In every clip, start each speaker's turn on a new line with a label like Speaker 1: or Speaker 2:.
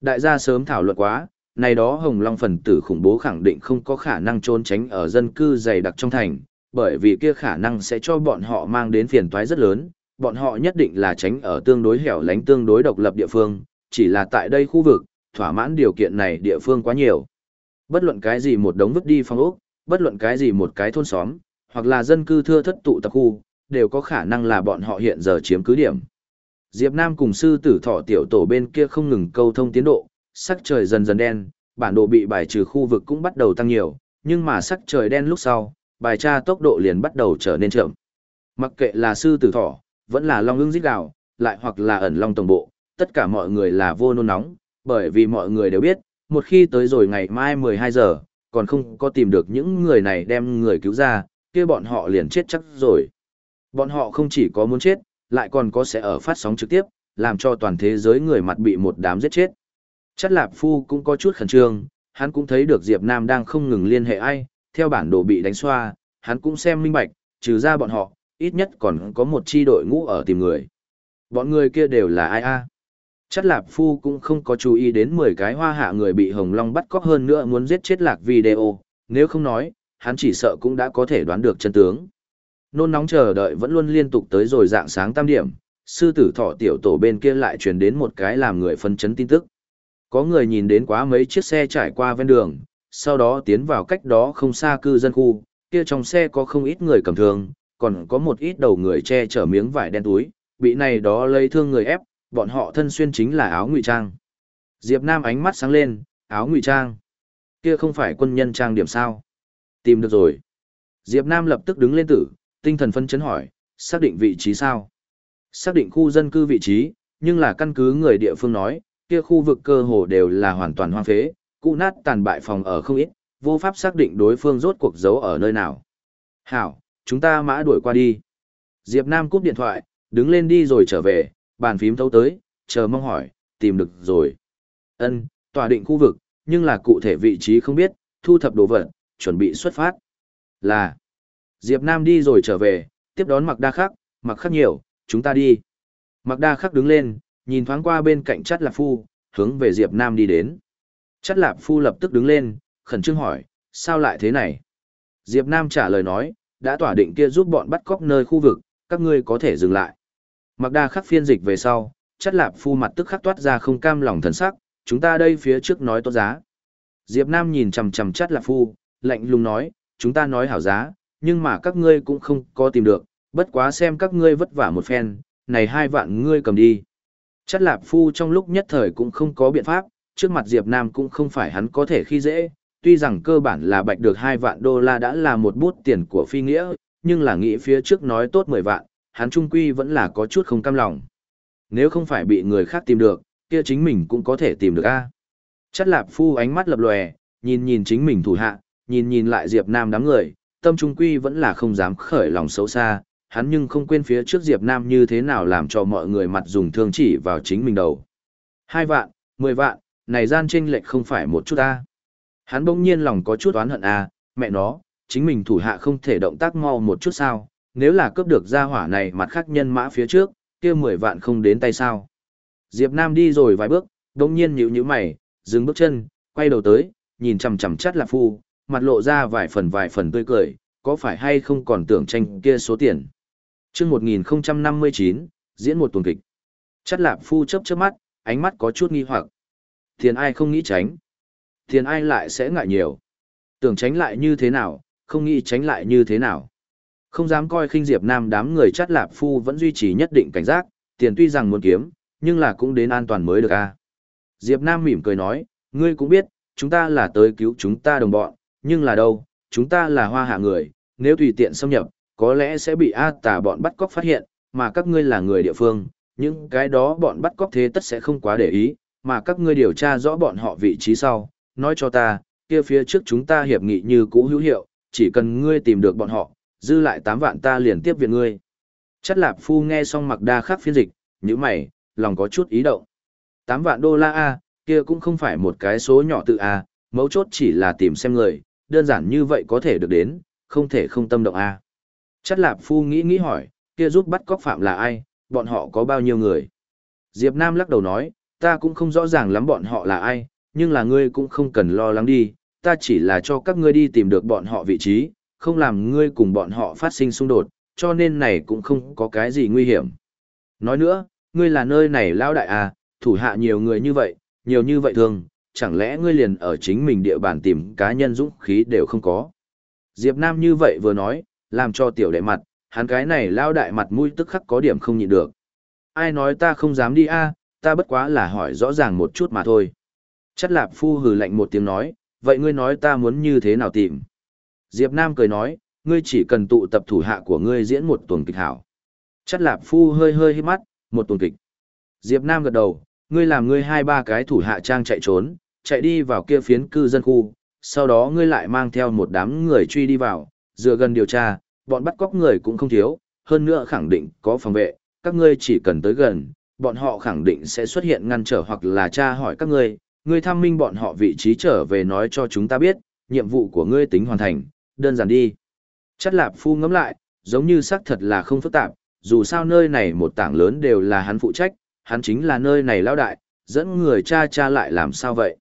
Speaker 1: Đại gia sớm thảo luận quá, này đó Hồng Long phần tử khủng bố khẳng định không có khả năng trốn tránh ở dân cư dày đặc trong thành, bởi vì kia khả năng sẽ cho bọn họ mang đến phiền toái rất lớn, bọn họ nhất định là tránh ở tương đối hẻo lánh tương đối độc lập địa phương, chỉ là tại đây khu vực, thỏa mãn điều kiện này địa phương quá nhiều. Bất luận cái gì một đống vứt đi phong ốc, bất luận cái gì một cái thôn xóm, hoặc là dân cư thưa thất tụ tập khu, đều có khả năng là bọn họ hiện giờ chiếm cứ điểm. Diệp Nam cùng sư tử thọ tiểu tổ bên kia không ngừng câu thông tiến độ, sắc trời dần dần đen, bản đồ bị bài trừ khu vực cũng bắt đầu tăng nhiều, nhưng mà sắc trời đen lúc sau, bài tra tốc độ liền bắt đầu trở nên chậm. Mặc kệ là sư tử thỏ, vẫn là long ưng giết gào, lại hoặc là ẩn long tổng bộ, tất cả mọi người là vô nôn nóng, bởi vì mọi người đều biết, một khi tới rồi ngày mai 12 giờ, còn không có tìm được những người này đem người cứu ra, kia bọn họ liền chết chắc rồi. Bọn họ không chỉ có muốn chết, lại còn có sẽ ở phát sóng trực tiếp, làm cho toàn thế giới người mặt bị một đám giết chết. Chắc Lạp Phu cũng có chút khẩn trương, hắn cũng thấy được Diệp Nam đang không ngừng liên hệ ai, theo bản đồ bị đánh xoa, hắn cũng xem minh bạch, trừ ra bọn họ, ít nhất còn có một chi đội ngũ ở tìm người. Bọn người kia đều là ai a? Chắc Lạp Phu cũng không có chú ý đến 10 cái hoa hạ người bị Hồng Long bắt cóc hơn nữa muốn giết chết lạc video, nếu không nói, hắn chỉ sợ cũng đã có thể đoán được chân tướng. Nôn nóng chờ đợi vẫn luôn liên tục tới rồi dạng sáng tam điểm, sư tử thọ tiểu tổ bên kia lại truyền đến một cái làm người phân chấn tin tức. Có người nhìn đến quá mấy chiếc xe trải qua ven đường, sau đó tiến vào cách đó không xa cư dân khu, kia trong xe có không ít người cầm thương, còn có một ít đầu người che chở miếng vải đen túi, bị này đó lấy thương người ép, bọn họ thân xuyên chính là áo ngụy trang. Diệp Nam ánh mắt sáng lên, áo ngụy trang. Kia không phải quân nhân trang điểm sao? Tìm được rồi. Diệp Nam lập tức đứng lên tử, tinh thần phân chấn hỏi, xác định vị trí sao? Xác định khu dân cư vị trí, nhưng là căn cứ người địa phương nói, kia khu vực cơ hồ đều là hoàn toàn hoang phế, cụ nát tàn bại phòng ở không ít, vô pháp xác định đối phương rốt cuộc giấu ở nơi nào. Hảo, chúng ta mã đuổi qua đi. Diệp Nam cúp điện thoại, đứng lên đi rồi trở về, bàn phím thấu tới, chờ mong hỏi, tìm được rồi. Ân, tòa định khu vực, nhưng là cụ thể vị trí không biết, thu thập đồ vật, chuẩn bị xuất phát. Là, Diệp Nam đi rồi trở về, tiếp đón mặc đa khắc, mặc khắc nhiều, chúng ta đi. Mặc đa khắc đứng lên, nhìn thoáng qua bên cạnh Chất lạp phu, hướng về Diệp Nam đi đến. Chất lạp phu lập tức đứng lên, khẩn trương hỏi, sao lại thế này? Diệp Nam trả lời nói, đã tỏa định kia giúp bọn bắt cóc nơi khu vực, các ngươi có thể dừng lại. Mặc đa khắc phiên dịch về sau, Chất lạp phu mặt tức khắc toát ra không cam lòng thần sắc, chúng ta đây phía trước nói tốt giá. Diệp Nam nhìn chằm chằm Chất lạp phu, lạnh lùng nói, chúng ta nói hảo giá, nhưng mà các ngươi cũng không có tìm được, bất quá xem các ngươi vất vả một phen, này hai vạn ngươi cầm đi. Chắt lạp phu trong lúc nhất thời cũng không có biện pháp, trước mặt Diệp Nam cũng không phải hắn có thể khi dễ, tuy rằng cơ bản là bạch được hai vạn đô la đã là một bút tiền của phi nghĩa, nhưng là nghĩ phía trước nói tốt 10 vạn, hắn trung quy vẫn là có chút không cam lòng. Nếu không phải bị người khác tìm được, kia chính mình cũng có thể tìm được a. Chắt lạp phu ánh mắt lập lòe, nhìn nhìn chính mình thủ hạ, nhìn nhìn lại Diệp Nam đám người, tâm trung quy vẫn là không dám khởi lòng xấu xa, hắn nhưng không quên phía trước Diệp Nam như thế nào làm cho mọi người mặt dùng thương chỉ vào chính mình đầu. Hai vạn, mười vạn, này gian tranh lệch không phải một chút ta. Hắn bỗng nhiên lòng có chút oán hận à, mẹ nó, chính mình thủ hạ không thể động tác mau một chút sao, nếu là cướp được gia hỏa này mặt khác nhân mã phía trước, kia mười vạn không đến tay sao. Diệp Nam đi rồi vài bước, bỗng nhiên nhíu nhíu mày, dừng bước chân, quay đầu tới, nhìn chằm chằm chắt là phu, mặt lộ ra vài phần vài phần tươi cười, có phải hay không còn tưởng tranh kia số tiền. Chương 1059, diễn một tuần kịch. Chắt lạp phu chớp chớp mắt, ánh mắt có chút nghi hoặc. Tiền ai không nghĩ tránh? Tiền ai lại sẽ ngại nhiều? Tưởng tránh lại như thế nào, không nghĩ tránh lại như thế nào? Không dám coi khinh Diệp Nam đám người chắt lạp phu vẫn duy trì nhất định cảnh giác, tiền tuy rằng muốn kiếm, nhưng là cũng đến an toàn mới được a. Diệp Nam mỉm cười nói, ngươi cũng biết, chúng ta là tới cứu chúng ta đồng bọn, nhưng là đâu, chúng ta là hoa hạ người, nếu tùy tiện xâm nhập, có lẽ sẽ bị A tà bọn bắt cóc phát hiện, mà các ngươi là người địa phương, những cái đó bọn bắt cóc thế tất sẽ không quá để ý, mà các ngươi điều tra rõ bọn họ vị trí sau, nói cho ta, kia phía trước chúng ta hiệp nghị như cũ hữu hiệu, chỉ cần ngươi tìm được bọn họ, dư lại 8 vạn ta liền tiếp viện ngươi. Chất lạp phu nghe xong mặc đa khắc phiên dịch, như mày, lòng có chút ý động. 8 vạn đô la A, kia cũng không phải một cái số nhỏ tự A, mấu chốt chỉ là tìm xem người, đơn giản như vậy có thể được đến, không thể không tâm động A. Chất lạp phu nghĩ nghĩ hỏi, kia giúp bắt cóc phạm là ai, bọn họ có bao nhiêu người? Diệp Nam lắc đầu nói, ta cũng không rõ ràng lắm bọn họ là ai, nhưng là ngươi cũng không cần lo lắng đi, ta chỉ là cho các ngươi đi tìm được bọn họ vị trí, không làm ngươi cùng bọn họ phát sinh xung đột, cho nên này cũng không có cái gì nguy hiểm. Nói nữa, ngươi là nơi này lão đại à, thủ hạ nhiều người như vậy, nhiều như vậy thường, chẳng lẽ ngươi liền ở chính mình địa bàn tìm cá nhân dũng khí đều không có. Diệp Nam như vậy vừa nói, làm cho tiểu đệ mặt, hắn cái này lao đại mặt mũi tức khắc có điểm không nhịn được. Ai nói ta không dám đi a, ta bất quá là hỏi rõ ràng một chút mà thôi. Chất lạp phu hừ lạnh một tiếng nói, vậy ngươi nói ta muốn như thế nào tìm? Diệp Nam cười nói, ngươi chỉ cần tụ tập thủ hạ của ngươi diễn một tuần kịch hảo. Chất lạp phu hơi hơi hít mắt, một tuần kịch. Diệp Nam gật đầu, ngươi làm ngươi hai ba cái thủ hạ trang chạy trốn, chạy đi vào kia phiến cư dân khu, sau đó ngươi lại mang theo một đám người truy đi vào, dựa gần điều tra, bọn bắt cóc người cũng không thiếu, hơn nữa khẳng định có phòng vệ, các ngươi chỉ cần tới gần, bọn họ khẳng định sẽ xuất hiện ngăn trở hoặc là tra hỏi các ngươi, ngươi thăm minh bọn họ vị trí trở về nói cho chúng ta biết, nhiệm vụ của ngươi tính hoàn thành, đơn giản đi. Chất lạp phu ngẫm lại, giống như xác thật là không phức tạp, dù sao nơi này một tảng lớn đều là hắn phụ trách, hắn chính là nơi này lao đại, dẫn người cha cha lại làm sao vậy.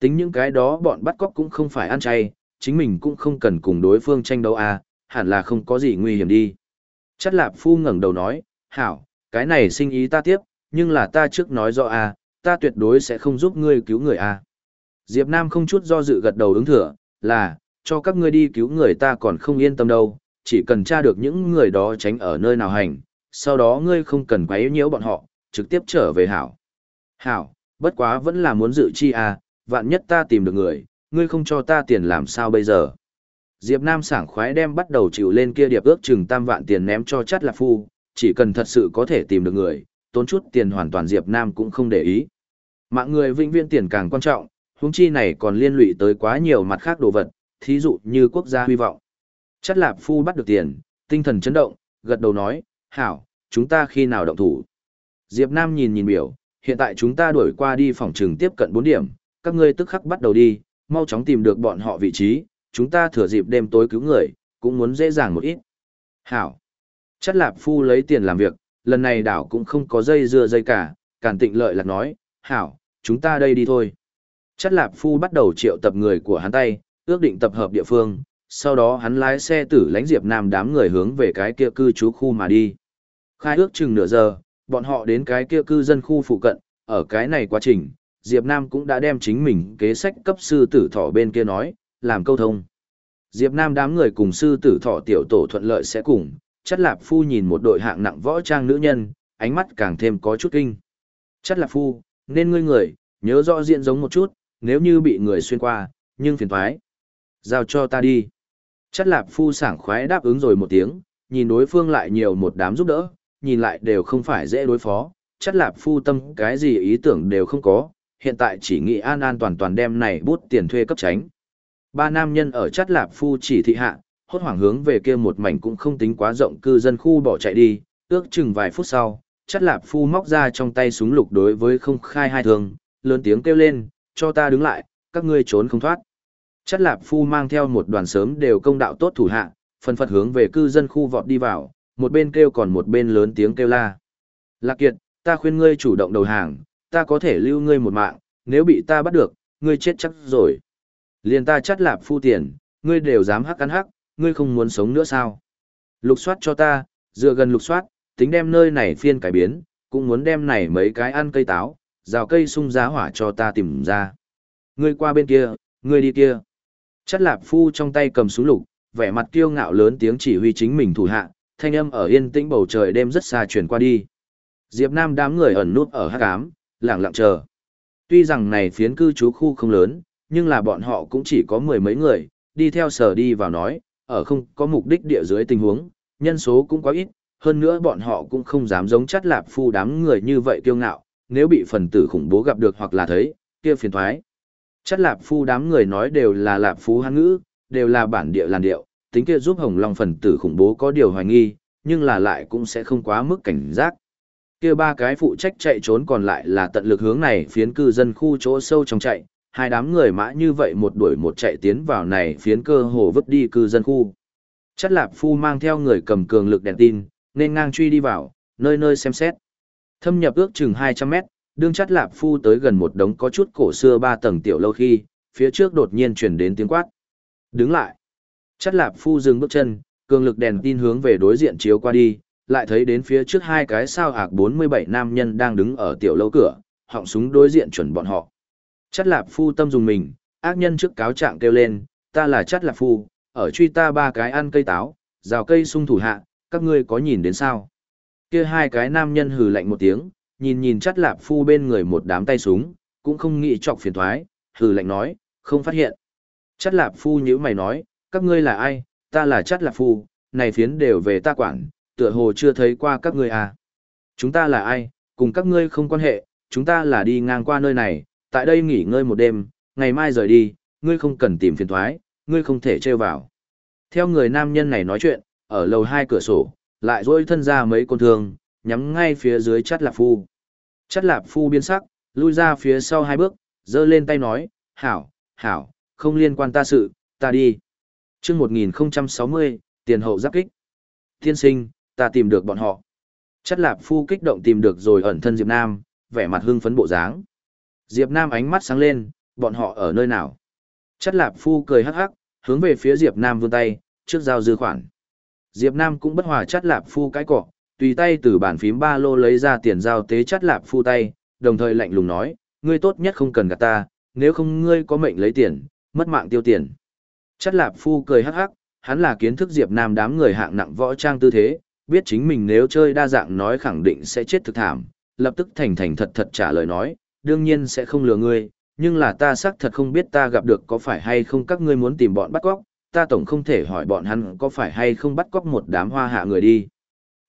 Speaker 1: Tính những cái đó bọn bắt cóc cũng không phải ăn chay, chính mình cũng không cần cùng đối phương tranh đấu à, hẳn là không có gì nguy hiểm đi. Chất lạp phu ngẩng đầu nói, hảo, cái này sinh ý ta tiếp, nhưng là ta trước nói rõ à, ta tuyệt đối sẽ không giúp ngươi cứu người à. Diệp Nam không chút do dự gật đầu ứng thừa, là, cho các ngươi đi cứu người ta còn không yên tâm đâu, chỉ cần tra được những người đó tránh ở nơi nào hành, sau đó ngươi không cần quấy nhiễu bọn họ, trực tiếp trở về hảo. Hảo, bất quá vẫn là muốn dự chi à, vạn nhất ta tìm được người, ngươi không cho ta tiền làm sao bây giờ. Diệp Nam sảng khoái đem bắt đầu chịu lên kia điệp ước chừng tam vạn tiền ném cho chắt là phu, chỉ cần thật sự có thể tìm được người, tốn chút tiền hoàn toàn Diệp Nam cũng không để ý. Mạng người vĩnh viễn tiền càng quan trọng, huống chi này còn liên lụy tới quá nhiều mặt khác đồ vật, thí dụ như quốc gia hy vọng. Chắt lạp phu bắt được tiền, tinh thần chấn động, gật đầu nói, hảo, chúng ta khi nào động thủ. Diệp Nam nhìn nhìn biểu, hiện tại chúng ta đuổi qua đi phòng trường tiếp cận 4 điểm, các ngươi tức khắc bắt đầu đi, mau chóng tìm được bọn họ vị trí, chúng ta thừa dịp đêm tối cứu người, cũng muốn dễ dàng một ít. Hảo. Chất lạp phu lấy tiền làm việc, lần này đảo cũng không có dây dưa dây cả, càn tịnh lợi lạc nói, Hảo, chúng ta đây đi thôi. Chất lạp phu bắt đầu triệu tập người của hắn tay, ước định tập hợp địa phương, sau đó hắn lái xe tử lánh Diệp Nam đám người hướng về cái kia cư trú khu mà đi. Khai ước chừng nửa giờ, bọn họ đến cái kia cư dân khu phụ cận, ở cái này quá trình, Diệp Nam cũng đã đem chính mình kế sách cấp sư tử thọ bên kia nói, làm câu thông. Diệp Nam đám người cùng sư tử thọ tiểu tổ thuận lợi sẽ cùng, chất lạp phu nhìn một đội hạng nặng võ trang nữ nhân, ánh mắt càng thêm có chút kinh. Chất lạp phu, nên ngươi người, nhớ rõ diện giống một chút, nếu như bị người xuyên qua, nhưng phiền toái Giao cho ta đi. Chất lạp phu sảng khoái đáp ứng rồi một tiếng, nhìn đối phương lại nhiều một đám giúp đỡ, nhìn lại đều không phải dễ đối phó, chất lạp phu tâm cái gì ý tưởng đều không có, hiện tại chỉ nghĩ an an toàn toàn đem này bút tiền thuê cấp tránh. Ba nam nhân ở chắc lạp phu chỉ thị hạ, hốt hoảng hướng về kia một mảnh cũng không tính quá rộng cư dân khu bỏ chạy đi, ước chừng vài phút sau, chắc lạp phu móc ra trong tay súng lục đối với không khai hai thường, lớn tiếng kêu lên, cho ta đứng lại, các ngươi trốn không thoát. Chắc lạp phu mang theo một đoàn sớm đều công đạo tốt thủ hạ, phân phật hướng về cư dân khu vọt đi vào, một bên kêu còn một bên lớn tiếng kêu la. Lạc kiệt, ta khuyên ngươi chủ động đầu hàng, ta có thể lưu ngươi một mạng, nếu bị ta bắt được, ngươi chết chắc rồi. Liền ta chắt lạp phu tiền, ngươi đều dám hắc ăn hắc, ngươi không muốn sống nữa sao? Lục soát cho ta, dựa gần lục soát, tính đem nơi này phiên cải biến, cũng muốn đem này mấy cái ăn cây táo, rào cây sung giá hỏa cho ta tìm ra. Ngươi qua bên kia, ngươi đi kia. Chắt lạp phu trong tay cầm súng lục, vẻ mặt kiêu ngạo lớn tiếng chỉ huy chính mình thủ hạ, thanh âm ở yên tĩnh bầu trời đêm rất xa truyền qua đi. Diệp Nam đám người ẩn nút ở hắc ám, lặng lặng chờ. Tuy rằng này phiến cư trú khu không lớn, nhưng là bọn họ cũng chỉ có mười mấy người, đi theo sở đi vào nói, ở không có mục đích địa dưới tình huống, nhân số cũng quá ít, hơn nữa bọn họ cũng không dám giống chắt lạp phu đám người như vậy kiêu ngạo, nếu bị phần tử khủng bố gặp được hoặc là thấy, kia phiền thoái. Chắt lạp phu đám người nói đều là lạp phú hán ngữ, đều là bản địa làn điệu, tính kia giúp hồng long phần tử khủng bố có điều hoài nghi, nhưng là lại cũng sẽ không quá mức cảnh giác kia ba cái phụ trách chạy trốn còn lại là tận lực hướng này phiến cư dân khu chỗ sâu trong chạy, hai đám người mã như vậy một đuổi một chạy tiến vào này phiến cơ hồ vứt đi cư dân khu. Chất lạp phu mang theo người cầm cường lực đèn tin, nên ngang truy đi vào, nơi nơi xem xét. Thâm nhập ước chừng 200 mét, Đương chất lạp phu tới gần một đống có chút cổ xưa ba tầng tiểu lâu khi, phía trước đột nhiên chuyển đến tiếng quát. Đứng lại. Chắt lạp phu dừng bước chân, cường lực đèn tin hướng về đối diện chiếu qua đi, lại thấy đến phía trước hai cái sao hạc 47 nam nhân đang đứng ở tiểu lâu cửa, họng súng đối diện chuẩn bọn họ. Chắt lạp phu tâm dùng mình, ác nhân trước cáo trạng kêu lên, ta là chắt lạp phu, ở truy ta ba cái ăn cây táo, rào cây sung thủ hạ, các ngươi có nhìn đến sao? Kia hai cái nam nhân hừ lạnh một tiếng, nhìn nhìn chắt lạp phu bên người một đám tay súng, cũng không nghĩ chọc phiền thoái, hừ lạnh nói, không phát hiện. Chắt lạp phu nhữ mày nói, các ngươi là ai, ta là chát lạc phu, này phiến đều về ta quản, tựa hồ chưa thấy qua các ngươi à. Chúng ta là ai, cùng các ngươi không quan hệ, chúng ta là đi ngang qua nơi này, tại đây nghỉ ngơi một đêm, ngày mai rời đi, ngươi không cần tìm phiền thoái, ngươi không thể trêu vào. Theo người nam nhân này nói chuyện, ở lầu hai cửa sổ, lại rôi thân ra mấy con thương, nhắm ngay phía dưới chát lạp phu. chát lạp phu biến sắc, lui ra phía sau hai bước, giơ lên tay nói, hảo, hảo, không liên quan ta sự, ta đi chương 1060, tiền hậu giáp kích. Thiên sinh, ta tìm được bọn họ. Chất lạp phu kích động tìm được rồi ẩn thân Diệp Nam, vẻ mặt hưng phấn bộ dáng. Diệp Nam ánh mắt sáng lên, bọn họ ở nơi nào? Chất lạp phu cười hắc hắc, hướng về phía Diệp Nam vươn tay, trước giao dư khoản. Diệp Nam cũng bất hòa Chất lạp phu cái cọ, tùy tay từ bàn phím ba lô lấy ra tiền giao tế Chất lạp phu tay, đồng thời lạnh lùng nói, ngươi tốt nhất không cần gạt ta, nếu không ngươi có mệnh lấy tiền, mất mạng tiêu tiền. Chắt lạp phu cười hắc hắc, hắn là kiến thức Diệp Nam đám người hạng nặng võ trang tư thế, biết chính mình nếu chơi đa dạng nói khẳng định sẽ chết thực thảm, lập tức thành thành thật thật trả lời nói, đương nhiên sẽ không lừa ngươi, nhưng là ta xác thật không biết ta gặp được có phải hay không các ngươi muốn tìm bọn bắt cóc, ta tổng không thể hỏi bọn hắn có phải hay không bắt cóc một đám hoa hạ người đi.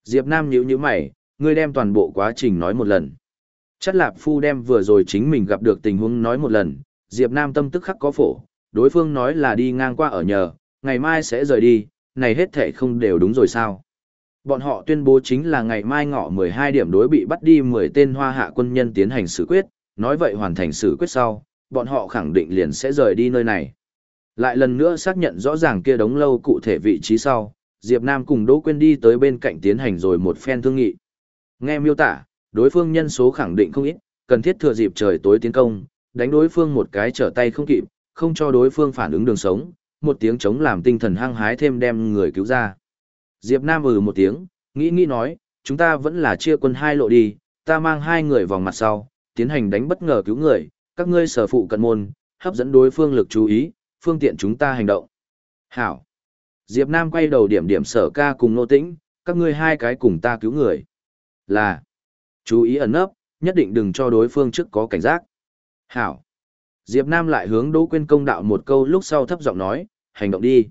Speaker 1: Diệp Nam nhíu nhíu mày, ngươi đem toàn bộ quá trình nói một lần. Chất lạp phu đem vừa rồi chính mình gặp được tình huống nói một lần, Diệp Nam tâm tức khắc có phổ, đối phương nói là đi ngang qua ở nhờ, ngày mai sẽ rời đi, này hết thể không đều đúng rồi sao. Bọn họ tuyên bố chính là ngày mai ngọ 12 điểm đối bị bắt đi 10 tên hoa hạ quân nhân tiến hành xử quyết, nói vậy hoàn thành xử quyết sau, bọn họ khẳng định liền sẽ rời đi nơi này. Lại lần nữa xác nhận rõ ràng kia đống lâu cụ thể vị trí sau, Diệp Nam cùng Đỗ Quyên đi tới bên cạnh tiến hành rồi một phen thương nghị. Nghe miêu tả, đối phương nhân số khẳng định không ít, cần thiết thừa dịp trời tối tiến công, đánh đối phương một cái trở tay không kịp, không cho đối phương phản ứng đường sống, một tiếng chống làm tinh thần hăng hái thêm đem người cứu ra. Diệp Nam ừ một tiếng, nghĩ nghĩ nói, chúng ta vẫn là chia quân hai lộ đi, ta mang hai người vòng mặt sau, tiến hành đánh bất ngờ cứu người, các ngươi sở phụ cận môn, hấp dẫn đối phương lực chú ý, phương tiện chúng ta hành động. Hảo. Diệp Nam quay đầu điểm điểm sở ca cùng nô tĩnh, các ngươi hai cái cùng ta cứu người. Là. Chú ý ẩn nấp, nhất định đừng cho đối phương trước có cảnh giác. Hảo. Diệp Nam lại hướng Đỗ Quyên công đạo một câu lúc sau thấp giọng nói, hành động đi.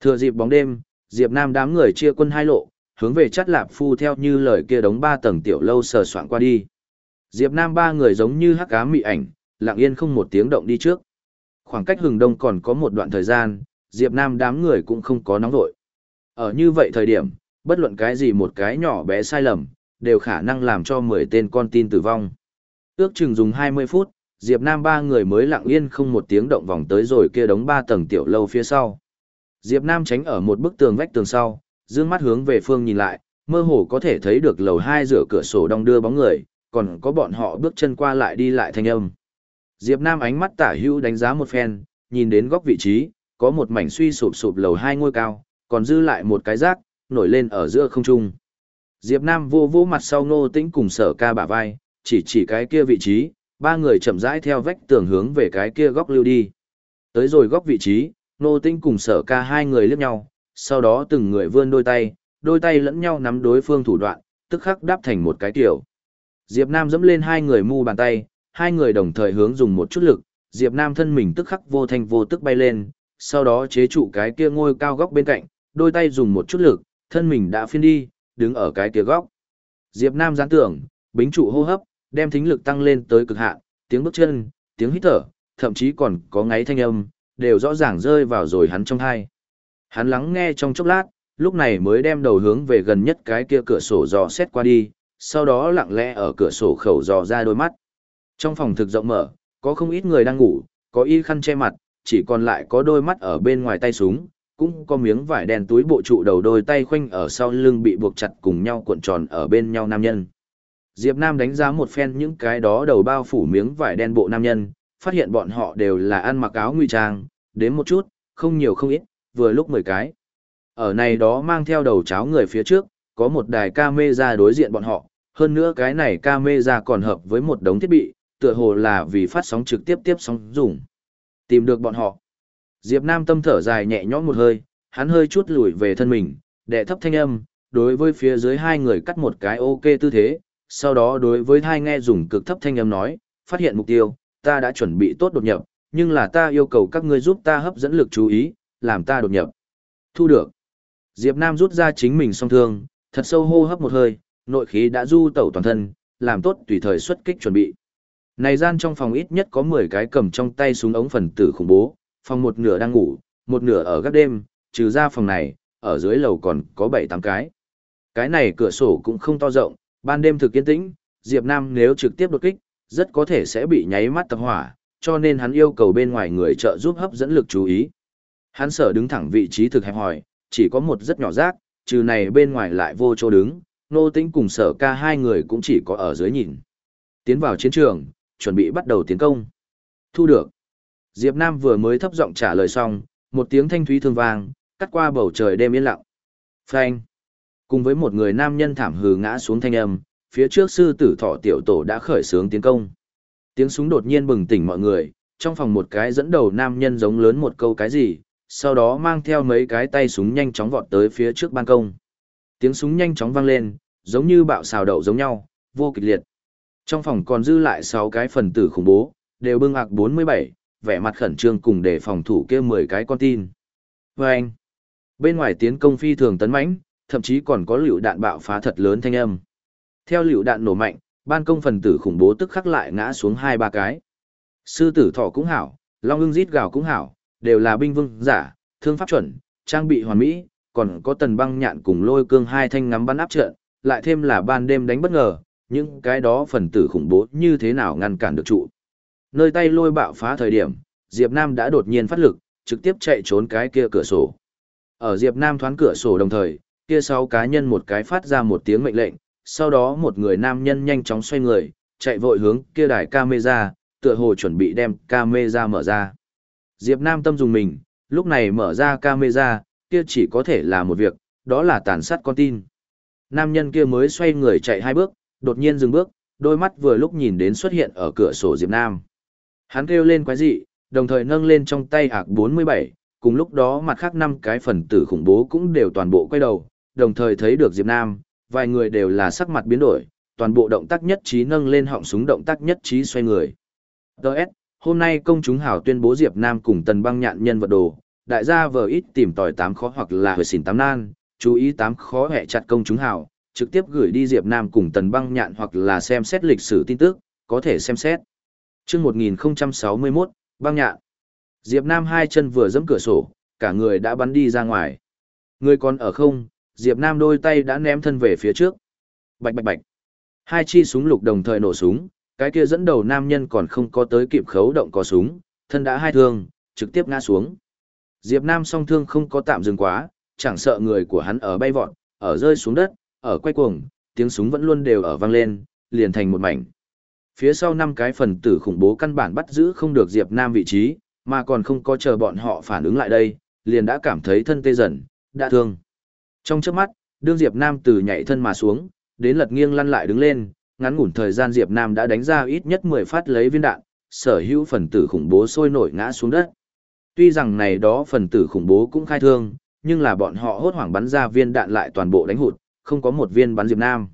Speaker 1: Thừa dịp bóng đêm, Diệp Nam đám người chia quân hai lộ, hướng về Chất lạp phu theo như lời kia đống ba tầng tiểu lâu sờ soạn qua đi. Diệp Nam ba người giống như hắc ám mị ảnh, lặng yên không một tiếng động đi trước. Khoảng cách hừng đông còn có một đoạn thời gian, Diệp Nam đám người cũng không có nóng vội. Ở như vậy thời điểm, bất luận cái gì một cái nhỏ bé sai lầm, đều khả năng làm cho 10 tên con tin tử vong. Ước chừng dùng 20 phút, Diệp Nam ba người mới lặng yên không một tiếng động vòng tới rồi kia đống ba tầng tiểu lâu phía sau. Diệp Nam tránh ở một bức tường vách tường sau, dương mắt hướng về phương nhìn lại, mơ hồ có thể thấy được lầu hai rửa cửa sổ đong đưa bóng người, còn có bọn họ bước chân qua lại đi lại thanh âm. Diệp Nam ánh mắt tả hữu đánh giá một phen, nhìn đến góc vị trí, có một mảnh suy sụp sụp lầu hai ngôi cao, còn dư lại một cái rác, nổi lên ở giữa không trung. Diệp Nam vô vô mặt sau ngô tĩnh cùng sở ca bả vai, chỉ chỉ cái kia vị trí, ba người chậm rãi theo vách tường hướng về cái kia góc lưu đi. Tới rồi góc vị trí, Nô Tinh cùng sở ca hai người liếc nhau, sau đó từng người vươn đôi tay, đôi tay lẫn nhau nắm đối phương thủ đoạn, tức khắc đáp thành một cái kiểu. Diệp Nam dẫm lên hai người mu bàn tay, hai người đồng thời hướng dùng một chút lực, Diệp Nam thân mình tức khắc vô thanh vô tức bay lên, sau đó chế trụ cái kia ngôi cao góc bên cạnh, đôi tay dùng một chút lực, thân mình đã phiên đi, đứng ở cái kia góc. Diệp Nam gián tưởng, bính trụ hô hấp, đem thính lực tăng lên tới cực hạn, tiếng bước chân, tiếng hít thở, thậm chí còn có ngáy thanh âm, đều rõ ràng rơi vào rồi hắn trong hai. Hắn lắng nghe trong chốc lát, lúc này mới đem đầu hướng về gần nhất cái kia cửa sổ dò xét qua đi, sau đó lặng lẽ ở cửa sổ khẩu dò ra đôi mắt. Trong phòng thực rộng mở, có không ít người đang ngủ, có y khăn che mặt, chỉ còn lại có đôi mắt ở bên ngoài tay súng, cũng có miếng vải đen túi bộ trụ đầu đôi tay khoanh ở sau lưng bị buộc chặt cùng nhau cuộn tròn ở bên nhau nam nhân. Diệp Nam đánh giá một phen những cái đó đầu bao phủ miếng vải đen bộ nam nhân, phát hiện bọn họ đều là ăn mặc áo nguy trang, đến một chút, không nhiều không ít, vừa lúc 10 cái. Ở này đó mang theo đầu cháo người phía trước, có một đài camera đối diện bọn họ, hơn nữa cái này camera còn hợp với một đống thiết bị, tựa hồ là vì phát sóng trực tiếp tiếp sóng dùng. Tìm được bọn họ. Diệp Nam tâm thở dài nhẹ nhõm một hơi, hắn hơi chút lùi về thân mình, đệ thấp thanh âm, đối với phía dưới hai người cắt một cái ok tư thế, sau đó đối với hai nghe dùng cực thấp thanh âm nói, phát hiện mục tiêu, ta đã chuẩn bị tốt đột nhập, nhưng là ta yêu cầu các ngươi giúp ta hấp dẫn lực chú ý, làm ta đột nhập. Thu được. Diệp Nam rút ra chính mình song thương, thật sâu hô hấp một hơi, nội khí đã du tẩu toàn thân, làm tốt tùy thời xuất kích chuẩn bị. Này gian trong phòng ít nhất có 10 cái cầm trong tay súng ống phần tử khủng bố, phòng một nửa đang ngủ, một nửa ở gác đêm, trừ ra phòng này, ở dưới lầu còn có 7-8 cái. Cái này cửa sổ cũng không to rộng, ban đêm thực yên tĩnh, Diệp Nam nếu trực tiếp đột kích, rất có thể sẽ bị nháy mắt tập hỏa, cho nên hắn yêu cầu bên ngoài người trợ giúp hấp dẫn lực chú ý. Hắn sở đứng thẳng vị trí thực hẹp hỏi, chỉ có một rất nhỏ rác, trừ này bên ngoài lại vô chỗ đứng, nô tĩnh cùng sở ca hai người cũng chỉ có ở dưới nhìn. Tiến vào chiến trường, chuẩn bị bắt đầu tiến công. Thu được. Diệp Nam vừa mới thấp giọng trả lời xong, một tiếng thanh thúy thương vang, cắt qua bầu trời đêm yên lặng. Phanh. Cùng với một người nam nhân thảm hừ ngã xuống thanh âm, phía trước sư tử thọ tiểu tổ đã khởi xướng tiến công. Tiếng súng đột nhiên bừng tỉnh mọi người, trong phòng một cái dẫn đầu nam nhân giống lớn một câu cái gì, sau đó mang theo mấy cái tay súng nhanh chóng vọt tới phía trước ban công. Tiếng súng nhanh chóng vang lên, giống như bạo xào đậu giống nhau, vô kịch liệt. Trong phòng còn dư lại 6 cái phần tử khủng bố, đều bưng ạc 47, vẻ mặt khẩn trương cùng để phòng thủ kia 10 cái con tin. Vâng! anh, bên ngoài tiến công phi thường tấn mãnh, thậm chí còn có liều đạn bạo phá thật lớn thanh âm. Theo liều đạn nổ mạnh, ban công phần tử khủng bố tức khắc lại ngã xuống hai ba cái. Sư tử thỏ cũng hảo, long ưng rít gào cũng hảo, đều là binh vương giả, thương pháp chuẩn, trang bị hoàn mỹ, còn có tần băng nhạn cùng lôi cương hai thanh ngắm bắn áp trận, lại thêm là ban đêm đánh bất ngờ, những cái đó phần tử khủng bố như thế nào ngăn cản được trụ. Nơi tay lôi bạo phá thời điểm, Diệp Nam đã đột nhiên phát lực, trực tiếp chạy trốn cái kia cửa sổ. Ở Diệp Nam thoán cửa sổ đồng thời, kia sáu cá nhân một cái phát ra một tiếng mệnh lệnh, sau đó một người nam nhân nhanh chóng xoay người, chạy vội hướng kia đài camera, tựa hồ chuẩn bị đem camera mở ra. Diệp Nam tâm dùng mình, lúc này mở ra camera, kia chỉ có thể là một việc, đó là tàn sát con tin. Nam nhân kia mới xoay người chạy hai bước, đột nhiên dừng bước, đôi mắt vừa lúc nhìn đến xuất hiện ở cửa sổ Diệp Nam. Hắn kêu lên quái dị, đồng thời nâng lên trong tay ạc 47, cùng lúc đó mặt khác năm cái phần tử khủng bố cũng đều toàn bộ quay đầu, đồng thời thấy được Diệp Nam, vài người đều là sắc mặt biến đổi, toàn bộ động tác nhất trí nâng lên họng súng động tác nhất trí xoay người. Đợt, hôm nay công chúng hảo tuyên bố Diệp Nam cùng tần băng nhạn nhân vật đồ, đại gia vờ ít tìm tòi tám khó hoặc là hồi xỉn tám nan, chú ý tám khó hẹ chặt công chúng hảo, trực tiếp gửi đi Diệp Nam cùng tần băng nhạn hoặc là xem xét lịch sử tin tức, có thể xem xét. Trước 1061, băng nhạn. Diệp Nam hai chân vừa dẫm cửa sổ, cả người đã bắn đi ra ngoài. Người còn ở không, Diệp Nam đôi tay đã ném thân về phía trước. Bạch bạch bạch. Hai chi súng lục đồng thời nổ súng, cái kia dẫn đầu nam nhân còn không có tới kịp khấu động có súng, thân đã hai thương, trực tiếp ngã xuống. Diệp Nam song thương không có tạm dừng quá, chẳng sợ người của hắn ở bay vọt, ở rơi xuống đất, ở quay cuồng, tiếng súng vẫn luôn đều ở vang lên, liền thành một mảnh. Phía sau năm cái phần tử khủng bố căn bản bắt giữ không được Diệp Nam vị trí, mà còn không có chờ bọn họ phản ứng lại đây, liền đã cảm thấy thân tê dần, đã thương. Trong chớp mắt, đương Diệp Nam từ nhảy thân mà xuống, đến lật nghiêng lăn lại đứng lên, ngắn ngủn thời gian Diệp Nam đã đánh ra ít nhất 10 phát lấy viên đạn, sở hữu phần tử khủng bố sôi nổi ngã xuống đất. Tuy rằng này đó phần tử khủng bố cũng khai thương, nhưng là bọn họ hốt hoảng bắn ra viên đạn lại toàn bộ đánh hụt, không có một viên bắn Diệp Nam.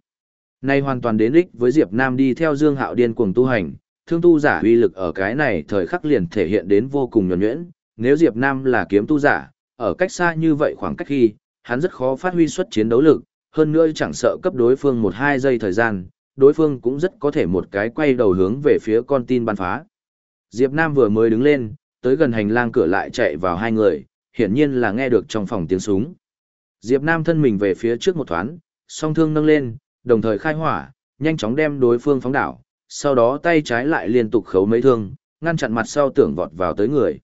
Speaker 1: Nay hoàn toàn đến ích với Diệp Nam đi theo Dương Hạo điên cuồng tu hành, thương tu giả uy lực ở cái này thời khắc liền thể hiện đến vô cùng nhuần nhuyễn, nếu Diệp Nam là kiếm tu giả, ở cách xa như vậy khoảng cách khi, hắn rất khó phát huy xuất chiến đấu lực, hơn nữa chẳng sợ cấp đối phương một hai giây thời gian, đối phương cũng rất có thể một cái quay đầu hướng về phía con tin bắn phá. Diệp Nam vừa mới đứng lên, tới gần hành lang cửa lại chạy vào hai người, hiển nhiên là nghe được trong phòng tiếng súng. Diệp Nam thân mình về phía trước một thoáng, song thương nâng lên, đồng thời khai hỏa, nhanh chóng đem đối phương phóng đảo, sau đó tay trái lại liên tục khấu mấy thương, ngăn chặn mặt sau tưởng vọt vào tới người.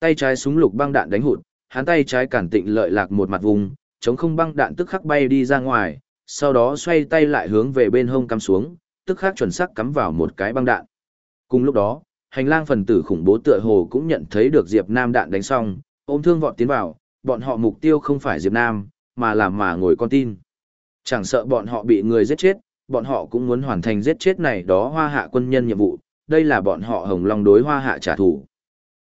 Speaker 1: Tay trái súng lục băng đạn đánh hụt, hắn tay trái cản tịnh lợi lạc một mặt vùng, chống không băng đạn tức khắc bay đi ra ngoài, sau đó xoay tay lại hướng về bên hông cắm xuống, tức khắc chuẩn xác cắm vào một cái băng đạn. Cùng lúc đó, hành lang phần tử khủng bố tựa hồ cũng nhận thấy được Diệp Nam đạn đánh xong, ôm thương vọt tiến vào, bọn họ mục tiêu không phải Diệp Nam, mà là mà ngồi con tin. Chẳng sợ bọn họ bị người giết chết, bọn họ cũng muốn hoàn thành giết chết này đó hoa hạ quân nhân nhiệm vụ, đây là bọn họ hồng long đối hoa hạ trả thù.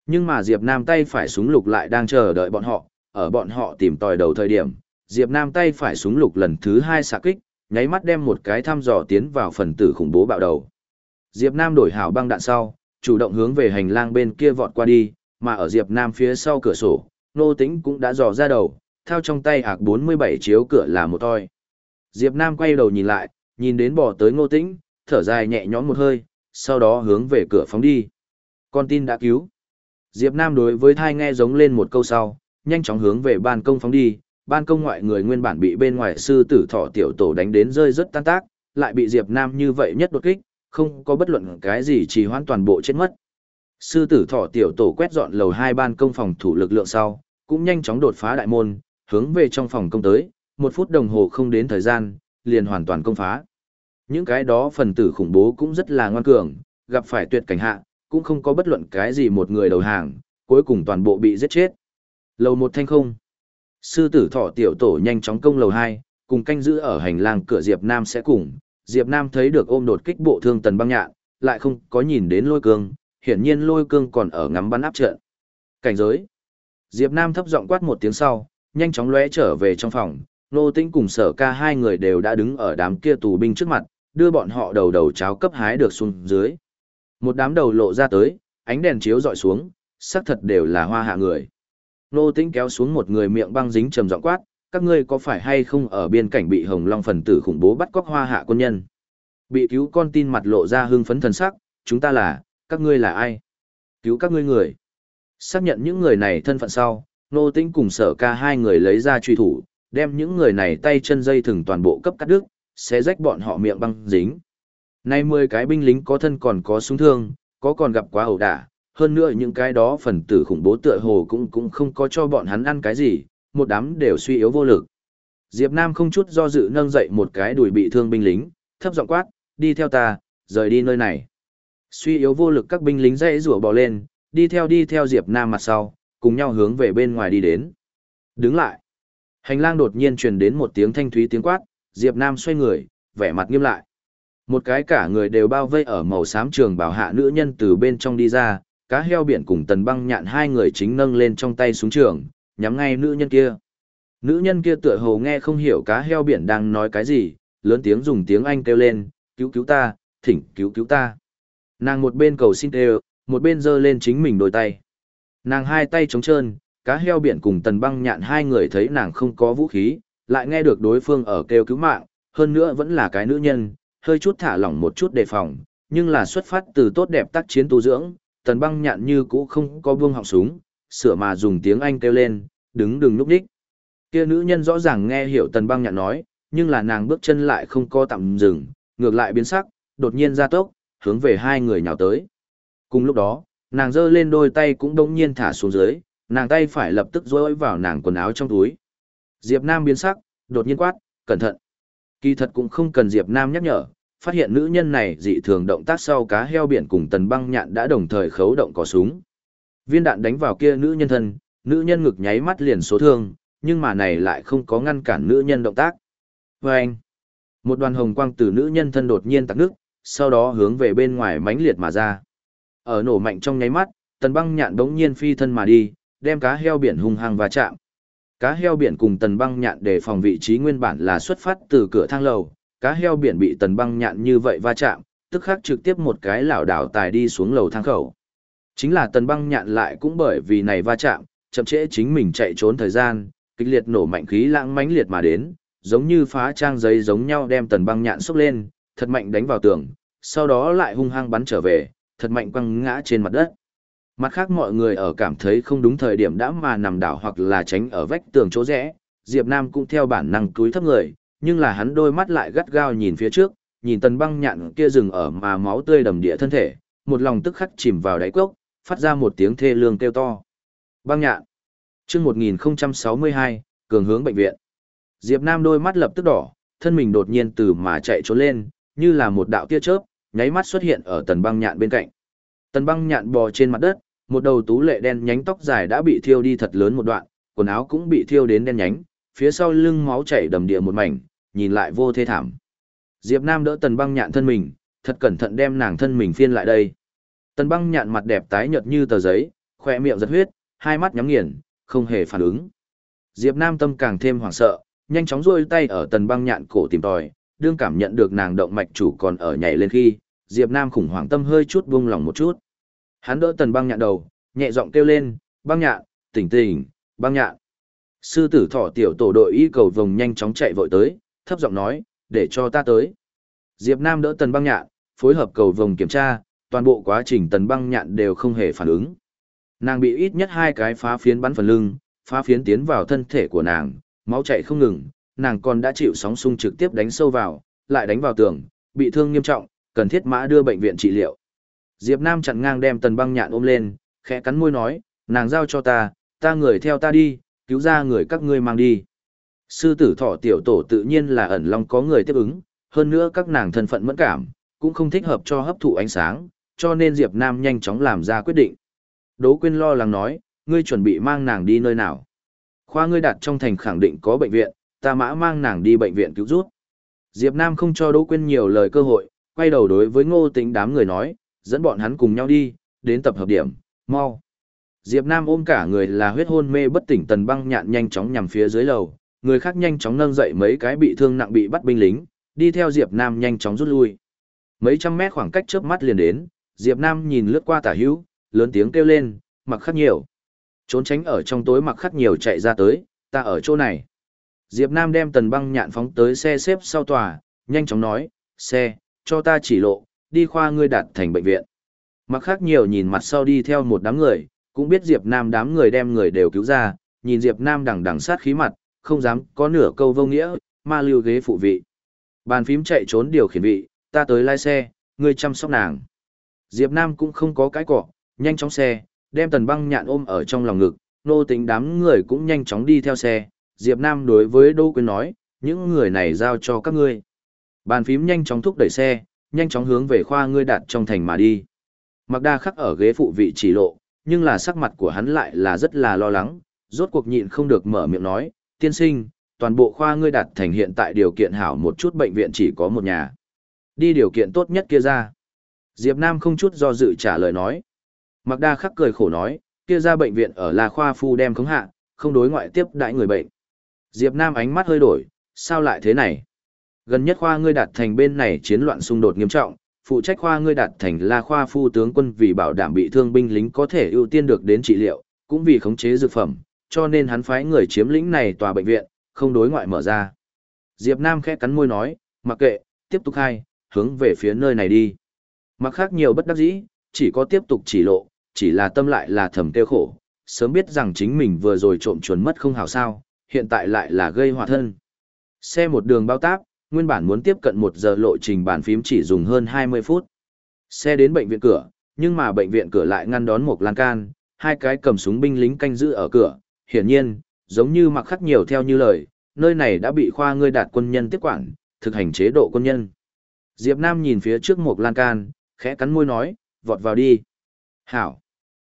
Speaker 1: Nhưng mà Diệp Nam tay phải súng lục lại đang chờ đợi bọn họ, ở bọn họ tìm tòi đầu thời điểm, Diệp Nam tay phải súng lục lần thứ hai xạ kích, nháy mắt đem một cái thăm dò tiến vào phần tử khủng bố bạo đầu. Diệp Nam đổi hảo băng đạn sau, chủ động hướng về hành lang bên kia vọt qua đi, mà ở Diệp Nam phía sau cửa sổ, Nô Tĩnh cũng đã dò ra đầu, theo trong tay hạc 47 chiếu cửa là một toi. Diệp Nam quay đầu nhìn lại, nhìn đến bỏ tới Ngô Tĩnh, thở dài nhẹ nhõm một hơi, sau đó hướng về cửa phóng đi. Con tin đã cứu. Diệp Nam đối với thai nghe giống lên một câu sau, nhanh chóng hướng về ban công phóng đi, ban công ngoại người nguyên bản bị bên ngoài sư tử thọ tiểu tổ đánh đến rơi rất tan tác, lại bị Diệp Nam như vậy nhất đột kích, không có bất luận cái gì chỉ hoãn toàn bộ chết mất. Sư tử thọ tiểu tổ quét dọn lầu hai ban công phòng thủ lực lượng sau, cũng nhanh chóng đột phá đại môn, hướng về trong phòng công tới, một phút đồng hồ không đến thời gian, liền hoàn toàn công phá. Những cái đó phần tử khủng bố cũng rất là ngoan cường, gặp phải tuyệt cảnh hạ, cũng không có bất luận cái gì một người đầu hàng, cuối cùng toàn bộ bị giết chết. Lầu một thanh không. Sư tử thỏ tiểu tổ nhanh chóng công lầu 2, cùng canh giữ ở hành lang cửa Diệp Nam sẽ cùng. Diệp Nam thấy được ôm đột kích bộ thương tần băng nhạn, lại không có nhìn đến lôi cương, hiển nhiên lôi cương còn ở ngắm bắn áp trận. Cảnh giới. Diệp Nam thấp giọng quát một tiếng sau, nhanh chóng lóe trở về trong phòng, nô tĩnh cùng sở ca hai người đều đã đứng ở đám kia tù binh trước mặt, đưa bọn họ đầu đầu cháo cấp hái được xuống dưới. Một đám đầu lộ ra tới, ánh đèn chiếu dọi xuống, xác thật đều là hoa hạ người. Nô Tĩnh kéo xuống một người miệng băng dính trầm giọng quát, các ngươi có phải hay không ở biên cảnh bị Hồng Long phần tử khủng bố bắt cóc hoa hạ quân nhân? Bị cứu con tin mặt lộ ra hưng phấn thần sắc, chúng ta là, các ngươi là ai? Cứu các ngươi người. Xác nhận những người này thân phận sau, Nô Tĩnh cùng sở ca hai người lấy ra truy thủ, đem những người này tay chân dây thừng toàn bộ cấp cắt đứt, sẽ rách bọn họ miệng băng dính. Nay 10 cái binh lính có thân còn có súng thương, có còn gặp quá ẩu đả, hơn nữa những cái đó phần tử khủng bố tựa hồ cũng cũng không có cho bọn hắn ăn cái gì, một đám đều suy yếu vô lực. Diệp Nam không chút do dự nâng dậy một cái đùi bị thương binh lính, thấp giọng quát, đi theo ta, rời đi nơi này. Suy yếu vô lực các binh lính dãy rủa bò lên, đi theo đi theo Diệp Nam mặt sau, cùng nhau hướng về bên ngoài đi đến. Đứng lại. Hành lang đột nhiên truyền đến một tiếng thanh thúy tiếng quát, Diệp Nam xoay người, vẻ mặt nghiêm lại. Một cái cả người đều bao vây ở màu xám trường bảo hạ nữ nhân từ bên trong đi ra, cá heo biển cùng tần băng nhạn hai người chính nâng lên trong tay súng trường, nhắm ngay nữ nhân kia. Nữ nhân kia tựa hồ nghe không hiểu cá heo biển đang nói cái gì, lớn tiếng dùng tiếng Anh kêu lên, cứu cứu ta, thỉnh cứu cứu ta. Nàng một bên cầu xin kêu, một bên giơ lên chính mình đôi tay. Nàng hai tay trống trơn, cá heo biển cùng tần băng nhạn hai người thấy nàng không có vũ khí, lại nghe được đối phương ở kêu cứu mạng, hơn nữa vẫn là cái nữ nhân, hơi chút thả lỏng một chút đề phòng, nhưng là xuất phát từ tốt đẹp tác chiến tu dưỡng, tần băng nhạn như cũ không có buông họng súng, sửa mà dùng tiếng Anh kêu lên, đứng đừng núp đích. Kia nữ nhân rõ ràng nghe hiểu tần băng nhạn nói, nhưng là nàng bước chân lại không co tạm dừng, ngược lại biến sắc, đột nhiên ra tốc, hướng về hai người nhào tới. Cùng lúc đó, nàng giơ lên đôi tay cũng đông nhiên thả xuống dưới, nàng tay phải lập tức rối vào nàng quần áo trong túi. Diệp Nam biến sắc, đột nhiên quát, cẩn thận. Kỳ thật cũng không cần Diệp Nam nhắc nhở, phát hiện nữ nhân này dị thường động tác sau cá heo biển cùng tần băng nhạn đã đồng thời khấu động cò súng. Viên đạn đánh vào kia nữ nhân thân, nữ nhân ngực nháy mắt liền số thương, nhưng mà này lại không có ngăn cản nữ nhân động tác. Và anh, một đoàn hồng quang từ nữ nhân thân đột nhiên tạc nước, sau đó hướng về bên ngoài mãnh liệt mà ra. Ở nổ mạnh trong nháy mắt, tần băng nhạn đống nhiên phi thân mà đi, đem cá heo biển hung hăng và chạm. Cá heo biển cùng tần băng nhạn để phòng vị trí nguyên bản là xuất phát từ cửa thang lầu, cá heo biển bị tần băng nhạn như vậy va chạm, tức khắc trực tiếp một cái lảo đảo tài đi xuống lầu thang khẩu. Chính là tần băng nhạn lại cũng bởi vì này va chạm, chậm trễ chính mình chạy trốn thời gian, kịch liệt nổ mạnh khí lãng mãnh liệt mà đến, giống như phá trang giấy giống nhau đem tần băng nhạn xốc lên, thật mạnh đánh vào tường, sau đó lại hung hăng bắn trở về, thật mạnh quăng ngã trên mặt đất. Mặt khác mọi người ở cảm thấy không đúng thời điểm đã mà nằm đảo hoặc là tránh ở vách tường chỗ rẽ, Diệp Nam cũng theo bản năng cúi thấp người, nhưng là hắn đôi mắt lại gắt gao nhìn phía trước, nhìn tần băng nhạn kia dừng ở mà máu tươi đầm địa thân thể, một lòng tức khắc chìm vào đáy cốc, phát ra một tiếng thê lương kêu to. Băng nhạn. Chương 1062, cường hướng bệnh viện. Diệp Nam đôi mắt lập tức đỏ, thân mình đột nhiên từ mà chạy trốn lên, như là một đạo tia chớp, nháy mắt xuất hiện ở tần băng nhạn bên cạnh. Tần băng nhạn bò trên mặt đất, một đầu tú lệ đen nhánh tóc dài đã bị thiêu đi thật lớn một đoạn, quần áo cũng bị thiêu đến đen nhánh, phía sau lưng máu chảy đầm địa một mảnh, nhìn lại vô thê thảm. Diệp Nam đỡ tần băng nhạn thân mình, thật cẩn thận đem nàng thân mình phiên lại đây. Tần băng nhạn mặt đẹp tái nhợt như tờ giấy, khoe miệng giật huyết, hai mắt nhắm nghiền, không hề phản ứng. Diệp Nam tâm càng thêm hoảng sợ, nhanh chóng duỗi tay ở tần băng nhạn cổ tìm tòi, đương cảm nhận được nàng động mạch chủ còn ở nhảy lên khi, Diệp Nam khủng hoảng tâm hơi chút buông lòng một chút. Hắn đỡ tần băng nhạn đầu, nhẹ giọng kêu lên, băng nhạn, tỉnh tỉnh, băng nhạn. Sư tử thỏ tiểu tổ đội y cầu vồng nhanh chóng chạy vội tới, thấp giọng nói, để cho ta tới. Diệp Nam đỡ tần băng nhạn, phối hợp cầu vồng kiểm tra, toàn bộ quá trình tần băng nhạn đều không hề phản ứng. Nàng bị ít nhất hai cái phá phiến bắn phần lưng, phá phiến tiến vào thân thể của nàng, máu chảy không ngừng, nàng còn đã chịu sóng xung trực tiếp đánh sâu vào, lại đánh vào tường, bị thương nghiêm trọng, cần thiết mã đưa bệnh viện trị liệu. Diệp Nam chặn ngang đem tần băng nhạn ôm lên, khẽ cắn môi nói, nàng giao cho ta, ta người theo ta đi, cứu ra người các ngươi mang đi. Sư tử thọ tiểu tổ tự nhiên là ẩn long có người tiếp ứng, hơn nữa các nàng thân phận mẫn cảm, cũng không thích hợp cho hấp thụ ánh sáng, cho nên Diệp Nam nhanh chóng làm ra quyết định. Đỗ Quyên lo lắng nói, ngươi chuẩn bị mang nàng đi nơi nào? Khoa ngươi đặt trong thành khẳng định có bệnh viện, ta mã mang nàng đi bệnh viện cứu rút. Diệp Nam không cho Đỗ Quyên nhiều lời cơ hội, quay đầu đối với ngô Tĩnh đám người nói, dẫn bọn hắn cùng nhau đi, đến tập hợp điểm, mau. Diệp Nam ôm cả người là huyết hôn mê bất tỉnh tần băng nhạn nhanh chóng nhằm phía dưới lầu, người khác nhanh chóng nâng dậy mấy cái bị thương nặng bị bắt binh lính, đi theo Diệp Nam nhanh chóng rút lui. Mấy trăm mét khoảng cách chớp mắt liền đến, Diệp Nam nhìn lướt qua tả hữu, lớn tiếng kêu lên, mặc khắc nhiều. Trốn tránh ở trong tối mặc khắc nhiều chạy ra tới, ta ở chỗ này. Diệp Nam đem tần băng nhạn phóng tới xe xếp sau tòa, nhanh chóng nói, xe, cho ta chỉ lộ, đi khoa ngươi đạt thành bệnh viện. Mặc khác nhiều nhìn mặt sau đi theo một đám người, cũng biết Diệp Nam đám người đem người đều cứu ra, nhìn Diệp Nam đằng đằng sát khí mặt, không dám có nửa câu vô nghĩa, ma lưu ghế phụ vị. Bàn phím chạy trốn điều khiển vị, ta tới lái xe, ngươi chăm sóc nàng. Diệp Nam cũng không có cái cỏ, nhanh chóng xe, đem tần băng nhạn ôm ở trong lòng ngực, nô tính đám người cũng nhanh chóng đi theo xe. Diệp Nam đối với Đô Quyên nói, những người này giao cho các ngươi. Bàn phím nhanh chóng thúc đẩy xe, nhanh chóng hướng về khoa ngươi đạt trong thành mà đi. Mặc đa khắc ở ghế phụ vị chỉ lộ, nhưng là sắc mặt của hắn lại là rất là lo lắng, rốt cuộc nhịn không được mở miệng nói, tiên sinh, toàn bộ khoa ngươi đạt thành hiện tại điều kiện hảo một chút bệnh viện chỉ có một nhà. Đi điều kiện tốt nhất kia ra. Diệp Nam không chút do dự trả lời nói. Mặc đa khắc cười khổ nói, kia ra bệnh viện ở La Khoa Phu đem khống hạ, không đối ngoại tiếp đại người bệnh. Diệp Nam ánh mắt hơi đổi, sao lại thế này? Gần nhất khoa ngươi đạt thành bên này chiến loạn xung đột nghiêm trọng, phụ trách khoa ngươi đạt thành là Khoa Phu tướng quân vì bảo đảm bị thương binh lính có thể ưu tiên được đến trị liệu, cũng vì khống chế dược phẩm, cho nên hắn phái người chiếm lĩnh này tòa bệnh viện, không đối ngoại mở ra. Diệp Nam khẽ cắn môi nói, mặc kệ, tiếp tục khai, hướng về phía nơi này đi. Mặc khác nhiều bất đắc dĩ, chỉ có tiếp tục chỉ lộ, chỉ là tâm lại là thầm tiêu khổ, sớm biết rằng chính mình vừa rồi trộm chuồn mất không hảo sao, hiện tại lại là gây họa thân. Xe một đường bao táp, nguyên bản muốn tiếp cận một giờ lộ trình bàn phím chỉ dùng hơn 20 phút. Xe đến bệnh viện cửa, nhưng mà bệnh viện cửa lại ngăn đón một lan can, hai cái cầm súng binh lính canh giữ ở cửa, hiển nhiên, giống như mặc khắc nhiều theo như lời, nơi này đã bị khoa ngươi đạt quân nhân tiếp quản, thực hành chế độ quân nhân. Diệp Nam nhìn phía trước một lan can, khẽ cắn môi nói, vọt vào đi. Hảo.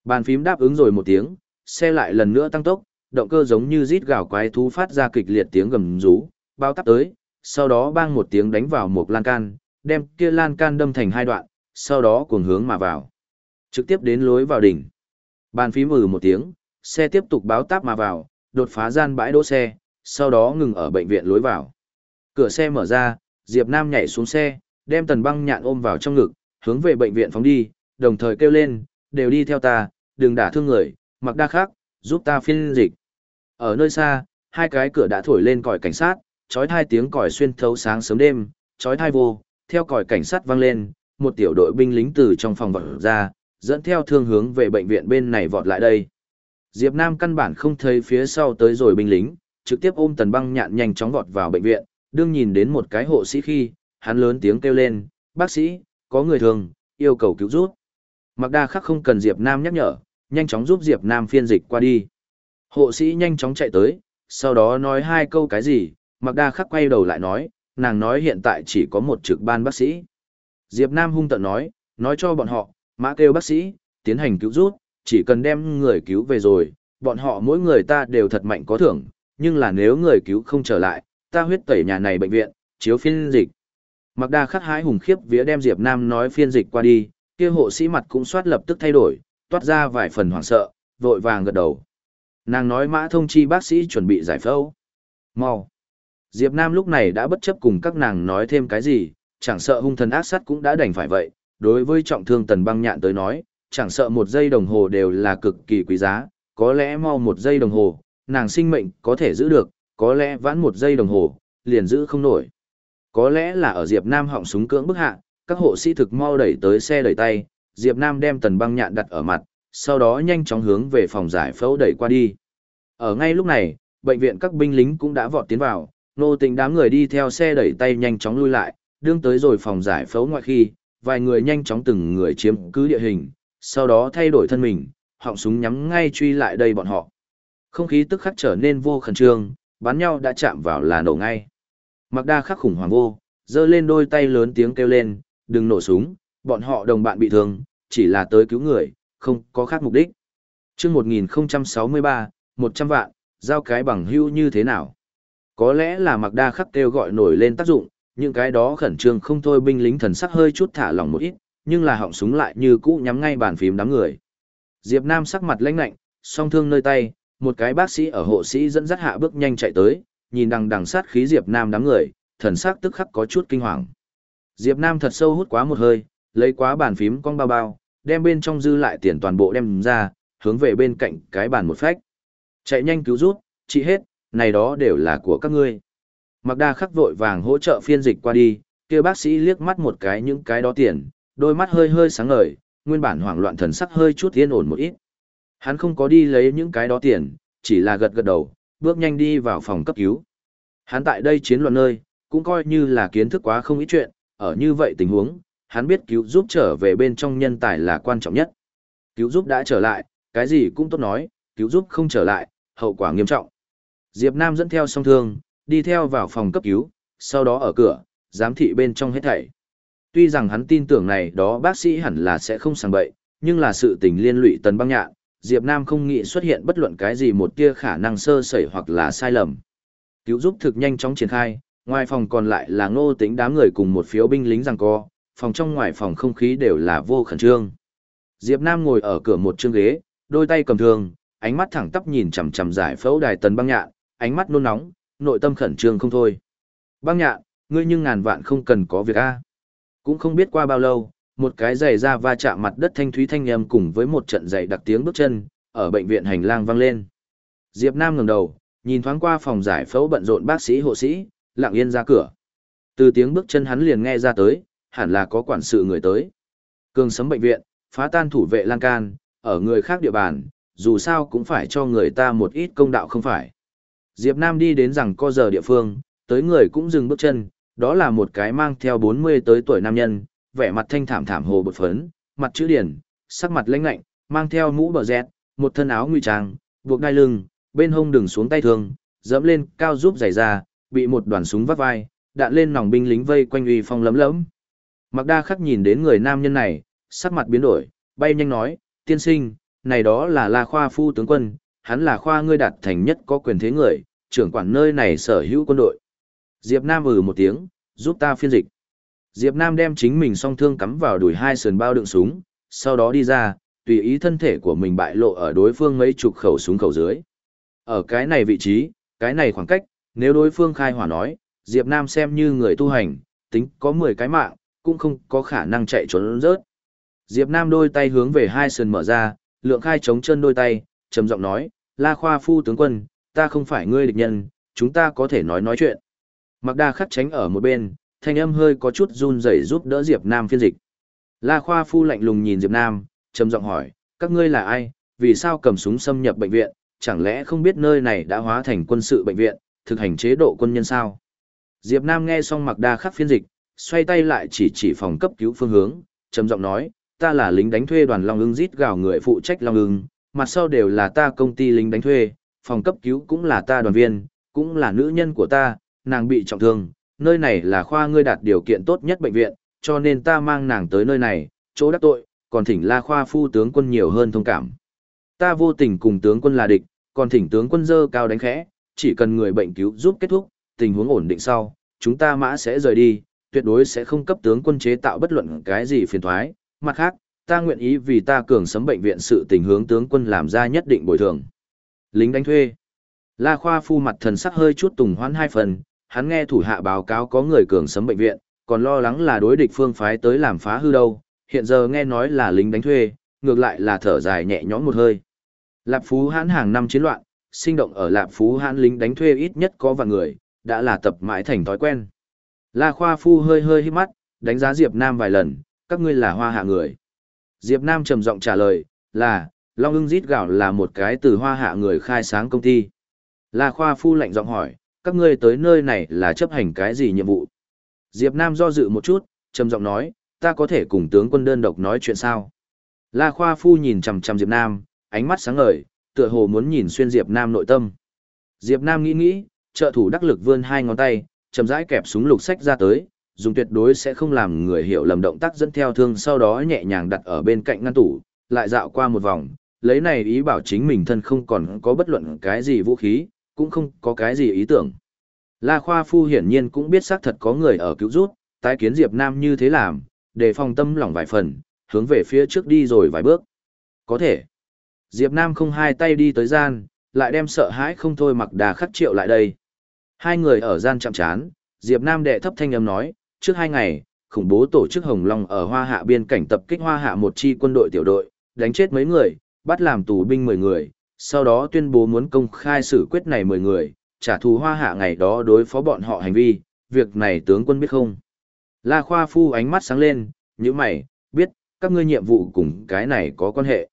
Speaker 1: Bàn phím đáp ứng rồi một tiếng, xe lại lần nữa tăng tốc, động cơ giống như rít gào quái thú phát ra kịch liệt tiếng gầm rú, bao tắp tới, sau đó bang một tiếng đánh vào một lan can, đem kia lan can đâm thành hai đoạn, sau đó cuồng hướng mà vào. Trực tiếp đến lối vào đỉnh. Bàn phím ừ một tiếng, xe tiếp tục báo táp mà vào, đột phá gian bãi đỗ xe, sau đó ngừng ở bệnh viện lối vào. Cửa xe mở ra, Diệp Nam nhảy xuống xe, đem tần băng nhạn ôm vào trong ngực, hướng về bệnh viện phóng đi, đồng thời kêu lên, đều đi theo ta, đừng đả thương người, mặc đa khác, giúp ta phiên dịch. Ở nơi xa, hai cái cửa đã thổi lên còi cảnh sát, chói thai tiếng còi xuyên thấu sáng sớm đêm, chói thai vô, theo còi cảnh sát vang lên, một tiểu đội binh lính từ trong phòng vọt ra, dẫn theo thương hướng về bệnh viện bên này vọt lại đây. Diệp Nam căn bản không thấy phía sau tới rồi binh lính, trực tiếp ôm tần băng nhạn nhanh chóng vọt vào bệnh viện, đương nhìn đến một cái hộ sĩ khi, hắn lớn tiếng kêu lên, bác sĩ, có người thường, yêu cầu cứu giúp. Mặc đa khắc không cần Diệp Nam nhắc nhở, nhanh chóng giúp Diệp Nam phiên dịch qua đi. Hộ sĩ nhanh chóng chạy tới, sau đó nói hai câu cái gì, Mạc đa khắc quay đầu lại nói, nàng nói hiện tại chỉ có một trực ban bác sĩ. Diệp Nam hung tợn nói, nói cho bọn họ, mã kêu bác sĩ, tiến hành cứu rút, chỉ cần đem người cứu về rồi, bọn họ mỗi người ta đều thật mạnh có thưởng, nhưng là nếu người cứu không trở lại, ta huyết tẩy nhà này bệnh viện, chiếu phiên dịch. Mạc đa khắc hái hùng khiếp vía đem Diệp Nam nói phiên dịch qua đi, kia hộ sĩ mặt cũng soát lập tức thay đổi, toát ra vài phần hoảng sợ, vội vàng gật đầu. Nàng nói mã thông chi bác sĩ chuẩn bị giải phẫu. Mau. Diệp Nam lúc này đã bất chấp cùng các nàng nói thêm cái gì, chẳng sợ hung thần ác sát cũng đã đành phải vậy. Đối với trọng thương tần băng nhạn tới nói, chẳng sợ một giây đồng hồ đều là cực kỳ quý giá, có lẽ mau một giây đồng hồ, nàng sinh mệnh có thể giữ được, có lẽ vãn một giây đồng hồ, liền giữ không nổi. Có lẽ là ở Diệp Nam họng súng cưỡng bức hạ, các hộ sĩ thực mau đẩy tới xe đẩy tay, Diệp Nam đem tần băng nhạn đặt ở mặt, sau đó nhanh chóng hướng về phòng giải phẫu đẩy qua đi. Ở ngay lúc này, bệnh viện các binh lính cũng đã vọt tiến vào, nô tình đám người đi theo xe đẩy tay nhanh chóng lui lại, đương tới rồi phòng giải phẫu ngoại khi, vài người nhanh chóng từng người chiếm cứ địa hình, sau đó thay đổi thân mình, họng súng nhắm ngay truy lại đây bọn họ. Không khí tức khắc trở nên vô khẩn trương, bắn nhau đã chạm vào là nổ ngay. Mặc đa khắc khủng hoảng vô, giơ lên đôi tay lớn tiếng kêu lên, đừng nổ súng, bọn họ đồng bạn bị thương, chỉ là tới cứu người, không có khác mục đích. Trước 1063, 100 vạn, giao cái bằng hưu như thế nào? Có lẽ là mặc đa khắc kêu gọi nổi lên tác dụng, những cái đó khẩn trương không thôi binh lính thần sắc hơi chút thả lỏng một ít, nhưng là họng súng lại như cũ nhắm ngay bàn phím đám người. Diệp Nam sắc mặt lãnh lạnh, song thương nơi tay, một cái bác sĩ ở hộ sĩ dẫn dắt hạ bước nhanh chạy tới, nhìn đằng đằng sát khí Diệp Nam đám người, thần sắc tức khắc có chút kinh hoàng. Diệp Nam thật sâu hút quá một hơi, lấy quá bàn phím con bao bao, đem bên trong dư lại tiền toàn bộ đem ra, hướng về bên cạnh cái bàn một phách. Chạy nhanh cứu rút, trị hết, này đó đều là của các ngươi. Mặc đa khắc vội vàng hỗ trợ phiên dịch qua đi, kia bác sĩ liếc mắt một cái những cái đó tiền, đôi mắt hơi hơi sáng ngời, nguyên bản hoảng loạn thần sắc hơi chút yên ổn một ít. Hắn không có đi lấy những cái đó tiền, chỉ là gật gật đầu, bước nhanh đi vào phòng cấp cứu. Hắn tại đây chiến loạn nơi, cũng coi như là kiến thức quá không ít chuyện, ở như vậy tình huống, hắn biết cứu giúp trở về bên trong nhân tài là quan trọng nhất. Cứu giúp đã trở lại, cái gì cũng tốt nói, cứu giúp không trở lại, hậu quả nghiêm trọng. Diệp Nam dẫn theo song thương, đi theo vào phòng cấp cứu, sau đó ở cửa, giám thị bên trong hết thảy. Tuy rằng hắn tin tưởng này đó bác sĩ hẳn là sẽ không sang bậy, nhưng là sự tình liên lụy tần băng nhạn, Diệp Nam không nghĩ xuất hiện bất luận cái gì một tia khả năng sơ sẩy hoặc là sai lầm. Cứu giúp thực nhanh chóng triển khai, ngoài phòng còn lại là ngô tính đám người cùng một phiếu binh lính rằng co, phòng trong ngoài phòng không khí đều là vô khẩn trương. Diệp Nam ngồi ở cửa một chương ghế, đôi tay cầm thương, ánh mắt thẳng tắp nhìn chằm chằm giải phẫu đài tần băng nhạn, ánh mắt nôn nóng, nội tâm khẩn trương không thôi. Băng nhạn, ngươi nhưng ngàn vạn không cần có việc a. Cũng không biết qua bao lâu, một cái giày ra va chạm mặt đất thanh thúy thanh âm cùng với một trận giày đặc tiếng bước chân, ở bệnh viện hành lang vang lên. Diệp Nam ngẩng đầu, nhìn thoáng qua phòng giải phẫu bận rộn bác sĩ hộ sĩ, lặng yên ra cửa. Từ tiếng bước chân hắn liền nghe ra tới, hẳn là có quản sự người tới. Cường sấm bệnh viện, phá tan thủ vệ lan can, ở người khác địa bàn, dù sao cũng phải cho người ta một ít công đạo không phải. Diệp Nam đi đến rằng co giờ địa phương, tới người cũng dừng bước chân, đó là một cái mang theo 40 tới tuổi nam nhân, vẻ mặt thanh thảm thảm hồ bột phấn, mặt chữ điển, sắc mặt lãnh lạnh, mang theo mũ bờ dẹt, một thân áo nguy trang, buộc đai lưng, bên hông đường xuống tay thương, dẫm lên cao giúp giày ra, bị một đoàn súng vắt vai, đạn lên nòng binh lính vây quanh uy phong lấm lấm. Mặc đa khắc nhìn đến người nam nhân này, sắc mặt biến đổi, bay nhanh nói, tiên sinh, này đó là La Khoa Phu tướng quân, hắn là khoa ngươi đạt thành nhất có quyền thế người, trưởng quản nơi này sở hữu quân đội. Diệp Nam ừ một tiếng, giúp ta phiên dịch. Diệp Nam đem chính mình song thương cắm vào đùi hai sườn bao đựng súng, sau đó đi ra, tùy ý thân thể của mình bại lộ ở đối phương mấy chục khẩu súng khẩu dưới. Ở cái này vị trí, cái này khoảng cách, nếu đối phương khai hỏa nói, Diệp Nam xem như người tu hành, tính có 10 cái mạng, cũng không có khả năng chạy trốn rớt. Diệp Nam đôi tay hướng về hai sườn mở ra, lượng khai chống chân đôi tay, trầm giọng nói, La Khoa Phu tướng quân, ta không phải ngươi địch nhân, chúng ta có thể nói nói chuyện. Mặc đa khắc tránh ở một bên, thanh âm hơi có chút run rẩy giúp đỡ Diệp Nam phiên dịch. La Khoa Phu lạnh lùng nhìn Diệp Nam, trầm giọng hỏi, các ngươi là ai, vì sao cầm súng xâm nhập bệnh viện, chẳng lẽ không biết nơi này đã hóa thành quân sự bệnh viện, thực hành chế độ quân nhân sao? Diệp Nam nghe xong mặc đa khắc phiên dịch, xoay tay lại chỉ chỉ phòng cấp cứu phương hướng, trầm giọng nói, ta là lính đánh thuê đoàn Long ưng rít gào người phụ trách Long ưng, mặt sau đều là ta công ty lính đánh thuê, phòng cấp cứu cũng là ta đoàn viên, cũng là nữ nhân của ta, nàng bị trọng thương, nơi này là khoa ngươi đạt điều kiện tốt nhất bệnh viện, cho nên ta mang nàng tới nơi này, chỗ đắc tội, còn thỉnh La Khoa phu tướng quân nhiều hơn thông cảm. Ta vô tình cùng tướng quân là địch, còn thỉnh tướng quân dơ cao đánh khẽ, chỉ cần người bệnh cứu giúp kết thúc, tình huống ổn định sau, chúng ta mã sẽ rời đi, tuyệt đối sẽ không cấp tướng quân chế tạo bất luận cái gì phiền thoái. Mặt khác, ta nguyện ý vì ta cường sấm bệnh viện sự tình hướng tướng quân làm ra nhất định bồi thường. Lính đánh thuê. La Khoa phu mặt thần sắc hơi chút tùng hoãn hai phần, hắn nghe thủ hạ báo cáo có người cường sấm bệnh viện, còn lo lắng là đối địch phương phái tới làm phá hư đâu, hiện giờ nghe nói là lính đánh thuê, ngược lại là thở dài nhẹ nhõm một hơi. Lạp Phú Hãn hàng năm chiến loạn, sinh động ở Lạp Phú Hãn lính đánh thuê ít nhất có vài người, đã là tập mãi thành thói quen. La Khoa Phu hơi hơi hít mắt, đánh giá Diệp Nam vài lần, các ngươi là hoa hạ người. Diệp Nam trầm giọng trả lời, là, Long ưng rít gạo là một cái từ hoa hạ người khai sáng công ty. La Khoa Phu lạnh giọng hỏi, các ngươi tới nơi này là chấp hành cái gì nhiệm vụ? Diệp Nam do dự một chút, trầm giọng nói, ta có thể cùng tướng quân đơn độc nói chuyện sao? La Khoa Phu nhìn chằm chằm Diệp Nam, ánh mắt sáng ngời, tựa hồ muốn nhìn xuyên Diệp Nam nội tâm. Diệp Nam nghĩ nghĩ, trợ thủ đắc lực vươn hai ngón tay, chậm rãi kẹp súng lục sách ra tới, dùng tuyệt đối sẽ không làm người hiểu lầm động tác dẫn theo thương sau đó nhẹ nhàng đặt ở bên cạnh ngăn tủ, lại dạo qua một vòng, lấy này ý bảo chính mình thân không còn có bất luận cái gì vũ khí, cũng không có cái gì ý tưởng. La Khoa Phu hiển nhiên cũng biết xác thật có người ở cứu rút, tái kiến Diệp Nam như thế làm, để phòng tâm lỏng vài phần, hướng về phía trước đi rồi vài bước. Có thể. Diệp Nam không hai tay đi tới gian, lại đem sợ hãi không thôi mặc đà khắc triệu lại đây. Hai người ở gian chạm chán, Diệp Nam đệ thấp thanh âm nói, trước hai ngày, khủng bố tổ chức Hồng Long ở Hoa Hạ biên cảnh tập kích Hoa Hạ một chi quân đội tiểu đội, đánh chết mấy người, bắt làm tù binh 10 người, sau đó tuyên bố muốn công khai xử quyết này 10 người, trả thù Hoa Hạ ngày đó đối phó bọn họ hành vi, việc này tướng quân biết không? La Khoa Phu ánh mắt sáng lên, như mày, biết, các ngươi nhiệm vụ cùng cái này có quan hệ.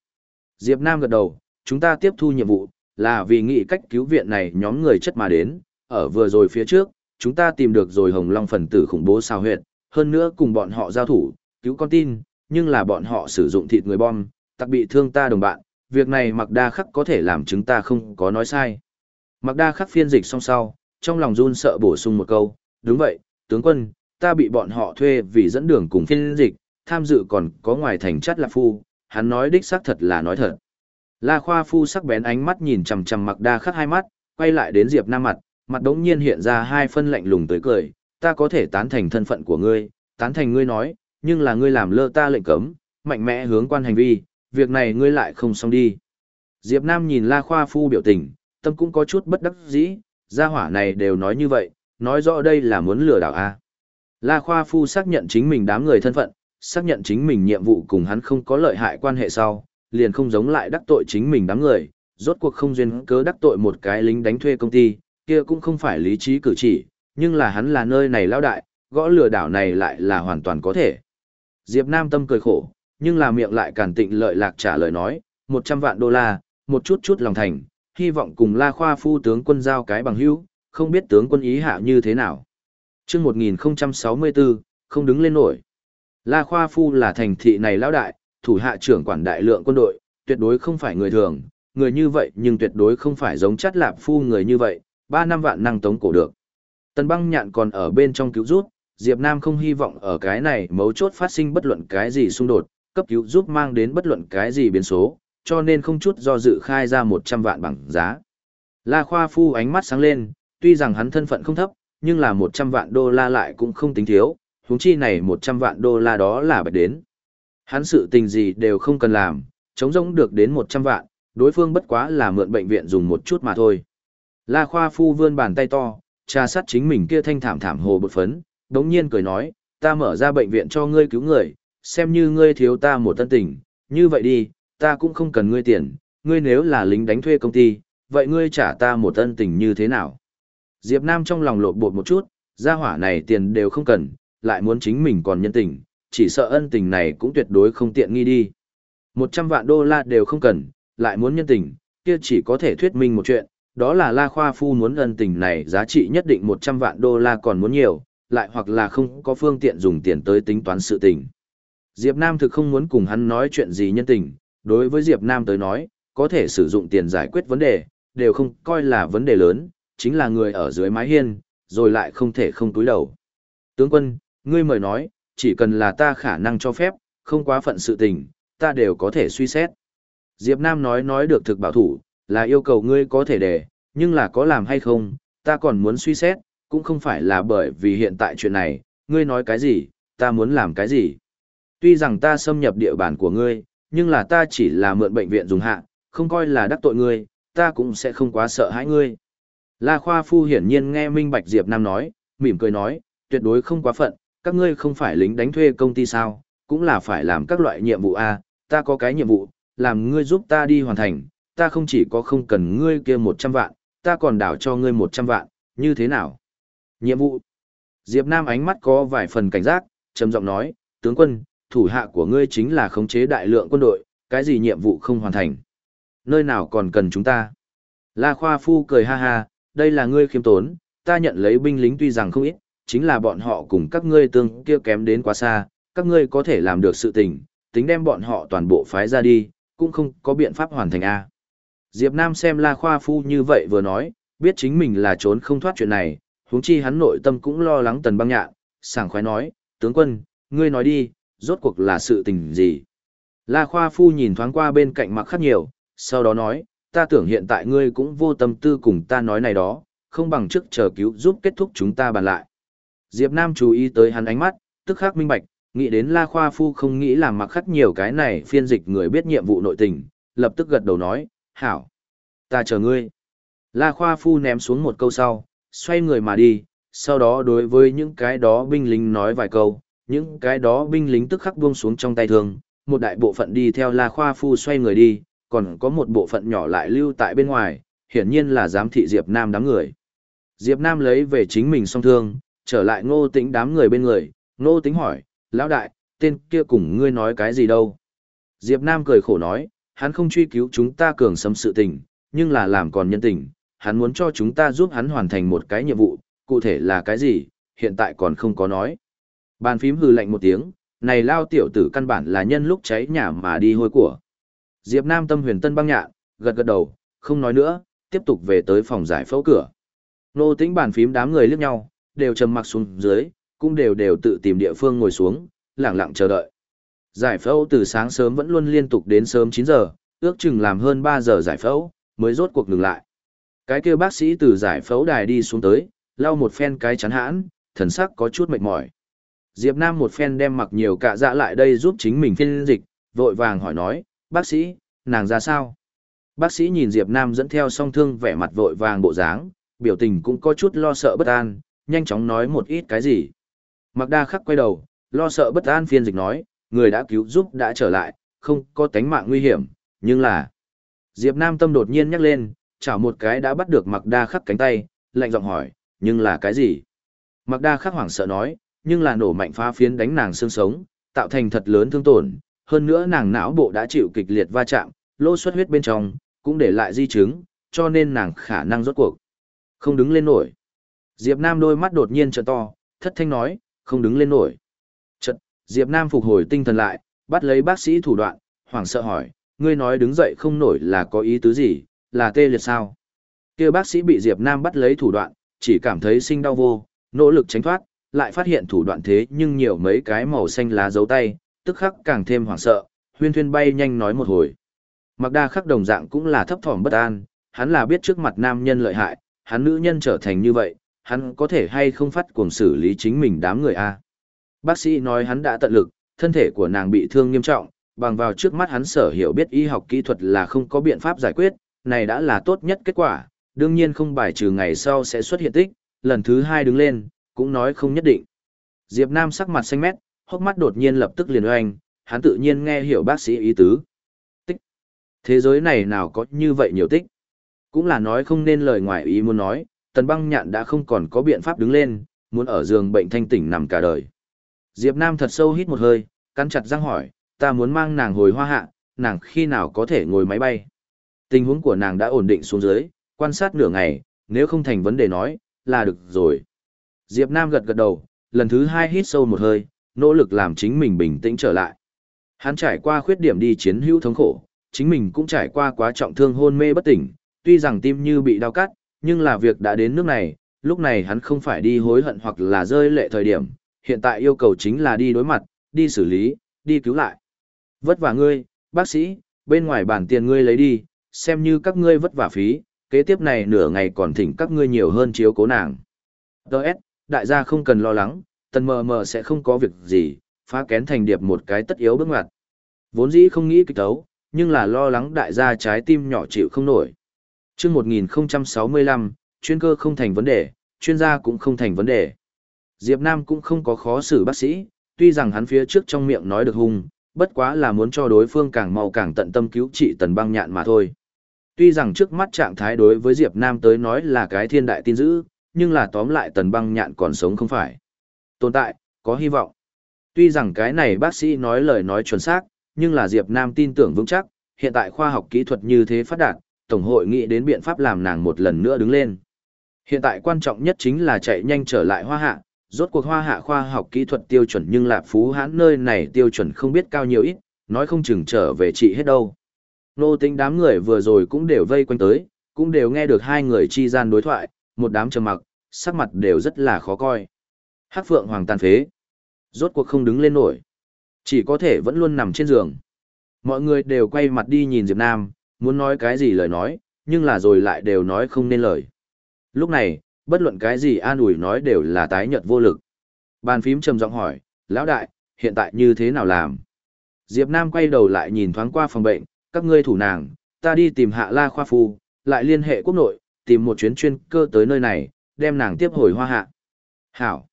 Speaker 1: Diệp Nam gật đầu, chúng ta tiếp thu nhiệm vụ, là vì nghị cách cứu viện này nhóm người chất mà đến, ở vừa rồi phía trước, chúng ta tìm được rồi Hồng Long phần tử khủng bố sao huyệt, hơn nữa cùng bọn họ giao thủ, cứu con tin, nhưng là bọn họ sử dụng thịt người bom, tặc bị thương ta đồng bạn, việc này mặc đa khắc có thể làm chúng ta không có nói sai. Mặc đa khắc phiên dịch xong sau, trong lòng run sợ bổ sung một câu, đúng vậy, tướng quân, ta bị bọn họ thuê vì dẫn đường cùng phiên dịch, tham dự còn có ngoài thành chất là phu, hắn nói đích xác thật là nói thật. La Khoa Phu sắc bén ánh mắt nhìn chằm chằm Mặc Đa Khắc hai mắt, quay lại đến Diệp Nam mặt, mặt đống nhiên hiện ra hai phân lạnh lùng tới cười, ta có thể tán thành thân phận của ngươi, tán thành ngươi nói, nhưng là ngươi làm lơ ta lệnh cấm, mạnh mẽ hướng quan hành vi, việc này ngươi lại không xong đi. Diệp Nam nhìn La Khoa Phu biểu tình, tâm cũng có chút bất đắc dĩ, gia hỏa này đều nói như vậy, nói rõ đây là muốn lừa đảo a. La Khoa Phu xác nhận chính mình đám người thân phận, xác nhận chính mình nhiệm vụ cùng hắn không có lợi hại quan hệ sau, liền không giống lại đắc tội chính mình đám người, rốt cuộc không duyên cớ đắc tội một cái lính đánh thuê công ty, kia cũng không phải lý trí cử chỉ, nhưng là hắn là nơi này lao đại, gõ lừa đảo này lại là hoàn toàn có thể. Diệp Nam tâm cười khổ, nhưng là miệng lại cản tịnh lợi lạc trả lời nói, 100 vạn đô la, một chút chút lòng thành, hy vọng cùng La Khoa phu tướng quân giao cái bằng hữu, không biết tướng quân ý hạ như thế nào. Trước 1064, không đứng lên nổi. La Khoa Phu là thành thị này lão đại, thủ hạ trưởng quản đại lượng quân đội, tuyệt đối không phải người thường, người như vậy nhưng tuyệt đối không phải giống chất lạp phu người như vậy, ba năm vạn năng tống cổ được. Tần băng nhạn còn ở bên trong cứu rút, Diệp Nam không hy vọng ở cái này mấu chốt phát sinh bất luận cái gì xung đột, cấp cứu giúp mang đến bất luận cái gì biến số, cho nên không chút do dự khai ra 100 vạn bằng giá. La Khoa Phu ánh mắt sáng lên, tuy rằng hắn thân phận không thấp, nhưng là 100 vạn đô la lại cũng không tính thiếu, huống chi này 100 vạn đô la đó là bạch đến. Hắn sự tình gì đều không cần làm, chống rỗng được đến 100 vạn, đối phương bất quá là mượn bệnh viện dùng một chút mà thôi. La Khoa Phu vươn bàn tay to, trà sát chính mình kia thanh thảm thảm hồ bột phấn, đống nhiên cười nói, ta mở ra bệnh viện cho ngươi cứu người, xem như ngươi thiếu ta một tân tình, như vậy đi, ta cũng không cần ngươi tiền, ngươi nếu là lính đánh thuê công ty, vậy ngươi trả ta một tân tình như thế nào? Diệp Nam trong lòng lột bột một chút, gia hỏa này tiền đều không cần, lại muốn chính mình còn nhân tình, chỉ sợ ân tình này cũng tuyệt đối không tiện nghi đi. 100 vạn đô la đều không cần, lại muốn nhân tình, kia chỉ có thể thuyết minh một chuyện, đó là La Khoa Phu muốn ân tình này giá trị nhất định 100 vạn đô la còn muốn nhiều, lại hoặc là không có phương tiện dùng tiền tới tính toán sự tình. Diệp Nam thực không muốn cùng hắn nói chuyện gì nhân tình, đối với Diệp Nam tới nói, có thể sử dụng tiền giải quyết vấn đề, đều không coi là vấn đề lớn, chính là người ở dưới mái hiên, rồi lại không thể không túi đầu. Tướng quân, ngươi mời nói, chỉ cần là ta khả năng cho phép, không quá phận sự tình, ta đều có thể suy xét. Diệp Nam nói nói được thực bảo thủ, là yêu cầu ngươi có thể để, nhưng là có làm hay không, ta còn muốn suy xét, cũng không phải là bởi vì hiện tại chuyện này, ngươi nói cái gì, ta muốn làm cái gì. Tuy rằng ta xâm nhập địa bàn của ngươi, nhưng là ta chỉ là mượn bệnh viện dùng hạ, không coi là đắc tội ngươi, ta cũng sẽ không quá sợ hãi ngươi. La Khoa Phu hiển nhiên nghe Minh Bạch Diệp Nam nói, mỉm cười nói, tuyệt đối không quá phận, các ngươi không phải lính đánh thuê công ty sao, cũng là phải làm các loại nhiệm vụ A, ta có cái nhiệm vụ, làm ngươi giúp ta đi hoàn thành, ta không chỉ có không cần ngươi kia 100 vạn, ta còn đảo cho ngươi 100 vạn, như thế nào? Nhiệm vụ. Diệp Nam ánh mắt có vài phần cảnh giác, trầm giọng nói, tướng quân, thủ hạ của ngươi chính là khống chế đại lượng quân đội, cái gì nhiệm vụ không hoàn thành? Nơi nào còn cần chúng ta? La Khoa Phu cười ha ha, đây là ngươi khiêm tốn, ta nhận lấy binh lính tuy rằng không ít, chính là bọn họ cùng các ngươi tương kia kém đến quá xa, các ngươi có thể làm được sự tình, tính đem bọn họ toàn bộ phái ra đi, cũng không có biện pháp hoàn thành A. Diệp Nam xem La Khoa Phu như vậy vừa nói, biết chính mình là trốn không thoát chuyện này, huống chi hắn nội tâm cũng lo lắng tần băng nhạn, sảng khoái nói, tướng quân, ngươi nói đi, rốt cuộc là sự tình gì. La Khoa Phu nhìn thoáng qua bên cạnh mặc khắc nhiều, sau đó nói, ta tưởng hiện tại ngươi cũng vô tâm tư cùng ta nói này đó, không bằng trước chờ cứu giúp kết thúc chúng ta bàn lại. Diệp Nam chú ý tới hắn ánh mắt, tức khắc minh bạch, nghĩ đến La Khoa Phu không nghĩ làm mặc khắc nhiều cái này phiên dịch người biết nhiệm vụ nội tình, lập tức gật đầu nói, hảo, ta chờ ngươi. La Khoa Phu ném xuống một câu sau, xoay người mà đi, sau đó đối với những cái đó binh lính nói vài câu, những cái đó binh lính tức khắc buông xuống trong tay thương, một đại bộ phận đi theo La Khoa Phu xoay người đi, còn có một bộ phận nhỏ lại lưu tại bên ngoài, hiển nhiên là giám thị Diệp Nam đám người. Diệp Nam lấy về chính mình song thương, trở lại ngô tĩnh đám người bên người, ngô tĩnh hỏi, lão đại, tên kia cùng ngươi nói cái gì đâu? Diệp Nam cười khổ nói, hắn không truy cứu chúng ta cường sấm sự tình, nhưng là làm còn nhân tình, hắn muốn cho chúng ta giúp hắn hoàn thành một cái nhiệm vụ, cụ thể là cái gì, hiện tại còn không có nói. Bàn phím hừ lạnh một tiếng, này lao tiểu tử căn bản là nhân lúc cháy nhà mà đi hôi của. Diệp Nam tâm huyền tân băng nhạn, gật gật đầu, không nói nữa, tiếp tục về tới phòng giải phẫu cửa. Nô tĩnh bàn phím đám người liếc nhau, đều trầm mặc xuống dưới, cũng đều đều tự tìm địa phương ngồi xuống, lặng lặng chờ đợi. Giải phẫu từ sáng sớm vẫn luôn liên tục đến sớm 9 giờ, ước chừng làm hơn 3 giờ giải phẫu, mới rốt cuộc ngừng lại. Cái kia bác sĩ từ giải phẫu đài đi xuống tới, lau một phen cái chắn hãn, thần sắc có chút mệt mỏi. Diệp Nam một phen đem mặc nhiều cả dạ lại đây giúp chính mình phiên dịch, vội vàng hỏi nói, bác sĩ, nàng ra sao? Bác sĩ nhìn Diệp Nam dẫn theo song thương vẻ mặt vội vàng bộ dáng, biểu tình cũng có chút lo sợ bất an, nhanh chóng nói một ít cái gì. Mặc đa khắc quay đầu, lo sợ bất an phiên dịch nói, người đã cứu giúp đã trở lại, không có tánh mạng nguy hiểm, nhưng là... Diệp Nam tâm đột nhiên nhắc lên, chảo một cái đã bắt được mặc đa khắc cánh tay, lạnh giọng hỏi, nhưng là cái gì? Mặc đa khắc hoảng sợ nói, nhưng là nổ mạnh phá phiến đánh nàng xương sống, tạo thành thật lớn thương tổn, hơn nữa nàng não bộ đã chịu kịch liệt va chạm, lô xuất huyết bên trong, cũng để lại di chứng, cho nên nàng khả năng rốt cuộc. Không đứng lên nổi. Diệp Nam đôi mắt đột nhiên trợ to, thất thanh nói, không đứng lên nổi. Diệp Nam phục hồi tinh thần lại, bắt lấy bác sĩ thủ đoạn, hoảng sợ hỏi, ngươi nói đứng dậy không nổi là có ý tứ gì, là tê liệt sao? Kia bác sĩ bị Diệp Nam bắt lấy thủ đoạn, chỉ cảm thấy sinh đau vô, nỗ lực tránh thoát, lại phát hiện thủ đoạn thế nhưng nhiều mấy cái màu xanh lá dấu tay, tức khắc càng thêm hoảng sợ, huyên thuyên bay nhanh nói một hồi. Mặc đa khắc đồng dạng cũng là thấp thỏm bất an, hắn là biết trước mặt nam nhân lợi hại, hắn nữ nhân trở thành như vậy, hắn có thể hay không phát cuồng xử lý chính mình đám người a. Bác sĩ nói hắn đã tận lực, thân thể của nàng bị thương nghiêm trọng, bằng vào trước mắt hắn sở hiểu biết y học kỹ thuật là không có biện pháp giải quyết, này đã là tốt nhất kết quả, đương nhiên không bài trừ ngày sau sẽ xuất hiện tích, lần thứ hai đứng lên, cũng nói không nhất định. Diệp Nam sắc mặt xanh mét, hốc mắt đột nhiên lập tức liền oanh, hắn tự nhiên nghe hiểu bác sĩ ý tứ. Tích. Thế giới này nào có như vậy nhiều tích. Cũng là nói không nên lời ngoài ý muốn nói, tần băng nhạn đã không còn có biện pháp đứng lên, muốn ở giường bệnh thanh tỉnh nằm cả đời. Diệp Nam thật sâu hít một hơi, cắn chặt răng hỏi, ta muốn mang nàng hồi hoa hạ, nàng khi nào có thể ngồi máy bay. Tình huống của nàng đã ổn định xuống dưới, quan sát nửa ngày, nếu không thành vấn đề nói, là được rồi. Diệp Nam gật gật đầu, lần thứ hai hít sâu một hơi, nỗ lực làm chính mình bình tĩnh trở lại. Hắn trải qua khuyết điểm đi chiến hữu thống khổ, chính mình cũng trải qua quá trọng thương hôn mê bất tỉnh, tuy rằng tim như bị đau cắt, nhưng là việc đã đến nước này, lúc này hắn không phải đi hối hận hoặc là rơi lệ thời điểm, hiện tại yêu cầu chính là đi đối mặt, đi xử lý, đi cứu lại. Vất vả ngươi, bác sĩ, bên ngoài bản tiền ngươi lấy đi, xem như các ngươi vất vả phí, kế tiếp này nửa ngày còn thỉnh các ngươi nhiều hơn chiếu cố nàng. Đợt, đại gia không cần lo lắng, tần mờ mờ sẽ không có việc gì, phá kén thành điệp một cái tất yếu bước ngoặt. Vốn dĩ không nghĩ kịch tấu, nhưng là lo lắng đại gia trái tim nhỏ chịu không nổi. Trước 1065, chuyên cơ không thành vấn đề, chuyên gia cũng không thành vấn đề. Diệp Nam cũng không có khó xử bác sĩ, tuy rằng hắn phía trước trong miệng nói được hung, bất quá là muốn cho đối phương càng mau càng tận tâm cứu trị tần băng nhạn mà thôi. Tuy rằng trước mắt trạng thái đối với Diệp Nam tới nói là cái thiên đại tin dữ, nhưng là tóm lại tần băng nhạn còn sống không phải. Tồn tại, có hy vọng. Tuy rằng cái này bác sĩ nói lời nói chuẩn xác, nhưng là Diệp Nam tin tưởng vững chắc, hiện tại khoa học kỹ thuật như thế phát đạt, Tổng hội nghĩ đến biện pháp làm nàng một lần nữa đứng lên. Hiện tại quan trọng nhất chính là chạy nhanh trở lại hoa hạ, rốt cuộc hoa hạ khoa học kỹ thuật tiêu chuẩn nhưng lạp phú hãn nơi này tiêu chuẩn không biết cao nhiều ít, nói không chừng trở về chị hết đâu. Nô tính đám người vừa rồi cũng đều vây quanh tới, cũng đều nghe được hai người chi gian đối thoại, một đám trầm mặc, sắc mặt đều rất là khó coi. Hắc phượng hoàng tàn phế. Rốt cuộc không đứng lên nổi. Chỉ có thể vẫn luôn nằm trên giường. Mọi người đều quay mặt đi nhìn Diệp Nam, muốn nói cái gì lời nói, nhưng là rồi lại đều nói không nên lời. Lúc này, bất luận cái gì an ủi nói đều là tái nhợt vô lực. Bàn phím trầm giọng hỏi, lão đại, hiện tại như thế nào làm? Diệp Nam quay đầu lại nhìn thoáng qua phòng bệnh, các ngươi thủ nàng, ta đi tìm hạ la khoa phu, lại liên hệ quốc nội, tìm một chuyến chuyên cơ tới nơi này, đem nàng tiếp hồi hoa hạ. Hảo.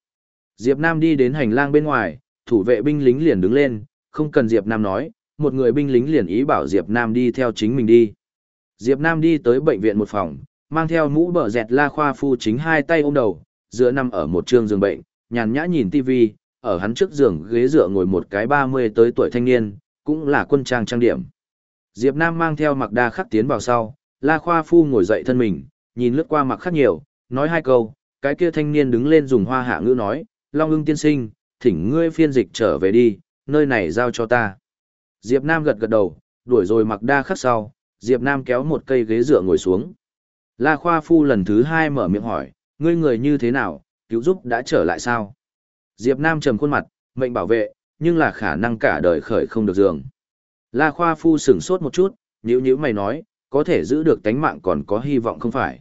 Speaker 1: Diệp Nam đi đến hành lang bên ngoài, thủ vệ binh lính liền đứng lên, không cần Diệp Nam nói, một người binh lính liền ý bảo Diệp Nam đi theo chính mình đi. Diệp Nam đi tới bệnh viện một phòng, mang theo mũ bờ dẹt la khoa phu chính hai tay ôm đầu, giữa nằm ở một trường giường bệnh, nhàn nhã nhìn tivi, ở hắn trước giường ghế dựa ngồi một cái 30 tới tuổi thanh niên, cũng là quân trang trang điểm. Diệp Nam mang theo mặc đa khắc tiến vào sau, la khoa phu ngồi dậy thân mình, nhìn lướt qua mặc khắc nhiều, nói hai câu, cái kia thanh niên đứng lên dùng hoa hạ ngữ nói, Long ưng tiên sinh, thỉnh ngươi phiên dịch trở về đi, nơi này giao cho ta. Diệp Nam gật gật đầu, đuổi rồi mặc đa khắc sau, Diệp Nam kéo một cây ghế dựa ngồi xuống. La Khoa Phu lần thứ hai mở miệng hỏi, ngươi người như thế nào, cứu giúp đã trở lại sao? Diệp Nam trầm khuôn mặt, mệnh bảo vệ, nhưng là khả năng cả đời khởi không được giường. La Khoa Phu sửng sốt một chút, nhíu nhíu mày nói, có thể giữ được tánh mạng còn có hy vọng không phải?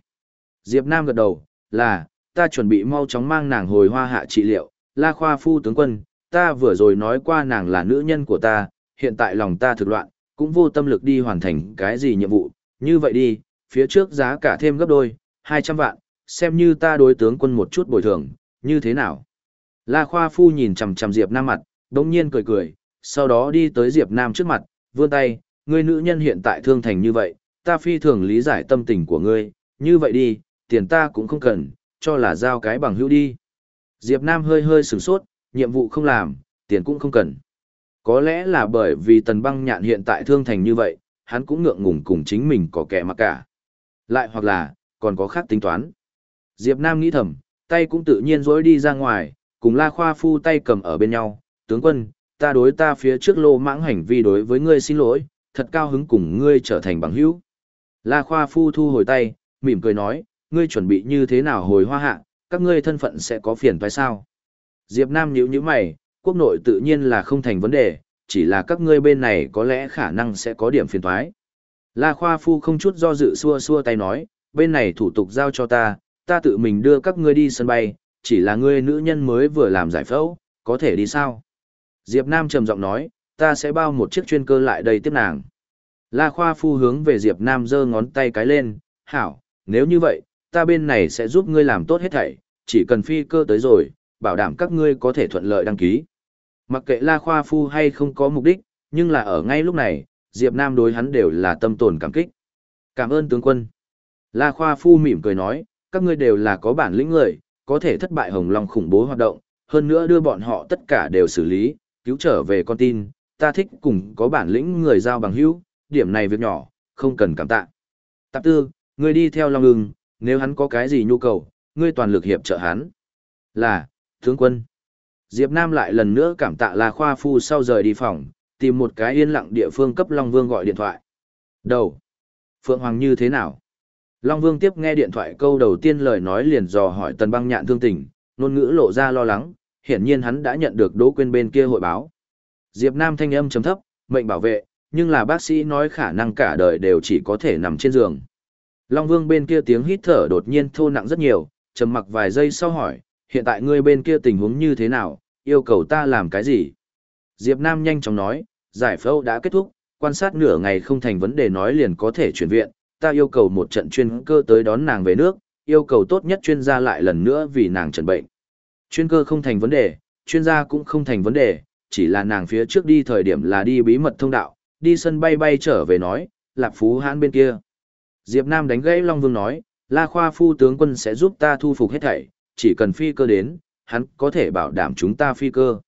Speaker 1: Diệp Nam gật đầu, là, ta chuẩn bị mau chóng mang nàng hồi hoa hạ trị liệu, La Khoa Phu tướng quân, ta vừa rồi nói qua nàng là nữ nhân của ta, hiện tại lòng ta thực loạn, cũng vô tâm lực đi hoàn thành cái gì nhiệm vụ, như vậy đi, phía trước giá cả thêm gấp đôi, 200 vạn, xem như ta đối tướng quân một chút bồi thường, như thế nào? La Khoa Phu nhìn chằm chằm Diệp Nam mặt, đống nhiên cười cười, sau đó đi tới Diệp Nam trước mặt, vươn tay, ngươi nữ nhân hiện tại thương thành như vậy, ta phi thường lý giải tâm tình của ngươi, như vậy đi, tiền ta cũng không cần, cho là giao cái bằng hữu đi. Diệp Nam hơi hơi sửng sốt, nhiệm vụ không làm, tiền cũng không cần. Có lẽ là bởi vì tần băng nhạn hiện tại thương thành như vậy, hắn cũng ngượng ngùng cùng chính mình có kẻ mà cả. Lại hoặc là, còn có khác tính toán. Diệp Nam nghĩ thầm, tay cũng tự nhiên rối đi ra ngoài, cùng La Khoa Phu tay cầm ở bên nhau. Tướng quân, ta đối ta phía trước lô mãng hành vi đối với ngươi xin lỗi, thật cao hứng cùng ngươi trở thành bằng hữu. La Khoa Phu thu hồi tay, mỉm cười nói, ngươi chuẩn bị như thế nào hồi hoa hạ, các ngươi thân phận sẽ có phiền phải sao? Diệp Nam nhíu nhíu mày, quốc nội tự nhiên là không thành vấn đề, chỉ là các ngươi bên này có lẽ khả năng sẽ có điểm phiền toái. La Khoa Phu không chút do dự xua xua tay nói, bên này thủ tục giao cho ta, ta tự mình đưa các ngươi đi sân bay, chỉ là ngươi nữ nhân mới vừa làm giải phẫu, có thể đi sao? Diệp Nam trầm giọng nói, ta sẽ bao một chiếc chuyên cơ lại đây tiếp nàng. La Khoa Phu hướng về Diệp Nam giơ ngón tay cái lên, hảo, nếu như vậy, ta bên này sẽ giúp ngươi làm tốt hết thảy, chỉ cần phi cơ tới rồi, bảo đảm các ngươi có thể thuận lợi đăng ký. Mặc kệ La Khoa Phu hay không có mục đích, nhưng là ở ngay lúc này, Diệp Nam đối hắn đều là tâm tồn cảm kích. Cảm ơn tướng quân. La Khoa Phu mỉm cười nói, các ngươi đều là có bản lĩnh người, có thể thất bại Hồng Long khủng bố hoạt động, hơn nữa đưa bọn họ tất cả đều xử lý, cứu trở về con tin, ta thích cùng có bản lĩnh người giao bằng hữu, điểm này việc nhỏ, không cần cảm tạ. Tạp tư, ngươi đi theo Long ưng, nếu hắn có cái gì nhu cầu, ngươi toàn lực hiệp trợ hắn. Là, tướng quân. Diệp Nam lại lần nữa cảm tạ La Khoa Phu sau rời đi phòng, tìm một cái yên lặng địa phương cấp Long Vương gọi điện thoại. Đầu. Phượng Hoàng như thế nào? Long Vương tiếp nghe điện thoại câu đầu tiên lời nói liền dò hỏi Tần Băng Nhạn thương tình, ngôn ngữ lộ ra lo lắng, hiển nhiên hắn đã nhận được Đỗ Quyên bên kia hội báo. Diệp Nam thanh âm trầm thấp, mệnh bảo vệ, nhưng là bác sĩ nói khả năng cả đời đều chỉ có thể nằm trên giường. Long Vương bên kia tiếng hít thở đột nhiên thô nặng rất nhiều, trầm mặc vài giây sau hỏi, hiện tại ngươi bên kia tình huống như thế nào, yêu cầu ta làm cái gì? Diệp Nam nhanh chóng nói, giải phẫu đã kết thúc, quan sát nửa ngày không thành vấn đề nói liền có thể chuyển viện, ta yêu cầu một trận chuyên cơ tới đón nàng về nước, yêu cầu tốt nhất chuyên gia lại lần nữa vì nàng trần bệnh. Chuyên cơ không thành vấn đề, chuyên gia cũng không thành vấn đề, chỉ là nàng phía trước đi thời điểm là đi bí mật thông đạo, đi sân bay bay trở về nói, Lạp Phú Hãn bên kia. Diệp Nam đánh gãy Long Vương nói, La Khoa phu tướng quân sẽ giúp ta thu phục hết thảy, chỉ cần phi cơ đến, hắn có thể bảo đảm chúng ta phi cơ.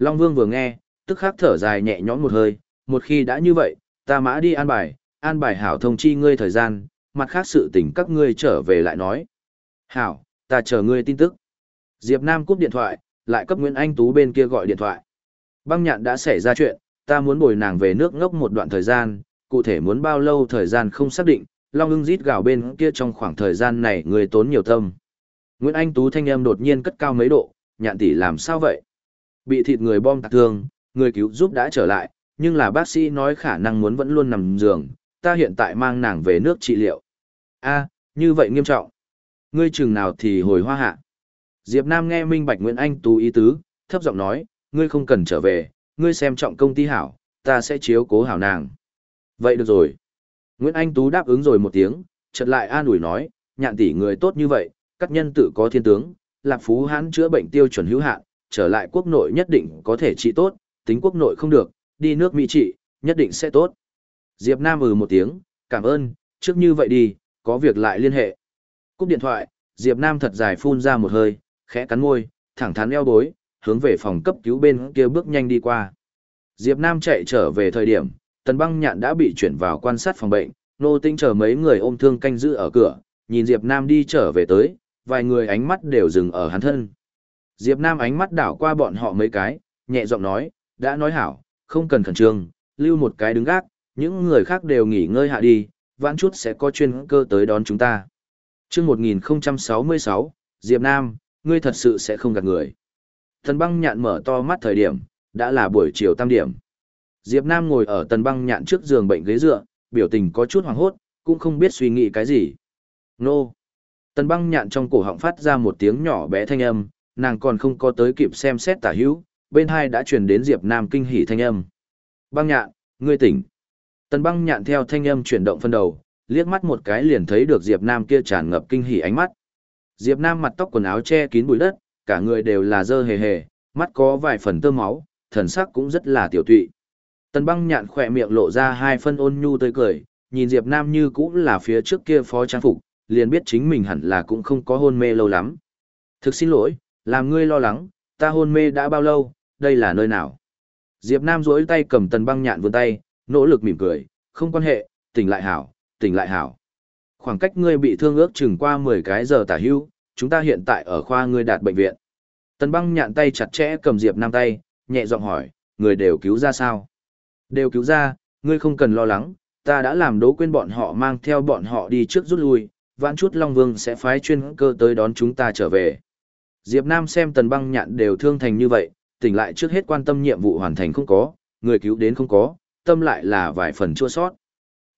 Speaker 1: Long Vương vừa nghe, tức khắc thở dài nhẹ nhõm một hơi, một khi đã như vậy, ta mã đi an bài, an bài hảo thông chi ngươi thời gian, mặt khác sự tình các ngươi trở về lại nói. Hảo, ta chờ ngươi tin tức. Diệp Nam cúp điện thoại, lại cấp Nguyễn Anh Tú bên kia gọi điện thoại. Băng nhạn đã xảy ra chuyện, ta muốn bồi nàng về nước ngốc một đoạn thời gian, cụ thể muốn bao lâu thời gian không xác định, Long ưng rít gào bên kia trong khoảng thời gian này người tốn nhiều tâm. Nguyễn Anh Tú thanh âm đột nhiên cất cao mấy độ, nhạn tỷ làm sao vậy? Bị thịt người bom tạc thương, người cứu giúp đã trở lại, nhưng là bác sĩ nói khả năng muốn vẫn luôn nằm giường, ta hiện tại mang nàng về nước trị liệu. a như vậy nghiêm trọng. Ngươi chừng nào thì hồi hoa hạ. Diệp Nam nghe minh bạch Nguyễn Anh Tú ý tứ, thấp giọng nói, ngươi không cần trở về, ngươi xem trọng công ty hảo, ta sẽ chiếu cố hảo nàng. Vậy được rồi. Nguyễn Anh Tú đáp ứng rồi một tiếng, chợt lại an ủi nói, nhạn tỷ người tốt như vậy, các nhân tự có thiên tướng, lạc phú hãn chữa bệnh tiêu chuẩn hữu hạn, trở lại quốc nội nhất định có thể trị tốt, tính quốc nội không được, đi nước Mỹ trị, nhất định sẽ tốt. Diệp Nam ừ một tiếng, cảm ơn, trước như vậy đi, có việc lại liên hệ. Cúp điện thoại, Diệp Nam thật dài phun ra một hơi, khẽ cắn môi, thẳng thắn eo bối, hướng về phòng cấp cứu bên kia bước nhanh đi qua. Diệp Nam chạy trở về thời điểm, Tần Băng Nhạn đã bị chuyển vào quan sát phòng bệnh, Nô Tinh chờ mấy người ôm thương canh giữ ở cửa, nhìn Diệp Nam đi trở về tới, vài người ánh mắt đều dừng ở hắn thân. Diệp Nam ánh mắt đảo qua bọn họ mấy cái, nhẹ giọng nói, đã nói hảo, không cần khẩn trương, lưu một cái đứng gác, những người khác đều nghỉ ngơi hạ đi, vãn chút sẽ có chuyên cơ tới đón chúng ta. Trước 1066, Diệp Nam, ngươi thật sự sẽ không gạt người. Tần băng nhạn mở to mắt thời điểm, đã là buổi chiều tam điểm. Diệp Nam ngồi ở tần băng nhạn trước giường bệnh ghế dựa, biểu tình có chút hoảng hốt, cũng không biết suy nghĩ cái gì. Nô! Tần băng nhạn trong cổ họng phát ra một tiếng nhỏ bé thanh âm, nàng còn không có tới kịp xem xét tả hữu, bên hai đã truyền đến Diệp Nam kinh hỉ thanh âm. Băng nhạn, ngươi tỉnh. Tần băng nhạn theo thanh âm chuyển động phân đầu, liếc mắt một cái liền thấy được Diệp Nam kia tràn ngập kinh hỉ ánh mắt. Diệp Nam mặt tóc quần áo che kín bụi đất, cả người đều là dơ hề hề, mắt có vài phần tơ máu, thần sắc cũng rất là tiểu tụy. Tần băng nhạn khỏe miệng lộ ra hai phân ôn nhu tươi cười, nhìn Diệp Nam như cũng là phía trước kia phó trang phục, liền biết chính mình hẳn là cũng không có hôn mê lâu lắm. Thực xin lỗi, làm ngươi lo lắng, ta hôn mê đã bao lâu, đây là nơi nào? Diệp Nam duỗi tay cầm tần băng nhạn vươn tay, nỗ lực mỉm cười, không quan hệ, tỉnh lại hảo, tỉnh lại hảo. Khoảng cách ngươi bị thương ước chừng qua 10 cái giờ tả hưu, chúng ta hiện tại ở khoa ngươi đạt bệnh viện. Tần băng nhạn tay chặt chẽ cầm Diệp Nam tay, nhẹ giọng hỏi, người đều cứu ra sao? Đều cứu ra, ngươi không cần lo lắng, ta đã làm đố quên bọn họ mang theo bọn họ đi trước rút lui, vãn chút Long Vương sẽ phái chuyên cơ tới đón chúng ta trở về. Diệp Nam xem tần băng nhạn đều thương thành như vậy, tỉnh lại trước hết quan tâm nhiệm vụ hoàn thành không có, người cứu đến không có, tâm lại là vài phần chua sót.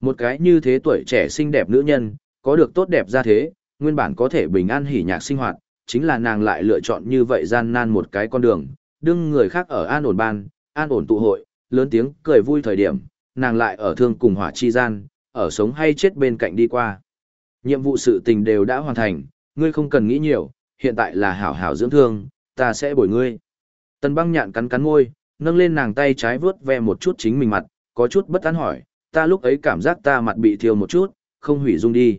Speaker 1: Một cái như thế tuổi trẻ xinh đẹp nữ nhân, có được tốt đẹp ra thế, nguyên bản có thể bình an hỉ nhạc sinh hoạt, chính là nàng lại lựa chọn như vậy gian nan một cái con đường, đương người khác ở an ổn ban, an ổn tụ hội, lớn tiếng cười vui thời điểm, nàng lại ở thương cùng hỏa chi gian, ở sống hay chết bên cạnh đi qua. Nhiệm vụ sự tình đều đã hoàn thành, ngươi không cần nghĩ nhiều, hiện tại là hảo hảo dưỡng thương, ta sẽ bồi ngươi. Tần băng nhạn cắn cắn môi, nâng lên nàng tay trái vướt ve một chút chính mình mặt, có chút bất an hỏi, ta lúc ấy cảm giác ta mặt bị thiêu một chút, không hủy dung đi.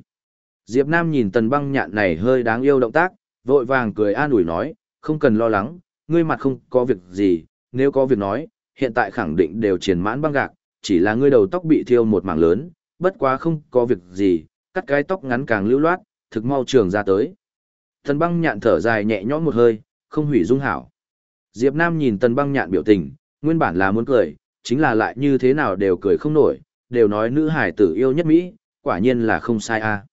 Speaker 1: Diệp Nam nhìn tần băng nhạn này hơi đáng yêu động tác, vội vàng cười an ủi nói, không cần lo lắng, ngươi mặt không có việc gì, nếu có việc nói, hiện tại khẳng định đều triển mãn băng gạc, chỉ là ngươi đầu tóc bị thiêu một mảng lớn, bất quá không có việc gì, cắt cái tóc ngắn càng lưu loát, thực mau trường ra tới. Tần băng nhạn thở dài nhẹ nhõm một hơi, không hủy dung hảo. Diệp Nam nhìn tần băng nhạn biểu tình, nguyên bản là muốn cười, chính là lại như thế nào đều cười không nổi, đều nói nữ hải tử yêu nhất Mỹ, quả nhiên là không sai a.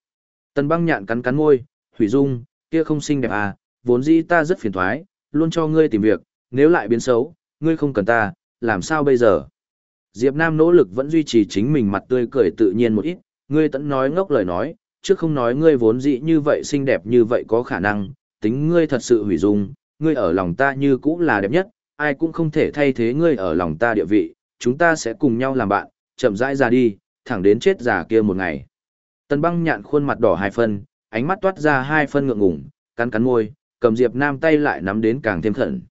Speaker 1: Tần băng nhạn cắn cắn môi, hủy dung, kia không xinh đẹp à, vốn dĩ ta rất phiền thoái, luôn cho ngươi tìm việc, nếu lại biến xấu, ngươi không cần ta, làm sao bây giờ? Diệp Nam nỗ lực vẫn duy trì chính mình mặt tươi cười tự nhiên một ít, ngươi tẫn nói ngốc lời nói, trước không nói ngươi vốn dĩ như vậy xinh đẹp như vậy có khả năng, tính ngươi thật sự hủy dung, ngươi ở lòng ta như cũ là đẹp nhất, ai cũng không thể thay thế ngươi ở lòng ta địa vị, chúng ta sẽ cùng nhau làm bạn, chậm rãi ra đi, thẳng đến chết già kia một ngày. Tần băng nhạn khuôn mặt đỏ hai phân, ánh mắt toát ra hai phân ngượng ngủng, cắn cắn môi, cầm Diệp Nam tay lại nắm đến càng thêm khẩn.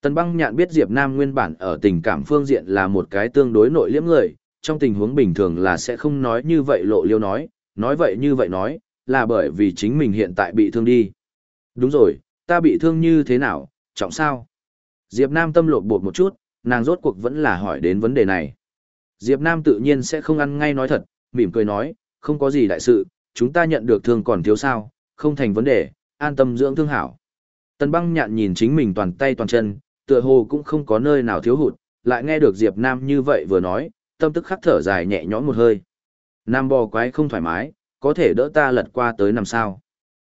Speaker 1: Tần băng nhạn biết Diệp Nam nguyên bản ở tình cảm phương diện là một cái tương đối nội liễm người, trong tình huống bình thường là sẽ không nói như vậy lộ liêu nói, nói vậy như vậy nói, là bởi vì chính mình hiện tại bị thương đi. Đúng rồi, ta bị thương như thế nào, trọng sao? Diệp Nam tâm lột bột một chút, nàng rốt cuộc vẫn là hỏi đến vấn đề này. Diệp Nam tự nhiên sẽ không ăn ngay nói thật, mỉm cười nói, không có gì đại sự, chúng ta nhận được thương còn thiếu sao, không thành vấn đề, an tâm dưỡng thương hảo. Tần băng nhạn nhìn chính mình toàn tay toàn chân, tựa hồ cũng không có nơi nào thiếu hụt, lại nghe được Diệp Nam như vậy vừa nói, tâm tức khắc thở dài nhẹ nhõm một hơi. Nam bò quái không thoải mái, có thể đỡ ta lật qua tới nằm sao.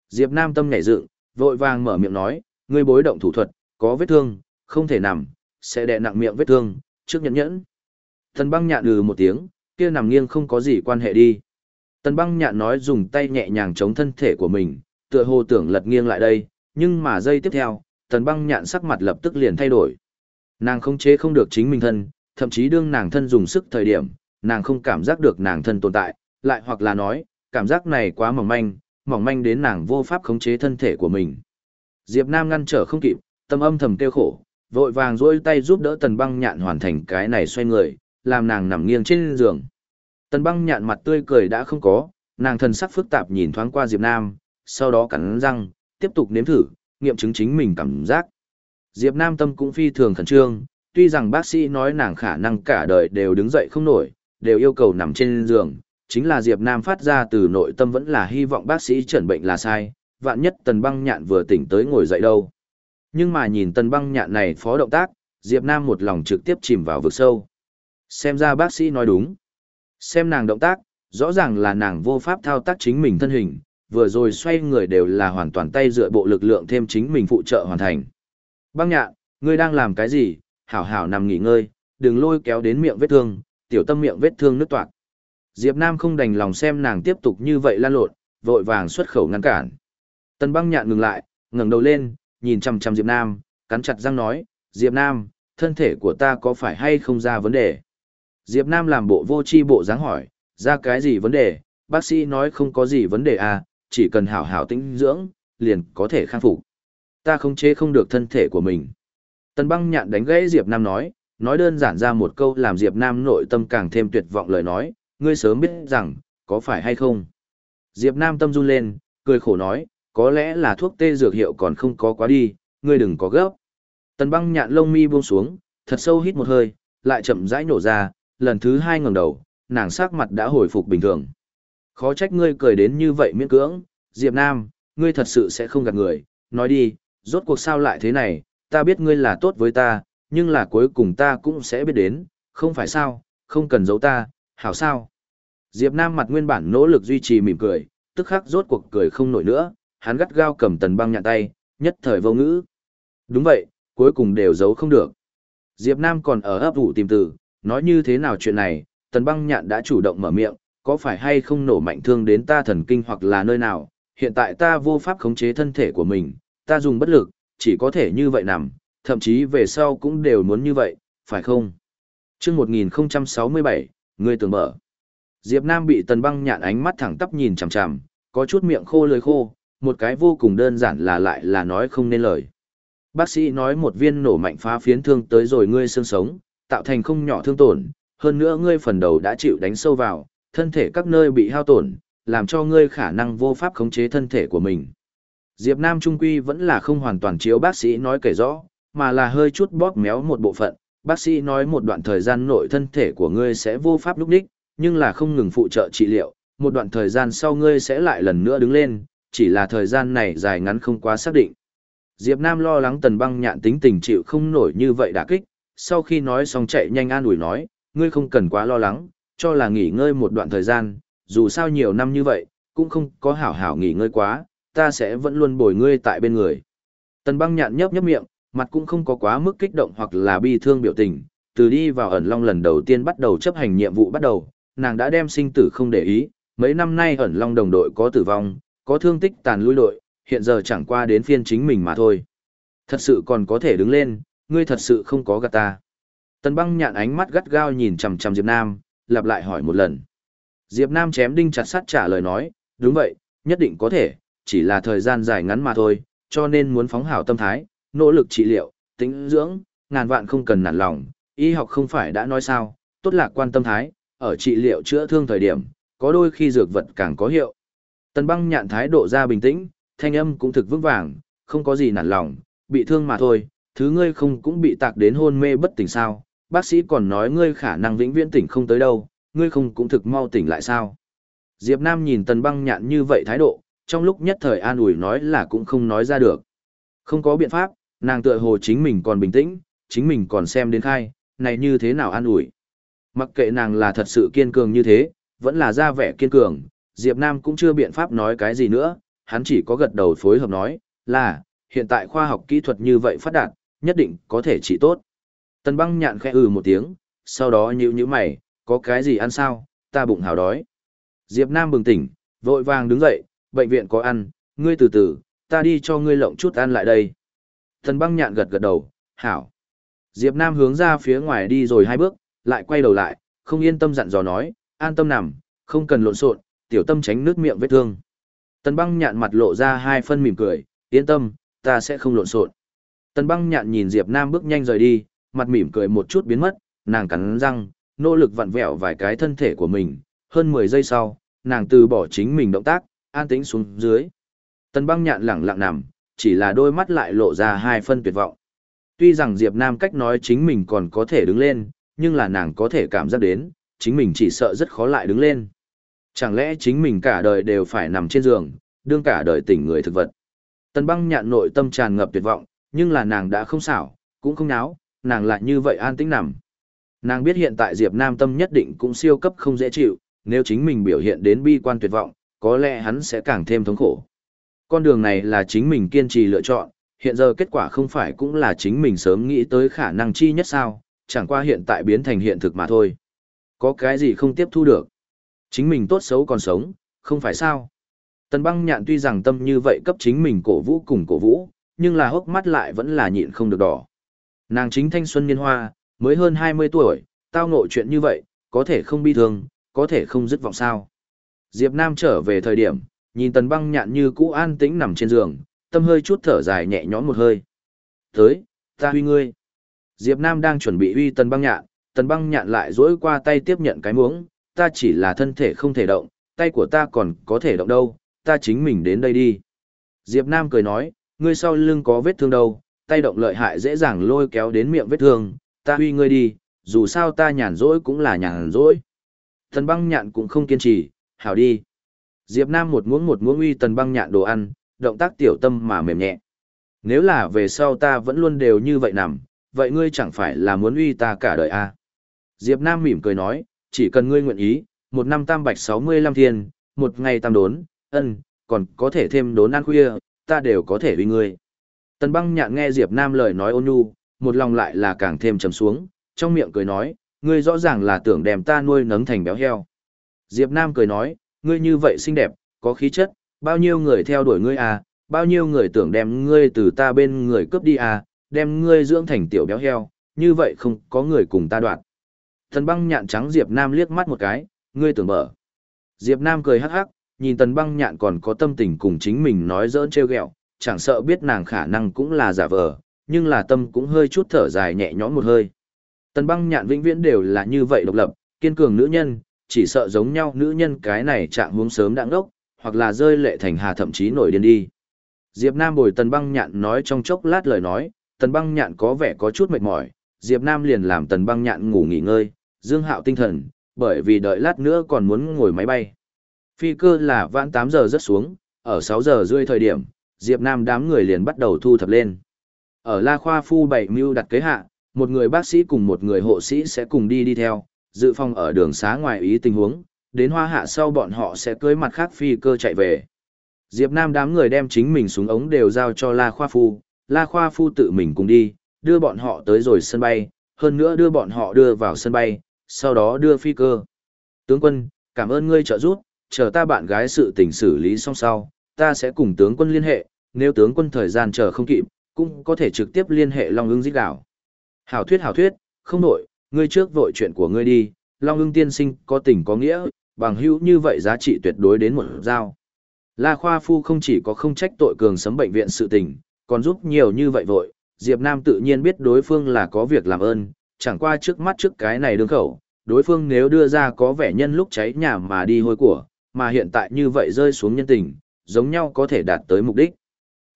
Speaker 1: Diệp Nam tâm nhảy dựng, vội vàng mở miệng nói, ngươi bối động thủ thuật, có vết thương, không thể nằm, sẽ đè nặng miệng vết thương, trước nhẫn nhẫn. Tần băng nhạn ừ một tiếng, kia nằm nghiêng không có gì quan hệ đi. Tần băng nhạn nói dùng tay nhẹ nhàng chống thân thể của mình, tựa hồ tưởng lật nghiêng lại đây, nhưng mà giây tiếp theo, tần băng nhạn sắc mặt lập tức liền thay đổi. Nàng không chế không được chính mình thân, thậm chí đương nàng thân dùng sức thời điểm, nàng không cảm giác được nàng thân tồn tại, lại hoặc là nói, cảm giác này quá mỏng manh, mỏng manh đến nàng vô pháp khống chế thân thể của mình. Diệp Nam ngăn trở không kịp, tâm âm thầm kêu khổ, vội vàng duỗi tay giúp đỡ tần băng nhạn hoàn thành cái này xoay người, làm nàng nằm nghiêng trên giường. Tần băng nhạn mặt tươi cười đã không có, nàng thần sắc phức tạp nhìn thoáng qua Diệp Nam, sau đó cắn răng, tiếp tục nếm thử, nghiệm chứng chính mình cảm giác. Diệp Nam tâm cũng phi thường khẩn trương, tuy rằng bác sĩ nói nàng khả năng cả đời đều đứng dậy không nổi, đều yêu cầu nằm trên giường, chính là Diệp Nam phát ra từ nội tâm vẫn là hy vọng bác sĩ chẩn bệnh là sai, vạn nhất tần băng nhạn vừa tỉnh tới ngồi dậy đâu. Nhưng mà nhìn tần băng nhạn này phó động tác, Diệp Nam một lòng trực tiếp chìm vào vực sâu. Xem ra bác sĩ nói đúng. Xem nàng động tác, rõ ràng là nàng vô pháp thao tác chính mình thân hình, vừa rồi xoay người đều là hoàn toàn tay dựa bộ lực lượng thêm chính mình phụ trợ hoàn thành. Băng nhạn, ngươi đang làm cái gì, hảo hảo nằm nghỉ ngơi, đừng lôi kéo đến miệng vết thương, tiểu tâm miệng vết thương nứt toạc. Diệp Nam không đành lòng xem nàng tiếp tục như vậy lan lộn, vội vàng xuất khẩu ngăn cản. Tần băng nhạn ngừng lại, ngẩng đầu lên, nhìn chăm chăm Diệp Nam, cắn chặt răng nói, Diệp Nam, thân thể của ta có phải hay không ra vấn đề? Diệp Nam làm bộ vô chi bộ dáng hỏi, ra cái gì vấn đề? Bác sĩ nói không có gì vấn đề à, chỉ cần hảo hảo tĩnh dưỡng, liền có thể khang phục. Ta không chế không được thân thể của mình. Tần băng nhạn đánh gãy Diệp Nam nói, nói đơn giản ra một câu làm Diệp Nam nội tâm càng thêm tuyệt vọng lời nói, ngươi sớm biết rằng, có phải hay không? Diệp Nam tâm run lên, cười khổ nói, có lẽ là thuốc tê dược hiệu còn không có quá đi, ngươi đừng có gấp. Tần băng nhạn lông mi buông xuống, thật sâu hít một hơi, lại chậm rãi nổ ra, lần thứ hai ngẩng đầu, nàng sắc mặt đã hồi phục bình thường. Khó trách ngươi cười đến như vậy miễn cưỡng, Diệp Nam, ngươi thật sự sẽ không gạt người, nói đi, rốt cuộc sao lại thế này, ta biết ngươi là tốt với ta, nhưng là cuối cùng ta cũng sẽ biết đến, không phải sao, không cần giấu ta, hảo sao. Diệp Nam mặt nguyên bản nỗ lực duy trì mỉm cười, tức khắc rốt cuộc cười không nổi nữa, hắn gắt gao cầm tần băng nhạn tay, nhất thời vô ngữ. Đúng vậy, cuối cùng đều giấu không được. Diệp Nam còn ở ấp ủ tìm từ, nói như thế nào chuyện này, tần băng nhạn đã chủ động mở miệng, có phải hay không nổ mạnh thương đến ta thần kinh hoặc là nơi nào, hiện tại ta vô pháp khống chế thân thể của mình, ta dùng bất lực, chỉ có thể như vậy nằm, thậm chí về sau cũng đều muốn như vậy, phải không? Trước 1067, người tưởng mở. Diệp Nam bị tần băng nhạn ánh mắt thẳng tắp nhìn chằm chằm, có chút miệng khô lưỡi khô, một cái vô cùng đơn giản là lại là nói không nên lời. Bác sĩ nói một viên nổ mạnh phá phiến thương tới rồi ngươi xương sống, tạo thành không nhỏ thương tổn, hơn nữa ngươi phần đầu đã chịu đánh sâu vào, thân thể các nơi bị hao tổn, làm cho ngươi khả năng vô pháp khống chế thân thể của mình. Diệp Nam Trung Quy vẫn là không hoàn toàn chiếu bác sĩ nói kể rõ, mà là hơi chút bóp méo một bộ phận. Bác sĩ nói một đoạn thời gian nội thân thể của ngươi sẽ vô pháp lúc đích, nhưng là không ngừng phụ trợ trị liệu, một đoạn thời gian sau ngươi sẽ lại lần nữa đứng lên, chỉ là thời gian này dài ngắn không quá xác định. Diệp Nam lo lắng tần băng nhạn tính tình chịu không nổi như vậy đả kích, sau khi nói xong chạy nhanh an ủi nói, ngươi không cần quá lo lắng, cho là nghỉ ngơi một đoạn thời gian, dù sao nhiều năm như vậy, cũng không có hảo hảo nghỉ ngơi quá, ta sẽ vẫn luôn bồi ngươi tại bên người. Tần băng nhạn nhấp nhấp miệng, mặt cũng không có quá mức kích động hoặc là bi thương biểu tình, từ đi vào ẩn long lần đầu tiên bắt đầu chấp hành nhiệm vụ bắt đầu, nàng đã đem sinh tử không để ý, mấy năm nay ẩn long đồng đội có tử vong, có thương tích tàn lui đội, hiện giờ chẳng qua đến phiên chính mình mà thôi. Thật sự còn có thể đứng lên, ngươi thật sự không có gạt ta. Tần băng nhạn ánh mắt gắt gao nhìn chằm chằm Diệp Nam, lặp lại hỏi một lần. Diệp Nam chém đinh chặt sắt trả lời nói, đúng vậy, nhất định có thể, chỉ là thời gian dài ngắn mà thôi, cho nên muốn phóng hảo tâm thái, nỗ lực trị liệu, tính dưỡng, ngàn vạn không cần nản lòng, y học không phải đã nói sao, tốt lạc quan tâm thái, ở trị liệu chữa thương thời điểm, có đôi khi dược vật càng có hiệu. Tần băng nhạn thái độ ra bình tĩnh, thanh âm cũng thực vững vàng, không có gì nản lòng, bị thương mà thôi, thứ ngươi không cũng bị tạc đến hôn mê bất tỉnh sao, bác sĩ còn nói ngươi khả năng vĩnh viễn tỉnh không tới đâu, ngươi không cũng thực mau tỉnh lại sao. Diệp Nam nhìn tần băng nhạn như vậy thái độ, trong lúc nhất thời an ủi nói là cũng không nói ra được. Không có biện pháp, nàng tựa hồ chính mình còn bình tĩnh, chính mình còn xem đến khai, này như thế nào an ủi. Mặc kệ nàng là thật sự kiên cường như thế, vẫn là ra vẻ kiên cường, Diệp Nam cũng chưa biện pháp nói cái gì nữa, hắn chỉ có gật đầu phối hợp nói, là, hiện tại khoa học kỹ thuật như vậy phát đạt, nhất định có thể trị tốt. Tần băng nhạn khẽ ừ một tiếng, sau đó nhíu nhíu mày, có cái gì ăn sao, ta bụng hào đói. Diệp Nam bừng tỉnh, vội vàng đứng dậy, bệnh viện có ăn, ngươi từ từ, ta đi cho ngươi lộng chút ăn lại đây. Thần băng nhạn gật gật đầu, hảo. Diệp Nam hướng ra phía ngoài đi rồi hai bước, lại quay đầu lại, không yên tâm dặn dò nói, an tâm nằm, không cần lộn xộn, tiểu tâm tránh nước miệng vết thương. Tần băng nhạn mặt lộ ra hai phân mỉm cười, yên tâm, ta sẽ không lộn xộn. Tần băng nhạn nhìn Diệp Nam bước nhanh rời đi, mặt mỉm cười một chút biến mất, nàng cắn răng, nỗ lực vặn vẹo vài cái thân thể của mình. Hơn 10 giây sau, nàng từ bỏ chính mình động tác, an tĩnh xuống dưới. Tần băng nhạn lẳng lặng nằm, chỉ là đôi mắt lại lộ ra hai phân tuyệt vọng. Tuy rằng Diệp Nam cách nói chính mình còn có thể đứng lên, nhưng là nàng có thể cảm giác đến, chính mình chỉ sợ rất khó lại đứng lên. Chẳng lẽ chính mình cả đời đều phải nằm trên giường, đương cả đời tỉnh người thực vật. Tần băng nhạn nội tâm tràn ngập tuyệt vọng, nhưng là nàng đã không xảo, cũng không náo, nàng lại như vậy an tĩnh nằm. Nàng biết hiện tại Diệp Nam tâm nhất định cũng siêu cấp không dễ chịu, nếu chính mình biểu hiện đến bi quan tuyệt vọng, có lẽ hắn sẽ càng thêm thống khổ. Con đường này là chính mình kiên trì lựa chọn, hiện giờ kết quả không phải cũng là chính mình sớm nghĩ tới khả năng chi nhất sao, chẳng qua hiện tại biến thành hiện thực mà thôi. Có cái gì không tiếp thu được. Chính mình tốt xấu còn sống, không phải sao. Tần băng nhạn tuy rằng tâm như vậy cấp chính mình cổ vũ cùng cổ vũ, nhưng là hốc mắt lại vẫn là nhịn không được đỏ. Nàng chính thanh xuân niên hoa, mới hơn 20 tuổi, tao ngộ chuyện như vậy, có thể không bi thương, có thể không dứt vọng sao. Diệp Nam trở về thời điểm, nhìn tần băng nhạn như cũ an tĩnh nằm trên giường, tâm hơi chút thở dài nhẹ nhõm một hơi. Tới, ta huy ngươi. Diệp Nam đang chuẩn bị huy tần băng nhạn, tần băng nhạn lại duỗi qua tay tiếp nhận cái muỗng, ta chỉ là thân thể không thể động, tay của ta còn có thể động đâu, ta chính mình đến đây đi. Diệp Nam cười nói, ngươi sau lưng có vết thương đâu, tay động lợi hại dễ dàng lôi kéo đến miệng vết thương, ta huy ngươi đi, dù sao ta nhàn rỗi cũng là nhàn rỗi. Tần băng nhạn cũng không kiên trì, hảo đi. Diệp Nam một muỗng một muỗng uy tần băng nhạn đồ ăn, động tác tiểu tâm mà mềm nhẹ. Nếu là về sau ta vẫn luôn đều như vậy nằm, vậy ngươi chẳng phải là muốn uy ta cả đời à? Diệp Nam mỉm cười nói, chỉ cần ngươi nguyện ý, một năm tam bạch 65 thiên, một ngày tam đốn, ân, còn có thể thêm đốn ăn khuya, ta đều có thể uy ngươi. Tần băng nhạn nghe Diệp Nam lời nói ôn nhu, một lòng lại là càng thêm trầm xuống, trong miệng cười nói, ngươi rõ ràng là tưởng đem ta nuôi nấng thành béo heo. Diệp Nam cười nói, ngươi như vậy xinh đẹp, có khí chất, bao nhiêu người theo đuổi ngươi à, bao nhiêu người tưởng đem ngươi từ ta bên người cướp đi à, đem ngươi dưỡng thành tiểu béo heo, như vậy không có người cùng ta đoạn. Thần băng nhạn trắng Diệp Nam liếc mắt một cái, ngươi tưởng mở. Diệp Nam cười hắc hắc, nhìn tần băng nhạn còn có tâm tình cùng chính mình nói giỡn trêu ghẹo, chẳng sợ biết nàng khả năng cũng là giả vờ, nhưng là tâm cũng hơi chút thở dài nhẹ nhõm một hơi. Tần băng nhạn vĩnh viễn đều là như vậy độc lập, kiên cường nữ nhân, chỉ sợ giống nhau nữ nhân cái này trạng hướng sớm đã ngốc, hoặc là rơi lệ thành hà thậm chí nổi điên đi. Diệp Nam bồi tần băng nhạn nói trong chốc lát lời nói, tần băng nhạn có vẻ có chút mệt mỏi, Diệp Nam liền làm tần băng nhạn ngủ nghỉ ngơi, dương hạo tinh thần, bởi vì đợi lát nữa còn muốn ngồi máy bay. Phi cơ là vãn 8 giờ rất xuống, ở 6 giờ rưỡi thời điểm, Diệp Nam đám người liền bắt đầu thu thập lên. Ở La Khoa Phu bảy mưu đặt kế hạ, một người bác sĩ cùng một người hộ sĩ sẽ cùng đi đi theo, dự phòng ở đường xá ngoài ý tình huống, đến hoa hạ sau bọn họ sẽ cưới mặt khác phi cơ chạy về. Diệp Nam đám người đem chính mình xuống ống đều giao cho La Khoa Phu, La Khoa Phu tự mình cùng đi, đưa bọn họ tới rồi sân bay, hơn nữa đưa bọn họ đưa vào sân bay, sau đó đưa phi cơ. Tướng quân, cảm ơn ngươi trợ giúp, chờ ta bạn gái sự tình xử lý xong sau, ta sẽ cùng tướng quân liên hệ, nếu tướng quân thời gian chờ không kịp, cũng có thể trực tiếp liên hệ Long ưng dít đảo. Hảo thuyết hảo thuyết, không nổi, ngươi trước vội chuyện của ngươi đi, Long ưng tiên sinh có tình có nghĩa, bằng hữu như vậy giá trị tuyệt đối đến một giao. La Khoa Phu không chỉ có không trách tội cường sấm bệnh viện sự tình, còn giúp nhiều như vậy vội, Diệp Nam tự nhiên biết đối phương là có việc làm ơn, chẳng qua trước mắt trước cái này đương khẩu, đối phương nếu đưa ra có vẻ nhân lúc cháy nhà mà đi hôi của, mà hiện tại như vậy rơi xuống nhân tình, giống nhau có thể đạt tới mục đích.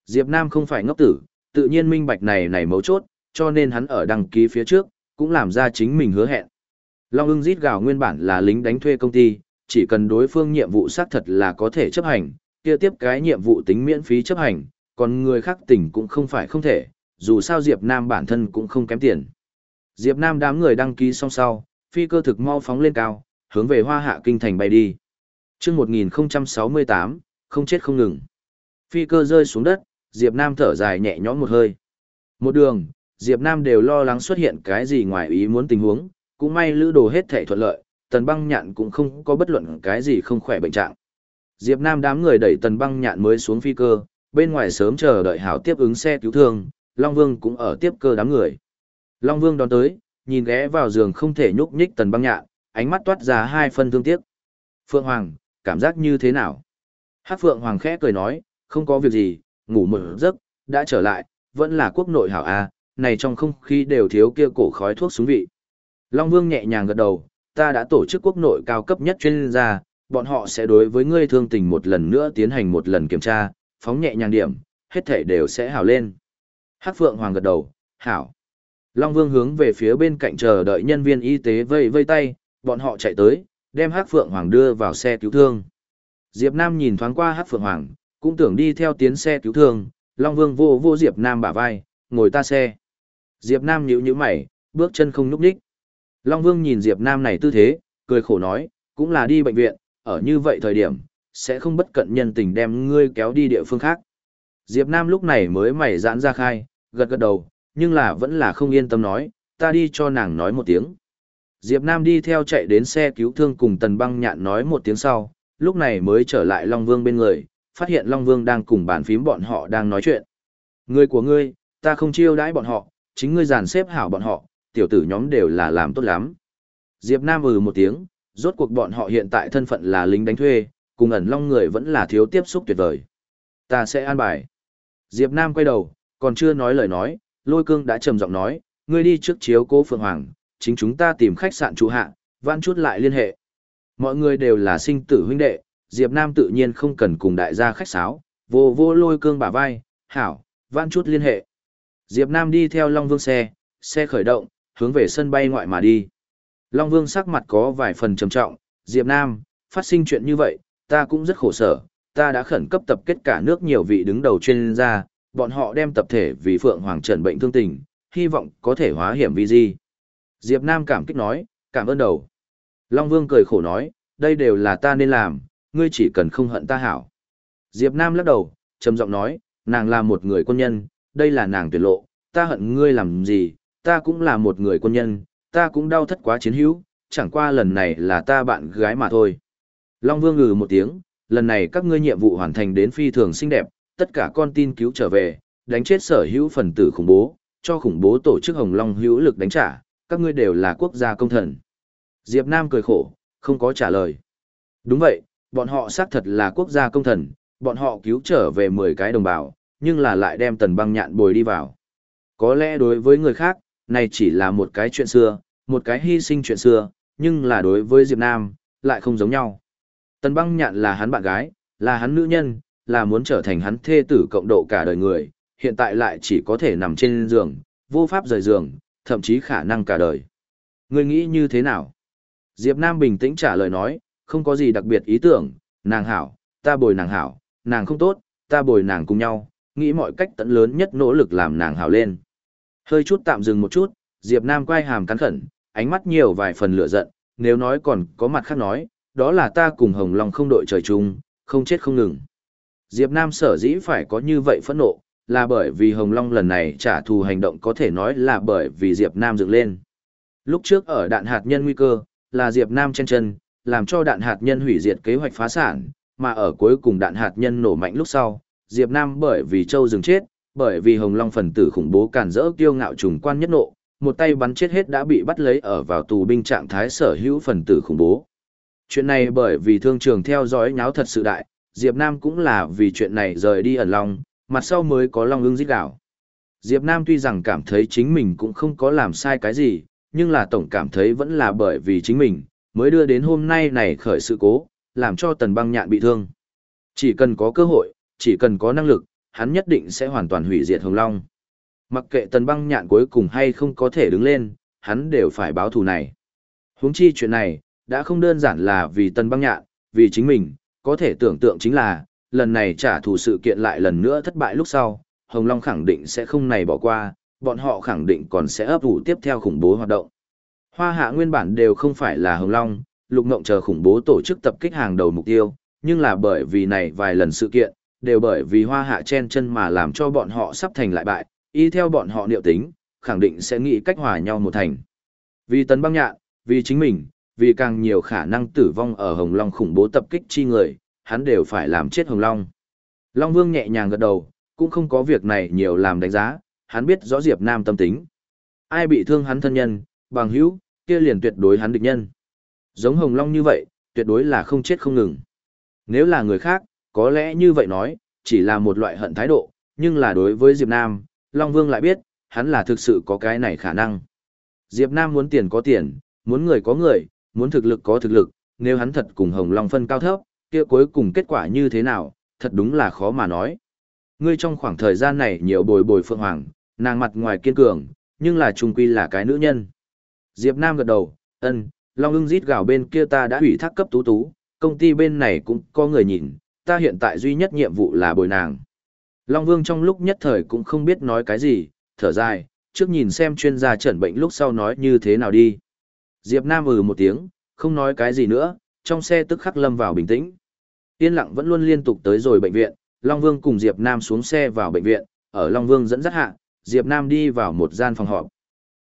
Speaker 1: Diệp Nam không phải ngốc tử, tự nhiên minh bạch này này mấu chốt, cho nên hắn ở đăng ký phía trước, cũng làm ra chính mình hứa hẹn. Long ưng rít gào nguyên bản là lính đánh thuê công ty, chỉ cần đối phương nhiệm vụ xác thật là có thể chấp hành, kia tiếp cái nhiệm vụ tính miễn phí chấp hành, còn người khác tỉnh cũng không phải không thể, dù sao Diệp Nam bản thân cũng không kém tiền. Diệp Nam đám người đăng ký xong sau, phi cơ thực mau phóng lên cao, hướng về Hoa Hạ kinh thành bay đi. Chương 1068, không chết không ngừng. Phi cơ rơi xuống đất, Diệp Nam thở dài nhẹ nhõm một hơi. Một đường, Diệp Nam đều lo lắng xuất hiện cái gì ngoài ý muốn tình huống, cũng may lữ đồ hết thể thuận lợi, tần băng nhạn cũng không có bất luận cái gì không khỏe bệnh trạng. Diệp Nam đám người đẩy tần băng nhạn mới xuống phi cơ, bên ngoài sớm chờ đợi hảo tiếp ứng xe cứu thương, Long Vương cũng ở tiếp cơ đám người. Long Vương đón tới, nhìn ghé vào giường không thể nhúc nhích tần băng nhạn, ánh mắt toát ra hai phân thương tiếc. Phượng Hoàng, cảm giác như thế nào? Hát Phượng Hoàng khẽ cười nói, không có việc gì, ngủ một giấc, đã trở lại, vẫn là quốc nội hảo A, này trong không khí đều thiếu kia cổ khói thuốc súng vị. Long Vương nhẹ nhàng gật đầu, ta đã tổ chức quốc nội cao cấp nhất chuyên gia, bọn họ sẽ đối với ngươi thương tình một lần nữa tiến hành một lần kiểm tra, phóng nhẹ nhàng điểm, hết thể đều sẽ hảo lên. Hắc Phượng Hoàng gật đầu, hảo. Long Vương hướng về phía bên cạnh chờ đợi nhân viên y tế vây vây tay, bọn họ chạy tới, đem Hắc Phượng Hoàng đưa vào xe cứu thương. Diệp Nam nhìn thoáng qua Hắc Phượng Hoàng, cũng tưởng đi theo tiến xe cứu thương, Long Vương vô vô Diệp Nam bả vai, ngồi ta xe. Diệp Nam nhíu nhíu mày, bước chân không nhúc nhích. Long Vương nhìn Diệp Nam này tư thế, cười khổ nói, cũng là đi bệnh viện, ở như vậy thời điểm, sẽ không bất cận nhân tình đem ngươi kéo đi địa phương khác. Diệp Nam lúc này mới mày giãn ra khai, gật gật đầu, nhưng là vẫn là không yên tâm nói, ta đi cho nàng nói một tiếng. Diệp Nam đi theo chạy đến xe cứu thương cùng Tần Băng Nhạn nói một tiếng sau, lúc này mới trở lại Long Vương bên người, phát hiện Long Vương đang cùng bàn phím bọn họ đang nói chuyện. Người của ngươi, ta không chiêu đãi bọn họ, chính ngươi dàn xếp hảo bọn họ, tiểu tử nhóm đều là làm tốt lắm. Diệp Nam ừ một tiếng, rốt cuộc bọn họ hiện tại thân phận là lính đánh thuê, cùng ẩn long người vẫn là thiếu tiếp xúc tuyệt vời. Ta sẽ an bài. Diệp Nam quay đầu, còn chưa nói lời nói, lôi cương đã trầm giọng nói, ngươi đi trước chiếu cố Phượng Hoàng, chính chúng ta tìm khách sạn trụ hạ, vãn chút lại liên hệ. Mọi người đều là sinh tử huynh đệ, Diệp Nam tự nhiên không cần cùng đại gia khách sáo, vô vô lôi cương bả vai, hảo, vãn chút liên hệ. Diệp Nam đi theo Long Vương xe, xe khởi động, hướng về sân bay ngoại mà đi. Long Vương sắc mặt có vài phần trầm trọng, Diệp Nam, phát sinh chuyện như vậy, ta cũng rất khổ sở, ta đã khẩn cấp tập kết cả nước nhiều vị đứng đầu chuyên gia, bọn họ đem tập thể vì Phượng Hoàng Trần bệnh thương tình, hy vọng có thể hóa hiểm vi gì. Diệp Nam cảm kích nói, cảm ơn đầu. Long Vương cười khổ nói, đây đều là ta nên làm, ngươi chỉ cần không hận ta hảo. Diệp Nam lắc đầu, trầm giọng nói, nàng là một người quân nhân, đây là nàng tuyệt lộ, ta hận ngươi làm gì, ta cũng là một người quân nhân, ta cũng đau thất quá chiến hữu, chẳng qua lần này là ta bạn gái mà thôi. Long Vương ngừ một tiếng, lần này các ngươi nhiệm vụ hoàn thành đến phi thường xinh đẹp, tất cả con tin cứu trở về, đánh chết sở hữu phần tử khủng bố, cho khủng bố tổ chức Hồng Long hữu lực đánh trả, các ngươi đều là quốc gia công thần. Diệp Nam cười khổ, không có trả lời. Đúng vậy, bọn họ xác thật là quốc gia công thần, bọn họ cứu trở về 10 cái đồng bào, nhưng là lại đem tần băng nhạn bồi đi vào. Có lẽ đối với người khác, này chỉ là một cái chuyện xưa, một cái hy sinh chuyện xưa, nhưng là đối với Diệp Nam, lại không giống nhau. Tần băng nhạn là hắn bạn gái, là hắn nữ nhân, là muốn trở thành hắn thê tử cộng độ cả đời người, hiện tại lại chỉ có thể nằm trên giường, vô pháp rời giường, thậm chí khả năng cả đời. Ngươi nghĩ như thế nào? Diệp Nam bình tĩnh trả lời nói, không có gì đặc biệt ý tưởng, nàng hảo, ta bồi nàng hảo, nàng không tốt, ta bồi nàng cùng nhau, nghĩ mọi cách tận lớn nhất nỗ lực làm nàng hảo lên. Hơi chút tạm dừng một chút, Diệp Nam quay hàm cắn khẩn, ánh mắt nhiều vài phần lửa giận, nếu nói còn có mặt khác nói, đó là ta cùng Hồng Long không đội trời chung, không chết không ngừng. Diệp Nam sở dĩ phải có như vậy phẫn nộ, là bởi vì Hồng Long lần này trả thù hành động có thể nói là bởi vì Diệp Nam dựng lên. Lúc trước ở đạn hạt nhân nguy cơ, là Diệp Nam chen chân, làm cho đạn hạt nhân hủy diệt kế hoạch phá sản, mà ở cuối cùng đạn hạt nhân nổ mạnh lúc sau, Diệp Nam bởi vì Châu dừng chết, bởi vì Hồng Long phần tử khủng bố cản rỡ kiêu ngạo trùng quan nhất nộ, một tay bắn chết hết đã bị bắt lấy ở vào tù binh trạng thái sở hữu phần tử khủng bố. Chuyện này bởi vì thương trường theo dõi nháo thật sự đại, Diệp Nam cũng là vì chuyện này rời đi ẩn Long, mặt sau mới có Long ưng giết đảo. Diệp Nam tuy rằng cảm thấy chính mình cũng không có làm sai cái gì, nhưng là tổng cảm thấy vẫn là bởi vì chính mình, mới đưa đến hôm nay này khởi sự cố, làm cho tần băng nhạn bị thương. Chỉ cần có cơ hội, chỉ cần có năng lực, hắn nhất định sẽ hoàn toàn hủy diệt Hồng Long. Mặc kệ tần băng nhạn cuối cùng hay không có thể đứng lên, hắn đều phải báo thù này. Huống chi chuyện này, đã không đơn giản là vì tần băng nhạn, vì chính mình, có thể tưởng tượng chính là, lần này trả thù sự kiện lại lần nữa thất bại lúc sau, Hồng Long khẳng định sẽ không này bỏ qua, bọn họ khẳng định còn sẽ ấp ủ tiếp theo khủng bố hoạt động. Hoa hạ nguyên bản đều không phải là Hồng Long, lục ngộng chờ khủng bố tổ chức tập kích hàng đầu mục tiêu, nhưng là bởi vì này vài lần sự kiện, đều bởi vì hoa hạ chen chân mà làm cho bọn họ sắp thành lại bại, y theo bọn họ niệu tính, khẳng định sẽ nghĩ cách hòa nhau một thành. Vì tấn băng nhạn, vì chính mình, vì càng nhiều khả năng tử vong ở Hồng Long khủng bố tập kích chi người, hắn đều phải làm chết Hồng Long. Long Vương nhẹ nhàng gật đầu, cũng không có việc này nhiều làm đánh giá, hắn biết rõ Diệp Nam tâm tính. Ai bị thương hắn thân nhân, bằng hữu, kia liền tuyệt đối hắn địch nhân. Giống Hồng Long như vậy, tuyệt đối là không chết không ngừng. Nếu là người khác, có lẽ như vậy nói, chỉ là một loại hận thái độ, nhưng là đối với Diệp Nam, Long Vương lại biết, hắn là thực sự có cái này khả năng. Diệp Nam muốn tiền có tiền, muốn người có người, muốn thực lực có thực lực, nếu hắn thật cùng Hồng Long phân cao thấp, kia cuối cùng kết quả như thế nào, thật đúng là khó mà nói. Ngươi trong khoảng thời gian này nhiều bồi bồi phượng hoàng, nàng mặt ngoài kiên cường, nhưng là trung quy là cái nữ nhân. Diệp Nam gật đầu, ân, Long ưng rít gào bên kia ta đã hủy thác cấp tú tú, công ty bên này cũng có người nhìn, ta hiện tại duy nhất nhiệm vụ là bồi nàng. Long Vương trong lúc nhất thời cũng không biết nói cái gì, thở dài, trước nhìn xem chuyên gia chẩn bệnh lúc sau nói như thế nào đi. Diệp Nam ừ một tiếng, không nói cái gì nữa, trong xe tức khắc lâm vào bình tĩnh. Yên lặng vẫn luôn liên tục tới rồi bệnh viện, Long Vương cùng Diệp Nam xuống xe vào bệnh viện, ở Long Vương dẫn dắt hạ, Diệp Nam đi vào một gian phòng họp.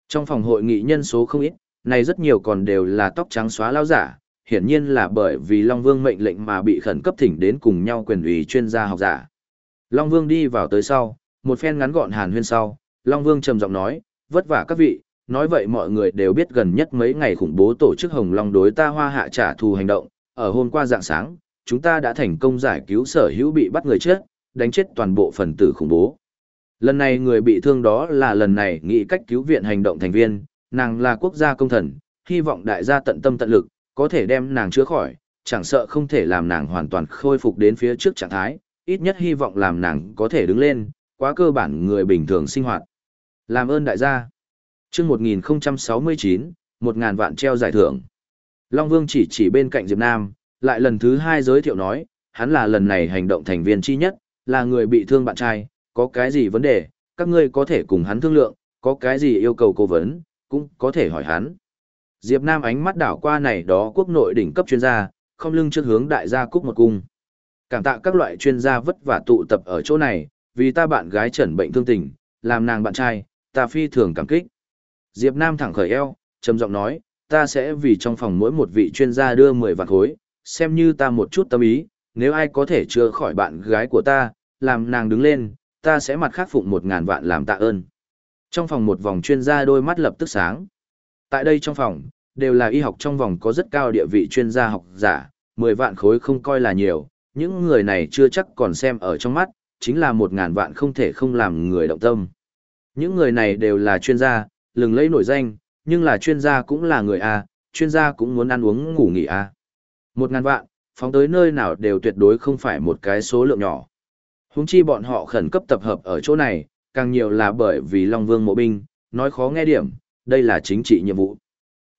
Speaker 1: Trong phòng hội nghị nhân số không ít, này rất nhiều còn đều là tóc trắng xóa lao giả, hiển nhiên là bởi vì Long Vương mệnh lệnh mà bị khẩn cấp thỉnh đến cùng nhau quyền ủy chuyên gia học giả. Long Vương đi vào tới sau, một phen ngắn gọn hàn huyên sau, Long Vương trầm giọng nói, vất vả các vị, nói vậy mọi người đều biết gần nhất mấy ngày khủng bố tổ chức Hồng Long đối ta hoa hạ trả thù hành động, ở hôm qua dạng sáng, chúng ta đã thành công giải cứu sở hữu bị bắt người chết, đánh chết toàn bộ phần tử khủng bố. Lần này người bị thương đó là lần này nghĩ cách cứu viện hành động thành viên, nàng là quốc gia công thần, hy vọng đại gia tận tâm tận lực, có thể đem nàng chữa khỏi, chẳng sợ không thể làm nàng hoàn toàn khôi phục đến phía trước trạng thái, ít nhất hy vọng làm nàng có thể đứng lên, quá cơ bản người bình thường sinh hoạt. Làm ơn đại gia. Trước 1069, 1000 vạn treo giải thưởng. Long Vương chỉ chỉ bên cạnh Diệp Nam, lại lần thứ hai giới thiệu nói, hắn là lần này hành động thành viên chi nhất, là người bị thương bạn trai, có cái gì vấn đề, các ngươi có thể cùng hắn thương lượng, có cái gì yêu cầu cố vấn, cũng có thể hỏi hắn. Diệp Nam ánh mắt đảo qua này đó quốc nội đỉnh cấp chuyên gia, không lưng trước hướng đại gia cúc một cung. Cảm tạ các loại chuyên gia vất vả tụ tập ở chỗ này, vì ta bạn gái trần bệnh thương tình, làm nàng bạn trai, ta phi thường cảm kích. Diệp Nam thẳng khởi eo, trầm giọng nói, ta sẽ vì trong phòng mỗi một vị chuyên gia đưa 10 vạn khối, xem như ta một chút tâm ý, nếu ai có thể chữa khỏi bạn gái của ta, làm nàng đứng lên, ta sẽ mặt khắc phụng một ngàn vạn làm tạ ơn. Trong phòng một vòng chuyên gia đôi mắt lập tức sáng. Tại đây trong phòng, đều là y học trong vòng có rất cao địa vị chuyên gia học giả, 10 vạn khối không coi là nhiều, những người này chưa chắc còn xem ở trong mắt, chính là một ngàn vạn không thể không làm người động tâm. Những người này đều là chuyên gia, lừng lấy nổi danh, nhưng là chuyên gia cũng là người A, chuyên gia cũng muốn ăn uống ngủ nghỉ A. Một ngàn vạn, phóng tới nơi nào đều tuyệt đối không phải một cái số lượng nhỏ. Húng chi bọn họ khẩn cấp tập hợp ở chỗ này, càng nhiều là bởi vì Long Vương mộ binh, nói khó nghe điểm, đây là chính trị nhiệm vụ.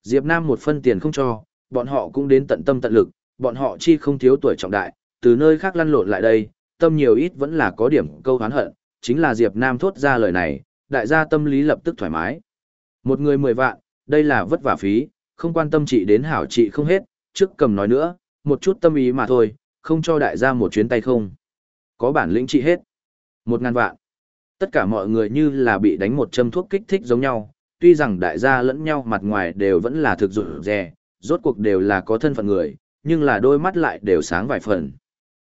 Speaker 1: Diệp Nam một phân tiền không cho, bọn họ cũng đến tận tâm tận lực, bọn họ chi không thiếu tuổi trọng đại, từ nơi khác lăn lộn lại đây, tâm nhiều ít vẫn là có điểm câu hán hận, chính là Diệp Nam thốt ra lời này, đại gia tâm lý lập tức thoải mái. Một người mười vạn, đây là vất vả phí, không quan tâm trị đến hảo trị không hết, trước cầm nói nữa, một chút tâm ý mà thôi, không cho đại gia một chuyến tay không. Có bản lĩnh trị hết. Một ngàn vạn. Tất cả mọi người như là bị đánh một châm thuốc kích thích giống nhau, tuy rằng đại gia lẫn nhau mặt ngoài đều vẫn là thực dụng rẻ, rốt cuộc đều là có thân phận người, nhưng là đôi mắt lại đều sáng vài phần.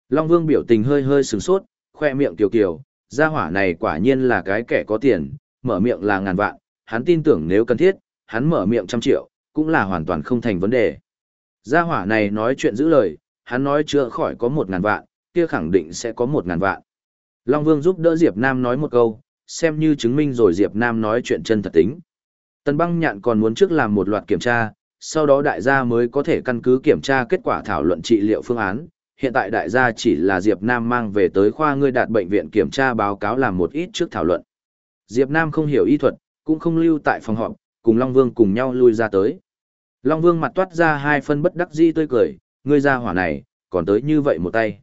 Speaker 1: Long Vương biểu tình hơi hơi sừng sốt, khoe miệng kiều kiều, gia hỏa này quả nhiên là cái kẻ có tiền, mở miệng là ngàn vạn, hắn tin tưởng nếu cần thiết, hắn mở miệng trăm triệu, cũng là hoàn toàn không thành vấn đề. Gia hỏa này nói chuyện giữ lời, hắn nói chưa khỏi có một ngàn vạn, kia khẳng định sẽ có một ngàn vạn. Long Vương giúp đỡ Diệp Nam nói một câu, xem như chứng minh rồi Diệp Nam nói chuyện chân thật tính. Tần băng nhạn còn muốn trước làm một loạt kiểm tra, sau đó đại gia mới có thể căn cứ kiểm tra kết quả thảo luận trị liệu phương án. Hiện tại đại gia chỉ là Diệp Nam mang về tới khoa ngươi đạt bệnh viện kiểm tra báo cáo làm một ít trước thảo luận. Diệp Nam không hiểu y thuật, cũng không lưu tại phòng họp, cùng Long Vương cùng nhau lui ra tới. Long Vương mặt toát ra hai phân bất đắc dĩ tươi cười, ngươi ra hỏa này, còn tới như vậy một tay.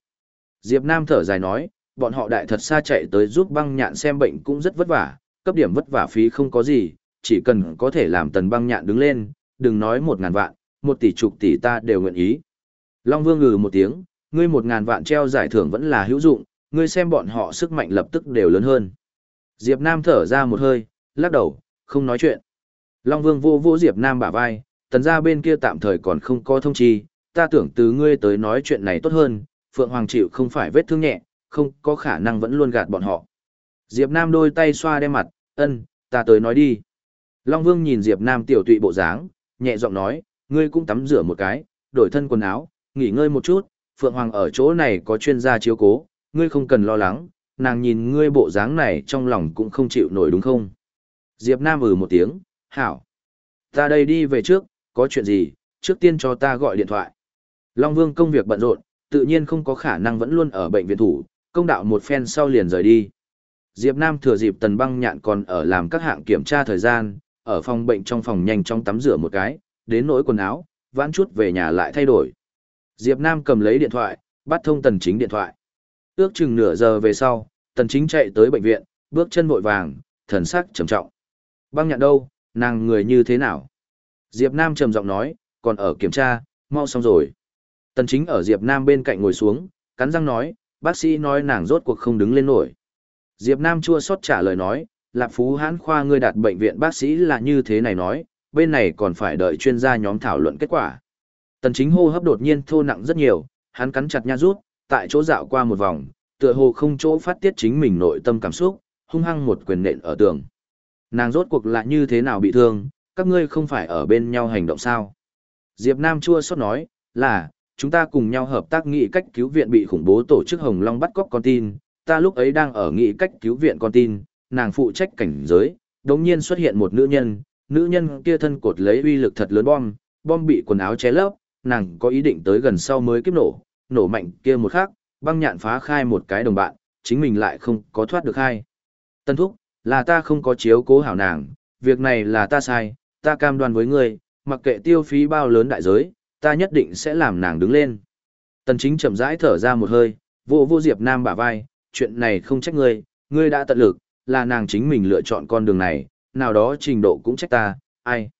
Speaker 1: Diệp Nam thở dài nói, bọn họ đại thật xa chạy tới giúp băng nhạn xem bệnh cũng rất vất vả, cấp điểm vất vả phí không có gì, chỉ cần có thể làm tần băng nhạn đứng lên, đừng nói một ngàn vạn, một tỷ chục tỷ ta đều nguyện ý. Long Vương ngừ một tiếng, ngươi một ngàn vạn treo giải thưởng vẫn là hữu dụng, ngươi xem bọn họ sức mạnh lập tức đều lớn hơn. Diệp Nam thở ra một hơi, lắc đầu, không nói chuyện. Long Vương vô vô Diệp Nam bả vai, tần gia bên kia tạm thời còn không có thông chi, ta tưởng từ ngươi tới nói chuyện này tốt hơn, Phượng Hoàng chịu không phải vết thương nhẹ, không có khả năng vẫn luôn gạt bọn họ. Diệp Nam đôi tay xoa đem mặt, ân, ta tới nói đi. Long Vương nhìn Diệp Nam tiểu tụy bộ dáng, nhẹ giọng nói, ngươi cũng tắm rửa một cái, đổi thân quần áo, nghỉ ngơi một chút, Phượng Hoàng ở chỗ này có chuyên gia chiếu cố, ngươi không cần lo lắng, nàng nhìn ngươi bộ dáng này trong lòng cũng không chịu nổi đúng không? Diệp Nam ừ một tiếng, hảo. Ta đây đi về trước, có chuyện gì, trước tiên cho ta gọi điện thoại. Long Vương công việc bận rộn, tự nhiên không có khả năng vẫn luôn ở bệnh viện thủ, công đạo một phen sau liền rời đi. Diệp Nam thừa dịp tần băng nhạn còn ở làm các hạng kiểm tra thời gian, ở phòng bệnh trong phòng nhanh chóng tắm rửa một cái, đến nỗi quần áo, vãn chút về nhà lại thay đổi. Diệp Nam cầm lấy điện thoại, bắt thông tần chính điện thoại. Ước chừng nửa giờ về sau, tần chính chạy tới bệnh viện, bước chân vội vàng, thần sắc trầm trọng. Băng nhạn đâu, nàng người như thế nào? Diệp Nam trầm giọng nói, còn ở kiểm tra, mau xong rồi. Tần chính ở Diệp Nam bên cạnh ngồi xuống, cắn răng nói, bác sĩ nói nàng rốt cuộc không đứng lên nổi. Diệp Nam chua xót trả lời nói, Lạp Phú Hán khoa ngươi đặt bệnh viện bác sĩ là như thế này nói, bên này còn phải đợi chuyên gia nhóm thảo luận kết quả. Tần chính hô hấp đột nhiên thô nặng rất nhiều, hắn cắn chặt nha rút, tại chỗ dạo qua một vòng, tựa hồ không chỗ phát tiết chính mình nội tâm cảm xúc, hung hăng một quyền nện ở tường. Nàng rốt cuộc là như thế nào bị thương, các ngươi không phải ở bên nhau hành động sao? Diệp Nam chua xót nói, là, chúng ta cùng nhau hợp tác nghị cách cứu viện bị khủng bố tổ chức Hồng Long bắt cóc con tin, ta lúc ấy đang ở nghị cách cứu viện con tin, nàng phụ trách cảnh giới, đống nhiên xuất hiện một nữ nhân, nữ nhân kia thân cột lấy uy lực thật lớn bom, bom bị quần áo che lấp, nàng có ý định tới gần sau mới kiếp nổ, nổ mạnh kia một khắc, băng nhạn phá khai một cái đồng bạn, chính mình lại không có thoát được hai. Tân thúc, là ta không có chiếu cố hảo nàng, việc này là ta sai, ta cam đoan với ngươi, mặc kệ tiêu phí bao lớn đại giới, ta nhất định sẽ làm nàng đứng lên. Tần chính chậm rãi thở ra một hơi, vô vô Diệp Nam bả vai, chuyện này không trách ngươi, ngươi đã tận lực, là nàng chính mình lựa chọn con đường này, nào đó trình độ cũng trách ta, ai.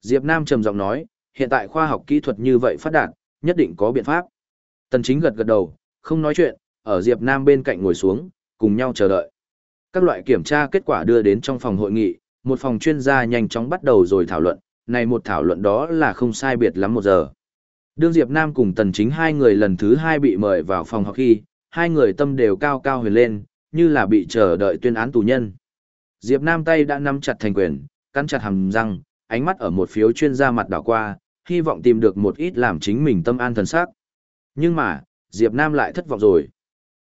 Speaker 1: Diệp Nam trầm giọng nói, hiện tại khoa học kỹ thuật như vậy phát đạt, nhất định có biện pháp. Tần chính gật gật đầu, không nói chuyện, ở Diệp Nam bên cạnh ngồi xuống, cùng nhau chờ đợi. Các loại kiểm tra kết quả đưa đến trong phòng hội nghị, một phòng chuyên gia nhanh chóng bắt đầu rồi thảo luận, này một thảo luận đó là không sai biệt lắm một giờ. Đương Diệp Nam cùng Tần Chính hai người lần thứ hai bị mời vào phòng học khi, hai người tâm đều cao cao huyền lên, như là bị chờ đợi tuyên án tù nhân. Diệp Nam tay đã nắm chặt thành quyền, cắn chặt hàm răng, ánh mắt ở một phiếu chuyên gia mặt đảo qua, hy vọng tìm được một ít làm chính mình tâm an thần sắc. Nhưng mà, Diệp Nam lại thất vọng rồi.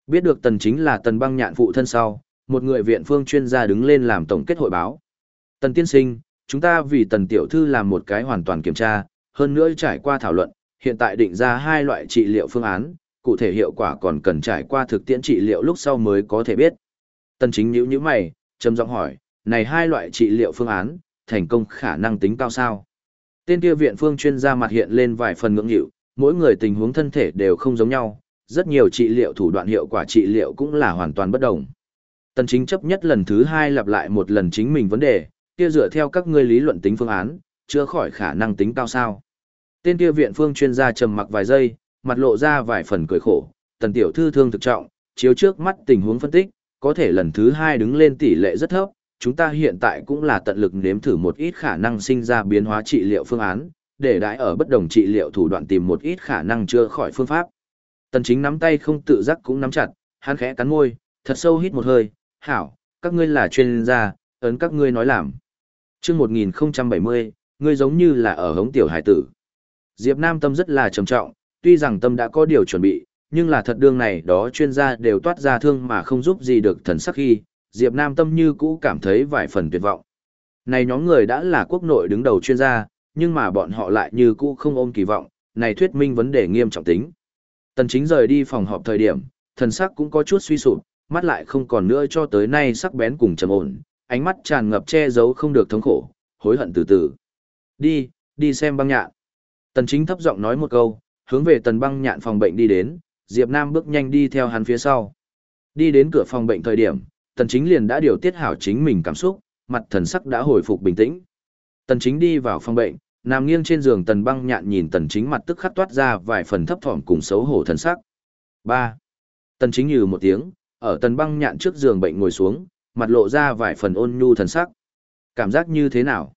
Speaker 1: Biết được Tần Chính là Tần Băng Nhạn phụ thân sau, một người viện phương chuyên gia đứng lên làm tổng kết hội báo. Tần tiên sinh, chúng ta vì Tần tiểu thư làm một cái hoàn toàn kiểm tra, hơn nữa trải qua thảo luận, hiện tại định ra hai loại trị liệu phương án, cụ thể hiệu quả còn cần trải qua thực tiễn trị liệu lúc sau mới có thể biết. Tần chính nhữ nhíu mày, trầm giọng hỏi, này hai loại trị liệu phương án, thành công khả năng tính cao sao? Tên kia viện phương chuyên gia mặt hiện lên vài phần ngưỡng hiệu, mỗi người tình huống thân thể đều không giống nhau, rất nhiều trị liệu thủ đoạn hiệu quả trị liệu cũng là hoàn toàn bất đồng. Tần chính chấp nhất lần thứ hai lặp lại một lần chính mình vấn đề, kia dựa theo các ngươi lý luận tính phương án, chưa khỏi khả năng tính cao sao. Tên kia viện phương chuyên gia trầm mặc vài giây, mặt lộ ra vài phần cười khổ, tần tiểu thư thương thực trọng, chiếu trước mắt tình huống phân tích, có thể lần thứ hai đứng lên tỷ lệ rất thấp, chúng ta hiện tại cũng là tận lực nếm thử một ít khả năng sinh ra biến hóa trị liệu phương án, để đãi ở bất đồng trị liệu thủ đoạn tìm một ít khả năng chữa khỏi phương pháp. Tần chính nắm tay không tự giác cũng nắm chặt, hắn khẽ cắn môi, thật sâu hít một hơi, hảo, các ngươi là chuyên gia, ấn các ngươi nói làm. Trước 1070, ngươi giống như là ở hống tiểu hải tử. Diệp Nam tâm rất là trầm trọng, tuy rằng tâm đã có điều chuẩn bị, nhưng là thật đương này đó chuyên gia đều toát ra thương mà không giúp gì được thần sắc khi, Diệp Nam tâm như cũ cảm thấy vài phần tuyệt vọng. Này nhóm người đã là quốc nội đứng đầu chuyên gia, nhưng mà bọn họ lại như cũ không ôm kỳ vọng, này thuyết minh vấn đề nghiêm trọng tính. Tần chính rời đi phòng họp thời điểm, thần sắc cũng có chút suy sụp, mắt lại không còn nữa cho tới nay sắc bén cùng trầm ổn, ánh mắt tràn ngập che giấu không được thống khổ, hối hận từ từ. Đi, đi xem băng nhạn. Tần chính thấp giọng nói một câu, hướng về tần băng nhạn phòng bệnh đi đến, Diệp Nam bước nhanh đi theo hắn phía sau. Đi đến cửa phòng bệnh thời điểm, tần chính liền đã điều tiết hảo chính mình cảm xúc, mặt thần sắc đã hồi phục bình tĩnh. Tần chính đi vào phòng bệnh, nằm nghiêng trên giường tần băng nhạn nhìn tần chính mặt tức khắc toát ra vài phần thấp thỏm cùng xấu hổ thần sắc. 3. Tần chính nhừ một tiếng, ở tần băng nhạn trước giường bệnh ngồi xuống, mặt lộ ra vài phần ôn nhu thần sắc. Cảm giác như thế nào?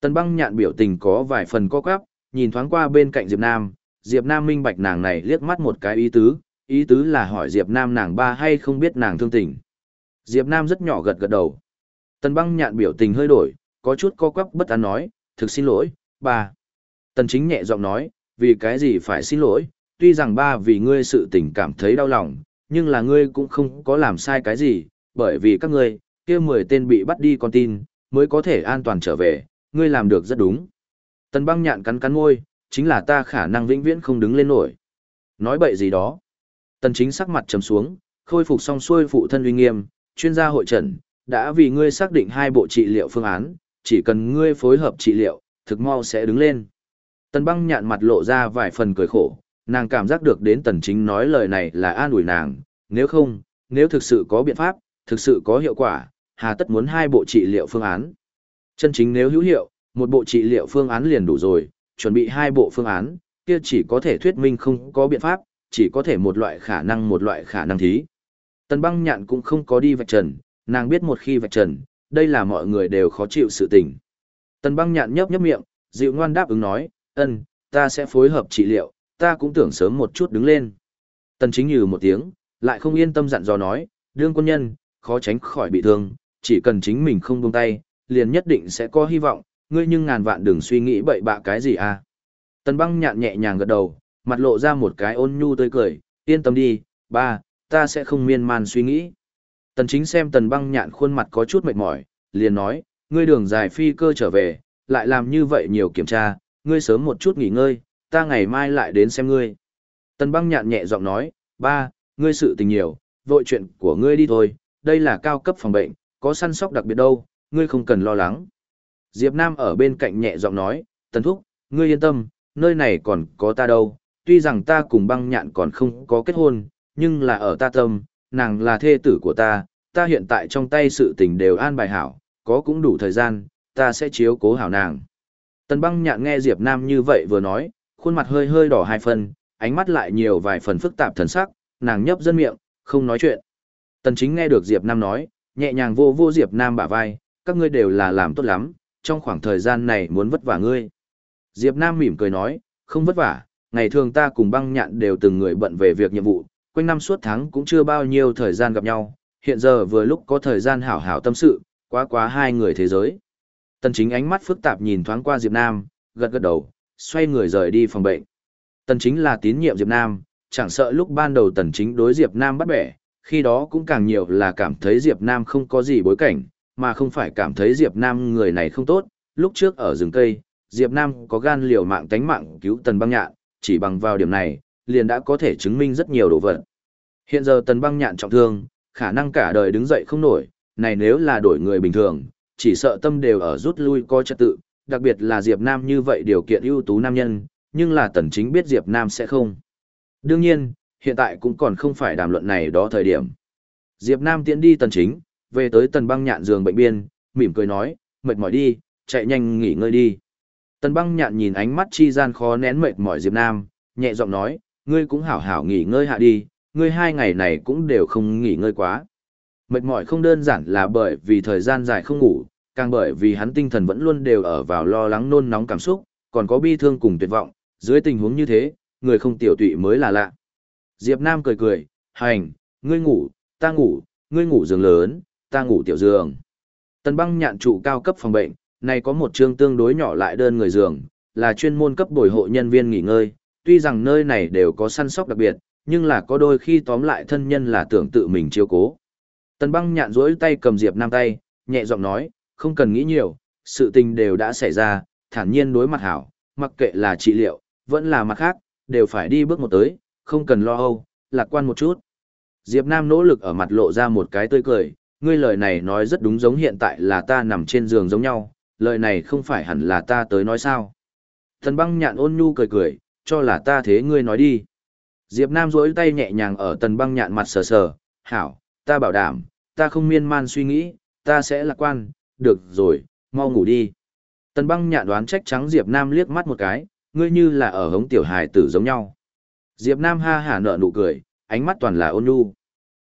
Speaker 1: Tần băng nhạn biểu tình có vài phần co quắp, nhìn thoáng qua bên cạnh Diệp Nam, Diệp Nam minh bạch nàng này liếc mắt một cái ý tứ, ý tứ là hỏi Diệp Nam nàng ba hay không biết nàng thương tình. Diệp Nam rất nhỏ gật gật đầu. Tần băng nhạn biểu tình hơi đổi, có chút co quắp bất an nói, thực xin lỗi, ba. Tần chính nhẹ giọng nói, vì cái gì phải xin lỗi, tuy rằng ba vì ngươi sự tình cảm thấy đau lòng, nhưng là ngươi cũng không có làm sai cái gì, bởi vì các ngươi, kia 10 tên bị bắt đi con tin, mới có thể an toàn trở về, ngươi làm được rất đúng. Tần băng nhạn cắn cắn môi, chính là ta khả năng vĩnh viễn không đứng lên nổi. Nói bậy gì đó. Tần chính sắc mặt trầm xuống, khôi phục xong xuôi phụ thân uy nghiêm, chuyên gia hội trần, đã vì ngươi xác định hai bộ trị liệu phương án, chỉ cần ngươi phối hợp trị liệu, thực mau sẽ đứng lên. Tần băng nhạn mặt lộ ra vài phần cười khổ, nàng cảm giác được đến tần chính nói lời này là an ủi nàng, nếu không, nếu thực sự có biện pháp, thực sự có hiệu quả, hà tất muốn hai bộ trị liệu phương án. Chân chính nếu hữu hiệu, một bộ trị liệu phương án liền đủ rồi, chuẩn bị hai bộ phương án, kia chỉ có thể thuyết minh không có biện pháp, chỉ có thể một loại khả năng một loại khả năng thí. Tần băng nhạn cũng không có đi vạch trần, nàng biết một khi vạch trần, đây là mọi người đều khó chịu sự tình. Tần băng nhạn nhấp nhấp miệng, dịu ngoan đáp ứng nói, ân, ta sẽ phối hợp trị liệu, ta cũng tưởng sớm một chút đứng lên. Tần chính như một tiếng, lại không yên tâm dặn dò nói, đương quân nhân, khó tránh khỏi bị thương, chỉ cần chính mình không buông tay, liền nhất định sẽ có hy vọng, ngươi nhưng ngàn vạn đừng suy nghĩ bậy bạ cái gì à. Tần băng nhạn nhẹ nhàng gật đầu, mặt lộ ra một cái ôn nhu tươi cười, yên tâm đi, ba, ta sẽ không miên man suy nghĩ. Tần chính xem tần băng nhạn khuôn mặt có chút mệt mỏi, liền nói, ngươi đường dài phi cơ trở về, lại làm như vậy nhiều kiểm tra, ngươi sớm một chút nghỉ ngơi, ta ngày mai lại đến xem ngươi. Tần băng nhạn nhẹ giọng nói, ba, ngươi sự tình nhiều, vội chuyện của ngươi đi thôi, đây là cao cấp phòng bệnh, có săn sóc đặc biệt đâu, ngươi không cần lo lắng. Diệp Nam ở bên cạnh nhẹ giọng nói, Tần Thúc, ngươi yên tâm, nơi này còn có ta đâu, tuy rằng ta cùng băng nhạn còn không có kết hôn, nhưng là ở ta tâm, nàng là thê tử của ta, ta hiện tại trong tay sự tình đều an bài hảo, có cũng đủ thời gian, ta sẽ chiếu cố hảo nàng. Tần băng nhạn nghe Diệp Nam như vậy vừa nói, khuôn mặt hơi hơi đỏ hai phần, ánh mắt lại nhiều vài phần phức tạp thần sắc, nàng nhấp dân miệng, không nói chuyện. Tần chính nghe được Diệp Nam nói, nhẹ nhàng vô vô Diệp Nam bả vai, các ngươi đều là làm tốt lắm, trong khoảng thời gian này muốn vất vả ngươi. Diệp Nam mỉm cười nói, không vất vả, ngày thường ta cùng băng nhạn đều từng người bận về việc nhiệm vụ, quanh năm suốt tháng cũng chưa bao nhiêu thời gian gặp nhau, hiện giờ vừa lúc có thời gian hảo hảo tâm sự, quá quá hai người thế giới. Tần chính ánh mắt phức tạp nhìn thoáng qua Diệp Nam, gật gật đầu, xoay người rời đi phòng bệnh. Tần chính là tín nhiệm Diệp Nam, chẳng sợ lúc ban đầu tần chính đối Diệp Nam bắt bẻ, khi đó cũng càng nhiều là cảm thấy Diệp Nam không có gì bối cảnh, mà không phải cảm thấy Diệp Nam người này không tốt. Lúc trước ở rừng cây, Diệp Nam có gan liều mạng tánh mạng cứu tần băng nhạn, chỉ bằng vào điểm này, liền đã có thể chứng minh rất nhiều đồ vật. Hiện giờ tần băng nhạn trọng thương, khả năng cả đời đứng dậy không nổi, này nếu là đổi người bình thường, chỉ sợ tâm đều ở rút lui coi trật tự, đặc biệt là Diệp Nam như vậy điều kiện ưu tú nam nhân, nhưng là tần chính biết Diệp Nam sẽ không. Đương nhiên, hiện tại cũng còn không phải đàm luận này đó thời điểm. Diệp Nam tiến đi tần chính, về tới tần băng nhạn giường bệnh biên, mỉm cười nói, mệt mỏi đi, chạy nhanh nghỉ ngơi đi. Tần băng nhạn nhìn ánh mắt chi gian khó nén mệt mỏi Diệp Nam, nhẹ giọng nói, ngươi cũng hảo hảo nghỉ ngơi hạ đi, ngươi hai ngày này cũng đều không nghỉ ngơi quá. Mệt mỏi không đơn giản là bởi vì thời gian dài không ngủ, càng bởi vì hắn tinh thần vẫn luôn đều ở vào lo lắng nôn nóng cảm xúc, còn có bi thương cùng tuyệt vọng, dưới tình huống như thế, người không tiểu tụy mới là lạ. Diệp Nam cười cười, hành, ngươi ngủ, ta ngủ, ngươi ngủ giường lớn, ta ngủ tiểu giường. Tần băng nhạn trụ cao cấp phòng bệnh, này có một chương tương đối nhỏ lại đơn người giường, là chuyên môn cấp bồi hộ nhân viên nghỉ ngơi, tuy rằng nơi này đều có săn sóc đặc biệt, nhưng là có đôi khi tóm lại thân nhân là tưởng tự mình chiêu cố. Tần băng nhạn rỗi tay cầm Diệp Nam tay, nhẹ giọng nói, không cần nghĩ nhiều, sự tình đều đã xảy ra, thản nhiên đối mặt hảo, mặc kệ là trị liệu, vẫn là mặt khác, đều phải đi bước một tới, không cần lo âu, lạc quan một chút. Diệp Nam nỗ lực ở mặt lộ ra một cái tươi cười, ngươi lời này nói rất đúng giống hiện tại là ta nằm trên giường giống nhau, lời này không phải hẳn là ta tới nói sao. Thần băng nhạn ôn nhu cười cười, cho là ta thế ngươi nói đi. Diệp Nam duỗi tay nhẹ nhàng ở tần băng nhạn mặt sờ sờ, hảo, ta bảo đảm, ta không miên man suy nghĩ, ta sẽ lạc quan, được rồi, mau ngủ đi. Tần băng nhạn đoán trách trắng Diệp Nam liếc mắt một cái, ngươi như là ở hống tiểu hài tử giống nhau. Diệp Nam ha hả nở nụ cười, ánh mắt toàn là ôn nhu.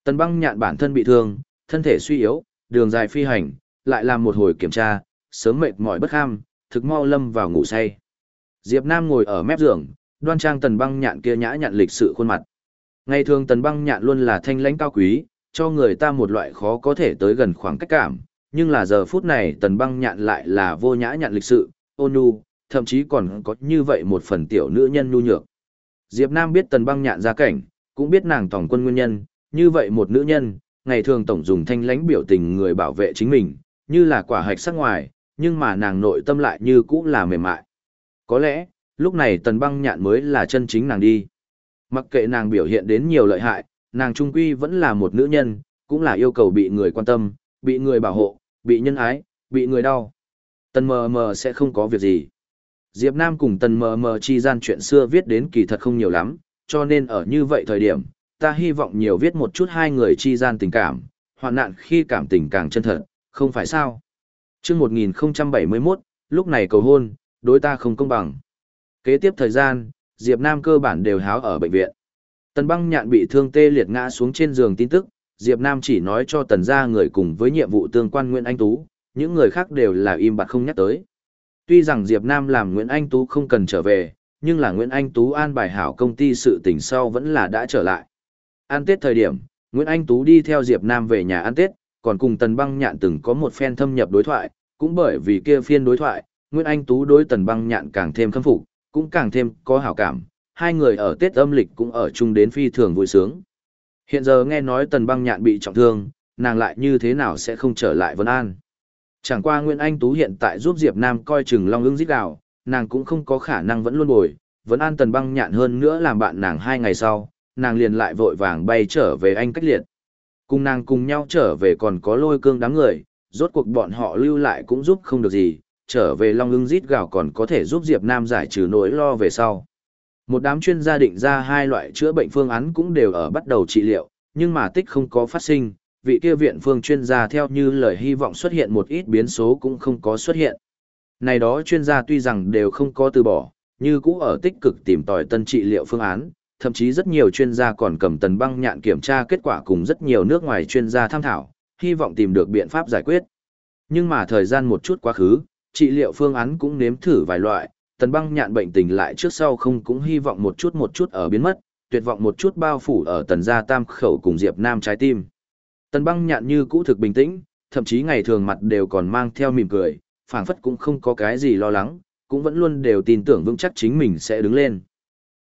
Speaker 1: Tần băng nhạn bản thân bị thương, thân thể suy yếu, đường dài phi hành, lại làm một hồi kiểm tra, sớm mệt mỏi bất ham, thực mau lâm vào ngủ say. Diệp Nam ngồi ở mép giường, đoan trang tần băng nhạn kia nhã nhặn lịch sự khuôn mặt. Ngày thường tần băng nhạn luôn là thanh lãnh cao quý, cho người ta một loại khó có thể tới gần khoảng cách cảm, nhưng là giờ phút này tần băng nhạn lại là vô nhã nhặn lịch sự, ôn nhu, thậm chí còn có như vậy một phần tiểu nữ nhân nhu nhược. Diệp Nam biết tần băng nhạn gia cảnh, cũng biết nàng tổng quân nguyên nhân, như vậy một nữ nhân, ngày thường tổng dùng thanh lãnh biểu tình người bảo vệ chính mình, như là quả hạch sắc ngoài, nhưng mà nàng nội tâm lại như cũ là mềm mại. Có lẽ, lúc này tần băng nhạn mới là chân chính nàng đi. Mặc kệ nàng biểu hiện đến nhiều lợi hại, nàng trung quy vẫn là một nữ nhân, cũng là yêu cầu bị người quan tâm, bị người bảo hộ, bị nhân ái, bị người đau. Tần mờ mờ sẽ không có việc gì. Diệp Nam cùng tần mờ mờ chi gian chuyện xưa viết đến kỳ thật không nhiều lắm, cho nên ở như vậy thời điểm, ta hy vọng nhiều viết một chút hai người chi gian tình cảm, hoạn nạn khi cảm tình càng chân thật, không phải sao. Trước 1071, lúc này cầu hôn, đối ta không công bằng. Kế tiếp thời gian, Diệp Nam cơ bản đều háo ở bệnh viện. Tần băng nhạn bị thương tê liệt ngã xuống trên giường tin tức, Diệp Nam chỉ nói cho tần gia người cùng với nhiệm vụ tương quan Nguyễn Anh Tú, những người khác đều là im bặt không nhắc tới. Tuy rằng Diệp Nam làm Nguyễn Anh Tú không cần trở về, nhưng là Nguyễn Anh Tú an bài hảo công ty sự tình sau vẫn là đã trở lại. Ăn Tết thời điểm, Nguyễn Anh Tú đi theo Diệp Nam về nhà ăn Tết, còn cùng Tần Băng Nhạn từng có một phen thâm nhập đối thoại, cũng bởi vì kia phiên đối thoại, Nguyễn Anh Tú đối Tần Băng Nhạn càng thêm khâm phục, cũng càng thêm có hảo cảm, hai người ở Tết âm lịch cũng ở chung đến phi thường vui sướng. Hiện giờ nghe nói Tần Băng Nhạn bị trọng thương, nàng lại như thế nào sẽ không trở lại Vân An. Chẳng qua Nguyễn Anh Tú hiện tại giúp Diệp Nam coi chừng Long ưng giết Đào, nàng cũng không có khả năng vẫn luôn bồi, vẫn an Tần Băng Nhạn hơn nữa làm bạn nàng hai ngày sau, nàng liền lại vội vàng bay trở về anh cách liệt. Cùng nàng cùng nhau trở về còn có lôi cương đám người, rốt cuộc bọn họ lưu lại cũng giúp không được gì, trở về Long ưng rít gào còn có thể giúp Diệp Nam giải trừ nỗi lo về sau. Một đám chuyên gia định ra hai loại chữa bệnh phương án cũng đều ở bắt đầu trị liệu, nhưng mà tích không có phát sinh, vị kia viện phương chuyên gia theo như lời hy vọng xuất hiện một ít biến số cũng không có xuất hiện. Này đó chuyên gia tuy rằng đều không có từ bỏ, như cũ ở tích cực tìm tòi tân trị liệu phương án, thậm chí rất nhiều chuyên gia còn cầm tần băng nhạn kiểm tra kết quả cùng rất nhiều nước ngoài chuyên gia tham thảo, hy vọng tìm được biện pháp giải quyết. Nhưng mà thời gian một chút quá khứ, trị liệu phương án cũng nếm thử vài loại, tần băng nhạn bệnh tình lại trước sau không cũng hy vọng một chút một chút ở biến mất, tuyệt vọng một chút bao phủ ở tần gia tam khẩu cùng Diệp Nam trái tim. Tần băng nhạn như cũ thực bình tĩnh, thậm chí ngày thường mặt đều còn mang theo mỉm cười, phảng phất cũng không có cái gì lo lắng, cũng vẫn luôn đều tin tưởng vững chắc chính mình sẽ đứng lên.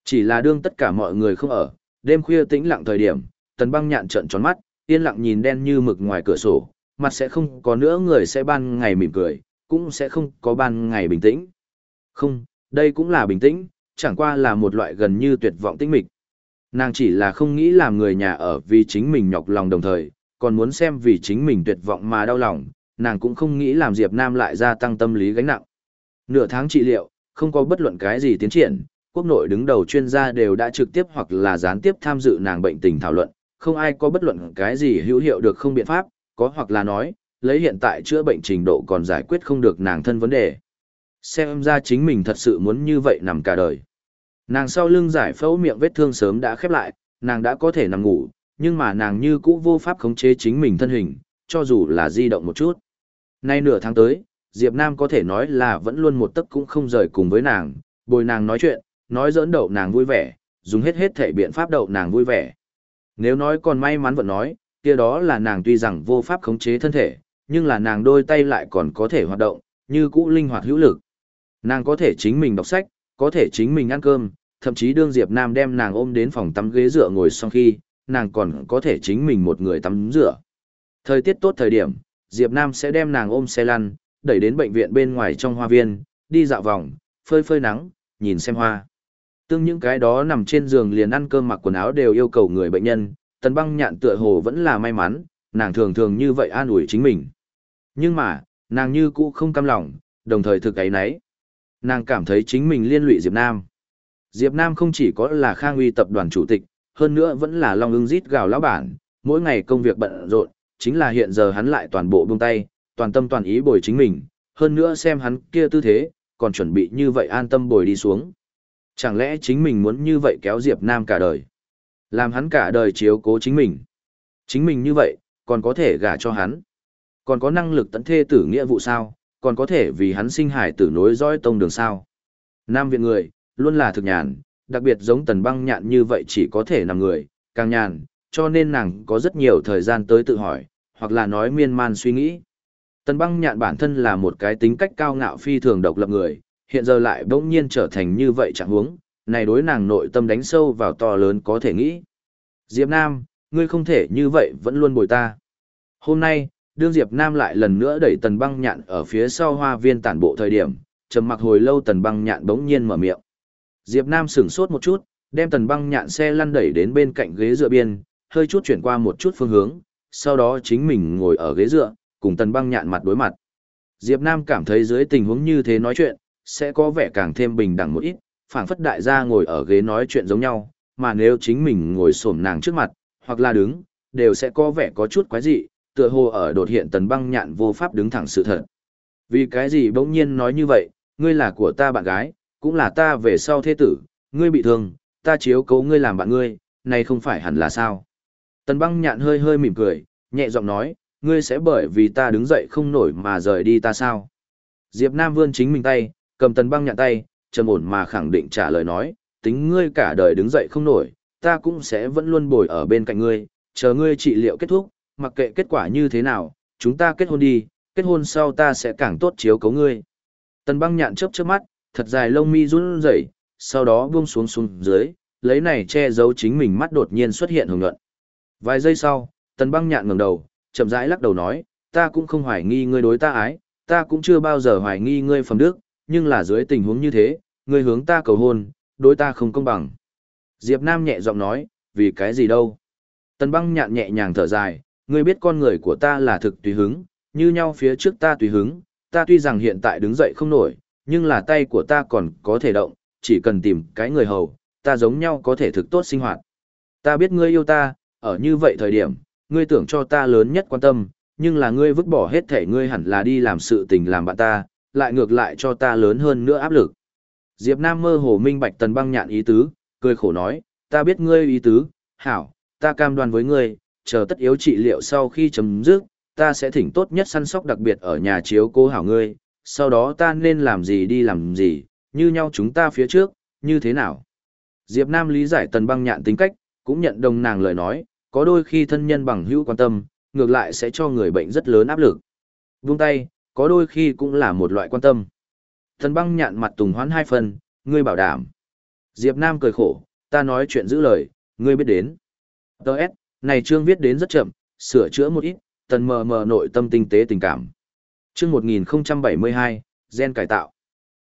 Speaker 1: Chỉ là đương tất cả mọi người không ở, đêm khuya tĩnh lặng thời điểm, tần băng nhạn trợn tròn mắt, yên lặng nhìn đen như mực ngoài cửa sổ, mặt sẽ không có nữa người sẽ ban ngày mỉm cười, cũng sẽ không có ban ngày bình tĩnh. Không, đây cũng là bình tĩnh, chẳng qua là một loại gần như tuyệt vọng tĩnh mịch. Nàng chỉ là không nghĩ làm người nhà ở vì chính mình nhọc lòng đồng thời, còn muốn xem vì chính mình tuyệt vọng mà đau lòng, nàng cũng không nghĩ làm Diệp Nam lại gia tăng tâm lý gánh nặng. Nửa tháng trị liệu, không có bất luận cái gì tiến triển, quốc nội đứng đầu chuyên gia đều đã trực tiếp hoặc là gián tiếp tham dự nàng bệnh tình thảo luận, không ai có bất luận cái gì hữu hiệu được không biện pháp, có hoặc là nói, lấy hiện tại chữa bệnh trình độ còn giải quyết không được nàng thân vấn đề. Xem ra chính mình thật sự muốn như vậy nằm cả đời. Nàng sau lưng giải phẫu miệng vết thương sớm đã khép lại, nàng đã có thể nằm ngủ, nhưng mà nàng như cũ vô pháp khống chế chính mình thân hình, cho dù là di động một chút. Nay nửa tháng tới, Diệp Nam có thể nói là vẫn luôn một tấc cũng không rời cùng với nàng, bồi nàng nói chuyện, nói dỡn đậu nàng vui vẻ, dùng hết hết thể biện pháp đậu nàng vui vẻ. Nếu nói còn may mắn vẫn nói, kia đó là nàng tuy rằng vô pháp khống chế thân thể, nhưng là nàng đôi tay lại còn có thể hoạt động, như cũ linh hoạt hữu lực. Nàng có thể chính mình đọc sách, có thể chính mình ăn cơm, thậm chí đương Diệp Nam đem nàng ôm đến phòng tắm ghế dựa ngồi xong khi, nàng còn có thể chính mình một người tắm rửa. Thời tiết tốt thời điểm, Diệp Nam sẽ đem nàng ôm xe lăn, đẩy đến bệnh viện bên ngoài trong hoa viên, đi dạo vòng, phơi phơi nắng, nhìn xem hoa. Tương những cái đó nằm trên giường liền ăn cơm mặc quần áo đều yêu cầu người bệnh nhân, tần băng nhạn tựa hồ vẫn là may mắn, nàng thường thường như vậy an ủi chính mình. Nhưng mà, nàng như cũ không cam lòng, đồng thời thực ấy nấy. Nàng cảm thấy chính mình liên lụy Diệp Nam. Diệp Nam không chỉ có là khang uy tập đoàn chủ tịch, hơn nữa vẫn là long ưng rít gào lão bản, mỗi ngày công việc bận rộn, chính là hiện giờ hắn lại toàn bộ buông tay, toàn tâm toàn ý bồi chính mình, hơn nữa xem hắn kia tư thế, còn chuẩn bị như vậy an tâm bồi đi xuống. Chẳng lẽ chính mình muốn như vậy kéo Diệp Nam cả đời? Làm hắn cả đời chiếu cố chính mình. Chính mình như vậy, còn có thể gả cho hắn. Còn có năng lực tận thê tử nghĩa vụ sao, còn có thể vì hắn sinh hải tử nối dõi tông đường sao. Nam viện người, luôn là thực nhàn, đặc biệt giống tần băng nhạn như vậy chỉ có thể nằm người, càng nhàn, cho nên nàng có rất nhiều thời gian tới tự hỏi, hoặc là nói miên man suy nghĩ. Tần băng nhạn bản thân là một cái tính cách cao ngạo phi thường độc lập người, hiện giờ lại bỗng nhiên trở thành như vậy chẳng huống, này đối nàng nội tâm đánh sâu vào to lớn có thể nghĩ. Diệp Nam, ngươi không thể như vậy vẫn luôn bồi ta. Hôm nay, đương Diệp Nam lại lần nữa đẩy tần băng nhạn ở phía sau hoa viên tản bộ thời điểm, trầm mặc hồi lâu tần băng nhạn bỗng nhiên mở miệng. Diệp Nam sững sốt một chút, đem tần băng nhạn xe lăn đẩy đến bên cạnh ghế dựa biên, hơi chút chuyển qua một chút phương hướng, sau đó chính mình ngồi ở ghế dựa, cùng tần băng nhạn mặt đối mặt. Diệp Nam cảm thấy dưới tình huống như thế nói chuyện, sẽ có vẻ càng thêm bình đẳng một ít, phảng phất đại gia ngồi ở ghế nói chuyện giống nhau, mà nếu chính mình ngồi xổm nàng trước mặt, hoặc là đứng, đều sẽ có vẻ có chút quái dị, tựa hồ ở đột hiện tần băng nhạn vô pháp đứng thẳng sự thật. Vì cái gì bỗng nhiên nói như vậy, ngươi là của ta bạn gái, cũng là ta về sau thế tử, ngươi bị thương, ta chiếu cố ngươi làm bạn ngươi, này không phải hẳn là sao. Tần băng nhạn hơi hơi mỉm cười, nhẹ giọng nói, ngươi sẽ bởi vì ta đứng dậy không nổi mà rời đi ta sao. Diệp Nam vươn chính mình tay, cầm tần băng nhạn tay, trầm ổn mà khẳng định trả lời nói, tính ngươi cả đời đứng dậy không nổi, ta cũng sẽ vẫn luôn bồi ở bên cạnh ngươi, chờ ngươi trị liệu kết thúc, mặc kệ kết quả như thế nào, chúng ta kết hôn đi, kết hôn sau ta sẽ càng tốt chiếu cấu ngươi. Tần băng nhạn chớp chớp mắt, thật dài lông mi run rẩy, sau đó buông xuống xuống dưới, lấy này che giấu chính mình mắt đột nhiên xuất hiện hồng nhuận. Vài giây sau, tần băng nhạn ngẩng đầu, chậm rãi lắc đầu nói, ta cũng không hoài nghi ngươi đối ta ái, ta cũng chưa bao giờ hoài nghi ngươi phẩm đức, nhưng là dưới tình huống như thế, ngươi hướng ta cầu hôn, đối ta không công bằng. Diệp Nam nhẹ giọng nói, vì cái gì đâu. Tần băng nhạn nhẹ nhàng thở dài, ngươi biết con người của ta là thực tùy hứng, như nhau phía trước ta tùy hứng, ta tuy rằng hiện tại đứng dậy không nổi, nhưng là tay của ta còn có thể động, chỉ cần tìm cái người hầu, ta giống nhau có thể thực tốt sinh hoạt. Ta biết ngươi yêu ta, ở như vậy thời điểm, ngươi tưởng cho ta lớn nhất quan tâm, nhưng là ngươi vứt bỏ hết thể ngươi hẳn là đi làm sự tình làm bạn ta, lại ngược lại cho ta lớn hơn nữa áp lực. Diệp Nam mơ hồ minh bạch tần băng nhạn ý tứ, cười khổ nói, ta biết ngươi ý tứ, hảo, ta cam đoan với ngươi, chờ tất yếu trị liệu sau khi chấm dứt, ta sẽ thỉnh tốt nhất săn sóc đặc biệt ở nhà chiếu cố hảo ngươi, sau đó ta nên làm gì đi làm gì, như nhau chúng ta phía trước, như thế nào. Diệp Nam lý giải tần băng nhạn tính cách, cũng nhận đồng nàng lời nói, có đôi khi thân nhân bằng hữu quan tâm, ngược lại sẽ cho người bệnh rất lớn áp lực. Vung tay, có đôi khi cũng là một loại quan tâm. Tần băng nhạn mặt tùng hoán hai phần, ngươi bảo đảm. Diệp Nam cười khổ, ta nói chuyện giữ lời, ngươi biết đến. Đợt, này chương viết đến rất chậm, sửa chữa một ít, tần mờ mờ nội tâm tinh tế tình cảm. Chương 1072, gen cải tạo.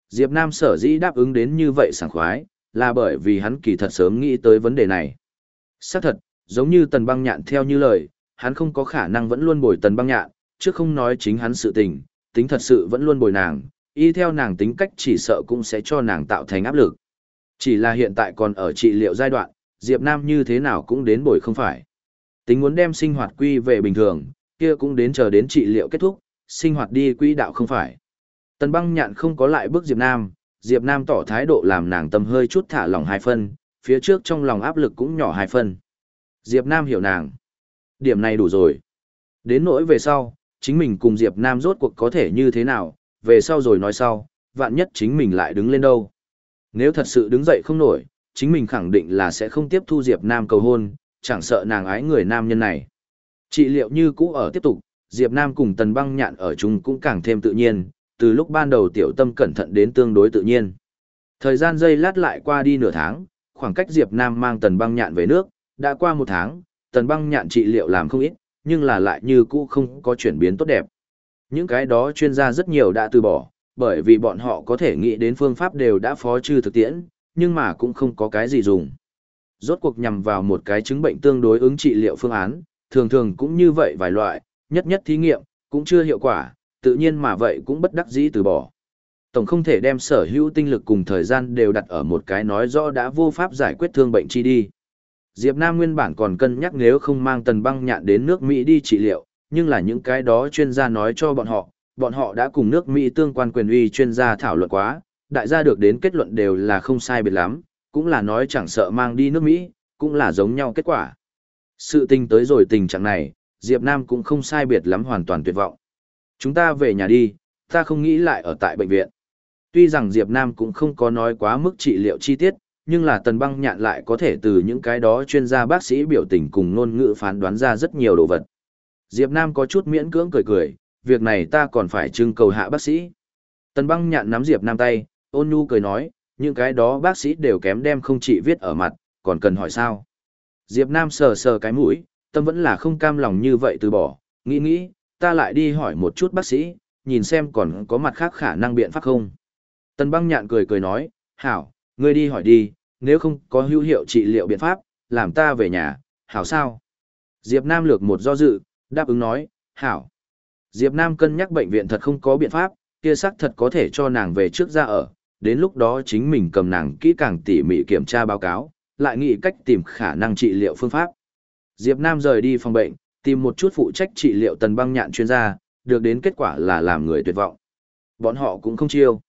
Speaker 1: Diệp Nam sở dĩ đáp ứng đến như vậy sảng khoái, là bởi vì hắn kỳ thật sớm nghĩ tới vấn đề này. Xác thật, giống như tần băng nhạn theo như lời, hắn không có khả năng vẫn luôn bồi tần băng nhạn, chứ không nói chính hắn sự tình, tính thật sự vẫn luôn bồi nàng, y theo nàng tính cách chỉ sợ cũng sẽ cho nàng tạo thành áp lực. Chỉ là hiện tại còn ở trị liệu giai đoạn, Diệp Nam như thế nào cũng đến bồi không phải. Tính muốn đem sinh hoạt quy về bình thường, kia cũng đến chờ đến trị liệu kết thúc, sinh hoạt đi quỹ đạo không phải. Tần băng nhạn không có lại bước Diệp Nam, Diệp Nam tỏ thái độ làm nàng tâm hơi chút thả lỏng hai phân, phía trước trong lòng áp lực cũng nhỏ hai phân. Diệp Nam hiểu nàng. Điểm này đủ rồi. Đến nỗi về sau, chính mình cùng Diệp Nam rốt cuộc có thể như thế nào, về sau rồi nói sau, vạn nhất chính mình lại đứng lên đâu. Nếu thật sự đứng dậy không nổi, chính mình khẳng định là sẽ không tiếp thu Diệp Nam cầu hôn, chẳng sợ nàng ái người nam nhân này. Trị liệu như cũ ở tiếp tục, Diệp Nam cùng Tần Băng Nhạn ở chung cũng càng thêm tự nhiên, từ lúc ban đầu tiểu tâm cẩn thận đến tương đối tự nhiên. Thời gian giây lát lại qua đi nửa tháng, khoảng cách Diệp Nam mang Tần Băng Nhạn về nước, đã qua một tháng, Tần Băng Nhạn trị liệu làm không ít, nhưng là lại như cũ không có chuyển biến tốt đẹp. Những cái đó chuyên gia rất nhiều đã từ bỏ, bởi vì bọn họ có thể nghĩ đến phương pháp đều đã phó trừ thực tiễn, nhưng mà cũng không có cái gì dùng. Rốt cuộc nhằm vào một cái chứng bệnh tương đối ứng trị liệu phương án, thường thường cũng như vậy vài loại, nhất nhất thí nghiệm, cũng chưa hiệu quả, tự nhiên mà vậy cũng bất đắc dĩ từ bỏ. Tổng không thể đem sở hữu tinh lực cùng thời gian đều đặt ở một cái nói rõ đã vô pháp giải quyết thương bệnh chi đi. Diệp Nam nguyên bản còn cân nhắc nếu không mang tần băng nhạn đến nước Mỹ đi trị liệu, nhưng là những cái đó chuyên gia nói cho bọn họ, bọn họ đã cùng nước Mỹ tương quan quyền uy chuyên gia thảo luận quá, đại gia được đến kết luận đều là không sai biệt lắm, cũng là nói chẳng sợ mang đi nước Mỹ, cũng là giống nhau kết quả. Sự tình tới rồi tình trạng này, Diệp Nam cũng không sai biệt lắm hoàn toàn tuyệt vọng. Chúng ta về nhà đi, ta không nghĩ lại ở tại bệnh viện. Tuy rằng Diệp Nam cũng không có nói quá mức trị liệu chi tiết, nhưng là tần băng nhạn lại có thể từ những cái đó chuyên gia bác sĩ biểu tình cùng ngôn ngữ phán đoán ra rất nhiều đồ vật. Diệp Nam có chút miễn cưỡng cười cười, việc này ta còn phải trưng cầu hạ bác sĩ. Tần băng nhạn nắm Diệp Nam tay, ôn nhu cười nói, những cái đó bác sĩ đều kém đem không chỉ viết ở mặt, còn cần hỏi sao. Diệp Nam sờ sờ cái mũi, tâm vẫn là không cam lòng như vậy từ bỏ, nghĩ nghĩ, ta lại đi hỏi một chút bác sĩ, nhìn xem còn có mặt khác khả năng biện pháp không. Tần băng nhạn cười cười nói, hảo, ngươi đi hỏi đi, nếu không có hữu hiệu trị liệu biện pháp, làm ta về nhà, hảo sao? Diệp Nam lược một do dự, đáp ứng nói, hảo. Diệp Nam cân nhắc bệnh viện thật không có biện pháp, kia xác thật có thể cho nàng về trước ra ở, đến lúc đó chính mình cầm nàng kỹ càng tỉ mỉ kiểm tra báo cáo, lại nghĩ cách tìm khả năng trị liệu phương pháp. Diệp Nam rời đi phòng bệnh, tìm một chút phụ trách trị liệu tần băng nhạn chuyên gia, được đến kết quả là làm người tuyệt vọng. Bọn họ cũng không chiêu.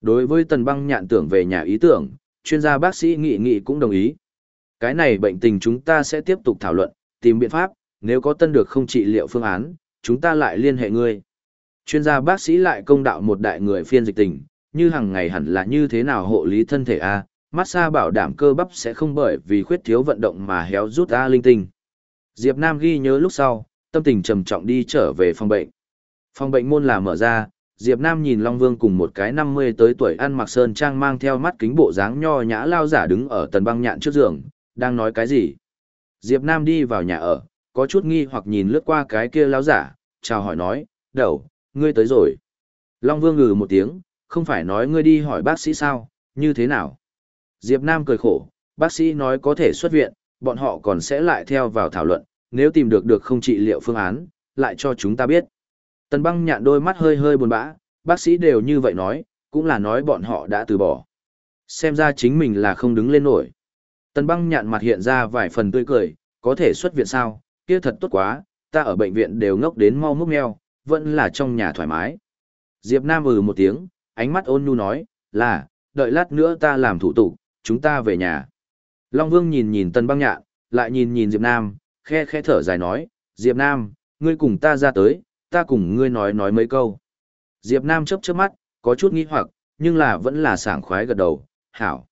Speaker 1: Đối với tần băng nhạn tưởng về nhà ý tưởng, chuyên gia bác sĩ nghị nghị cũng đồng ý. Cái này bệnh tình chúng ta sẽ tiếp tục thảo luận, tìm biện pháp, nếu có tân được không trị liệu phương án, chúng ta lại liên hệ ngươi. Chuyên gia bác sĩ lại công đạo một đại người phiên dịch tình, như hàng ngày hẳn là như thế nào hộ lý thân thể A, massage bảo đảm cơ bắp sẽ không bởi vì khuyết thiếu vận động mà héo rút A linh tinh. Diệp Nam ghi nhớ lúc sau, tâm tình trầm trọng đi trở về phòng bệnh. Phòng bệnh môn là mở ra, Diệp Nam nhìn Long Vương cùng một cái 50 tới tuổi ăn mặc sơn trang mang theo mắt kính bộ dáng nho nhã lao giả đứng ở tần băng nhạn trước giường, đang nói cái gì. Diệp Nam đi vào nhà ở, có chút nghi hoặc nhìn lướt qua cái kia lao giả, chào hỏi nói, đầu, ngươi tới rồi. Long Vương ngừ một tiếng, không phải nói ngươi đi hỏi bác sĩ sao, như thế nào. Diệp Nam cười khổ, bác sĩ nói có thể xuất viện, bọn họ còn sẽ lại theo vào thảo luận, nếu tìm được được không trị liệu phương án, lại cho chúng ta biết. Tần băng nhạn đôi mắt hơi hơi buồn bã, bác sĩ đều như vậy nói, cũng là nói bọn họ đã từ bỏ. Xem ra chính mình là không đứng lên nổi. Tần băng nhạn mặt hiện ra vài phần tươi cười, có thể xuất viện sao, kia thật tốt quá, ta ở bệnh viện đều ngốc đến mau múc meo, vẫn là trong nhà thoải mái. Diệp Nam ừ một tiếng, ánh mắt ôn nhu nói, là, đợi lát nữa ta làm thủ tục, chúng ta về nhà. Long Vương nhìn nhìn Tần băng nhạn, lại nhìn nhìn Diệp Nam, khe khe thở dài nói, Diệp Nam, ngươi cùng ta ra tới, ta cùng ngươi nói nói mấy câu. Diệp Nam chớp chớp mắt, có chút nghi hoặc, nhưng là vẫn là sảng khoái gật đầu, hảo.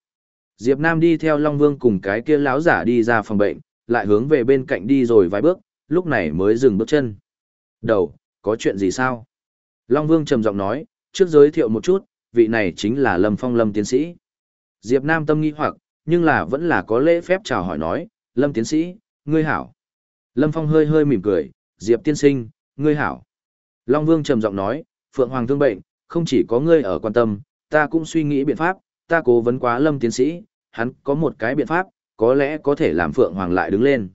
Speaker 1: Diệp Nam đi theo Long Vương cùng cái kia lão giả đi ra phòng bệnh, lại hướng về bên cạnh đi rồi vài bước, lúc này mới dừng bước chân. Đầu, có chuyện gì sao? Long Vương trầm giọng nói, trước giới thiệu một chút, vị này chính là Lâm Phong Lâm tiến sĩ. Diệp Nam tâm nghi hoặc, nhưng là vẫn là có lễ phép chào hỏi nói, Lâm tiến sĩ, ngươi hảo. Lâm Phong hơi hơi mỉm cười, Diệp tiên sinh, ngươi hảo. Long Vương trầm giọng nói, Phượng Hoàng thương bệnh, không chỉ có ngươi ở quan tâm, ta cũng suy nghĩ biện pháp, ta cố vấn quá Lâm tiến sĩ, hắn có một cái biện pháp, có lẽ có thể làm Phượng Hoàng lại đứng lên.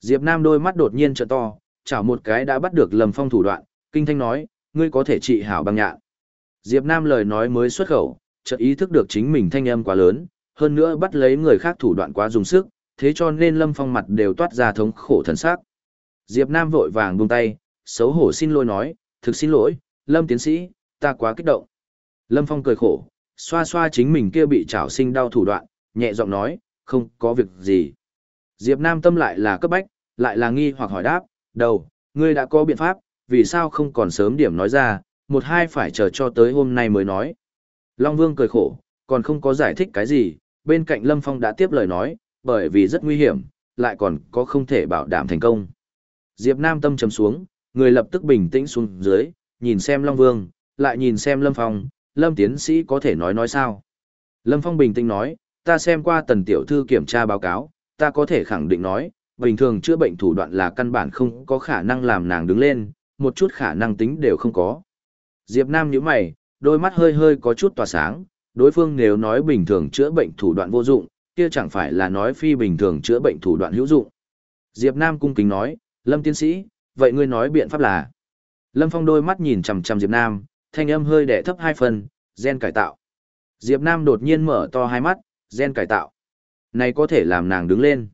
Speaker 1: Diệp Nam đôi mắt đột nhiên trợ to, chảo một cái đã bắt được Lâm Phong thủ đoạn, kinh thanh nói, ngươi có thể trị hảo băng nhạn. Diệp Nam lời nói mới xuất khẩu, chợt ý thức được chính mình thanh âm quá lớn, hơn nữa bắt lấy người khác thủ đoạn quá dùng sức, thế cho nên Lâm Phong mặt đều toát ra thống khổ thần sắc. Diệp Nam vội vàng buông tay, xấu hổ xin lỗi nói, thực xin lỗi, Lâm tiến sĩ, ta quá kích động. Lâm Phong cười khổ, xoa xoa chính mình kia bị trảo sinh đau thủ đoạn, nhẹ giọng nói, không có việc gì. Diệp Nam tâm lại là cấp bách, lại là nghi hoặc hỏi đáp, đầu, ngươi đã có biện pháp, vì sao không còn sớm điểm nói ra, một hai phải chờ cho tới hôm nay mới nói. Long Vương cười khổ, còn không có giải thích cái gì, bên cạnh Lâm Phong đã tiếp lời nói, bởi vì rất nguy hiểm, lại còn có không thể bảo đảm thành công. Diệp Nam tâm trầm xuống, người lập tức bình tĩnh xuống dưới, nhìn xem Long Vương, lại nhìn xem Lâm Phong, Lâm tiến sĩ có thể nói nói sao. Lâm Phong bình tĩnh nói, ta xem qua tần tiểu thư kiểm tra báo cáo, ta có thể khẳng định nói, bình thường chữa bệnh thủ đoạn là căn bản không có khả năng làm nàng đứng lên, một chút khả năng tính đều không có. Diệp Nam nhíu mày, đôi mắt hơi hơi có chút tỏa sáng, đối phương nếu nói bình thường chữa bệnh thủ đoạn vô dụng, kia chẳng phải là nói phi bình thường chữa bệnh thủ đoạn hữu dụng. Diệp Nam cung kính nói, Lâm tiến sĩ, vậy ngươi nói biện pháp là? Lâm Phong đôi mắt nhìn chằm chằm Diệp Nam, thanh âm hơi đẻ thấp hai phần, gen cải tạo. Diệp Nam đột nhiên mở to hai mắt, gen cải tạo. Này có thể làm nàng đứng lên.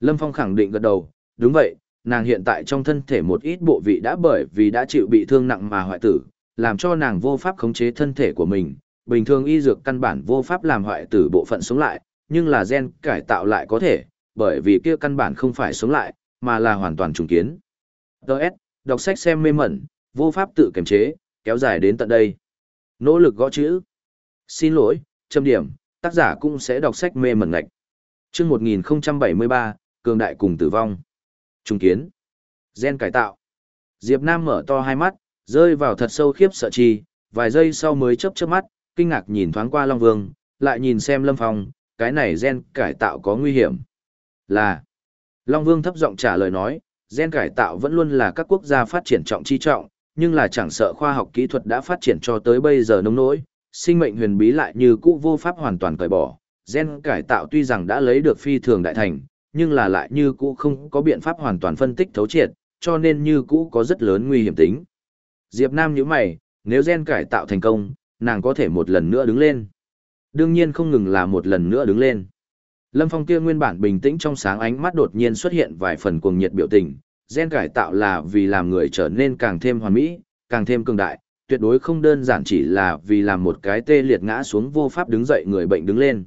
Speaker 1: Lâm Phong khẳng định gật đầu, đúng vậy, nàng hiện tại trong thân thể một ít bộ vị đã bởi vì đã chịu bị thương nặng mà hoại tử, làm cho nàng vô pháp khống chế thân thể của mình. Bình thường y dược căn bản vô pháp làm hoại tử bộ phận sống lại, nhưng là gen cải tạo lại có thể, bởi vì kia căn bản không phải sống lại, mà là hoàn toàn trùng kiến. Đợt, đọc sách xem mê mẩn, vô pháp tự kiềm chế, kéo dài đến tận đây. Nỗ lực gõ chữ. Xin lỗi, châm điểm, tác giả cũng sẽ đọc sách mê mẩn ngạch. Chương 1073, cường đại cùng tử vong. Trung kiến. Gen cải tạo. Diệp Nam mở to hai mắt, rơi vào thật sâu khiếp sợ chi, vài giây sau mới chớp chớp mắt, kinh ngạc nhìn thoáng qua Long Vương, lại nhìn xem Lâm Phong, cái này gen cải tạo có nguy hiểm. Là. Long Vương thấp giọng trả lời nói, gen cải tạo vẫn luôn là các quốc gia phát triển trọng chi trọng, nhưng là chẳng sợ khoa học kỹ thuật đã phát triển cho tới bây giờ nông nỗi, sinh mệnh huyền bí lại như cũ vô pháp hoàn toàn cởi bỏ. Gen cải tạo tuy rằng đã lấy được phi thường đại thành, nhưng là lại như cũ không có biện pháp hoàn toàn phân tích thấu triệt, cho nên như cũ có rất lớn nguy hiểm tính. Diệp Nam nhíu mày, nếu gen cải tạo thành công, nàng có thể một lần nữa đứng lên. Đương nhiên không ngừng là một lần nữa đứng lên. Lâm Phong kia nguyên bản bình tĩnh trong sáng ánh mắt đột nhiên xuất hiện vài phần cuồng nhiệt biểu tình, gen cải tạo là vì làm người trở nên càng thêm hoàn mỹ, càng thêm cường đại, tuyệt đối không đơn giản chỉ là vì làm một cái tê liệt ngã xuống vô pháp đứng dậy người bệnh đứng lên.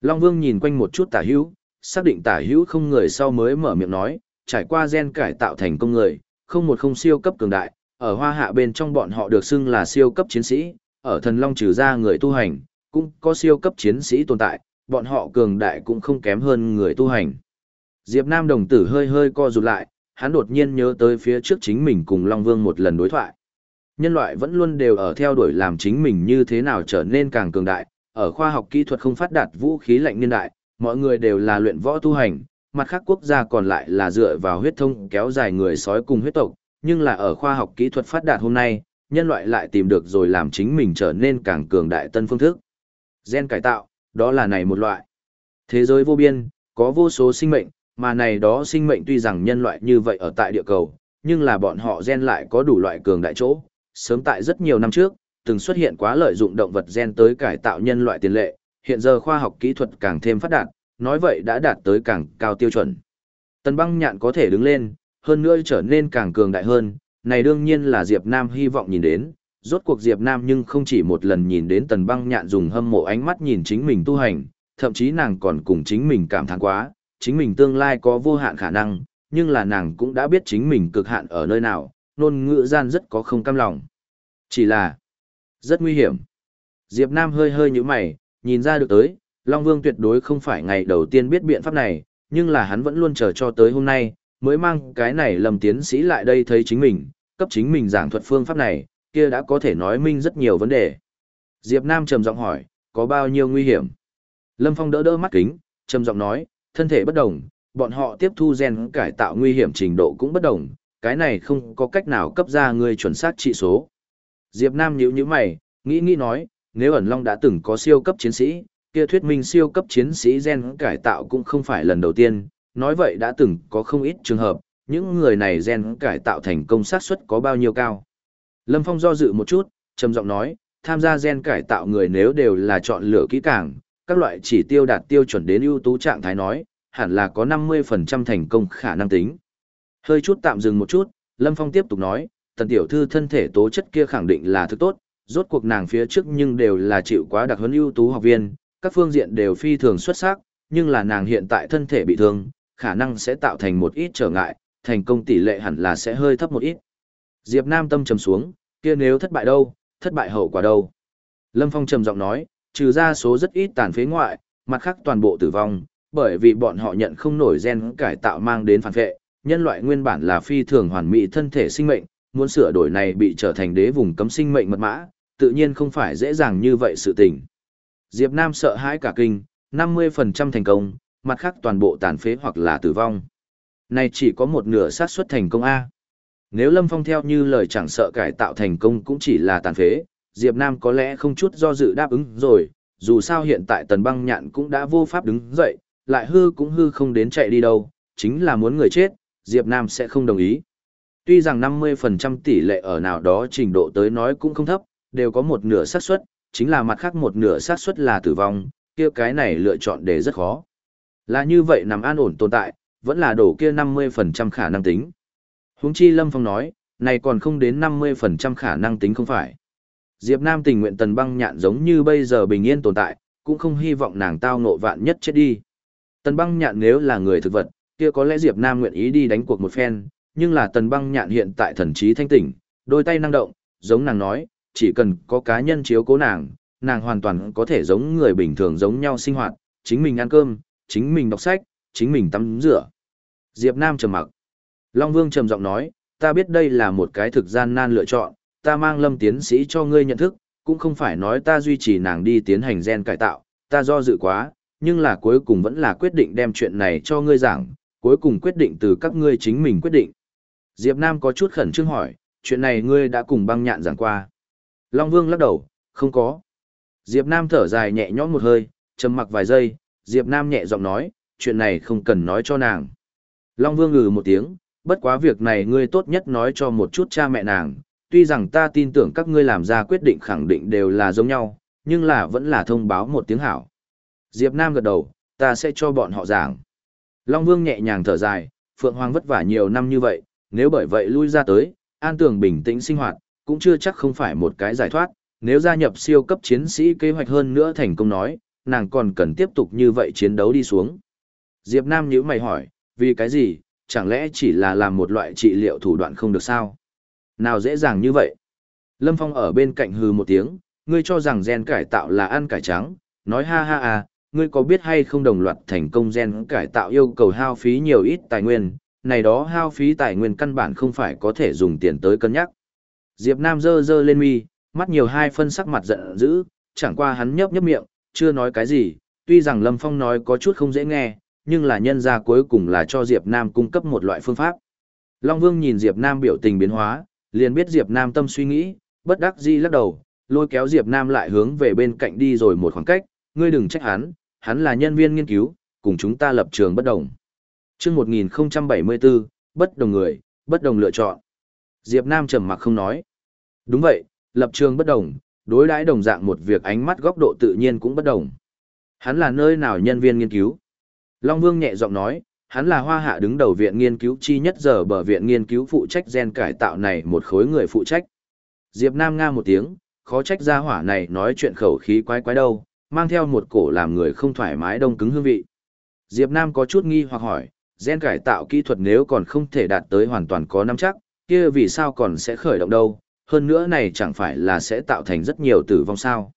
Speaker 1: Long Vương nhìn quanh một chút tả hữu, xác định tả hữu không người sau mới mở miệng nói, trải qua gen cải tạo thành công người, không một không siêu cấp cường đại, ở hoa hạ bên trong bọn họ được xưng là siêu cấp chiến sĩ, ở thần long trừ ra người tu hành, cũng có siêu cấp chiến sĩ tồn tại, bọn họ cường đại cũng không kém hơn người tu hành. Diệp Nam đồng tử hơi hơi co rụt lại, hắn đột nhiên nhớ tới phía trước chính mình cùng Long Vương một lần đối thoại. Nhân loại vẫn luôn đều ở theo đuổi làm chính mình như thế nào trở nên càng cường đại, ở khoa học kỹ thuật không phát đạt vũ khí lạnh niên đại, mọi người đều là luyện võ tu hành, mặt khác quốc gia còn lại là dựa vào huyết thông kéo dài người sói cùng huyết tộc, nhưng là ở khoa học kỹ thuật phát đạt hôm nay, nhân loại lại tìm được rồi làm chính mình trở nên càng cường đại tân phương thức. Gen cải tạo, đó là này một loại. Thế giới vô biên, có vô số sinh mệnh, mà này đó sinh mệnh tuy rằng nhân loại như vậy ở tại địa cầu, nhưng là bọn họ gen lại có đủ loại cường đại chỗ. Sớm tại rất nhiều năm trước, từng xuất hiện quá lợi dụng động vật gen tới cải tạo nhân loại tiền lệ, hiện giờ khoa học kỹ thuật càng thêm phát đạt, nói vậy đã đạt tới càng cao tiêu chuẩn. Tần băng nhạn có thể đứng lên, hơn nữa trở nên càng cường đại hơn, này đương nhiên là Diệp Nam hy vọng nhìn đến, rốt cuộc Diệp Nam nhưng không chỉ một lần nhìn đến tần băng nhạn dùng hâm mộ ánh mắt nhìn chính mình tu hành, thậm chí nàng còn cùng chính mình cảm thán quá, chính mình tương lai có vô hạn khả năng, nhưng là nàng cũng đã biết chính mình cực hạn ở nơi nào, nôn ngữ gian rất có không cam lòng. Chỉ là, rất nguy hiểm. Diệp Nam hơi hơi như mày, nhìn ra được tới, Long Vương tuyệt đối không phải ngày đầu tiên biết biện pháp này, nhưng là hắn vẫn luôn chờ cho tới hôm nay, mới mang cái này lầm tiến sĩ lại đây thấy chính mình, cấp chính mình giảng thuật phương pháp này, kia đã có thể nói minh rất nhiều vấn đề. Diệp Nam trầm giọng hỏi, có bao nhiêu nguy hiểm? Lâm Phong đỡ đỡ mắt kính, trầm giọng nói, thân thể bất đồng, bọn họ tiếp thu gen cải tạo nguy hiểm trình độ cũng bất đồng, cái này không có cách nào cấp ra người chuẩn xác trị số. Diệp Nam nhíu nhíu mày, nghĩ nghĩ nói, nếu ẩn long đã từng có siêu cấp chiến sĩ, kia thuyết minh siêu cấp chiến sĩ gen cải tạo cũng không phải lần đầu tiên, nói vậy đã từng có không ít trường hợp, những người này gen cải tạo thành công xác suất có bao nhiêu cao. Lâm Phong do dự một chút, trầm giọng nói, tham gia gen cải tạo người nếu đều là chọn lựa kỹ càng, các loại chỉ tiêu đạt tiêu chuẩn đến ưu tú trạng thái nói, hẳn là có 50% thành công khả năng tính. Hơi chút tạm dừng một chút, Lâm Phong tiếp tục nói, tần tiểu thư thân thể tố chất kia khẳng định là thứ tốt, rốt cuộc nàng phía trước nhưng đều là chịu quá đặc huấn ưu tú học viên, các phương diện đều phi thường xuất sắc, nhưng là nàng hiện tại thân thể bị thương, khả năng sẽ tạo thành một ít trở ngại, thành công tỷ lệ hẳn là sẽ hơi thấp một ít. Diệp Nam tâm trầm xuống, kia nếu thất bại đâu, thất bại hậu quả đâu. Lâm Phong trầm giọng nói, trừ ra số rất ít tàn phế ngoại, mặt khác toàn bộ tử vong, bởi vì bọn họ nhận không nổi gen cải tạo mang đến phản vệ, nhân loại nguyên bản là phi thường hoàn mỹ thân thể sinh mệnh, muốn sửa đổi này bị trở thành đế vùng cấm sinh mệnh mật mã, tự nhiên không phải dễ dàng như vậy sự tình. Diệp Nam sợ hãi cả kinh, 50% thành công, mặt khác toàn bộ tàn phế hoặc là tử vong. Này chỉ có một nửa xác suất thành công A. Nếu Lâm Phong theo như lời chẳng sợ cải tạo thành công cũng chỉ là tàn phế, Diệp Nam có lẽ không chút do dự đáp ứng rồi, dù sao hiện tại tần băng nhạn cũng đã vô pháp đứng dậy, lại hư cũng hư không đến chạy đi đâu, chính là muốn người chết, Diệp Nam sẽ không đồng ý. Tuy rằng 50% tỷ lệ ở nào đó trình độ tới nói cũng không thấp, đều có một nửa xác suất, chính là mặt khác một nửa xác suất là tử vong, kia cái này lựa chọn để rất khó. Là như vậy nằm an ổn tồn tại, vẫn là đổ kia 50% khả năng tính. Huống chi Lâm Phong nói, này còn không đến 50% khả năng tính không phải. Diệp Nam tình nguyện tần băng nhạn giống như bây giờ bình yên tồn tại, cũng không hy vọng nàng tao ngộ vạn nhất chết đi. Tần băng nhạn nếu là người thực vật, kia có lẽ Diệp Nam nguyện ý đi đánh cuộc một phen, nhưng là tần băng nhạn hiện tại thần trí thanh tỉnh, đôi tay năng động, giống nàng nói, chỉ cần có cá nhân chiếu cố nàng, nàng hoàn toàn có thể giống người bình thường giống nhau sinh hoạt, chính mình ăn cơm, chính mình đọc sách, chính mình tắm rửa. Diệp Nam trầm mặc. Long Vương trầm giọng nói, ta biết đây là một cái thực gian nan lựa chọn, ta mang lâm tiến sĩ cho ngươi nhận thức, cũng không phải nói ta duy trì nàng đi tiến hành gen cải tạo, ta do dự quá, nhưng là cuối cùng vẫn là quyết định đem chuyện này cho ngươi giảng, cuối cùng quyết định từ các ngươi chính mình quyết định. Diệp Nam có chút khẩn trương hỏi, chuyện này ngươi đã cùng băng nhạn giảng qua. Long Vương lắc đầu, không có. Diệp Nam thở dài nhẹ nhõm một hơi, trầm mặc vài giây, Diệp Nam nhẹ giọng nói, chuyện này không cần nói cho nàng. Long Vương ngừ một tiếng, bất quá việc này ngươi tốt nhất nói cho một chút cha mẹ nàng, tuy rằng ta tin tưởng các ngươi làm ra quyết định khẳng định đều là giống nhau, nhưng là vẫn là thông báo một tiếng hảo. Diệp Nam gật đầu, ta sẽ cho bọn họ giảng. Long Vương nhẹ nhàng thở dài, Phượng Hoàng vất vả nhiều năm như vậy, nếu bởi vậy lui ra tới, an tường bình tĩnh sinh hoạt, cũng chưa chắc không phải một cái giải thoát, nếu gia nhập siêu cấp chiến sĩ kế hoạch hơn nữa thành công nói, nàng còn cần tiếp tục như vậy chiến đấu đi xuống. Diệp Nam nhíu mày hỏi, vì cái gì, chẳng lẽ chỉ là làm một loại trị liệu thủ đoạn không được sao? Nào dễ dàng như vậy? Lâm Phong ở bên cạnh hừ một tiếng, ngươi cho rằng gen cải tạo là ăn cải trắng, nói ha ha à, ngươi có biết hay không đồng loạt thành công gen cải tạo yêu cầu hao phí nhiều ít tài nguyên, này đó hao phí tài nguyên căn bản không phải có thể dùng tiền tới cân nhắc. Diệp Nam dơ dơ lên mi, mắt nhiều hai phân sắc mặt giận dữ, chẳng qua hắn nhấp nhấp miệng, chưa nói cái gì, tuy rằng Lâm Phong nói có chút không dễ nghe, nhưng là nhân ra cuối cùng là cho Diệp Nam cung cấp một loại phương pháp. Long Vương nhìn Diệp Nam biểu tình biến hóa, liền biết Diệp Nam tâm suy nghĩ, bất đắc dĩ lắc đầu, lôi kéo Diệp Nam lại hướng về bên cạnh đi rồi một khoảng cách, ngươi đừng trách hắn, hắn là nhân viên nghiên cứu, cùng chúng ta lập trường bất đồng. Trước 1074, bất đồng người, bất đồng lựa chọn. Diệp Nam trầm mặc không nói. Đúng vậy, lập trường bất đồng, đối đãi đồng dạng một việc ánh mắt góc độ tự nhiên cũng bất đồng. Hắn là nơi nào nhân viên nghiên cứu? Long Vương nhẹ giọng nói, hắn là hoa hạ đứng đầu viện nghiên cứu chi nhất giờ bờ viện nghiên cứu phụ trách gen cải tạo này một khối người phụ trách. Diệp Nam nga một tiếng, khó trách gia hỏa này nói chuyện khẩu khí quái quái đâu, mang theo một cổ làm người không thoải mái đông cứng hương vị. Diệp Nam có chút nghi hoặc hỏi, gen cải tạo kỹ thuật nếu còn không thể đạt tới hoàn toàn có nắm chắc, kia vì sao còn sẽ khởi động đâu, hơn nữa này chẳng phải là sẽ tạo thành rất nhiều tử vong sao.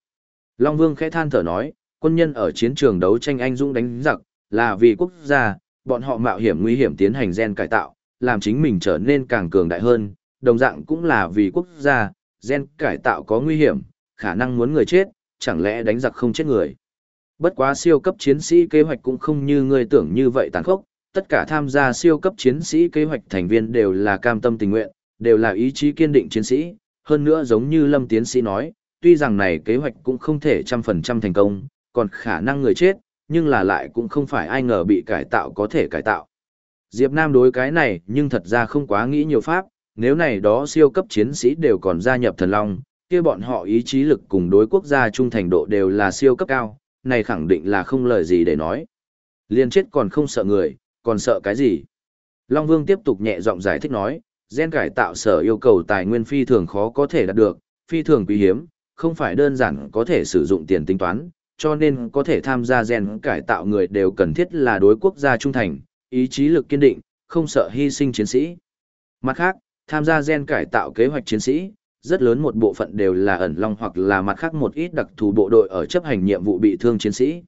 Speaker 1: Long Vương khẽ than thở nói, quân nhân ở chiến trường đấu tranh anh dũng đánh giặc, là vì quốc gia, bọn họ mạo hiểm nguy hiểm tiến hành gen cải tạo, làm chính mình trở nên càng cường đại hơn, đồng dạng cũng là vì quốc gia, gen cải tạo có nguy hiểm, khả năng muốn người chết, chẳng lẽ đánh giặc không chết người. Bất quá siêu cấp chiến sĩ kế hoạch cũng không như người tưởng như vậy tàn khốc, tất cả tham gia siêu cấp chiến sĩ kế hoạch thành viên đều là cam tâm tình nguyện, đều là ý chí kiên định chiến sĩ, hơn nữa giống như Lâm Tiến sĩ nói, tuy rằng này kế hoạch cũng không thể trăm phần trăm thành công, còn khả năng người chết, nhưng là lại cũng không phải ai ngờ bị cải tạo có thể cải tạo. Diệp Nam đối cái này nhưng thật ra không quá nghĩ nhiều pháp, nếu này đó siêu cấp chiến sĩ đều còn gia nhập thần long, kia bọn họ ý chí lực cùng đối quốc gia trung thành độ đều là siêu cấp cao, này khẳng định là không lời gì để nói. Liên chết còn không sợ người, còn sợ cái gì? Long Vương tiếp tục nhẹ giọng giải thích nói, gen cải tạo sở yêu cầu tài nguyên phi thường khó có thể đạt được, phi thường quý hiếm, không phải đơn giản có thể sử dụng tiền tính toán, cho nên có thể tham gia gen cải tạo người đều cần thiết là đối quốc gia trung thành, ý chí lực kiên định, không sợ hy sinh chiến sĩ. Mặt khác, tham gia gen cải tạo kế hoạch chiến sĩ, rất lớn một bộ phận đều là ẩn long hoặc là mặt khác một ít đặc thù bộ đội ở chấp hành nhiệm vụ bị thương chiến sĩ.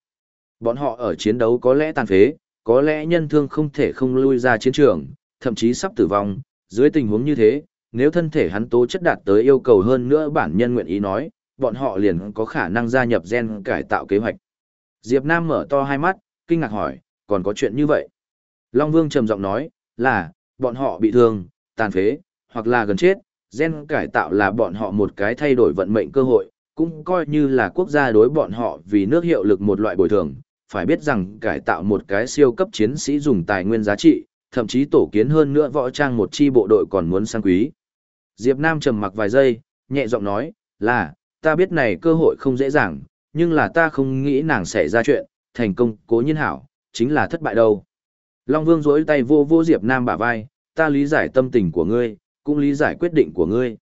Speaker 1: Bọn họ ở chiến đấu có lẽ tàn phế, có lẽ nhân thương không thể không lui ra chiến trường, thậm chí sắp tử vong, dưới tình huống như thế, nếu thân thể hắn tố chất đạt tới yêu cầu hơn nữa bản nhân nguyện ý nói, bọn họ liền có khả năng gia nhập gen cải tạo kế hoạch. Diệp Nam mở to hai mắt, kinh ngạc hỏi, còn có chuyện như vậy? Long Vương trầm giọng nói, là, bọn họ bị thương, tàn phế, hoặc là gần chết, gen cải tạo là bọn họ một cái thay đổi vận mệnh cơ hội, cũng coi như là quốc gia đối bọn họ vì nước hiệu lực một loại bồi thường. Phải biết rằng cải tạo một cái siêu cấp chiến sĩ dùng tài nguyên giá trị, thậm chí tổ kiến hơn nữa võ trang một chi bộ đội còn muốn sang quý. Diệp Nam trầm mặc vài giây, nhẹ giọng nói, là, ta biết này cơ hội không dễ dàng, nhưng là ta không nghĩ nàng sẽ ra chuyện, thành công cố nhiên hảo, chính là thất bại đâu. Long Vương rỗi tay vô vô Diệp Nam bả vai, ta lý giải tâm tình của ngươi, cũng lý giải quyết định của ngươi.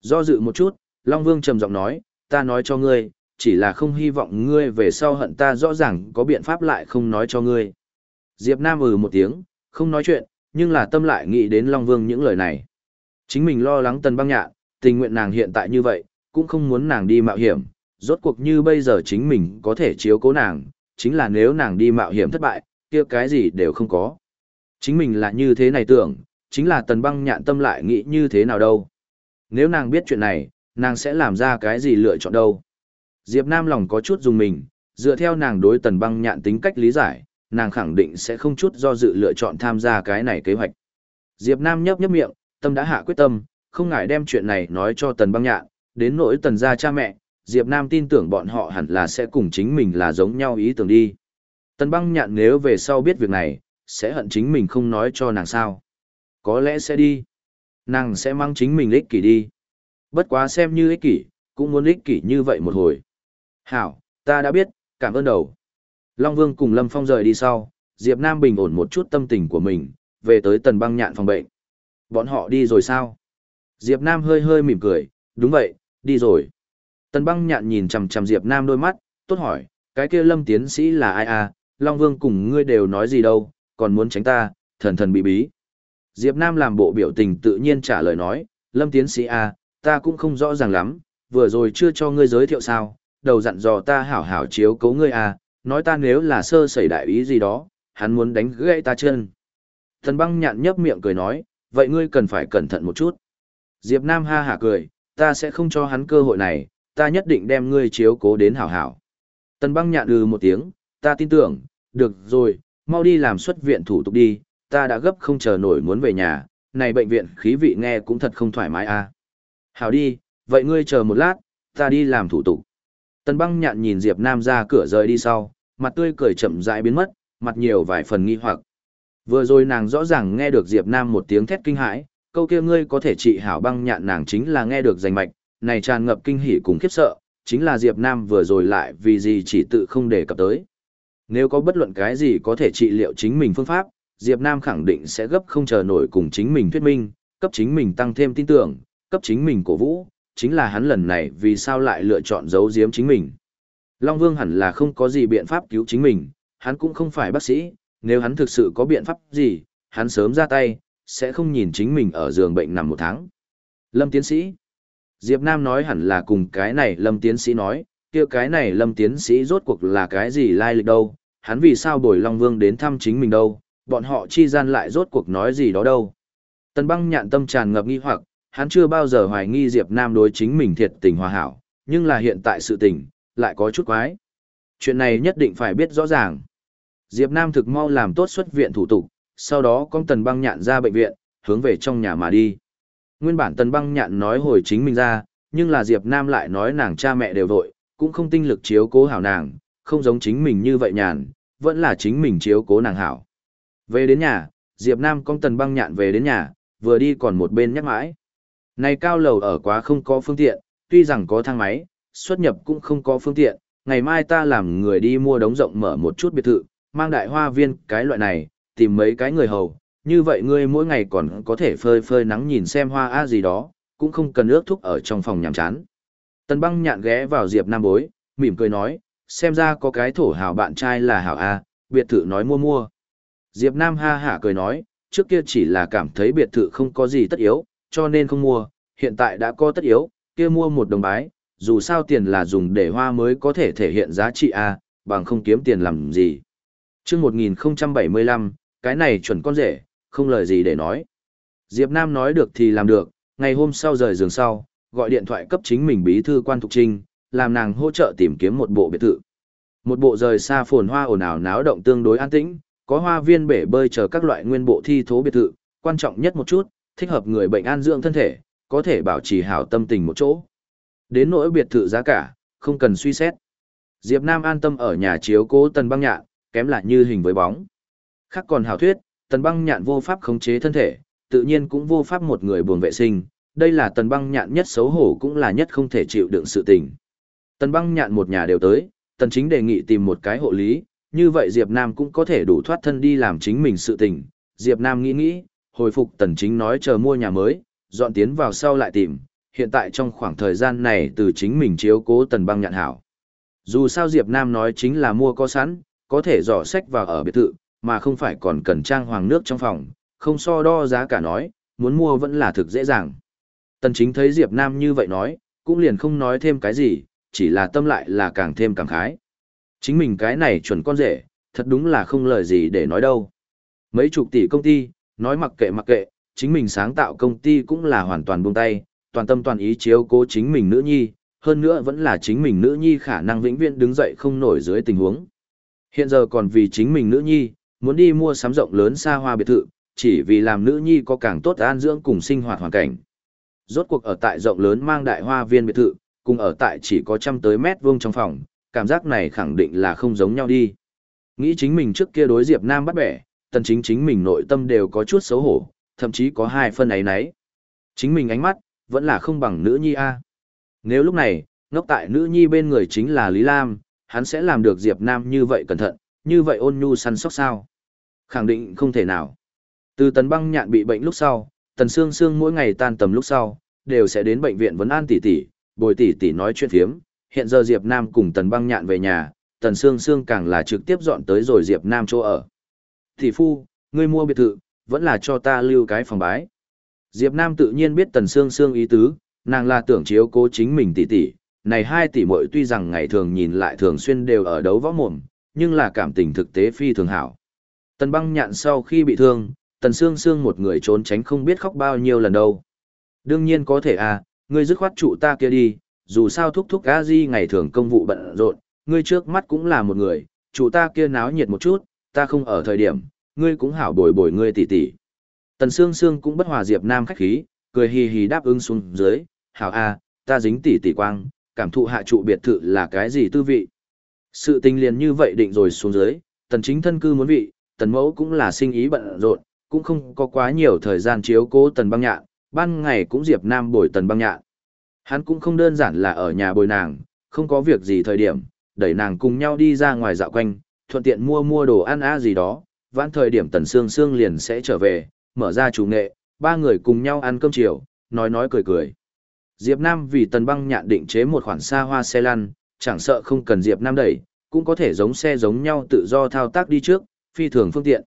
Speaker 1: Do dự một chút, Long Vương trầm giọng nói, ta nói cho ngươi, chỉ là không hy vọng ngươi về sau hận ta rõ ràng có biện pháp lại không nói cho ngươi. Diệp Nam ừ một tiếng, không nói chuyện, nhưng là tâm lại nghĩ đến Long Vương những lời này. Chính mình lo lắng tần băng nhạn, tình nguyện nàng hiện tại như vậy, cũng không muốn nàng đi mạo hiểm, rốt cuộc như bây giờ chính mình có thể chiếu cố nàng, chính là nếu nàng đi mạo hiểm thất bại, kia cái gì đều không có. Chính mình là như thế này tưởng, chính là tần băng nhạn tâm lại nghĩ như thế nào đâu. Nếu nàng biết chuyện này, nàng sẽ làm ra cái gì lựa chọn đâu. Diệp Nam lòng có chút dùng mình, dựa theo nàng đối tần băng nhạn tính cách lý giải, nàng khẳng định sẽ không chút do dự lựa chọn tham gia cái này kế hoạch. Diệp Nam nhấp nhấp miệng, tâm đã hạ quyết tâm, không ngại đem chuyện này nói cho tần băng nhạn, đến nỗi tần gia cha mẹ, Diệp Nam tin tưởng bọn họ hẳn là sẽ cùng chính mình là giống nhau ý tưởng đi. Tần băng nhạn nếu về sau biết việc này, sẽ hận chính mình không nói cho nàng sao. Có lẽ sẽ đi. Nàng sẽ mang chính mình ích kỷ đi. Bất quá xem như ích kỷ, cũng muốn ích kỷ như vậy một hồi. Hảo, ta đã biết, cảm ơn đầu. Long Vương cùng Lâm Phong rời đi sau, Diệp Nam bình ổn một chút tâm tình của mình, về tới tần băng nhạn phòng bệnh. Bọn họ đi rồi sao? Diệp Nam hơi hơi mỉm cười, đúng vậy, đi rồi. Tần băng nhạn nhìn chằm chằm Diệp Nam đôi mắt, tốt hỏi, cái kia lâm tiến sĩ là ai à, Long Vương cùng ngươi đều nói gì đâu, còn muốn tránh ta, thần thần bị bí. Diệp Nam làm bộ biểu tình tự nhiên trả lời nói, lâm tiến sĩ à, ta cũng không rõ ràng lắm, vừa rồi chưa cho ngươi giới thiệu sao, đầu dặn dò ta hảo hảo chiếu cố ngươi à, nói ta nếu là sơ sẩy đại ý gì đó, hắn muốn đánh gãy ta chân. Thần băng nhạn nhấp miệng cười nói, vậy ngươi cần phải cẩn thận một chút. Diệp Nam ha hả cười, ta sẽ không cho hắn cơ hội này, ta nhất định đem ngươi chiếu cố đến hảo hảo. Tần băng nhạn ừ một tiếng, ta tin tưởng, được rồi, mau đi làm xuất viện thủ tục đi, ta đã gấp không chờ nổi muốn về nhà, này bệnh viện khí vị nghe cũng thật không thoải mái à. Hảo đi, vậy ngươi chờ một lát, ta đi làm thủ tục. Tần băng nhạn nhìn Diệp Nam ra cửa rời đi sau, mặt tươi cười chậm rãi biến mất, mặt nhiều vài phần nghi hoặc. Vừa rồi nàng rõ ràng nghe được Diệp Nam một tiếng thét kinh hãi, câu kia ngươi có thể trị hảo băng nhạn nàng chính là nghe được danh mạch, này tràn ngập kinh hỉ cùng khiếp sợ, chính là Diệp Nam vừa rồi lại vì gì chỉ tự không đề cập tới. Nếu có bất luận cái gì có thể trị liệu chính mình phương pháp, Diệp Nam khẳng định sẽ gấp không chờ nổi cùng chính mình thuyết minh, cấp chính mình tăng thêm tin tưởng, cấp chính mình cổ vũ, chính là hắn lần này vì sao lại lựa chọn giấu giếm chính mình. Long Vương hẳn là không có gì biện pháp cứu chính mình, hắn cũng không phải bác sĩ, nếu hắn thực sự có biện pháp gì, hắn sớm ra tay, sẽ không nhìn chính mình ở giường bệnh nằm một tháng. Lâm tiến sĩ. Diệp Nam nói hẳn là cùng cái này Lâm tiến sĩ nói, kia cái này Lâm tiến sĩ rốt cuộc là cái gì lai lịch đâu, hắn vì sao bồi Long Vương đến thăm chính mình đâu, bọn họ chi gian lại rốt cuộc nói gì đó đâu. Tần băng nhạn tâm tràn ngập nghi hoặc, hắn chưa bao giờ hoài nghi Diệp Nam đối chính mình thiệt tình hòa hảo, nhưng là hiện tại sự tình, lại có chút quái. Chuyện này nhất định phải biết rõ ràng. Diệp Nam thực mau làm tốt xuất viện thủ tục, sau đó con tần băng nhạn ra bệnh viện, hướng về trong nhà mà đi. Nguyên bản tần băng nhạn nói hồi chính mình ra, nhưng là Diệp Nam lại nói nàng cha mẹ đều vội, cũng không tinh lực chiếu cố hảo nàng, không giống chính mình như vậy nhàn, vẫn là chính mình chiếu cố nàng hảo. Về đến nhà, Diệp Nam con tần băng nhạn về đến nhà, vừa đi còn một bên nhắc mãi. Này cao lầu ở quá không có phương tiện, tuy rằng có thang máy, xuất nhập cũng không có phương tiện, ngày mai ta làm người đi mua đống rộng mở một chút biệt thự, mang đại hoa viên cái loại này, tìm mấy cái người hầu, như vậy ngươi mỗi ngày còn có thể phơi phơi nắng nhìn xem hoa a gì đó, cũng không cần ước thúc ở trong phòng nhàm chán. Tần băng nhạn ghé vào Diệp Nam bối, mỉm cười nói, xem ra có cái thổ hào bạn trai là hảo A, biệt thự nói mua mua. Diệp Nam ha hả cười nói, trước kia chỉ là cảm thấy biệt thự không có gì tất yếu, cho nên không mua, hiện tại đã có tất yếu, kia mua một đồng bái, dù sao tiền là dùng để hoa mới có thể thể hiện giá trị A, bằng không kiếm tiền làm gì. Trước 1075, cái này chuẩn con rể, không lời gì để nói. Diệp Nam nói được thì làm được, ngày hôm sau rời giường sau, gọi điện thoại cấp chính mình bí thư quan thục trinh, làm nàng hỗ trợ tìm kiếm một bộ biệt thự. Một bộ rời xa phồn hoa ồn ào náo động tương đối an tĩnh, có hoa viên bể bơi chờ các loại nguyên bộ thi thố biệt thự, quan trọng nhất một chút, thích hợp người bệnh an dưỡng thân thể, có thể bảo trì hảo tâm tình một chỗ. Đến nỗi biệt thự giá cả, không cần suy xét. Diệp Nam an tâm ở nhà chiếu cố tần băng nhạn, kém lại như hình với bóng. Khác còn hảo thuyết, tần băng nhạn vô pháp khống chế thân thể, tự nhiên cũng vô pháp một người buồn vệ sinh, đây là tần băng nhạn nhất xấu hổ cũng là nhất không thể chịu đựng sự tình. Tần băng nhạn một nhà đều tới, tần chính đề nghị tìm một cái hộ lý, như vậy Diệp Nam cũng có thể đủ thoát thân đi làm chính mình sự tình. Diệp Nam nghĩ nghĩ, hồi phục tần chính nói chờ mua nhà mới, dọn tiến vào sau lại tìm, hiện tại trong khoảng thời gian này từ chính mình chiếu cố tần băng nhạn hảo. Dù sao Diệp Nam nói chính là mua có sẵn, có thể dò sách vào ở biệt thự, mà không phải còn cần trang hoàng nước trong phòng, không so đo giá cả nói, muốn mua vẫn là thực dễ dàng. Tần chính thấy Diệp Nam như vậy nói, cũng liền không nói thêm cái gì, chỉ là tâm lại là càng thêm càng khái. Chính mình cái này chuẩn con rể, thật đúng là không lời gì để nói đâu. Mấy chục tỷ công ty, nói mặc kệ mặc kệ, chính mình sáng tạo công ty cũng là hoàn toàn buông tay, toàn tâm toàn ý chiếu cố chính mình nữ nhi, hơn nữa vẫn là chính mình nữ nhi khả năng vĩnh viễn đứng dậy không nổi dưới tình huống. Hiện giờ còn vì chính mình nữ nhi, muốn đi mua sắm rộng lớn xa hoa biệt thự, chỉ vì làm nữ nhi có càng tốt an dưỡng cùng sinh hoạt hoàn cảnh. Rốt cuộc ở tại rộng lớn mang đại hoa viên biệt thự, cùng ở tại chỉ có trăm tới mét vuông trong phòng, cảm giác này khẳng định là không giống nhau đi. Nghĩ chính mình trước kia đối Diệp Nam bắt bẻ, tần chính chính mình nội tâm đều có chút xấu hổ, thậm chí có hai phân ấy nấy. Chính mình ánh mắt, vẫn là không bằng nữ nhi a. Nếu lúc này, ngốc tại nữ nhi bên người chính là Lý Lam, hắn sẽ làm được Diệp Nam như vậy cẩn thận, như vậy ôn nhu săn sóc sao? Khẳng định không thể nào. Từ tần băng nhạn bị bệnh lúc sau, tần sương sương mỗi ngày tan tầm lúc sau, đều sẽ đến bệnh viện vấn an tỷ tỷ, bồi tỷ tỷ nói chuyện phiếm. Hiện giờ Diệp Nam cùng tần băng nhạn về nhà, tần sương sương càng là trực tiếp dọn tới rồi Diệp Nam chỗ ở. Tỷ phu, ngươi mua biệt thự, vẫn là cho ta lưu cái phòng bái. Diệp Nam tự nhiên biết tần sương sương ý tứ, nàng là tưởng chiếu cố chính mình tỷ tỷ. Này hai tỷ muội tuy rằng ngày thường nhìn lại thường xuyên đều ở đấu võ mồm, nhưng là cảm tình thực tế phi thường hảo. Tần băng nhạn sau khi bị thương, tần xương xương một người trốn tránh không biết khóc bao nhiêu lần đâu. Đương nhiên có thể à, ngươi dứt khoát trụ ta kia đi, dù sao thúc thúc a di ngày thường công vụ bận rộn, ngươi trước mắt cũng là một người, trụ ta kia náo nhiệt một chút, ta không ở thời điểm, ngươi cũng hảo bồi bồi ngươi tỷ tỷ. Tần xương xương cũng bất hòa Diệp Nam khách khí, cười hì hì đáp ứng xuống dưới, hảo a, ta dính tỷ tỷ quang, cảm thụ hạ trụ biệt thự là cái gì tư vị. Sự tình liền như vậy định rồi xuống dưới, tần chính thân cư muốn vị, tần mẫu cũng là sinh ý bận rộn, cũng không có quá nhiều thời gian chiếu cố tần băng nhạn, ban ngày cũng Diệp Nam bồi tần băng nhạn. Hắn cũng không đơn giản là ở nhà bồi nàng, không có việc gì thời điểm, đẩy nàng cùng nhau đi ra ngoài dạo quanh, thuận tiện mua mua đồ ăn á gì đó, vãn thời điểm tần sương sương liền sẽ trở về, mở ra chủ nghệ, ba người cùng nhau ăn cơm chiều, nói nói cười cười. Diệp Nam vì tần băng nhạn định chế một khoản xa hoa xe lăn, chẳng sợ không cần Diệp Nam đẩy, cũng có thể giống xe giống nhau tự do thao tác đi trước, phi thường phương tiện.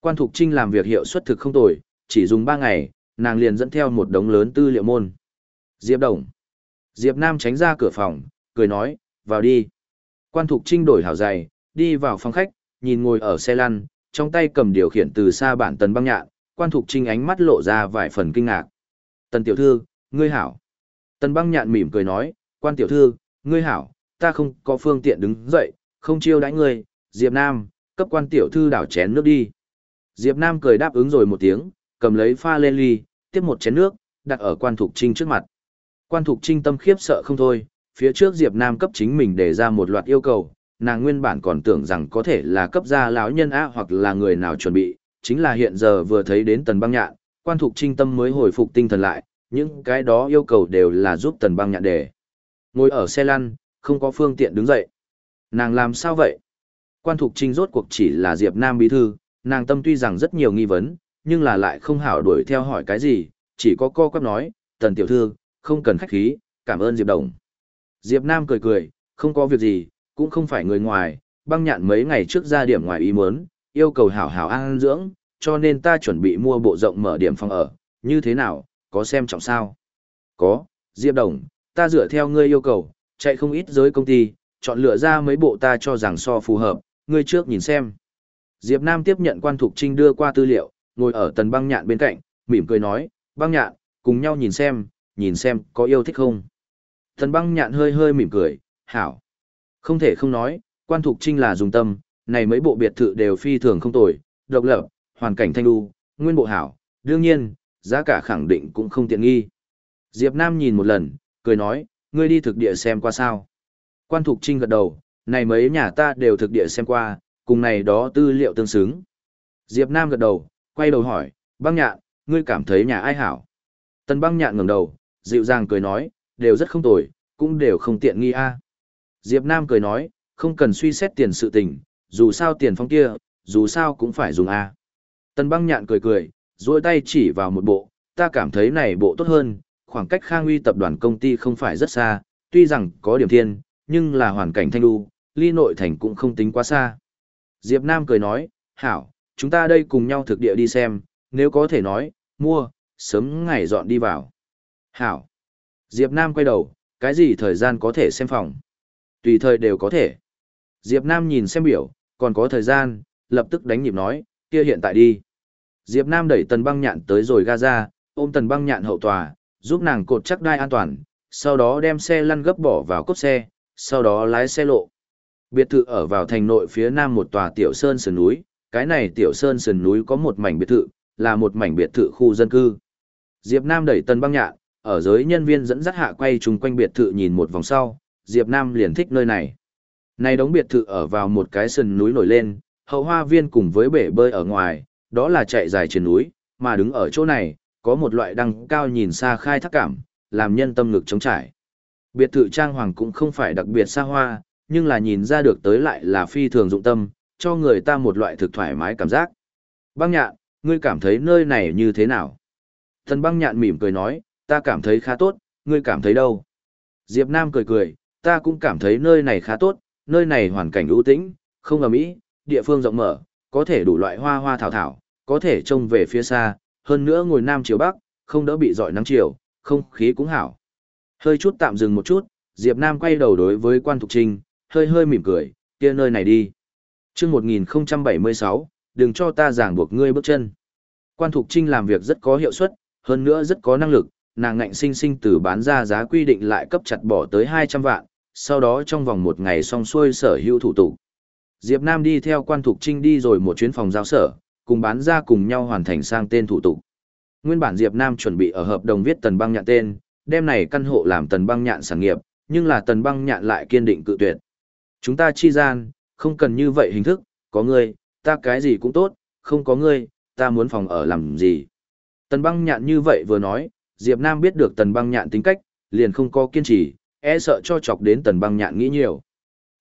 Speaker 1: Quan Thục Trinh làm việc hiệu suất thực không tồi, chỉ dùng 3 ngày, nàng liền dẫn theo một đống lớn tư liệu môn. Diệp Đồng. Diệp Nam tránh ra cửa phòng, cười nói, vào đi. Quan Thục Trinh đổi hảo giày, đi vào phòng khách, nhìn ngồi ở xe lăn, trong tay cầm điều khiển từ xa bản tần băng nhạn, Quan Thục Trinh ánh mắt lộ ra vài phần kinh ngạc. Tần tiểu thư, ngươi hảo. Tần băng nhạn mỉm cười nói, quan tiểu thư, ngươi hảo, ta không có phương tiện đứng dậy, không chiêu đãi ngươi, Diệp Nam, cấp quan tiểu thư đảo chén nước đi. Diệp Nam cười đáp ứng rồi một tiếng, cầm lấy pha lên ly, tiếp một chén nước, đặt ở quan thục trinh trước mặt. Quan thục trinh tâm khiếp sợ không thôi, phía trước Diệp Nam cấp chính mình đề ra một loạt yêu cầu, nàng nguyên bản còn tưởng rằng có thể là cấp gia lão nhân á hoặc là người nào chuẩn bị, chính là hiện giờ vừa thấy đến tần băng nhạn, quan thục trinh tâm mới hồi phục tinh thần lại, những cái đó yêu cầu đều là giúp tần băng nhạn đề. Ngồi ở xe lăn, không có phương tiện đứng dậy. Nàng làm sao vậy? Quan Thục Trinh rốt cuộc chỉ là Diệp Nam bí thư, nàng tâm tuy rằng rất nhiều nghi vấn, nhưng là lại không hảo đuổi theo hỏi cái gì, chỉ có co quắp nói, tần tiểu thư, không cần khách khí, cảm ơn Diệp Đồng. Diệp Nam cười cười, không có việc gì, cũng không phải người ngoài, băng nhạn mấy ngày trước ra điểm ngoài ý muốn, yêu cầu hảo hảo ăn dưỡng, cho nên ta chuẩn bị mua bộ rộng mở điểm phòng ở, như thế nào, có xem trọng sao? Có, Diệp Đồng, ta dựa theo ngươi yêu cầu, chạy không ít giới công ty, chọn lựa ra mấy bộ ta cho rằng so phù hợp, ngươi trước nhìn xem. Diệp Nam tiếp nhận quan thục trinh đưa qua tư liệu, ngồi ở tần băng nhạn bên cạnh, mỉm cười nói, băng nhạn, cùng nhau nhìn xem, nhìn xem có yêu thích không. Tần băng nhạn hơi hơi mỉm cười, hảo. Không thể không nói, quan thục trinh là dùng tâm, này mấy bộ biệt thự đều phi thường không tồi, độc lập, hoàn cảnh thanh đu, nguyên bộ hảo, đương nhiên, giá cả khẳng định cũng không tiện nghi. Diệp Nam nhìn một lần, cười nói, ngươi đi thực địa xem qua sao. Quan Thục Trinh gật đầu, này mấy nhà ta đều thực địa xem qua, cùng này đó tư liệu tương xứng. Diệp Nam gật đầu, quay đầu hỏi, băng nhạn, ngươi cảm thấy nhà ai hảo? Tần băng nhạn ngẩng đầu, dịu dàng cười nói, đều rất không tồi, cũng đều không tiện nghi a. Diệp Nam cười nói, không cần suy xét tiền sự tình, dù sao tiền phong kia, dù sao cũng phải dùng a. Tần băng nhạn cười cười, duỗi tay chỉ vào một bộ, ta cảm thấy này bộ tốt hơn, khoảng cách Khang Uy tập đoàn công ty không phải rất xa, tuy rằng có điểm thiên, nhưng là hoàn cảnh thanh đu, ly nội thành cũng không tính quá xa. Diệp Nam cười nói, hảo, chúng ta đây cùng nhau thực địa đi xem, nếu có thể nói, mua, sớm ngày dọn đi vào. Hảo. Diệp Nam quay đầu, cái gì thời gian có thể xem phòng? Tùy thời đều có thể. Diệp Nam nhìn xem biểu, còn có thời gian, lập tức đánh nhịp nói, kia hiện tại đi. Diệp Nam đẩy tần băng nhạn tới rồi Gaza, ôm tần băng nhạn hậu tòa, giúp nàng cột chắc đai an toàn, sau đó đem xe lăn gấp bỏ vào cốt xe, sau đó lái xe lộ. Biệt thự ở vào thành nội phía nam một tòa tiểu sơn sườn núi, cái này tiểu sơn sườn núi có một mảnh biệt thự, là một mảnh biệt thự khu dân cư. Diệp Nam đẩy tần băng nhạn, ở giới nhân viên dẫn dắt hạ quay chung quanh biệt thự nhìn một vòng sau, Diệp Nam liền thích nơi này. Này đống biệt thự ở vào một cái sườn núi nổi lên, hậu hoa viên cùng với bể bơi ở ngoài, đó là chạy dài trên núi, mà đứng ở chỗ này, có một loại đăng cao nhìn xa khai thác cảm, làm nhân tâm ngực trống trải. Biệt thự trang hoàng cũng không phải đặc biệt xa hoa, nhưng là nhìn ra được tới lại là phi thường dụng tâm, cho người ta một loại thực thoải mái cảm giác. Băng nhạn, ngươi cảm thấy nơi này như thế nào? Thần băng nhạn mỉm cười nói, ta cảm thấy khá tốt, ngươi cảm thấy đâu? Diệp Nam cười cười, ta cũng cảm thấy nơi này khá tốt, nơi này hoàn cảnh ưu tĩnh, không ầm ĩ, địa phương rộng mở, có thể đủ loại hoa hoa thảo thảo, có thể trông về phía xa, hơn nữa ngồi nam chiều bắc, không đỡ bị dọi nắng chiều, không khí cũng hảo. Hơi chút tạm dừng một chút, Diệp Nam quay đầu đối với quan thục trinh, hơi hơi mỉm cười, kia nơi này đi. Chương 1076, đừng cho ta giảng buộc ngươi bước chân. Quan thục trinh làm việc rất có hiệu suất, hơn nữa rất có năng lực, nàng ngạnh sinh sinh từ bán ra giá quy định lại cấp chặt bỏ tới 200 vạn, sau đó trong vòng một ngày xong xuôi sở hữu thủ tục. Diệp Nam đi theo quan thục trinh đi rồi một chuyến phòng giao sở, cùng bán ra cùng nhau hoàn thành sang tên thủ tục. Nguyên bản Diệp Nam chuẩn bị ở hợp đồng viết tần băng nhạn tên, đem này căn hộ làm tần băng nhạn sản nghiệp, nhưng là tần băng nhạn lại kiên định cự tuyệt. Chúng ta chi gian, không cần như vậy hình thức, có ngươi, ta cái gì cũng tốt, không có ngươi, ta muốn phòng ở làm gì. Tần băng nhạn như vậy vừa nói, Diệp Nam biết được tần băng nhạn tính cách, liền không có kiên trì, e sợ cho chọc đến tần băng nhạn nghĩ nhiều.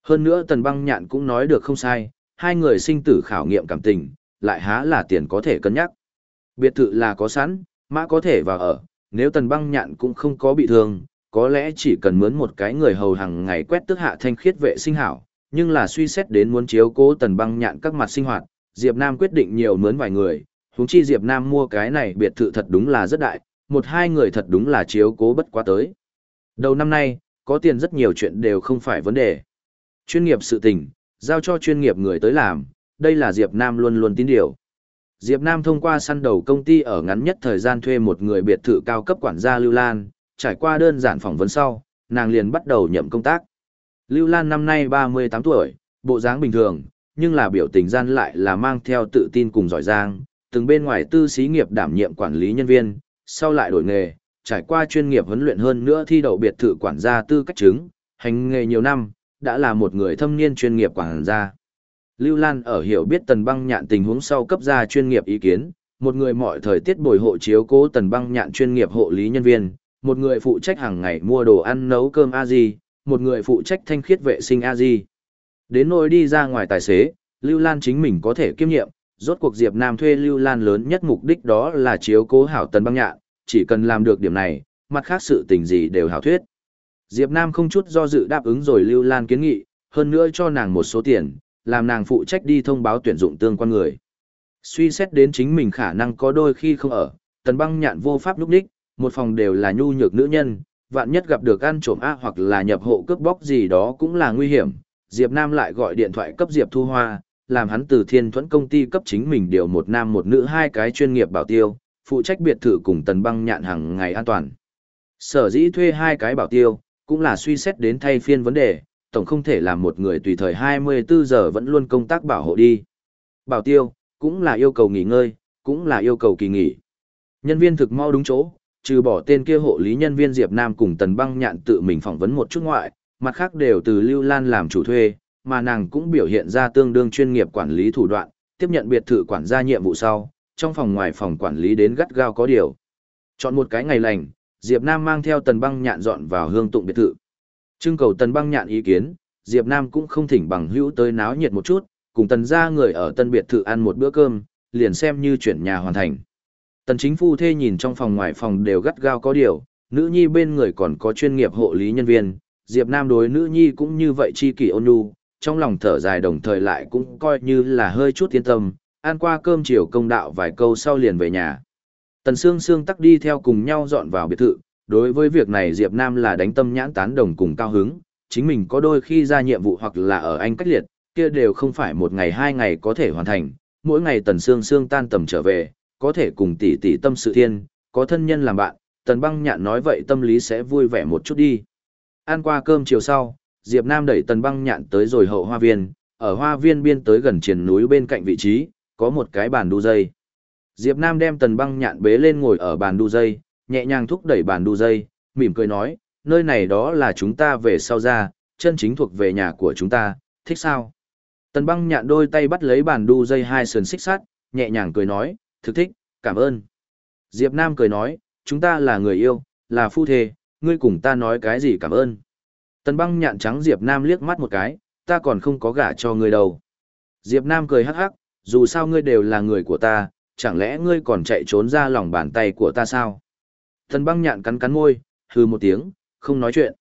Speaker 1: Hơn nữa tần băng nhạn cũng nói được không sai, hai người sinh tử khảo nghiệm cảm tình, lại há là tiền có thể cân nhắc. Biệt thự là có sẵn, mã có thể vào ở, nếu tần băng nhạn cũng không có bị thương, có lẽ chỉ cần mướn một cái người hầu hàng ngày quét tước hạ thanh khiết vệ sinh hảo, nhưng là suy xét đến muốn chiếu cố tần băng nhạn các mặt sinh hoạt, Diệp Nam quyết định nhiều mướn vài người, huống chi Diệp Nam mua cái này biệt thự thật đúng là rất đại, một hai người thật đúng là chiếu cố bất quá tới. Đầu năm nay, có tiền rất nhiều chuyện đều không phải vấn đề. Chuyên nghiệp sự tình, giao cho chuyên nghiệp người tới làm, đây là Diệp Nam luôn luôn tín điều. Diệp Nam thông qua săn đầu công ty ở ngắn nhất thời gian thuê một người biệt thự cao cấp quản gia Lưu Lan, trải qua đơn giản phỏng vấn sau, nàng liền bắt đầu nhậm công tác. Lưu Lan năm nay 38 tuổi, bộ dáng bình thường, nhưng là biểu tình gian lại là mang theo tự tin cùng giỏi giang, từng bên ngoài tư xí nghiệp đảm nhiệm quản lý nhân viên, sau lại đổi nghề, trải qua chuyên nghiệp huấn luyện hơn nữa thi đậu biệt thự quản gia tư cách chứng, hành nghề nhiều năm, đã là một người thâm niên chuyên nghiệp quản gia. Lưu Lan ở hiểu biết tần băng nhạn tình huống sau cấp ra chuyên nghiệp ý kiến, một người mọi thời tiết bồi hộ chiếu cố tần băng nhạn chuyên nghiệp hộ lý nhân viên, một người phụ trách hàng ngày mua đồ ăn nấu cơm a di, một người phụ trách thanh khiết vệ sinh a di. Đến nỗi đi ra ngoài tài xế, Lưu Lan chính mình có thể kiêm nhiệm, rốt cuộc Diệp Nam thuê Lưu Lan lớn nhất mục đích đó là chiếu cố hảo tần băng nhạn, chỉ cần làm được điểm này, mặt khác sự tình gì đều hảo thuyết. Diệp Nam không chút do dự đáp ứng rồi Lưu Lan kiến nghị, hơn nữa cho nàng một số tiền, làm nàng phụ trách đi thông báo tuyển dụng tương quan người. Suy xét đến chính mình khả năng có đôi khi không ở, tần băng nhạn vô pháp lúc đích, một phòng đều là nhu nhược nữ nhân, vạn nhất gặp được ăn trộm A hoặc là nhập hộ cướp bóc gì đó cũng là nguy hiểm. Diệp Nam lại gọi điện thoại cấp Diệp Thu Hoa, làm hắn từ thiên thuẫn công ty cấp chính mình điều một nam một nữ hai cái chuyên nghiệp bảo tiêu, phụ trách biệt thự cùng tần băng nhạn hàng ngày an toàn. Sở dĩ thuê hai cái bảo tiêu, cũng là suy xét đến thay phiên vấn đề, tổng không thể làm một người tùy thời 24 giờ vẫn luôn công tác bảo hộ đi. Bảo tiêu, cũng là yêu cầu nghỉ ngơi, cũng là yêu cầu kỳ nghỉ. Nhân viên thực mau đúng chỗ, trừ bỏ tên kia hộ lý nhân viên Diệp Nam cùng Tần Băng Nhạn tự mình phỏng vấn một chút ngoại, mặt khác đều từ Lưu Lan làm chủ thuê, mà nàng cũng biểu hiện ra tương đương chuyên nghiệp quản lý thủ đoạn, tiếp nhận biệt thự quản gia nhiệm vụ sau, trong phòng ngoài phòng quản lý đến gắt gao có điều. Chọn một cái ngày lành, Diệp Nam mang theo Tần Băng Nhạn dọn vào hương tụng biệt thự. Trưng cầu Tần Băng Nhạn ý kiến, Diệp Nam cũng không thỉnh bằng hữu tới náo nhiệt một chút, cùng Tần gia người ở Tân biệt thự ăn một bữa cơm, liền xem như chuyển nhà hoàn thành. Tần chính phu thê nhìn trong phòng ngoài phòng đều gắt gao có điều, nữ nhi bên người còn có chuyên nghiệp hộ lý nhân viên, Diệp Nam đối nữ nhi cũng như vậy chi kỷ ôn nhu, trong lòng thở dài đồng thời lại cũng coi như là hơi chút yên tâm, ăn qua cơm chiều công đạo vài câu sau liền về nhà. Tần Sương Sương tắc đi theo cùng nhau dọn vào biệt thự, đối với việc này Diệp Nam là đánh tâm nhãn tán đồng cùng cao hứng, chính mình có đôi khi ra nhiệm vụ hoặc là ở Anh cách liệt, kia đều không phải một ngày hai ngày có thể hoàn thành, mỗi ngày Tần Sương Sương tan tầm trở về, có thể cùng tỷ tỷ tâm sự thiên, có thân nhân làm bạn, Tần Băng Nhạn nói vậy tâm lý sẽ vui vẻ một chút đi. Ăn qua cơm chiều sau, Diệp Nam đẩy Tần Băng Nhạn tới rồi hậu hoa viên, ở hoa viên biên tới gần triển núi bên cạnh vị trí, có một cái bàn đu dây. Diệp Nam đem Tần Băng Nhạn bế lên ngồi ở bàn đu dây, nhẹ nhàng thúc đẩy bàn đu dây, mỉm cười nói, nơi này đó là chúng ta về sau ra, chân chính thuộc về nhà của chúng ta, thích sao? Tần Băng Nhạn đôi tay bắt lấy bàn đu dây hai sườn xích sắt, nhẹ nhàng cười nói, thực thích, cảm ơn. Diệp Nam cười nói, chúng ta là người yêu, là phu thê, ngươi cùng ta nói cái gì cảm ơn. Tần băng nhạn trắng Diệp Nam liếc mắt một cái, ta còn không có gả cho ngươi đâu. Diệp Nam cười hắc hắc, dù sao ngươi đều là người của ta, chẳng lẽ ngươi còn chạy trốn ra lòng bàn tay của ta sao? Tần băng nhạn cắn cắn môi, hừ một tiếng, không nói chuyện.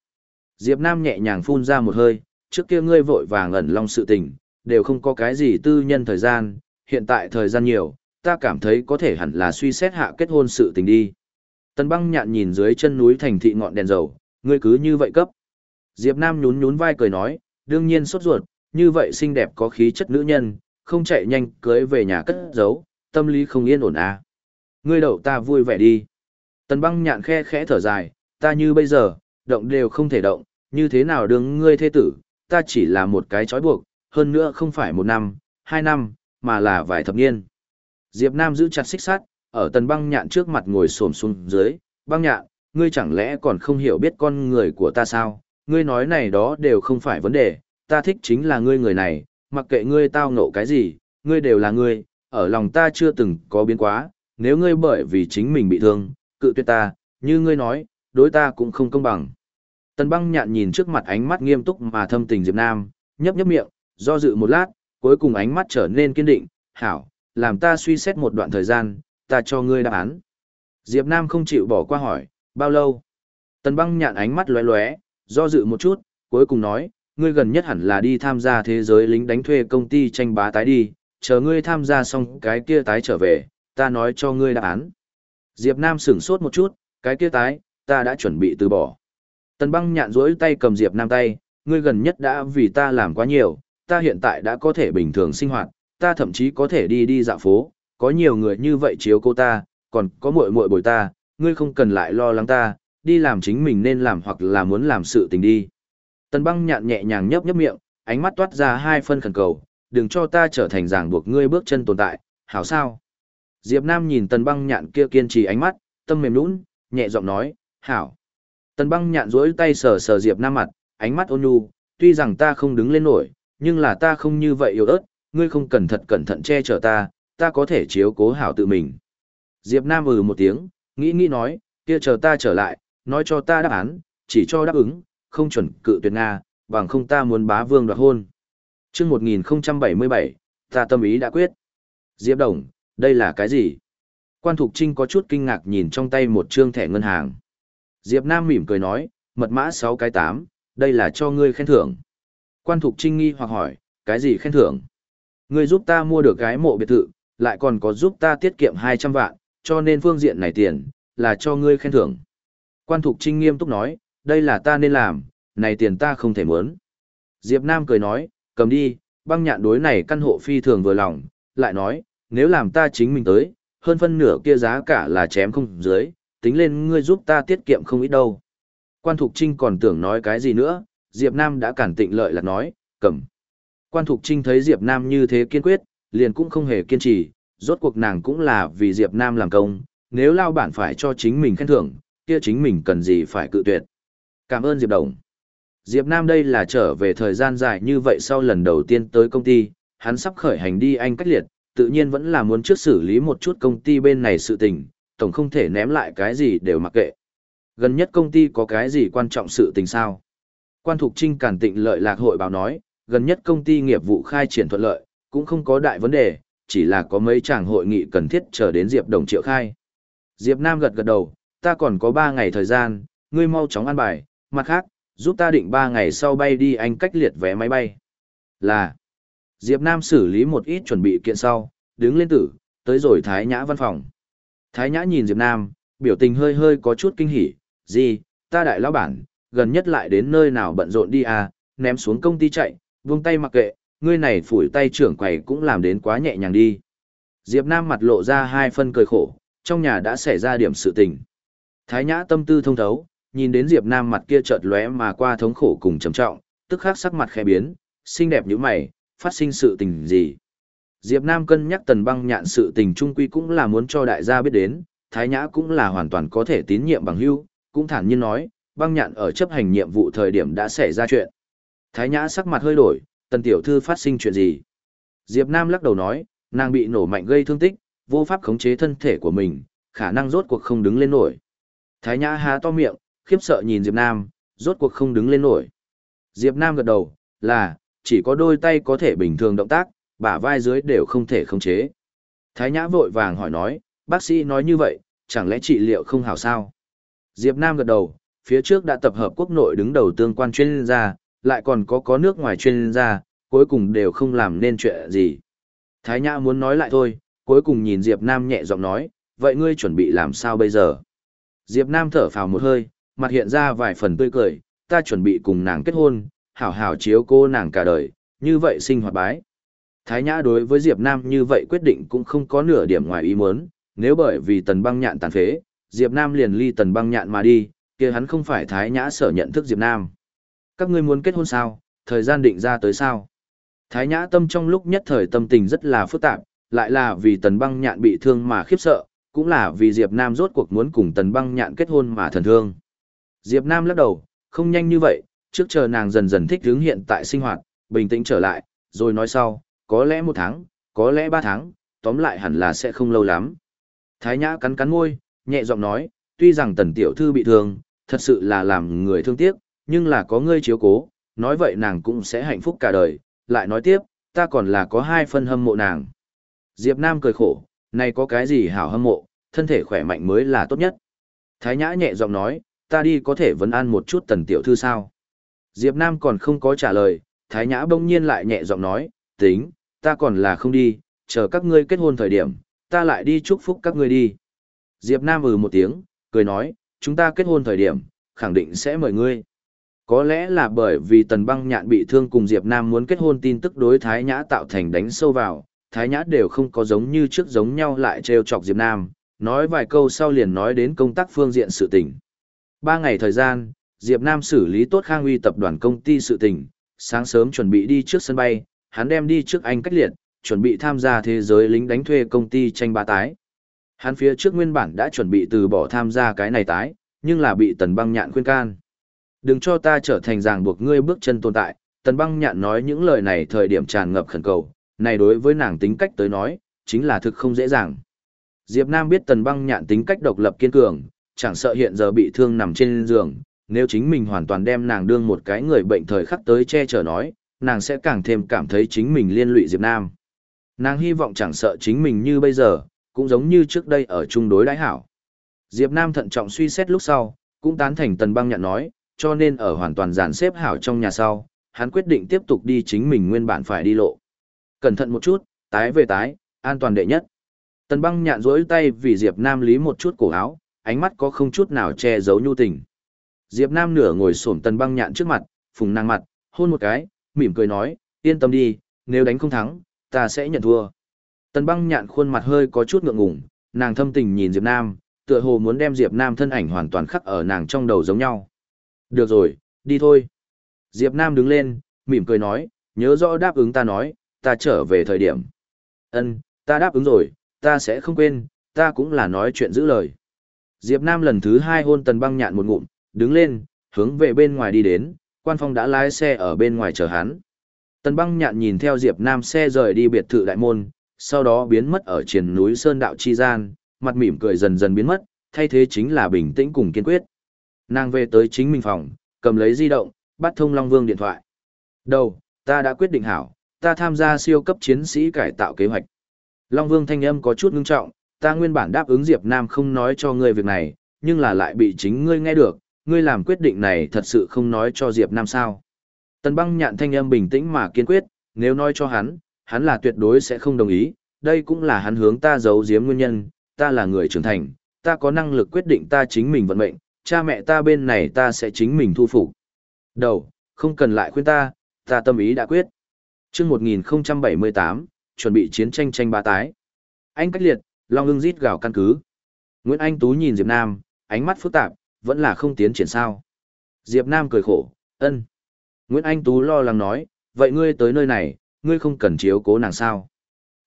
Speaker 1: Diệp Nam nhẹ nhàng phun ra một hơi, trước kia ngươi vội vàng ẩn long sự tình, đều không có cái gì tư nhân thời gian, hiện tại thời gian nhiều, ta cảm thấy có thể hẳn là suy xét hạ kết hôn sự tình đi. Tần băng nhạn nhìn dưới chân núi thành thị ngọn đèn dầu, ngươi cứ như vậy cấp. Diệp Nam nhún nhún vai cười nói, đương nhiên sốt ruột, như vậy xinh đẹp có khí chất nữ nhân, không chạy nhanh cưới về nhà cất giấu, tâm lý không yên ổn à. Ngươi đậu ta vui vẻ đi. Tần băng nhạn khe khẽ thở dài, ta như bây giờ, động đều không thể động, như thế nào đứng ngươi thê tử, ta chỉ là một cái trói buộc, hơn nữa không phải một năm, hai năm, mà là vài thập niên. Diệp Nam giữ chặt xích sắt, ở tần băng nhạn trước mặt ngồi xổm xuống dưới, băng nhạn, ngươi chẳng lẽ còn không hiểu biết con người của ta sao, ngươi nói này đó đều không phải vấn đề, ta thích chính là ngươi người này, mặc kệ ngươi tao ngộ cái gì, ngươi đều là ngươi, ở lòng ta chưa từng có biến quá, nếu ngươi bởi vì chính mình bị thương, cự tuyệt ta, như ngươi nói, đối ta cũng không công bằng. Tần băng nhạn nhìn trước mặt ánh mắt nghiêm túc mà thâm tình Diệp Nam, nhấp nhấp miệng, do dự một lát, cuối cùng ánh mắt trở nên kiên định, hảo, làm ta suy xét một đoạn thời gian, ta cho ngươi đáp án. Diệp Nam không chịu bỏ qua hỏi, bao lâu? Tần băng nhạn ánh mắt lóe lóe, do dự một chút, cuối cùng nói, ngươi gần nhất hẳn là đi tham gia thế giới lính đánh thuê công ty tranh bá tái đi, chờ ngươi tham gia xong cái kia tái trở về, ta nói cho ngươi đáp án. Diệp Nam sửng sốt một chút, cái kia tái, ta đã chuẩn bị từ bỏ. Tần băng nhạn rỗi tay cầm Diệp Nam tay, ngươi gần nhất đã vì ta làm quá nhiều, ta hiện tại đã có thể bình thường sinh hoạt, ta thậm chí có thể đi đi dạo phố, có nhiều người như vậy chiếu cô ta, còn có muội muội bồi ta, ngươi không cần lại lo lắng ta, đi làm chính mình nên làm hoặc là muốn làm sự tình đi. Tần băng nhạn nhẹ nhàng nhấp nhấp miệng, ánh mắt toát ra hai phân khẩn cầu, đừng cho ta trở thành ràng buộc ngươi bước chân tồn tại, hảo sao? Diệp Nam nhìn tần băng nhạn kia kiên trì ánh mắt, tâm mềm nũng, nhẹ giọng nói, hảo. Tần băng nhạn duỗi tay sờ sờ Diệp Nam mặt, ánh mắt ôn nhu, tuy rằng ta không đứng lên nổi, nhưng là ta không như vậy yếu ớt, ngươi không cần thật cẩn thận che chở ta, ta có thể chiếu cố hảo tự mình. Diệp Nam ừ một tiếng, nghĩ nghĩ nói, kia chờ ta trở lại, nói cho ta đáp án, chỉ cho đáp ứng, không chuẩn cự tuyệt Nga, bằng không ta muốn bá vương đoạt hôn. Trước 1077, ta tâm ý đã quyết. Diệp Đồng, đây là cái gì? Quan Thục Trinh có chút kinh ngạc nhìn trong tay một trương thẻ ngân hàng. Diệp Nam mỉm cười nói, mật mã 6 cái 8, đây là cho ngươi khen thưởng. Quan Thục Trinh nghi hoặc hỏi, cái gì khen thưởng? Ngươi giúp ta mua được cái mộ biệt thự, lại còn có giúp ta tiết kiệm 200 vạn, cho nên phương diện này tiền, là cho ngươi khen thưởng. Quan Thục Trinh nghiêm túc nói, đây là ta nên làm, này tiền ta không thể muốn. Diệp Nam cười nói, cầm đi, băng nhạn đối này căn hộ phi thường vừa lòng, lại nói, nếu làm ta chính mình tới, hơn phân nửa kia giá cả là chém không dưới, tính lên ngươi giúp ta tiết kiệm không ít đâu. Quan Thục Trinh còn tưởng nói cái gì nữa, Diệp Nam đã cản tịnh lợi là nói, cầm. Quan Thục Trinh thấy Diệp Nam như thế kiên quyết, liền cũng không hề kiên trì, rốt cuộc nàng cũng là vì Diệp Nam làm công, nếu lao bản phải cho chính mình khen thưởng, kia chính mình cần gì phải cự tuyệt. Cảm ơn Diệp Đồng. Diệp Nam đây là trở về thời gian dài như vậy sau lần đầu tiên tới công ty, hắn sắp khởi hành đi anh cách liệt, tự nhiên vẫn là muốn trước xử lý một chút công ty bên này sự tình, tổng không thể ném lại cái gì đều mặc kệ. Gần nhất công ty có cái gì quan trọng sự tình sao? Quan Thục Trinh Cản Tịnh lợi lạc hội báo nói, gần nhất công ty nghiệp vụ khai triển thuận lợi, cũng không có đại vấn đề, chỉ là có mấy chàng hội nghị cần thiết chờ đến Diệp Đồng triệu khai. Diệp Nam gật gật đầu, ta còn có 3 ngày thời gian, ngươi mau chóng ăn bài, mặt khác, giúp ta định 3 ngày sau bay đi anh cách liệt vé máy bay. Là, Diệp Nam xử lý một ít chuẩn bị kiện sau, đứng lên tử, tới rồi Thái Nhã văn phòng. Thái Nhã nhìn Diệp Nam, biểu tình hơi hơi có chút kinh hỉ, gì, ta đại lão bản, gần nhất lại đến nơi nào bận rộn đi à, ném xuống công ty chạy, buông tay mặc kệ, ngươi này phủi tay trưởng quầy cũng làm đến quá nhẹ nhàng đi. Diệp Nam mặt lộ ra hai phân cười khổ, trong nhà đã xảy ra điểm sự tình. Thái Nhã tâm tư thông thấu, nhìn đến Diệp Nam mặt kia chợt lóe mà qua thống khổ cùng trầm trọng, tức khắc sắc mặt khẽ biến, xinh đẹp như mày, phát sinh sự tình gì. Diệp Nam cân nhắc tần băng nhạn sự tình trung quy cũng là muốn cho đại gia biết đến, Thái Nhã cũng là hoàn toàn có thể tín nhiệm bằng hữu, cũng thản nhiên nói, băng nhạn ở chấp hành nhiệm vụ thời điểm đã xảy ra chuyện. Thái Nhã sắc mặt hơi đổi, tần tiểu thư phát sinh chuyện gì? Diệp Nam lắc đầu nói, nàng bị nổ mạnh gây thương tích, vô pháp khống chế thân thể của mình, khả năng rốt cuộc không đứng lên nổi. Thái Nhã há to miệng, khiếp sợ nhìn Diệp Nam, rốt cuộc không đứng lên nổi. Diệp Nam gật đầu, là, chỉ có đôi tay có thể bình thường động tác, bả vai dưới đều không thể khống chế. Thái Nhã vội vàng hỏi nói, bác sĩ nói như vậy, chẳng lẽ trị liệu không hảo sao? Diệp Nam gật đầu, phía trước đã tập hợp quốc nội đứng đầu tương quan chuyên gia, lại còn có có nước ngoài chuyên gia, cuối cùng đều không làm nên chuyện gì. Thái Nhã muốn nói lại thôi, cuối cùng nhìn Diệp Nam nhẹ giọng nói, vậy ngươi chuẩn bị làm sao bây giờ? Diệp Nam thở phào một hơi, mặt hiện ra vài phần tươi cười, ta chuẩn bị cùng nàng kết hôn, hảo hảo chiếu cô nàng cả đời, như vậy sinh hoạt bái. Thái Nhã đối với Diệp Nam như vậy quyết định cũng không có nửa điểm ngoài ý muốn, nếu bởi vì tần băng nhạn tàn phế, Diệp Nam liền ly tần băng nhạn mà đi, kia hắn không phải Thái Nhã sở nhận thức Diệp Nam. Các ngươi muốn kết hôn sao, thời gian định ra tới sao? Thái Nhã tâm trong lúc nhất thời tâm tình rất là phức tạp, lại là vì tần băng nhạn bị thương mà khiếp sợ, cũng là vì Diệp Nam rốt cuộc muốn cùng tần băng nhạn kết hôn mà thần thương. Diệp Nam lắc đầu, không nhanh như vậy, trước chờ nàng dần dần thích hướng hiện tại sinh hoạt, bình tĩnh trở lại, rồi nói sau, có lẽ một tháng, có lẽ ba tháng, tóm lại hẳn là sẽ không lâu lắm. Thái Nhã cắn cắn môi, nhẹ giọng nói, tuy rằng tần tiểu thư bị thương, thật sự là làm người thương tiếc, nhưng là có ngươi chiếu cố, nói vậy nàng cũng sẽ hạnh phúc cả đời, lại nói tiếp, ta còn là có hai phân hâm mộ nàng. Diệp Nam cười khổ, này có cái gì hảo hâm mộ, thân thể khỏe mạnh mới là tốt nhất. Thái Nhã nhẹ giọng nói, ta đi có thể vấn an một chút tần tiểu thư sao. Diệp Nam còn không có trả lời, Thái Nhã bỗng nhiên lại nhẹ giọng nói, tính, ta còn là không đi, chờ các ngươi kết hôn thời điểm, ta lại đi chúc phúc các ngươi đi. Diệp Nam ừ một tiếng, cười nói, chúng ta kết hôn thời điểm, khẳng định sẽ mời ngươi. Có lẽ là bởi vì tần băng nhạn bị thương cùng Diệp Nam muốn kết hôn tin tức đối Thái Nhã tạo thành đánh sâu vào, Thái Nhã đều không có giống như trước giống nhau lại trêu chọc Diệp Nam, nói vài câu sau liền nói đến công tác phương diện sự tình. Ba ngày thời gian, Diệp Nam xử lý tốt Khang Uy tập đoàn công ty sự tình, sáng sớm chuẩn bị đi trước sân bay, hắn đem đi trước Anh cách liệt, chuẩn bị tham gia thế giới lính đánh thuê công ty tranh ba tái. Hắn phía trước nguyên bản đã chuẩn bị từ bỏ tham gia cái này tái, nhưng là bị tần băng nhạn khuyên can. Đừng cho ta trở thành ràng buộc ngươi bước chân tồn tại, tần băng nhạn nói những lời này thời điểm tràn ngập khẩn cầu, này đối với nàng tính cách tới nói, chính là thực không dễ dàng. Diệp Nam biết tần băng nhạn tính cách độc lập kiên cường, chẳng sợ hiện giờ bị thương nằm trên giường, nếu chính mình hoàn toàn đem nàng đương một cái người bệnh thời khắc tới che chở nói, nàng sẽ càng thêm cảm thấy chính mình liên lụy Diệp Nam. Nàng hy vọng chẳng sợ chính mình như bây giờ, cũng giống như trước đây ở chung đối đãi hảo. Diệp Nam thận trọng suy xét lúc sau, cũng tán thành tần băng nhạn nói, cho nên ở hoàn toàn dàn xếp hảo trong nhà sau, hắn quyết định tiếp tục đi chính mình nguyên bản phải đi lộ. Cẩn thận một chút, tái về tái, an toàn đệ nhất. Tần băng nhạn rỗi tay vì Diệp Nam lý một chút cổ áo, ánh mắt có không chút nào che giấu nhu tình. Diệp Nam nửa ngồi xổm tần băng nhạn trước mặt, phùng nàng mặt, hôn một cái, mỉm cười nói, yên tâm đi, nếu đánh không thắng, ta sẽ nhận thua. Tần băng nhạn khuôn mặt hơi có chút ngượng ngùng, nàng thâm tình nhìn Diệp Nam, tựa hồ muốn đem Diệp Nam thân ảnh hoàn toàn khắc ở nàng trong đầu giống nhau. Được rồi, đi thôi. Diệp Nam đứng lên, mỉm cười nói, nhớ rõ đáp ứng ta nói, ta trở về thời điểm. Ân, ta đáp ứng rồi, ta sẽ không quên, ta cũng là nói chuyện giữ lời. Diệp Nam lần thứ hai hôn tần băng nhạn một ngụm, đứng lên, hướng về bên ngoài đi đến, quan phong đã lái xe ở bên ngoài chờ hắn. Tần băng nhạn nhìn theo Diệp Nam xe rời đi biệt thự đại môn, sau đó biến mất ở triển núi Sơn Đạo Chi Gian, mặt mỉm cười dần dần biến mất, thay thế chính là bình tĩnh cùng kiên quyết. Nàng về tới chính mình phòng, cầm lấy di động, bắt thông Long Vương điện thoại. Đầu, ta đã quyết định hảo, ta tham gia siêu cấp chiến sĩ cải tạo kế hoạch. Long Vương thanh âm có chút ngưng trọng, ta nguyên bản đáp ứng Diệp Nam không nói cho ngươi việc này, nhưng là lại bị chính ngươi nghe được, ngươi làm quyết định này thật sự không nói cho Diệp Nam sao. Tần băng nhạn thanh âm bình tĩnh mà kiên quyết, nếu nói cho hắn, hắn là tuyệt đối sẽ không đồng ý, đây cũng là hắn hướng ta giấu giếm nguyên nhân, ta là người trưởng thành, ta có năng lực quyết định ta chính mình vận mệnh, cha mẹ ta bên này ta sẽ chính mình thu phục. Đầu, không cần lại khuyên ta, ta tâm ý đã quyết. Chương 1078, chuẩn bị chiến tranh tranh ba tái. Anh cách liệt, Long ưng rít gào căn cứ. Nguyễn Anh Tú nhìn Diệp Nam, ánh mắt phức tạp, vẫn là không tiến triển sao. Diệp Nam cười khổ, ân. Nguyễn Anh Tú lo lắng nói, vậy ngươi tới nơi này, ngươi không cần chiếu cố nàng sao.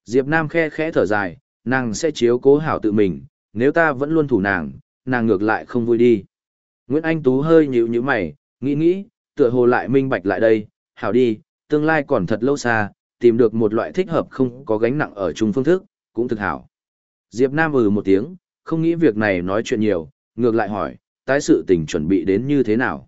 Speaker 1: Diệp Nam khe khẽ thở dài, nàng sẽ chiếu cố hảo tự mình, nếu ta vẫn luôn thủ nàng, nàng ngược lại không vui đi. Nguyễn Anh Tú hơi nhíu nhíu mày, nghĩ nghĩ, tựa hồ lại minh bạch lại đây, hảo đi, tương lai còn thật lâu xa, tìm được một loại thích hợp không có gánh nặng ở chung phương thức, cũng thực hảo. Diệp Nam ừ một tiếng, không nghĩ việc này nói chuyện nhiều, ngược lại hỏi, tái sự tình chuẩn bị đến như thế nào.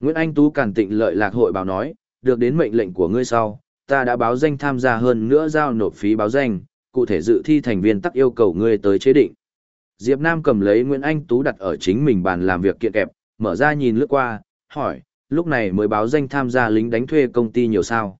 Speaker 1: Nguyễn Anh Tú cản tịnh lợi lạc hội báo nói, được đến mệnh lệnh của ngươi sau, ta đã báo danh tham gia hơn nữa giao nộp phí báo danh, cụ thể dự thi thành viên tắc yêu cầu ngươi tới chế định. Diệp Nam cầm lấy Nguyễn Anh Tú đặt ở chính mình bàn làm việc kiện kẹp, mở ra nhìn lướt qua, hỏi, lúc này mới báo danh tham gia lính đánh thuê công ty nhiều sao.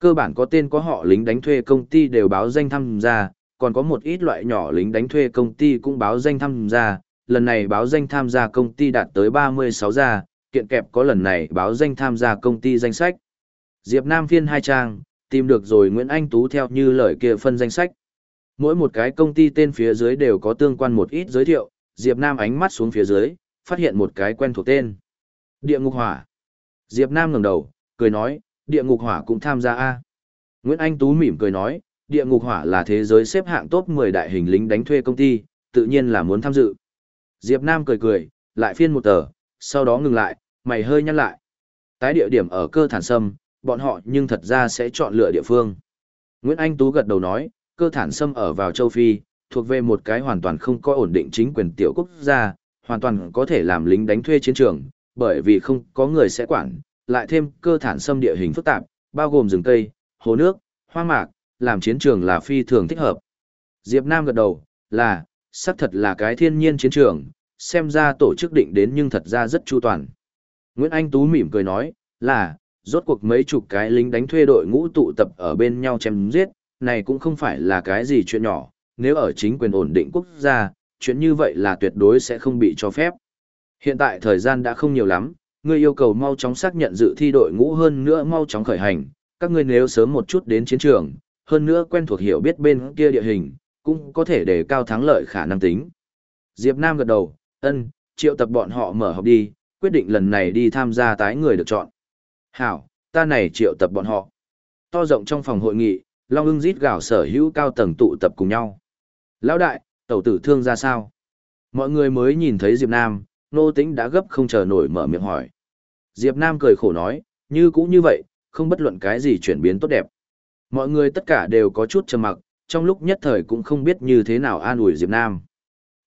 Speaker 1: Cơ bản có tên có họ lính đánh thuê công ty đều báo danh tham gia, còn có một ít loại nhỏ lính đánh thuê công ty cũng báo danh tham gia, lần này báo danh tham gia công ty đạt tới 36 gia, kiện kẹp có lần này báo danh tham gia công ty danh sách. Diệp Nam phiên hai trang, tìm được rồi Nguyễn Anh Tú theo như lời kia phân danh sách. Mỗi một cái công ty tên phía dưới đều có tương quan một ít giới thiệu, Diệp Nam ánh mắt xuống phía dưới, phát hiện một cái quen thuộc tên. Địa ngục hỏa. Diệp Nam ngẩng đầu, cười nói, địa ngục hỏa cũng tham gia a. Nguyễn Anh Tú mỉm cười nói, địa ngục hỏa là thế giới xếp hạng top 10 đại hình lính đánh thuê công ty, tự nhiên là muốn tham dự. Diệp Nam cười cười, lại phiên một tờ, sau đó ngừng lại, mày hơi nhăn lại. Tái địa điểm ở cơ thản sâm, bọn họ nhưng thật ra sẽ chọn lựa địa phương. Nguyễn Anh Tú gật đầu nói, cơ thản xâm ở vào châu Phi, thuộc về một cái hoàn toàn không có ổn định chính quyền tiểu quốc gia, hoàn toàn có thể làm lính đánh thuê chiến trường, bởi vì không có người sẽ quản, lại thêm cơ thản xâm địa hình phức tạp, bao gồm rừng cây, hồ nước, hoa mạc, làm chiến trường là phi thường thích hợp. Diệp Nam gật đầu, là, xác thật là cái thiên nhiên chiến trường, xem ra tổ chức định đến nhưng thật ra rất chu toàn. Nguyễn Anh Tú mỉm cười nói, là, rốt cuộc mấy chục cái lính đánh thuê đội ngũ tụ tập ở bên nhau chém giết, này cũng không phải là cái gì chuyện nhỏ, nếu ở chính quyền ổn định quốc gia, chuyện như vậy là tuyệt đối sẽ không bị cho phép. Hiện tại thời gian đã không nhiều lắm, ngươi yêu cầu mau chóng xác nhận dự thi đội ngũ hơn nữa mau chóng khởi hành, các ngươi nếu sớm một chút đến chiến trường, hơn nữa quen thuộc hiểu biết bên kia địa hình, cũng có thể để cao thắng lợi khả năng tính. Diệp Nam gật đầu, ân, triệu tập bọn họ mở họp đi, quyết định lần này đi tham gia tái người được chọn. Hảo, ta này triệu tập bọn họ. To rộng trong phòng hội nghị, Long ưng rít gào sở hữu cao tầng tụ tập cùng nhau. Lão đại, tẩu tử thương ra sao? Mọi người mới nhìn thấy Diệp Nam, nô tĩnh đã gấp không chờ nổi mở miệng hỏi. Diệp Nam cười khổ nói, như cũng như vậy, không bất luận cái gì chuyển biến tốt đẹp. Mọi người tất cả đều có chút trầm mặc, trong lúc nhất thời cũng không biết như thế nào an ủi Diệp Nam.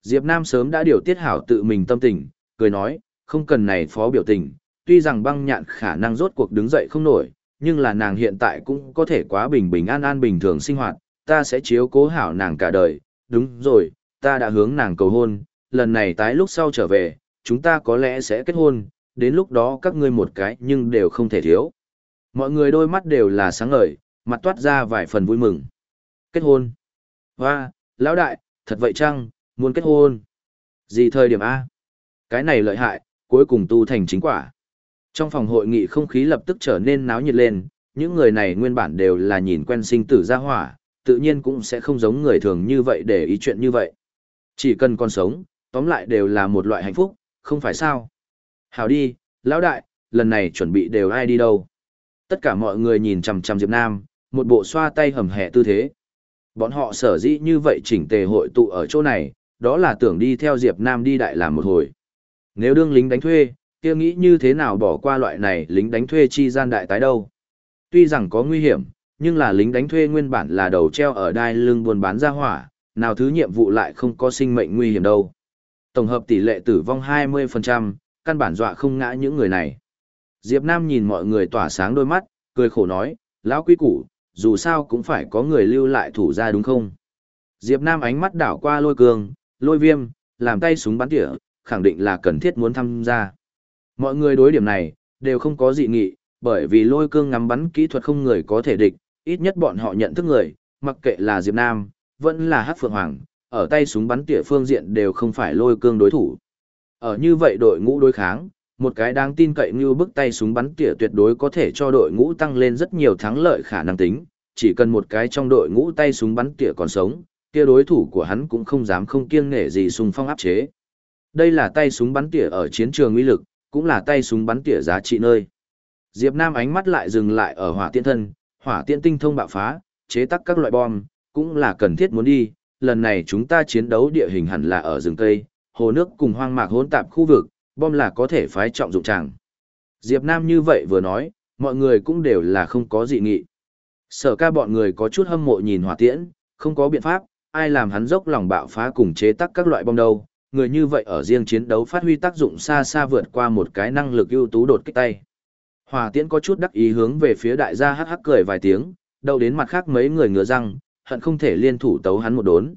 Speaker 1: Diệp Nam sớm đã điều tiết hảo tự mình tâm tình, cười nói, không cần này phó biểu tình, tuy rằng băng nhạn khả năng rốt cuộc đứng dậy không nổi, nhưng là nàng hiện tại cũng có thể quá bình bình an an bình thường sinh hoạt, ta sẽ chiếu cố hảo nàng cả đời, đúng rồi, ta đã hướng nàng cầu hôn, lần này tái lúc sau trở về, chúng ta có lẽ sẽ kết hôn, đến lúc đó các ngươi một cái nhưng đều không thể thiếu. Mọi người đôi mắt đều là sáng ngời, mặt toát ra vài phần vui mừng. Kết hôn. Hoa, lão đại, thật vậy chăng, muốn kết hôn. Gì thời điểm A? Cái này lợi hại, cuối cùng tu thành chính quả. Trong phòng hội nghị không khí lập tức trở nên náo nhiệt lên, những người này nguyên bản đều là nhìn quen sinh tử gia hỏa, tự nhiên cũng sẽ không giống người thường như vậy để ý chuyện như vậy. Chỉ cần còn sống, tóm lại đều là một loại hạnh phúc, không phải sao? hào đi, lão đại, lần này chuẩn bị đều ai đi đâu? Tất cả mọi người nhìn chằm chằm Diệp Nam, một bộ xoa tay hầm hẹ tư thế. Bọn họ sở dĩ như vậy chỉnh tề hội tụ ở chỗ này, đó là tưởng đi theo Diệp Nam đi đại làm một hồi. Nếu đương lính đánh thuê, kia nghĩ như thế nào bỏ qua loại này lính đánh thuê chi gian đại tái đâu. Tuy rằng có nguy hiểm, nhưng là lính đánh thuê nguyên bản là đầu treo ở đai lưng buôn bán ra hỏa, nào thứ nhiệm vụ lại không có sinh mệnh nguy hiểm đâu. Tổng hợp tỷ lệ tử vong 20%, căn bản dọa không ngã những người này. Diệp Nam nhìn mọi người tỏa sáng đôi mắt, cười khổ nói, lão quý củ, dù sao cũng phải có người lưu lại thủ ra đúng không? Diệp Nam ánh mắt đảo qua lôi cường, lôi viêm, làm tay súng bắn tỉa, khẳng định là cần thiết muốn tham gia. Mọi người đối điểm này, đều không có dị nghị, bởi vì lôi cương ngắm bắn kỹ thuật không người có thể địch, ít nhất bọn họ nhận thức người, mặc kệ là Diệp Nam, vẫn là Hắc Phượng Hoàng, ở tay súng bắn tỉa phương diện đều không phải lôi cương đối thủ. Ở như vậy đội ngũ đối kháng, một cái đáng tin cậy như bức tay súng bắn tỉa tuyệt đối có thể cho đội ngũ tăng lên rất nhiều thắng lợi khả năng tính, chỉ cần một cái trong đội ngũ tay súng bắn tỉa còn sống, kia đối thủ của hắn cũng không dám không kiêng nể gì xung phong áp chế. Đây là tay súng bắn tỉa ở chiến trường uy lực, cũng là tay súng bắn tỉa giá trị nơi. Diệp Nam ánh mắt lại dừng lại ở hỏa tiễn thân, hỏa tiễn tinh thông bạo phá, chế tác các loại bom, cũng là cần thiết muốn đi. Lần này chúng ta chiến đấu địa hình hẳn là ở rừng cây, hồ nước cùng hoang mạc hỗn tạp khu vực, bom là có thể phái trọng dụng chẳng. Diệp Nam như vậy vừa nói, mọi người cũng đều là không có dị nghị. Sở ca bọn người có chút hâm mộ nhìn hỏa tiễn, không có biện pháp, ai làm hắn dốc lòng bạo phá cùng chế tác các loại bom đâu, người như vậy ở riêng chiến đấu phát huy tác dụng xa xa vượt qua một cái năng lực ưu tú đột kích tay. Hỏa tiễn có chút đắc ý hướng về phía đại gia hắc hắc cười vài tiếng, đâu đến mặt khác mấy người ngửa răng, hận không thể liên thủ tấu hắn một đốn.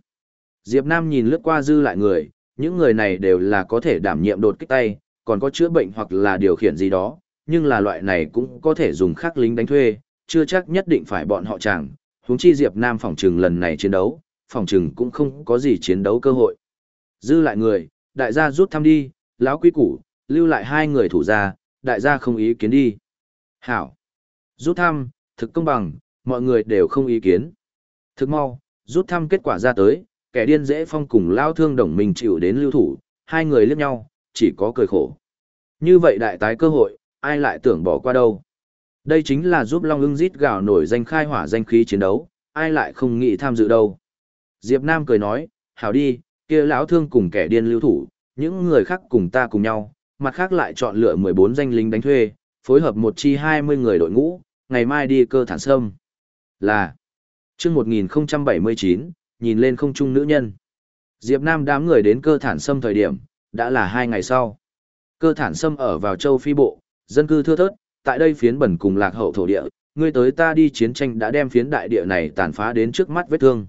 Speaker 1: Diệp Nam nhìn lướt qua dư lại người, những người này đều là có thể đảm nhiệm đột kích tay, còn có chữa bệnh hoặc là điều khiển gì đó, nhưng là loại này cũng có thể dùng khác lính đánh thuê, chưa chắc nhất định phải bọn họ chẳng, huống chi Diệp Nam phòng trừng lần này chiến đấu, phòng trừng cũng không có gì chiến đấu cơ hội. Dư lại người, đại gia rút thăm đi, lão quý củ, lưu lại hai người thủ gia, đại gia không ý kiến đi. Hảo. Rút thăm, thực công bằng, mọi người đều không ý kiến. Thực mau, rút thăm kết quả ra tới, kẻ điên dễ phong cùng lao thương đồng mình chịu đến lưu thủ, hai người liếc nhau, chỉ có cười khổ. Như vậy đại tái cơ hội, ai lại tưởng bỏ qua đâu. Đây chính là giúp Long ưng rít gào nổi danh khai hỏa danh khí chiến đấu, ai lại không nghĩ tham dự đâu. Diệp Nam cười nói, hảo đi, kia lão thương cùng kẻ điên lưu thủ, những người khác cùng ta cùng nhau, mặt khác lại chọn lựa 14 danh lính đánh thuê, phối hợp một chi 20 người đội ngũ, ngày mai đi cơ thản sâm. Là, chương 1079, nhìn lên không trung nữ nhân. Diệp Nam đám người đến cơ thản sâm thời điểm, đã là hai ngày sau. Cơ thản sâm ở vào châu phi bộ, dân cư thưa thớt, tại đây phiến bẩn cùng lạc hậu thổ địa, người tới ta đi chiến tranh đã đem phiến đại địa này tàn phá đến trước mắt vết thương.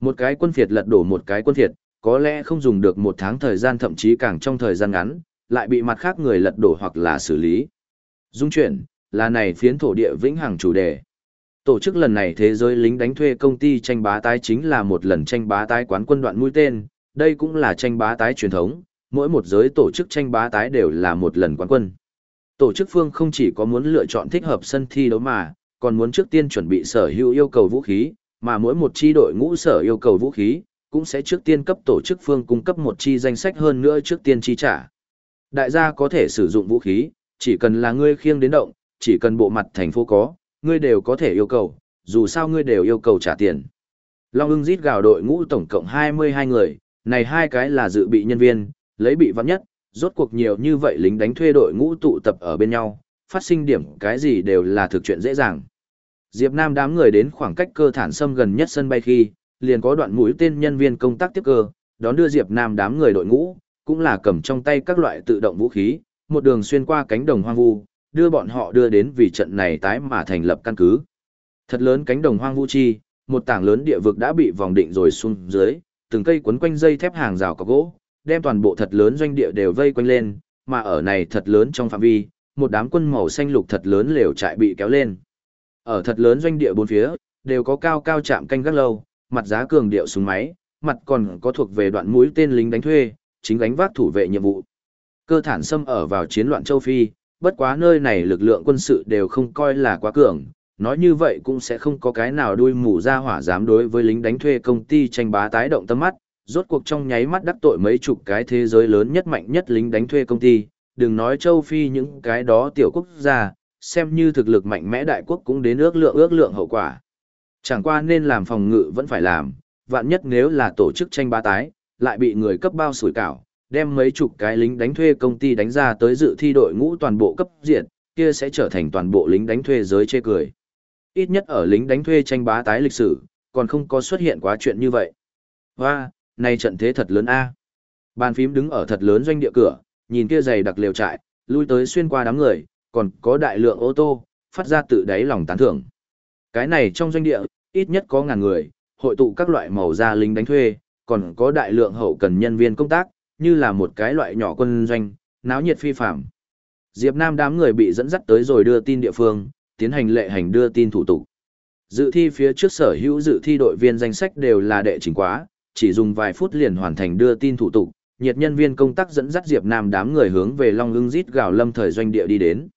Speaker 1: Một cái quân phiệt lật đổ một cái quân phiệt, có lẽ không dùng được một tháng thời gian thậm chí càng trong thời gian ngắn, lại bị mặt khác người lật đổ hoặc là xử lý. Dung chuyển, là này phiến thổ địa vĩnh hằng chủ đề. Tổ chức lần này thế giới lính đánh thuê công ty tranh bá tái chính là một lần tranh bá tái quán quân đoạn mũi tên, đây cũng là tranh bá tái truyền thống, mỗi một giới tổ chức tranh bá tái đều là một lần quán quân. Tổ chức phương không chỉ có muốn lựa chọn thích hợp sân thi đấu mà, còn muốn trước tiên chuẩn bị sở hữu yêu cầu vũ khí, mà mỗi một chi đội ngũ sở yêu cầu vũ khí, cũng sẽ trước tiên cấp tổ chức phương cung cấp một chi danh sách hơn nữa trước tiên chi trả. Đại gia có thể sử dụng vũ khí, chỉ cần là ngươi khiêng đến động, chỉ cần bộ mặt thành phố có, ngươi đều có thể yêu cầu, dù sao ngươi đều yêu cầu trả tiền. Long ưng rít gào đội ngũ tổng cộng 22 người, này hai cái là dự bị nhân viên, lấy bị vắng nhất, rốt cuộc nhiều như vậy lính đánh thuê đội ngũ tụ tập ở bên nhau, phát sinh điểm cái gì đều là thực chuyện dễ dàng. Diệp Nam đám người đến khoảng cách cơ thản xâm gần nhất sân bay khi, liền có đoạn mũi tên nhân viên công tác tiếp cơ, đón đưa Diệp Nam đám người đội ngũ, cũng là cầm trong tay các loại tự động vũ khí, một đường xuyên qua cánh đồng hoang vu, đưa bọn họ đưa đến vì trận này tái mà thành lập căn cứ. Thật lớn cánh đồng hoang vu chi, một tảng lớn địa vực đã bị vòng định rồi xuống dưới, từng cây quấn quanh dây thép hàng rào có gỗ, đem toàn bộ thật lớn doanh địa đều vây quanh lên, mà ở này thật lớn trong phạm vi, một đám quân màu xanh lục thật lớn lều trại bị kéo lên. Ở thật lớn doanh địa bốn phía, đều có cao cao chạm canh gác lâu, mặt giá cường điệu súng máy, mặt còn có thuộc về đoạn mũi tên lính đánh thuê, chính gánh vác thủ vệ nhiệm vụ. Cơ thản xâm ở vào chiến loạn châu Phi, bất quá nơi này lực lượng quân sự đều không coi là quá cường, nói như vậy cũng sẽ không có cái nào đuôi mù ra hỏa dám đối với lính đánh thuê công ty tranh bá tái động tâm mắt, rốt cuộc trong nháy mắt đắc tội mấy chục cái thế giới lớn nhất mạnh nhất lính đánh thuê công ty, đừng nói châu Phi những cái đó tiểu quốc gia, xem như thực lực mạnh mẽ đại quốc cũng đến ước lượng ước lượng hậu quả. Chẳng qua nên làm phòng ngự vẫn phải làm, vạn nhất nếu là tổ chức tranh bá tái, lại bị người cấp bao sủi cảo, đem mấy chục cái lính đánh thuê công ty đánh ra tới dự thi đội ngũ toàn bộ cấp diện, kia sẽ trở thành toàn bộ lính đánh thuê giới chê cười. Ít nhất ở lính đánh thuê tranh bá tái lịch sử, còn không có xuất hiện quá chuyện như vậy. Hoa, này trận thế thật lớn a. Bàn phím đứng ở thật lớn doanh địa cửa, nhìn kia dày đặc lều trại, lui tới xuyên qua đám người, còn có đại lượng ô tô, phát ra tự đáy lòng tán thưởng. Cái này trong doanh địa, ít nhất có ngàn người, hội tụ các loại màu da lính đánh thuê, còn có đại lượng hậu cần nhân viên công tác, như là một cái loại nhỏ quân doanh, náo nhiệt phi phạm. Diệp Nam đám người bị dẫn dắt tới rồi đưa tin địa phương, tiến hành lệ hành đưa tin thủ tục. Dự thi phía trước sở hữu dự thi đội viên danh sách đều là đệ trình quá, chỉ dùng vài phút liền hoàn thành đưa tin thủ tục, nhiệt nhân viên công tác dẫn dắt Diệp Nam đám người hướng về Long Ưng Rít gào lâm thời doanh địa đi đến.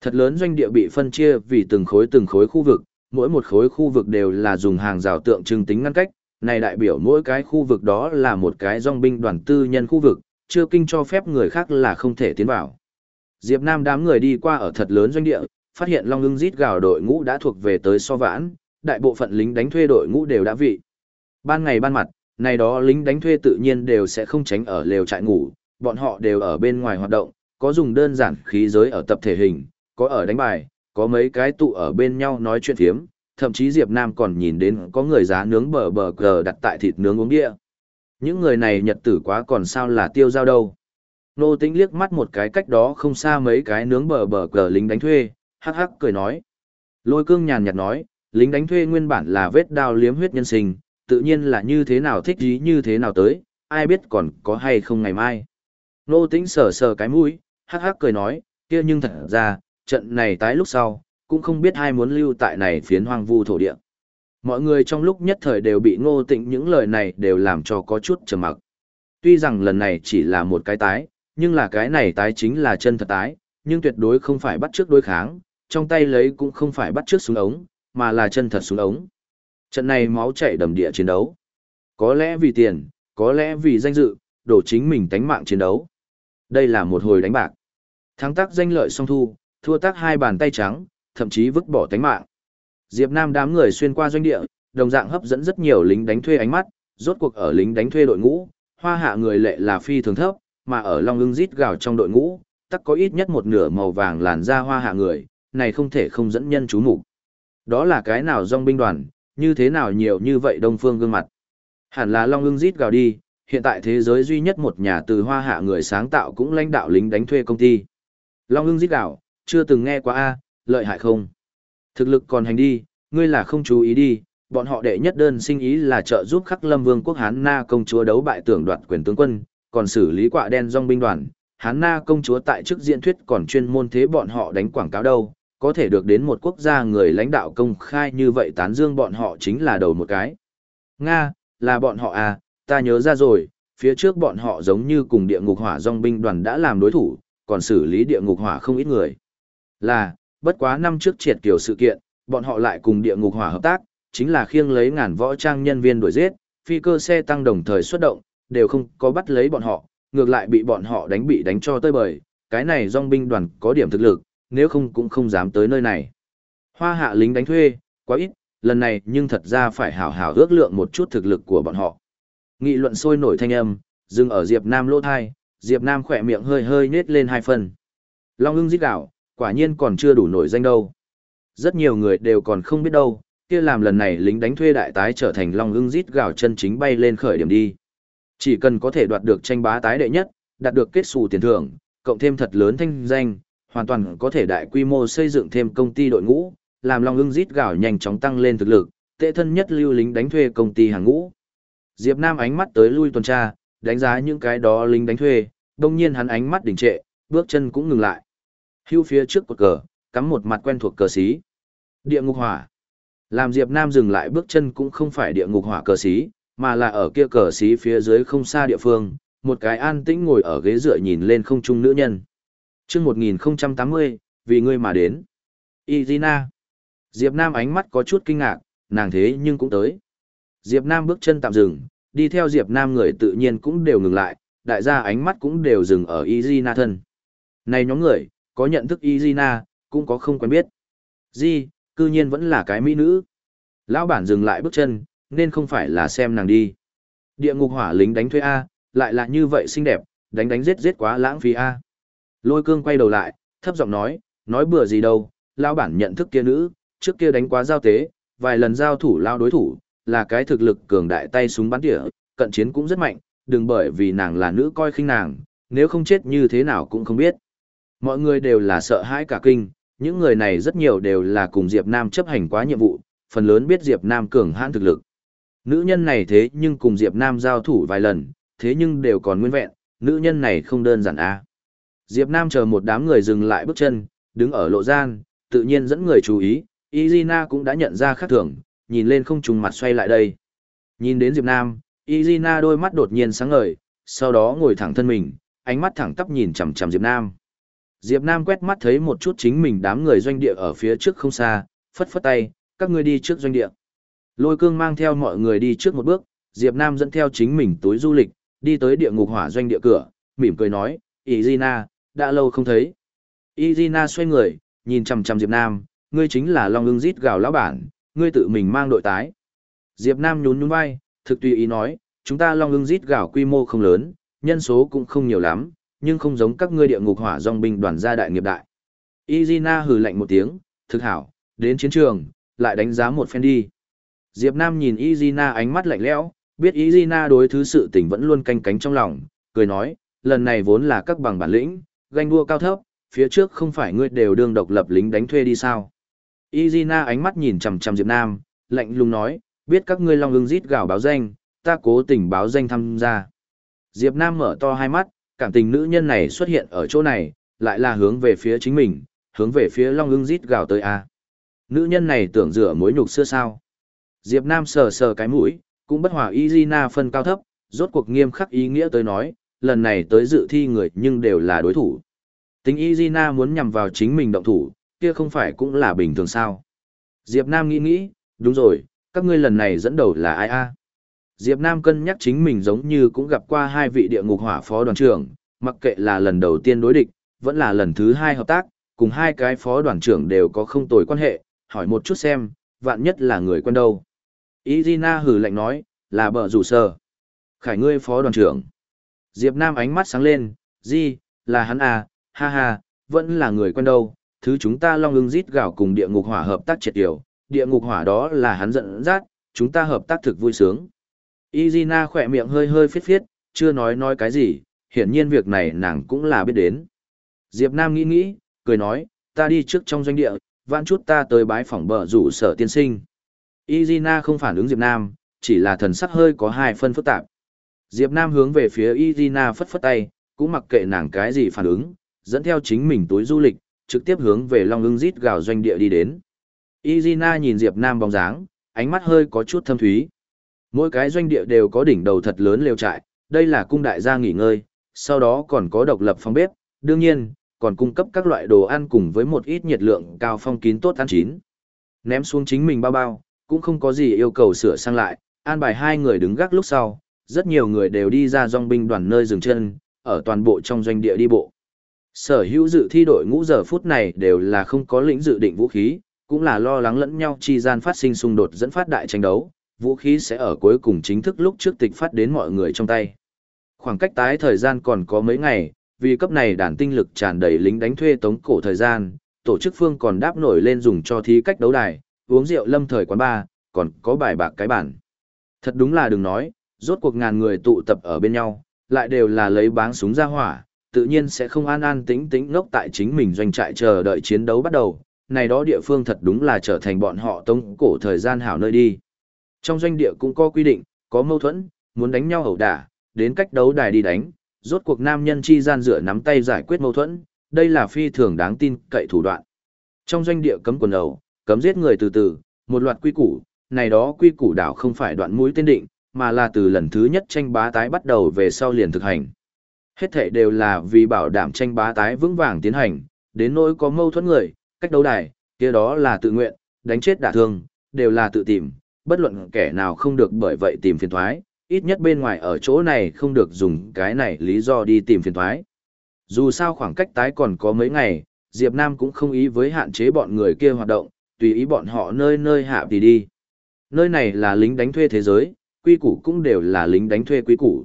Speaker 1: Thật lớn doanh địa bị phân chia vì từng khối từng khối khu vực, mỗi một khối khu vực đều là dùng hàng rào tượng trưng tính ngăn cách, này đại biểu mỗi cái khu vực đó là một cái dòng binh đoàn tư nhân khu vực, chưa kinh cho phép người khác là không thể tiến vào. Diệp Nam đám người đi qua ở thật lớn doanh địa, phát hiện Long Ưng Rít gào đội ngũ đã thuộc về tới so vãn, đại bộ phận lính đánh thuê đội ngũ đều đã vị. Ban ngày ban mặt, này đó lính đánh thuê tự nhiên đều sẽ không tránh ở lều trại ngủ, bọn họ đều ở bên ngoài hoạt động, có dùng đơn giản khí giới ở tập thể hình, có ở đánh bài, có mấy cái tụ ở bên nhau nói chuyện phiếm, thậm chí Diệp Nam còn nhìn đến có người giá nướng bờ bờ cờ đặt tại thịt nướng uống địa. Những người này nhật tử quá còn sao là tiêu giao đâu. Nô Tĩnh liếc mắt một cái cách đó không xa mấy cái nướng bờ bờ cờ lính đánh thuê, hắc hắc cười nói. Lôi cương nhàn nhạt nói, lính đánh thuê nguyên bản là vết đao liếm huyết nhân sinh, tự nhiên là như thế nào thích ý như thế nào tới, ai biết còn có hay không ngày mai. Nô Tĩnh sờ sờ cái mũi, hắc hắc cười nói, kia nhưng thật ra, trận này tái lúc sau, cũng không biết ai muốn lưu tại này phiến hoang vu thổ địa. Mọi người trong lúc nhất thời đều bị ngô tịnh những lời này đều làm cho có chút trầm mặc. Tuy rằng lần này chỉ là một cái tái, nhưng là cái này tái chính là chân thật tái, nhưng tuyệt đối không phải bắt trước đối kháng, trong tay lấy cũng không phải bắt trước xuống ống, mà là chân thật xuống ống. Trận này máu chảy đầm địa chiến đấu. Có lẽ vì tiền, có lẽ vì danh dự, đổ chính mình tánh mạng chiến đấu. Đây là một hồi đánh bạc. Thắng tác danh lợi song thu, thua tác hai bàn tay trắng, thậm chí vứt bỏ tánh mạng. Diệp Nam đám người xuyên qua doanh địa, đồng dạng hấp dẫn rất nhiều lính đánh thuê ánh mắt, rốt cuộc ở lính đánh thuê đội ngũ, hoa hạ người lệ là phi thường thấp, mà ở Long ưng rít gào trong đội ngũ, tắc có ít nhất một nửa màu vàng làn da hoa hạ người, này không thể không dẫn nhân chú mục. Đó là cái nào dòng binh đoàn, như thế nào nhiều như vậy đông phương gương mặt. Hẳn là Long ưng rít gào đi, hiện tại thế giới duy nhất một nhà từ hoa hạ người sáng tạo cũng lãnh đạo lính đánh thuê công ty. Long ưng rít gào, chưa từng nghe qua a lợi hại không? Thực lực còn hành đi, ngươi là không chú ý đi, bọn họ đệ nhất đơn sinh ý là trợ giúp khắc lâm vương quốc Hán Na công chúa đấu bại tưởng đoạt quyền tướng quân, còn xử lý quạ đen dong binh đoàn. Hán Na công chúa tại chức diễn thuyết còn chuyên môn thế bọn họ đánh quảng cáo đâu, có thể được đến một quốc gia người lãnh đạo công khai như vậy tán dương bọn họ chính là đầu một cái. Nga, là bọn họ à, ta nhớ ra rồi, phía trước bọn họ giống như cùng địa ngục hỏa dong binh đoàn đã làm đối thủ, còn xử lý địa ngục hỏa không ít người. Là, bất quá năm trước triệt kiểu sự kiện, bọn họ lại cùng địa ngục hỏa hợp tác, chính là khiêng lấy ngàn võ trang nhân viên đuổi giết, phi cơ xe tăng đồng thời xuất động, đều không có bắt lấy bọn họ, ngược lại bị bọn họ đánh bị đánh cho tơi bời, cái này dòng binh đoàn có điểm thực lực, nếu không cũng không dám tới nơi này. Hoa hạ lính đánh thuê, quá ít, lần này nhưng thật ra phải hảo hảo ước lượng một chút thực lực của bọn họ. Nghị luận sôi nổi thanh âm, dừng ở Diệp Nam lỗ thai, Diệp Nam khỏe miệng hơi hơi nết lên hai phần. Long ưng giết đảo, quả nhiên còn chưa đủ nổi danh đâu. Rất nhiều người đều còn không biết đâu, kia làm lần này lính đánh thuê đại tái trở thành long ưng rít gào chân chính bay lên khởi điểm đi. Chỉ cần có thể đoạt được tranh bá tái đệ nhất, đạt được kết xù tiền thưởng, cộng thêm thật lớn thanh danh, hoàn toàn có thể đại quy mô xây dựng thêm công ty đội ngũ, làm long ưng rít gào nhanh chóng tăng lên thực lực, tệ thân nhất lưu lính đánh thuê công ty hàng ngũ. Diệp Nam ánh mắt tới lui tuần tra, đánh giá những cái đó lính đánh thuê, đồng nhiên hắn ánh mắt đình trệ, Bước chân cũng ngừng lại. Hưu phía trước cột cờ, cắm một mặt quen thuộc cờ xí. Địa ngục hỏa. Làm Diệp Nam dừng lại bước chân cũng không phải địa ngục hỏa cờ xí, mà là ở kia cờ xí phía dưới không xa địa phương, một cái an tĩnh ngồi ở ghế dựa nhìn lên không trung nữ nhân. Chương 1080, vì ngươi mà đến. Izina. Diệp Nam ánh mắt có chút kinh ngạc, nàng thế nhưng cũng tới. Diệp Nam bước chân tạm dừng, đi theo Diệp Nam người tự nhiên cũng đều ngừng lại, đại gia ánh mắt cũng đều dừng ở Izina thân. Này nhóm người, có nhận thức Izina, cũng có không quen biết. Di, cư nhiên vẫn là cái mỹ nữ. Lão bản dừng lại bước chân, nên không phải là xem nàng đi. Địa ngục hỏa lính đánh thuê A, lại là như vậy xinh đẹp, đánh đánh giết giết quá lãng phí A. Lôi cương quay đầu lại, thấp giọng nói, nói bừa gì đâu, lão bản nhận thức kia nữ, trước kia đánh quá giao tế, vài lần giao thủ lao đối thủ, là cái thực lực cường đại tay súng bắn tỉa, cận chiến cũng rất mạnh, đừng bởi vì nàng là nữ coi khinh nàng, nếu không chết như thế nào cũng không biết. Mọi người đều là sợ hãi cả kinh, những người này rất nhiều đều là cùng Diệp Nam chấp hành quá nhiệm vụ, phần lớn biết Diệp Nam cường hãn thực lực. Nữ nhân này thế nhưng cùng Diệp Nam giao thủ vài lần, thế nhưng đều còn nguyên vẹn, nữ nhân này không đơn giản a. À. Diệp Nam chờ một đám người dừng lại bước chân, đứng ở lộ gian, tự nhiên dẫn người chú ý, Izina cũng đã nhận ra khác thường, nhìn lên không trùng mặt xoay lại đây. Nhìn đến Diệp Nam, Izina đôi mắt đột nhiên sáng ngời, sau đó ngồi thẳng thân mình, ánh mắt thẳng tắp nhìn chằm chằm Diệp Nam. Diệp Nam quét mắt thấy một chút chính mình đám người doanh địa ở phía trước không xa, phất phất tay, các ngươi đi trước doanh địa. Lôi cương mang theo mọi người đi trước một bước, Diệp Nam dẫn theo chính mình túi du lịch, đi tới địa ngục hỏa doanh địa cửa, mỉm cười nói, Izina, đã lâu không thấy. Izina xoay người, nhìn chằm chằm Diệp Nam, ngươi chính là Long ưng rít gào lão bản, ngươi tự mình mang đội tái. Diệp Nam nhún nhún vai, thực tùy ý nói, chúng ta Long ưng rít gào quy mô không lớn, nhân số cũng không nhiều lắm, nhưng không giống các ngươi địa ngục hỏa dòng binh đoàn gia đại nghiệp đại. Izina hừ lạnh một tiếng, thực hảo, đến chiến trường, lại đánh giá một phen đi. Diệp Nam nhìn Izina ánh mắt lạnh lẽo, biết Izina đối thứ sự tình vẫn luôn canh cánh trong lòng, cười nói, lần này vốn là các bằng bản lĩnh, ganh đua cao thấp, phía trước không phải ngươi đều đương độc lập lính đánh thuê đi sao. Izina ánh mắt nhìn chằm chằm Diệp Nam, lạnh lùng nói, biết các ngươi long ưng rít gào báo danh, ta cố tình báo danh tham gia. Diệp Nam mở to hai mắt, cảm tình nữ nhân này xuất hiện ở chỗ này, lại là hướng về phía chính mình, hướng về phía long ưng rít gào tới a. Nữ nhân này tưởng rửa mối nhục xưa sao. Diệp Nam sờ sờ cái mũi, cũng bất hòa Izina phân cao thấp, rốt cuộc nghiêm khắc ý nghĩa tới nói, lần này tới dự thi người nhưng đều là đối thủ. Tính Izina muốn nhằm vào chính mình động thủ, kia không phải cũng là bình thường sao. Diệp Nam nghĩ nghĩ, đúng rồi, các ngươi lần này dẫn đầu là ai a? Diệp Nam cân nhắc chính mình giống như cũng gặp qua hai vị địa ngục hỏa phó đoàn trưởng, mặc kệ là lần đầu tiên đối địch, vẫn là lần thứ hai hợp tác, cùng hai cái phó đoàn trưởng đều có không tồi quan hệ, hỏi một chút xem, vạn nhất là người quen đâu. Izina hừ lạnh nói, là bờ rủ sơ. Khải ngươi phó đoàn trưởng. Diệp Nam ánh mắt sáng lên, gì, là hắn à, ha ha, vẫn là người quen đâu. Thứ chúng ta long ưng rít gạo cùng địa ngục hỏa hợp tác triệt tiểu, địa ngục hỏa đó là hắn giận dắt, chúng ta hợp tác thực vui sướng. Izina khỏe miệng hơi hơi phiết phiết, chưa nói nói cái gì, hiển nhiên việc này nàng cũng là biết đến. Diệp Nam nghĩ nghĩ, cười nói, ta đi trước trong doanh địa, vãn chút ta tới bái phỏng bờ rủ sở tiên sinh. Izina không phản ứng Diệp Nam, chỉ là thần sắc hơi có hai phân phức tạp. Diệp Nam hướng về phía Izina phất phất tay, cũng mặc kệ nàng cái gì phản ứng, dẫn theo chính mình túi du lịch, trực tiếp hướng về Long ưng rít gào doanh địa đi đến. Izina nhìn Diệp Nam bóng dáng, ánh mắt hơi có chút thâm thúy. Mỗi cái doanh địa đều có đỉnh đầu thật lớn lều trại, đây là cung đại gia nghỉ ngơi, sau đó còn có độc lập phòng bếp, đương nhiên, còn cung cấp các loại đồ ăn cùng với một ít nhiệt lượng cao phong kín tốt ăn chín. Ném xuống chính mình bao bao, cũng không có gì yêu cầu sửa sang lại, an bài hai người đứng gác lúc sau, rất nhiều người đều đi ra dòng binh đoàn nơi dừng chân, ở toàn bộ trong doanh địa đi bộ. Sở hữu dự thi đội ngũ giờ phút này đều là không có lĩnh dự định vũ khí, cũng là lo lắng lẫn nhau chi gian phát sinh xung đột dẫn phát đại tranh đấu, vũ khí sẽ ở cuối cùng chính thức lúc trước tịch phát đến mọi người trong tay. Khoảng cách tái thời gian còn có mấy ngày, vì cấp này đàn tinh lực tràn đầy lính đánh thuê tống cổ thời gian, tổ chức phương còn đáp nổi lên dùng cho thí cách đấu đài, uống rượu lâm thời quán bar, còn có bài bạc cái bản. Thật đúng là đừng nói, rốt cuộc ngàn người tụ tập ở bên nhau, lại đều là lấy báng súng ra hỏa, tự nhiên sẽ không an an tĩnh tĩnh ngốc tại chính mình doanh trại chờ đợi chiến đấu bắt đầu. Này đó địa phương thật đúng là trở thành bọn họ tống cổ thời gian hảo nơi đi. Trong doanh địa cũng có quy định, có mâu thuẫn, muốn đánh nhau ẩu đả, đến cách đấu đài đi đánh, rốt cuộc nam nhân chi gian dựa nắm tay giải quyết mâu thuẫn, đây là phi thường đáng tin cậy thủ đoạn. Trong doanh địa cấm quần đầu, cấm giết người từ từ, một loạt quy củ, này đó quy củ đảo không phải đoạn mũi tên định, mà là từ lần thứ nhất tranh bá tái bắt đầu về sau liền thực hành. Hết thể đều là vì bảo đảm tranh bá tái vững vàng tiến hành, đến nỗi có mâu thuẫn người, cách đấu đài, kia đó là tự nguyện, đánh chết đả thương, đều là tự tìm, bất luận kẻ nào không được bởi vậy tìm phiền thoái, ít nhất bên ngoài ở chỗ này không được dùng cái này lý do đi tìm phiền thoái. Dù sao khoảng cách tái còn có mấy ngày, Diệp Nam cũng không ý với hạn chế bọn người kia hoạt động, tùy ý bọn họ nơi nơi hạ thì đi. Nơi này là lính đánh thuê thế giới, quy củ cũng đều là lính đánh thuê quy củ.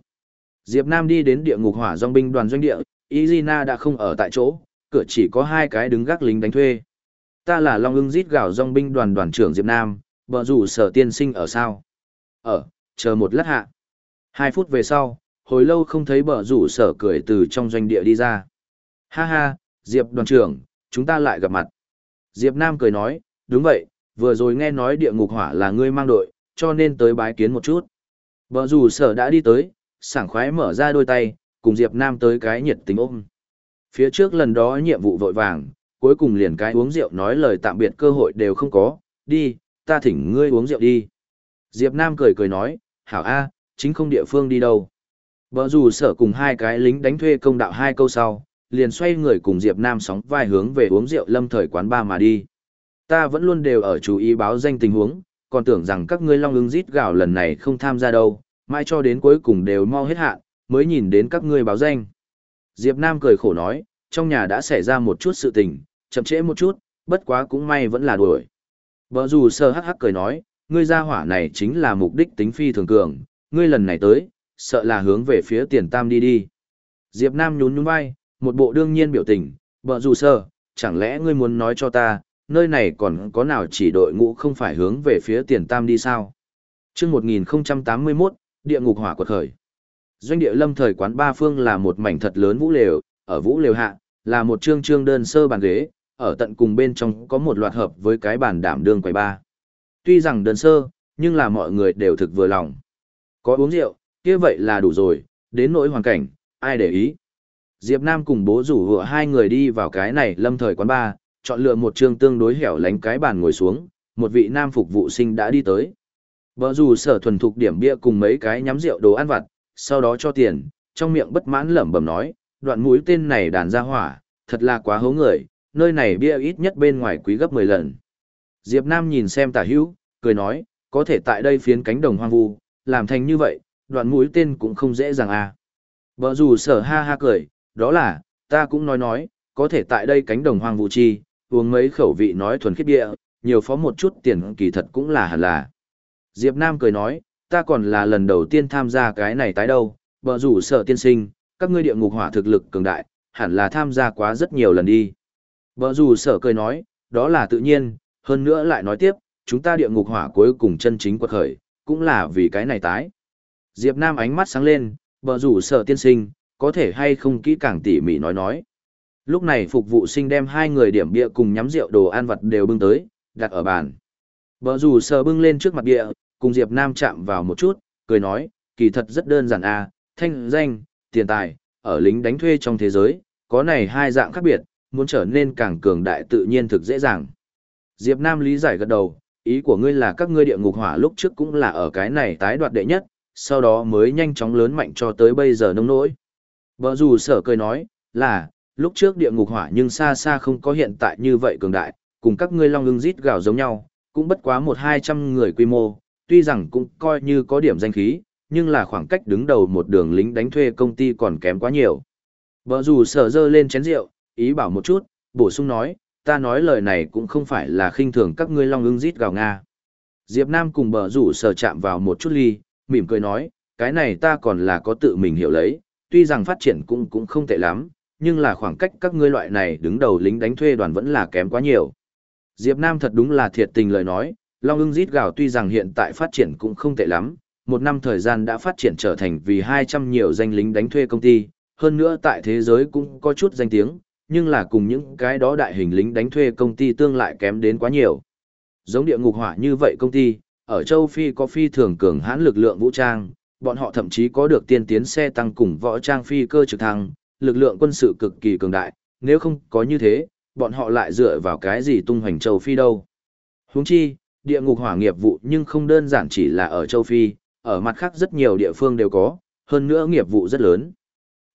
Speaker 1: Diệp Nam đi đến địa ngục hỏa dòng binh đoàn doanh địa, Izina đã không ở tại chỗ, cửa chỉ có hai cái đứng gác lính đánh thuê. Ta là Long ưng rít gạo dòng binh đoàn đoàn trưởng Diệp Nam, bờ rủ sở tiên sinh ở sao? Ở, chờ một lát hạ. Hai phút về sau, hồi lâu không thấy bờ rủ sở cười từ trong doanh địa đi ra. Ha ha, Diệp đoàn trưởng, chúng ta lại gặp mặt. Diệp Nam cười nói, đúng vậy, vừa rồi nghe nói địa ngục hỏa là ngươi mang đội, cho nên tới bái kiến một chút. Bờ rủ sở đã đi tới, sảng khoái mở ra đôi tay, cùng Diệp Nam tới cái nhiệt tình ôm. Phía trước lần đó nhiệm vụ vội vàng, cuối cùng liền cái uống rượu nói lời tạm biệt cơ hội đều không có, đi, ta thỉnh ngươi uống rượu đi. Diệp Nam cười cười nói, hảo A, chính không địa phương đi đâu. Bờ rủ sở cùng hai cái lính đánh thuê công đạo hai câu sau, liền xoay người cùng Diệp Nam sóng vai hướng về uống rượu lâm thời quán ba mà đi. Ta vẫn luôn đều ở chú ý báo danh tình huống, còn tưởng rằng các ngươi long ứng rít gạo lần này không tham gia đâu, mãi cho đến cuối cùng đều mau hết hạn, mới nhìn đến các ngươi báo danh. Diệp Nam cười khổ nói, trong nhà đã xảy ra một chút sự tình, chậm trễ một chút, bất quá cũng may vẫn là đuổi. Bờ dù sơ hắc hắc cười nói, ngươi ra hỏa này chính là mục đích tính phi thường cường, ngươi lần này tới, sợ là hướng về phía tiền tam đi đi. Diệp Nam nhún nhún vai, một bộ đương nhiên biểu tình, bờ dù sơ, chẳng lẽ ngươi muốn nói cho ta, nơi này còn có nào chỉ đội ngũ không phải hướng về phía tiền tam đi sao? Trước 1081, địa ngục hỏa quật khởi. Doanh địa lâm thời quán ba phương là một mảnh thật lớn vũ lều, ở vũ lều hạ, là một trương trương đơn sơ bàn ghế, ở tận cùng bên trong có một loạt hợp với cái bàn đảm đương quầy ba. Tuy rằng đơn sơ, nhưng là mọi người đều thực vừa lòng. Có uống rượu, kia vậy là đủ rồi, đến nỗi hoàn cảnh, ai để ý. Diệp Nam cùng bố rủ vừa hai người đi vào cái này lâm thời quán ba, chọn lựa một trường tương đối hẻo lánh cái bàn ngồi xuống, một vị nam phục vụ sinh đã đi tới. Bờ rủ sở thuần thục điểm bia cùng mấy cái nhắm rượu đồ ăn vặt, sau đó cho tiền, trong miệng bất mãn lẩm bẩm nói, đoạn mũi tên này đàn ra hỏa, thật là quá hố người, nơi này bia ít nhất bên ngoài quý gấp 10 lần. Diệp Nam nhìn xem tả hữu, cười nói, có thể tại đây phiến cánh đồng hoang vu, làm thành như vậy, đoạn mũi tên cũng không dễ dàng à. Bờ rủ sở ha ha cười, đó là, ta cũng nói nói, có thể tại đây cánh đồng hoang vu chi, uống mấy khẩu vị nói thuần khiết địa, nhiều phó một chút tiền kỳ thật cũng là hẳn là. Diệp Nam cười nói, ta còn là lần đầu tiên tham gia cái này tái đâu, bờ rủ sở tiên sinh, các ngươi địa ngục hỏa thực lực cường đại, hẳn là tham gia quá rất nhiều lần đi. Bờ rủ sở cười nói, đó là tự nhiên, hơn nữa lại nói tiếp, chúng ta địa ngục hỏa cuối cùng chân chính quật khởi, cũng là vì cái này tái. Diệp Nam ánh mắt sáng lên, bờ rủ sở tiên sinh, có thể hay không kỹ càng tỉ mỉ nói nói. Lúc này phục vụ sinh đem hai người điểm bia cùng nhắm rượu đồ ăn vặt đều bưng tới, đặt ở bàn. Bờ rủ sở bưng lên trước mặt bia, cùng Diệp Nam chạm vào một chút, cười nói, kỳ thật rất đơn giản à, thanh danh, tiền tài, ở lính đánh thuê trong thế giới, có này hai dạng khác biệt, muốn trở nên càng cường đại tự nhiên thực dễ dàng. Diệp Nam lý giải gật đầu, ý của ngươi là các ngươi địa ngục hỏa lúc trước cũng là ở cái này tái đoạt đệ nhất, sau đó mới nhanh chóng lớn mạnh cho tới bây giờ nông nỗi. Bờ dù sở cười nói, là, lúc trước địa ngục hỏa nhưng xa xa không có hiện tại như vậy cường đại, cùng các ngươi long ưng rít gào giống nhau, cũng bất quá một hai trăm người quy mô, tuy rằng cũng coi như có điểm danh khí, nhưng là khoảng cách đứng đầu một đường lính đánh thuê công ty còn kém quá nhiều. Bờ dù sở dơ lên chén rượu, ý bảo một chút, bổ sung nói, ta nói lời này cũng không phải là khinh thường các ngươi long ưng rít gào Nga. Diệp Nam cùng bờ rủ sở chạm vào một chút ly, mỉm cười nói, cái này ta còn là có tự mình hiểu lấy, tuy rằng phát triển cũng cũng không tệ lắm, nhưng là khoảng cách các ngươi loại này đứng đầu lính đánh thuê đoàn vẫn là kém quá nhiều. Diệp Nam thật đúng là thiệt tình lời nói, Long ưng rít gào tuy rằng hiện tại phát triển cũng không tệ lắm, một năm thời gian đã phát triển trở thành vì 200 nhiều danh lính đánh thuê công ty, hơn nữa tại thế giới cũng có chút danh tiếng, nhưng là cùng những cái đó đại hình lính đánh thuê công ty tương lại kém đến quá nhiều. Giống địa ngục hỏa như vậy công ty, ở châu Phi có phi thường cường hãn lực lượng vũ trang, bọn họ thậm chí có được tiên tiến xe tăng cùng võ trang phi cơ trực thăng, lực lượng quân sự cực kỳ cường đại, nếu không có như thế, bọn họ lại dựa vào cái gì tung hoành châu Phi đâu. Huống chi, địa ngục hỏa nghiệp vụ nhưng không đơn giản chỉ là ở châu Phi, ở mặt khác rất nhiều địa phương đều có, hơn nữa nghiệp vụ rất lớn.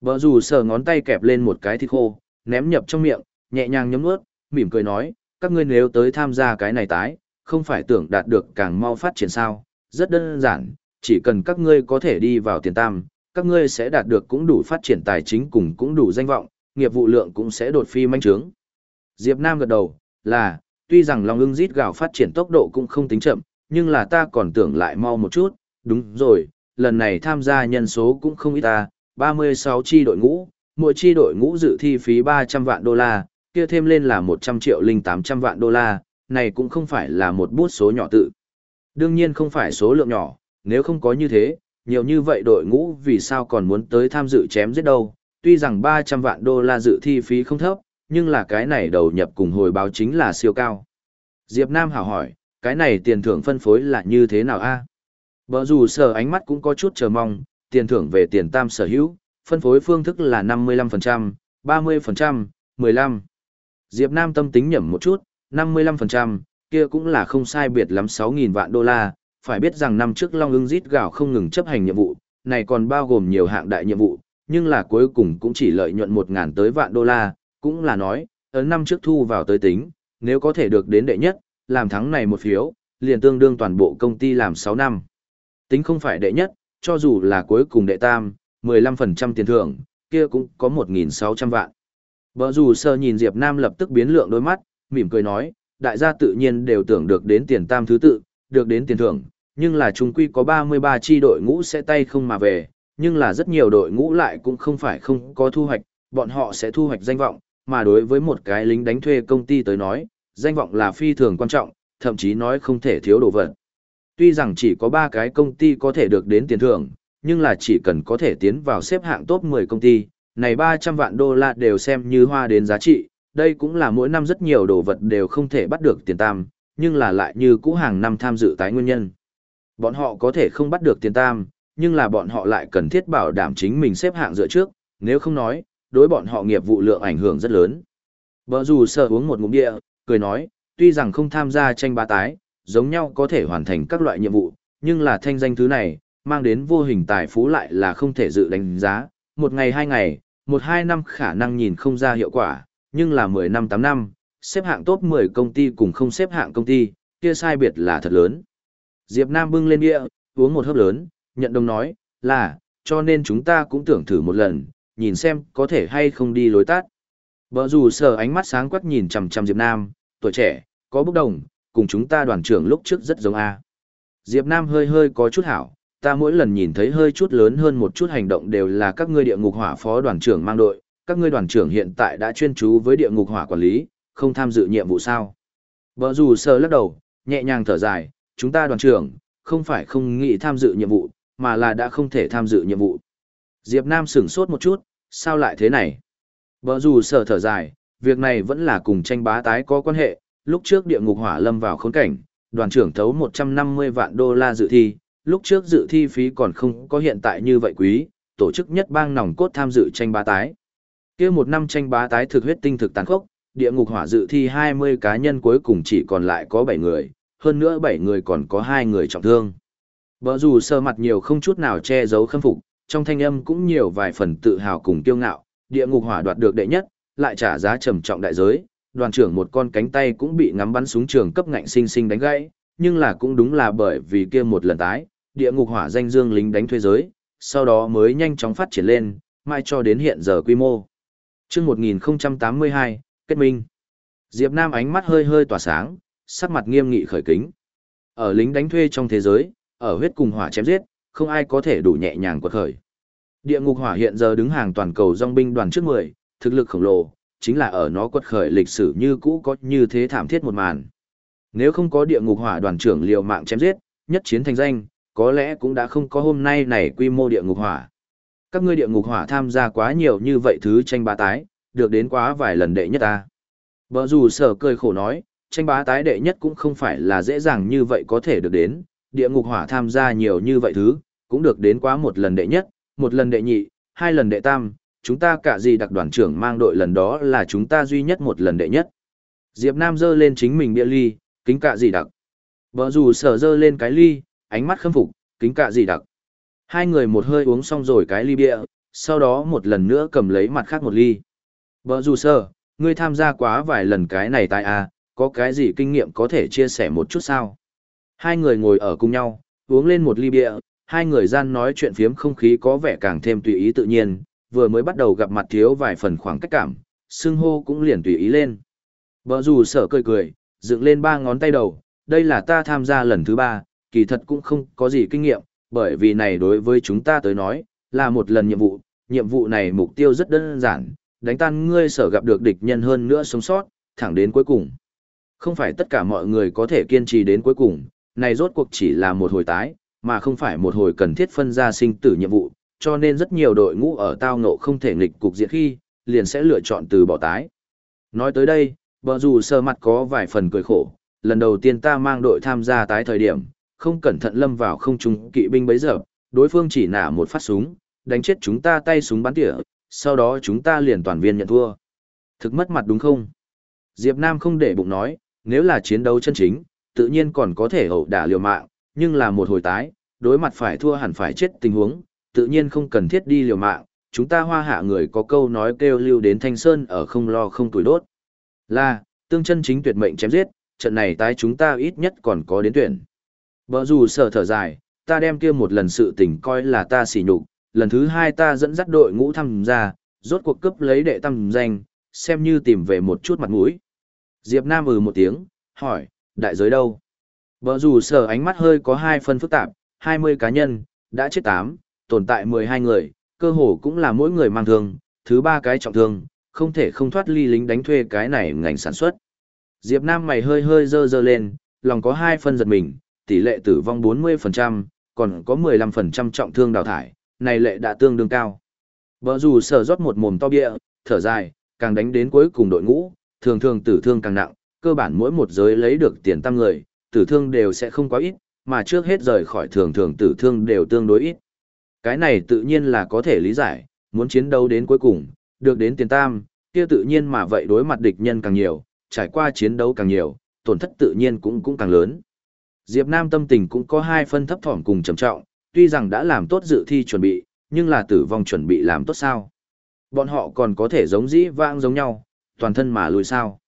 Speaker 1: Bờ dù sờ ngón tay kẹp lên một cái thịt khô, ném nhập trong miệng, nhẹ nhàng nhấm nuốt, mỉm cười nói, các ngươi nếu tới tham gia cái này tái, không phải tưởng đạt được càng mau phát triển sao, rất đơn giản, chỉ cần các ngươi có thể đi vào tiền tam, các ngươi sẽ đạt được cũng đủ phát triển tài chính cùng cũng đủ danh vọng, nghiệp vụ lượng cũng sẽ đột phi manh trướng. Diệp Nam gật đầu, là, tuy rằng Long ưng rít gạo phát triển tốc độ cũng không tính chậm, nhưng là ta còn tưởng lại mau một chút, đúng rồi, lần này tham gia nhân số cũng không ít ta, 36 chi đội ngũ, mỗi chi đội ngũ dự thi phí 300 vạn đô la, kia thêm lên là 100 triệu linh 800 vạn đô la, này cũng không phải là một bút số nhỏ tự. Đương nhiên không phải số lượng nhỏ, nếu không có như thế, nhiều như vậy đội ngũ vì sao còn muốn tới tham dự chém giết đâu, tuy rằng 300 vạn đô la dự thi phí không thấp, nhưng là cái này đầu nhập cùng hồi báo chính là siêu cao. Diệp Nam hảo hỏi, cái này tiền thưởng phân phối là như thế nào a? Bờ dù sở ánh mắt cũng có chút chờ mong, tiền thưởng về tiền tam sở hữu, phân phối phương thức là 55%, 30%, 15%. Diệp Nam tâm tính nhẩm một chút, 55%, kia cũng là không sai biệt lắm 6.000 vạn đô la, phải biết rằng năm trước Long ưng rít gạo không ngừng chấp hành nhiệm vụ, này còn bao gồm nhiều hạng đại nhiệm vụ, nhưng là cuối cùng cũng chỉ lợi nhuận 1.000 tới vạn đô la, cũng là nói, ấn năm trước thu vào tới tính, nếu có thể được đến đệ nhất, làm thắng này một phiếu, liền tương đương toàn bộ công ty làm 6 năm. Tính không phải đệ nhất, cho dù là cuối cùng đệ tam, 15% tiền thưởng, kia cũng có 1.600 vạn. Bờ dù sơ nhìn Diệp Nam lập tức biến lượng đôi mắt, mỉm cười nói, đại gia tự nhiên đều tưởng được đến tiền tam thứ tự, được đến tiền thưởng, nhưng là chúng quy có 33 chi đội ngũ sẽ tay không mà về, nhưng là rất nhiều đội ngũ lại cũng không phải không có thu hoạch, bọn họ sẽ thu hoạch danh vọng, mà đối với một cái lính đánh thuê công ty tới nói, danh vọng là phi thường quan trọng, thậm chí nói không thể thiếu đồ vật. Tuy rằng chỉ có 3 cái công ty có thể được đến tiền thưởng, nhưng là chỉ cần có thể tiến vào xếp hạng top 10 công ty, này 300 vạn đô la đều xem như hoa đến giá trị, đây cũng là mỗi năm rất nhiều đồ vật đều không thể bắt được tiền tam, nhưng là lại như cũ hàng năm tham dự tái nguyên nhân. Bọn họ có thể không bắt được tiền tam, nhưng là bọn họ lại cần thiết bảo đảm chính mình xếp hạng dựa trước, nếu không nói, đối bọn họ nghiệp vụ lượng ảnh hưởng rất lớn. Bờ dù sợ uống một ngụm địa, cười nói, tuy rằng không tham gia tranh bá tái, giống nhau có thể hoàn thành các loại nhiệm vụ, nhưng là thanh danh thứ này, mang đến vô hình tài phú lại là không thể dự đánh giá, một ngày hai ngày, một hai năm khả năng nhìn không ra hiệu quả, nhưng là 10 năm 8 năm, xếp hạng top 10 công ty cùng không xếp hạng công ty, kia sai biệt là thật lớn. Diệp Nam bưng lên bia, uống một hớp lớn, nhận đồng nói, là, cho nên chúng ta cũng tưởng thử một lần, nhìn xem có thể hay không đi lối tắt. Bờ dù sờ ánh mắt sáng quắc nhìn chằm chằm Diệp Nam, tuổi trẻ, có bốc đồng, cùng chúng ta đoàn trưởng lúc trước rất giống A. Diệp Nam hơi hơi có chút hảo, ta mỗi lần nhìn thấy hơi chút lớn hơn một chút hành động đều là các ngươi địa ngục hỏa phó đoàn trưởng mang đội, các ngươi đoàn trưởng hiện tại đã chuyên chú với địa ngục hỏa quản lý, không tham dự nhiệm vụ sao. Bờ dù sờ lắc đầu, nhẹ nhàng thở dài, chúng ta đoàn trưởng, không phải không nghĩ tham dự nhiệm vụ, mà là đã không thể tham dự nhiệm vụ. Diệp Nam sửng sốt một chút, sao lại thế này? Bờ dù sờ thở dài, việc này vẫn là cùng tranh bá tái có quan hệ, lúc trước địa ngục hỏa lâm vào khốn cảnh, đoàn trưởng thấu 150 vạn đô la dự thi, lúc trước dự thi phí còn không có hiện tại như vậy quý, tổ chức nhất bang nòng cốt tham dự tranh bá tái. kia một năm tranh bá tái thực huyết tinh thực tàn khốc, địa ngục hỏa dự thi 20 cá nhân cuối cùng chỉ còn lại có 7 người, hơn nữa 7 người còn có 2 người trọng thương. Bở dù sơ mặt nhiều không chút nào che giấu khâm phục, trong thanh âm cũng nhiều vài phần tự hào cùng kiêu ngạo, địa ngục hỏa đoạt được đệ nhất, lại trả giá trầm trọng đại giới, đoàn trưởng một con cánh tay cũng bị ngắm bắn súng trường cấp ngạnh sinh sinh đánh gãy, nhưng là cũng đúng là bởi vì kia một lần tái, địa ngục hỏa danh dương lính đánh thuê giới, sau đó mới nhanh chóng phát triển lên, mai cho đến hiện giờ quy mô. Trước 1082, kết minh. Diệp Nam ánh mắt hơi hơi tỏa sáng, sắc mặt nghiêm nghị khởi kính. Ở lính đánh thuê trong thế giới, ở huyết cùng hỏa chém giết, không ai có thể đủ nhẹ nhàng quật khởi. Địa ngục hỏa hiện giờ đứng hàng toàn cầu dòng binh đoàn trước 10, thực lực khổng lồ, chính là ở nó quật khởi lịch sử như cũ có như thế thảm thiết một màn. Nếu không có địa ngục hỏa đoàn trưởng liều mạng chém giết, nhất chiến thành danh, có lẽ cũng đã không có hôm nay này quy mô địa ngục hỏa. Các ngươi địa ngục hỏa tham gia quá nhiều như vậy thứ tranh bá tái, được đến quá vài lần đệ nhất ta. Bờ dù sở cười khổ nói, tranh bá tái đệ nhất cũng không phải là dễ dàng như vậy có thể được đến, địa ngục hỏa tham gia nhiều như vậy thứ, cũng được đến quá một lần đệ nhất, một lần đệ nhị, hai lần đệ tam, chúng ta cả gì đặc đoàn trưởng mang đội lần đó là chúng ta duy nhất một lần đệ nhất. Diệp Nam dơ lên chính mình bia ly, kính cả gì đặc. Vợ dù sở dơ lên cái ly, ánh mắt khâm phục, kính cả gì đặc. Hai người một hơi uống xong rồi cái ly bia, sau đó một lần nữa cầm lấy mặt khác một ly. Bờ dù sơ, ngươi tham gia quá vài lần cái này tại à, có cái gì kinh nghiệm có thể chia sẻ một chút sao? Hai người ngồi ở cùng nhau, uống lên một ly bia, hai người gian nói chuyện phiếm không khí có vẻ càng thêm tùy ý tự nhiên, vừa mới bắt đầu gặp mặt thiếu vài phần khoảng cách cảm, xưng hô cũng liền tùy ý lên. Bờ dù sở cười cười, dựng lên ba ngón tay đầu, đây là ta tham gia lần thứ ba, kỳ thật cũng không có gì kinh nghiệm, bởi vì này đối với chúng ta tới nói, là một lần nhiệm vụ, nhiệm vụ này mục tiêu rất đơn giản, đánh tan ngươi sở gặp được địch nhân hơn nữa sống sót, thẳng đến cuối cùng. Không phải tất cả mọi người có thể kiên trì đến cuối cùng, này rốt cuộc chỉ là một hồi tái, mà không phải một hồi cần thiết phân ra sinh tử nhiệm vụ, cho nên rất nhiều đội ngũ ở tao ngộ không thể nghịch cục diện khi, liền sẽ lựa chọn từ bỏ tái. Nói tới đây, bờ dù sơ mặt có vài phần cười khổ, lần đầu tiên ta mang đội tham gia tái thời điểm, không cẩn thận lâm vào không trung kỵ binh bấy giờ, đối phương chỉ nả một phát súng, đánh chết chúng ta tay súng bắn tỉa, sau đó chúng ta liền toàn viên nhận thua. Thực mất mặt đúng không? Diệp Nam không để bụng nói, nếu là chiến đấu chân chính, tự nhiên còn có thể hậu đả liều mạng, nhưng là một hồi tái, đối mặt phải thua hẳn phải chết tình huống, tự nhiên không cần thiết đi liều mạng, chúng ta hoa hạ người có câu nói kêu lưu đến thanh sơn ở không lo không tuổi đốt. Là, tương chân chính tuyệt mệnh chém giết, trận này tái chúng ta ít nhất còn có đến tuyển. Bờ dù sở thở dài, ta đem kia một lần sự tình coi là ta xỉ nhục, lần thứ hai ta dẫn dắt đội ngũ tham gia, rốt cuộc cấp lấy đệ tăng danh, xem như tìm về một chút mặt mũi. Diệp Nam ừ một tiếng, hỏi, đại giới đâu? Bờ dù sở ánh mắt hơi có hai phân phức tạp, 20 cá nhân, đã chết 8, tồn tại 12 người, cơ hồ cũng là mỗi người mang thương, thứ ba cái trọng thương, không thể không thoát ly lính đánh thuê cái này ngành sản xuất. Diệp Nam mày hơi hơi dơ dơ lên, lòng có hai phân giật mình, tỷ lệ tử vong 40%, còn có 15% trọng thương đào thải, này lệ đã tương đương cao. Bở dù sở rót một mồm to bia, thở dài, càng đánh đến cuối cùng đội ngũ, thường thường tử thương càng nặng, cơ bản mỗi một giới lấy được tiền tăng người, tử thương đều sẽ không quá ít, mà trước hết rời khỏi thường thường tử thương đều tương đối ít. Cái này tự nhiên là có thể lý giải, muốn chiến đấu đến cuối cùng, được đến tiền tam, kia tự nhiên mà vậy đối mặt địch nhân càng nhiều, trải qua chiến đấu càng nhiều, tổn thất tự nhiên cũng cũng càng lớn. Diệp Nam tâm tình cũng có hai phân thấp thỏm cùng trầm trọng, tuy rằng đã làm tốt dự thi chuẩn bị, nhưng là tử vong chuẩn bị làm tốt sao? Bọn họ còn có thể giống dĩ vãng giống nhau, toàn thân mà lùi sao?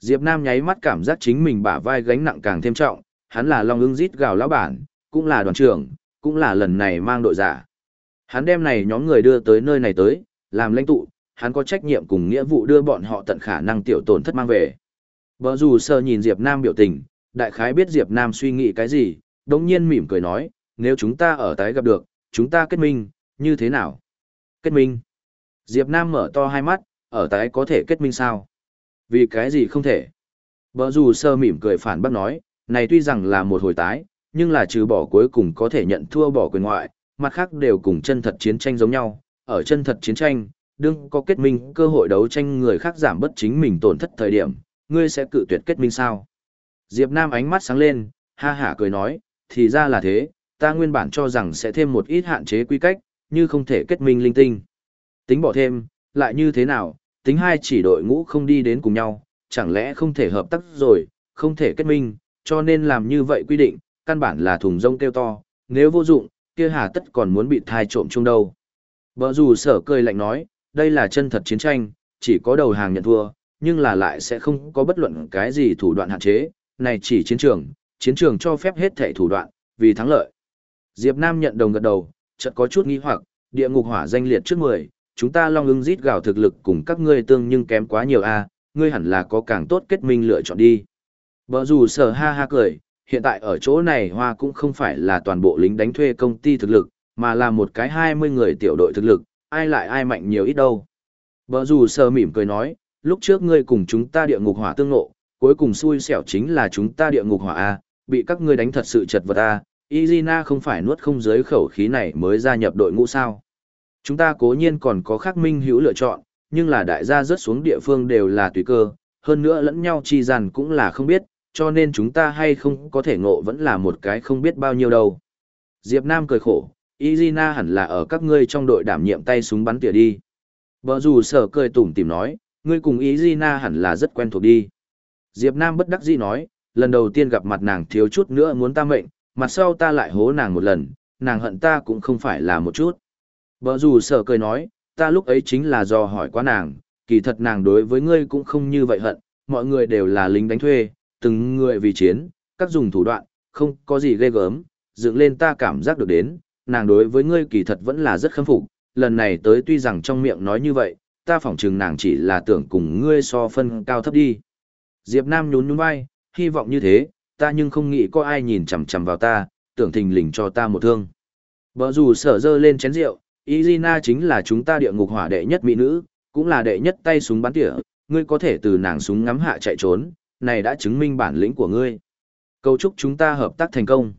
Speaker 1: Diệp Nam nháy mắt cảm giác chính mình bả vai gánh nặng càng thêm trọng, hắn là Long ưng rít gào lão bản, cũng là đoàn trưởng, cũng là lần này mang đội giả. Hắn đem này nhóm người đưa tới nơi này tới, làm lãnh tụ, hắn có trách nhiệm cùng nghĩa vụ đưa bọn họ tận khả năng tiểu tổn thất mang về. Bờ dù sơ nhìn Diệp Nam biểu tình, đại khái biết Diệp Nam suy nghĩ cái gì, đống nhiên mỉm cười nói, nếu chúng ta ở tái gặp được, chúng ta kết minh, như thế nào? Kết minh. Diệp Nam mở to hai mắt, ở tái có thể kết minh sao? Vì cái gì không thể? Bờ dù sơ mỉm cười phản bác nói, này tuy rằng là một hồi tái, nhưng là trừ bỏ cuối cùng có thể nhận thua bỏ quyền ngoại, mặt khác đều cùng chân thật chiến tranh giống nhau, ở chân thật chiến tranh, đương có kết minh cơ hội đấu tranh người khác giảm bất chính mình tổn thất thời điểm, ngươi sẽ cự tuyệt kết minh sao? Diệp Nam ánh mắt sáng lên, ha hả cười nói, thì ra là thế, ta nguyên bản cho rằng sẽ thêm một ít hạn chế quy cách, như không thể kết minh linh tinh. Tính bỏ thêm, lại như thế nào, tính hai chỉ đội ngũ không đi đến cùng nhau, chẳng lẽ không thể hợp tác rồi, không thể kết minh, cho nên làm như vậy quy định, căn bản là thùng rông kêu to, nếu vô dụng, kia hà tất còn muốn bị thai trộm chung đâu. Bờ dù sở cười lạnh nói, đây là chân thật chiến tranh, chỉ có đầu hàng nhận thua, nhưng là lại sẽ không có bất luận cái gì thủ đoạn hạn chế, này chỉ chiến trường, chiến trường cho phép hết thể thủ đoạn, vì thắng lợi. Diệp Nam nhận đồng gật đầu, chợt có chút nghi hoặc, địa ngục hỏa danh liệt trước 10, chúng ta long ưng rít gào thực lực cùng các ngươi tương nhưng kém quá nhiều a, ngươi hẳn là có càng tốt kết minh lựa chọn đi. Bở dù sở ha ha cười, hiện tại ở chỗ này hoa cũng không phải là toàn bộ lính đánh thuê công ty thực lực, mà là một cái 20 người tiểu đội thực lực, ai lại ai mạnh nhiều ít đâu. Bở dù sở mỉm cười nói, lúc trước ngươi cùng chúng ta địa ngục hỏa tương ngộ, cuối cùng xui xẻo chính là chúng ta địa ngục hỏa A, bị các ngươi đánh thật sự chật vật A, Izina không phải nuốt không dưới khẩu khí này mới gia nhập đội ngũ sao. Chúng ta cố nhiên còn có khắc minh hữu lựa chọn, nhưng là đại gia rớt xuống địa phương đều là tùy cơ, hơn nữa lẫn nhau chi dàn cũng là không biết, cho nên chúng ta hay không có thể ngộ vẫn là một cái không biết bao nhiêu đâu. Diệp Nam cười khổ, Izina hẳn là ở các ngươi trong đội đảm nhiệm tay súng bắn tỉa đi. Bờ rủ sở cười tủm tỉm nói, ngươi cùng Izina hẳn là rất quen thuộc đi. Diệp Nam bất đắc dĩ nói, lần đầu tiên gặp mặt nàng thiếu chút nữa muốn ta mệnh, mặt sau ta lại hố nàng một lần, nàng hận ta cũng không phải là một chút. Bờ rủ sở cười nói, ta lúc ấy chính là do hỏi quá nàng, kỳ thật nàng đối với ngươi cũng không như vậy hận, mọi người đều là lính đánh thuê, từng người vì chiến, các dùng thủ đoạn, không có gì ghê gớm, dựng lên ta cảm giác được đến, nàng đối với ngươi kỳ thật vẫn là rất khâm phục, lần này tới tuy rằng trong miệng nói như vậy, ta phỏng chừng nàng chỉ là tưởng cùng ngươi so phân cao thấp đi. Diệp Nam nhún nhún vai, hy vọng như thế, ta nhưng không nghĩ có ai nhìn chằm chằm vào ta, tưởng thình lình cho ta một thương. Bờ dù sở dơ lên chén rượu, Izina chính là chúng ta địa ngục hỏa đệ nhất mỹ nữ, cũng là đệ nhất tay súng bắn tỉa, ngươi có thể từ nàng súng ngắm hạ chạy trốn, này đã chứng minh bản lĩnh của ngươi. Cầu chúc chúng ta hợp tác thành công.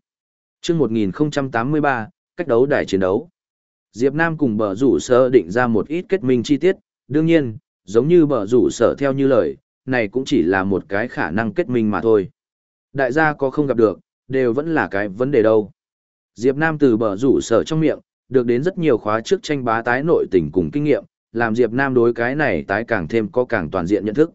Speaker 1: Trước 1083, cách đấu đài chiến đấu. Diệp Nam cùng bờ rủ sở định ra một ít kết minh chi tiết, đương nhiên, giống như bờ rủ sở theo như lời, này cũng chỉ là một cái khả năng kết minh mà thôi. Đại gia có không gặp được, đều vẫn là cái vấn đề đâu. Diệp Nam từ bờ rủ sở trong miệng, được đến rất nhiều khóa trước tranh bá tái nội tình cùng kinh nghiệm, làm Diệp Nam đối cái này tái càng thêm có càng toàn diện nhận thức.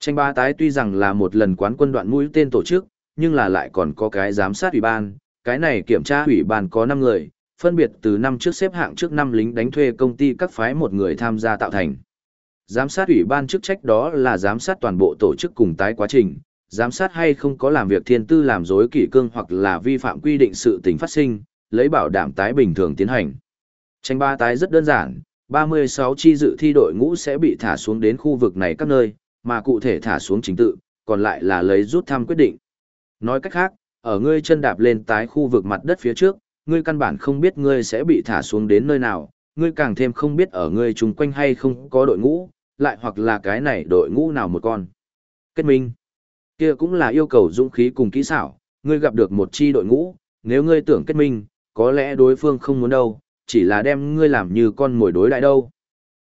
Speaker 1: Tranh bá tái tuy rằng là một lần quán quân đoạn mũi tên tổ chức, nhưng là lại còn có cái giám sát ủy ban, cái này kiểm tra ủy ban có 5 người, phân biệt từ năm trước xếp hạng trước năm lính đánh thuê công ty các phái một người tham gia tạo thành. Giám sát ủy ban chức trách đó là giám sát toàn bộ tổ chức cùng tái quá trình, giám sát hay không có làm việc thiên tư làm dối kỷ cương hoặc là vi phạm quy định sự tình phát sinh, lấy bảo đảm tái bình thường tiến hành. Tranh ba tái rất đơn giản, 36 chi dự thi đội ngũ sẽ bị thả xuống đến khu vực này các nơi, mà cụ thể thả xuống chính tự, còn lại là lấy rút thăm quyết định. Nói cách khác, ở ngươi chân đạp lên tái khu vực mặt đất phía trước, ngươi căn bản không biết ngươi sẽ bị thả xuống đến nơi nào, ngươi càng thêm không biết ở ngươi chung quanh hay không có đội ngũ, lại hoặc là cái này đội ngũ nào một con. Kết minh. Kia cũng là yêu cầu dũng khí cùng kỹ xảo, ngươi gặp được một chi đội ngũ, nếu ngươi tưởng kết minh, có lẽ đối phương không muốn đâu, chỉ là đem ngươi làm như con mồi đối đại đâu.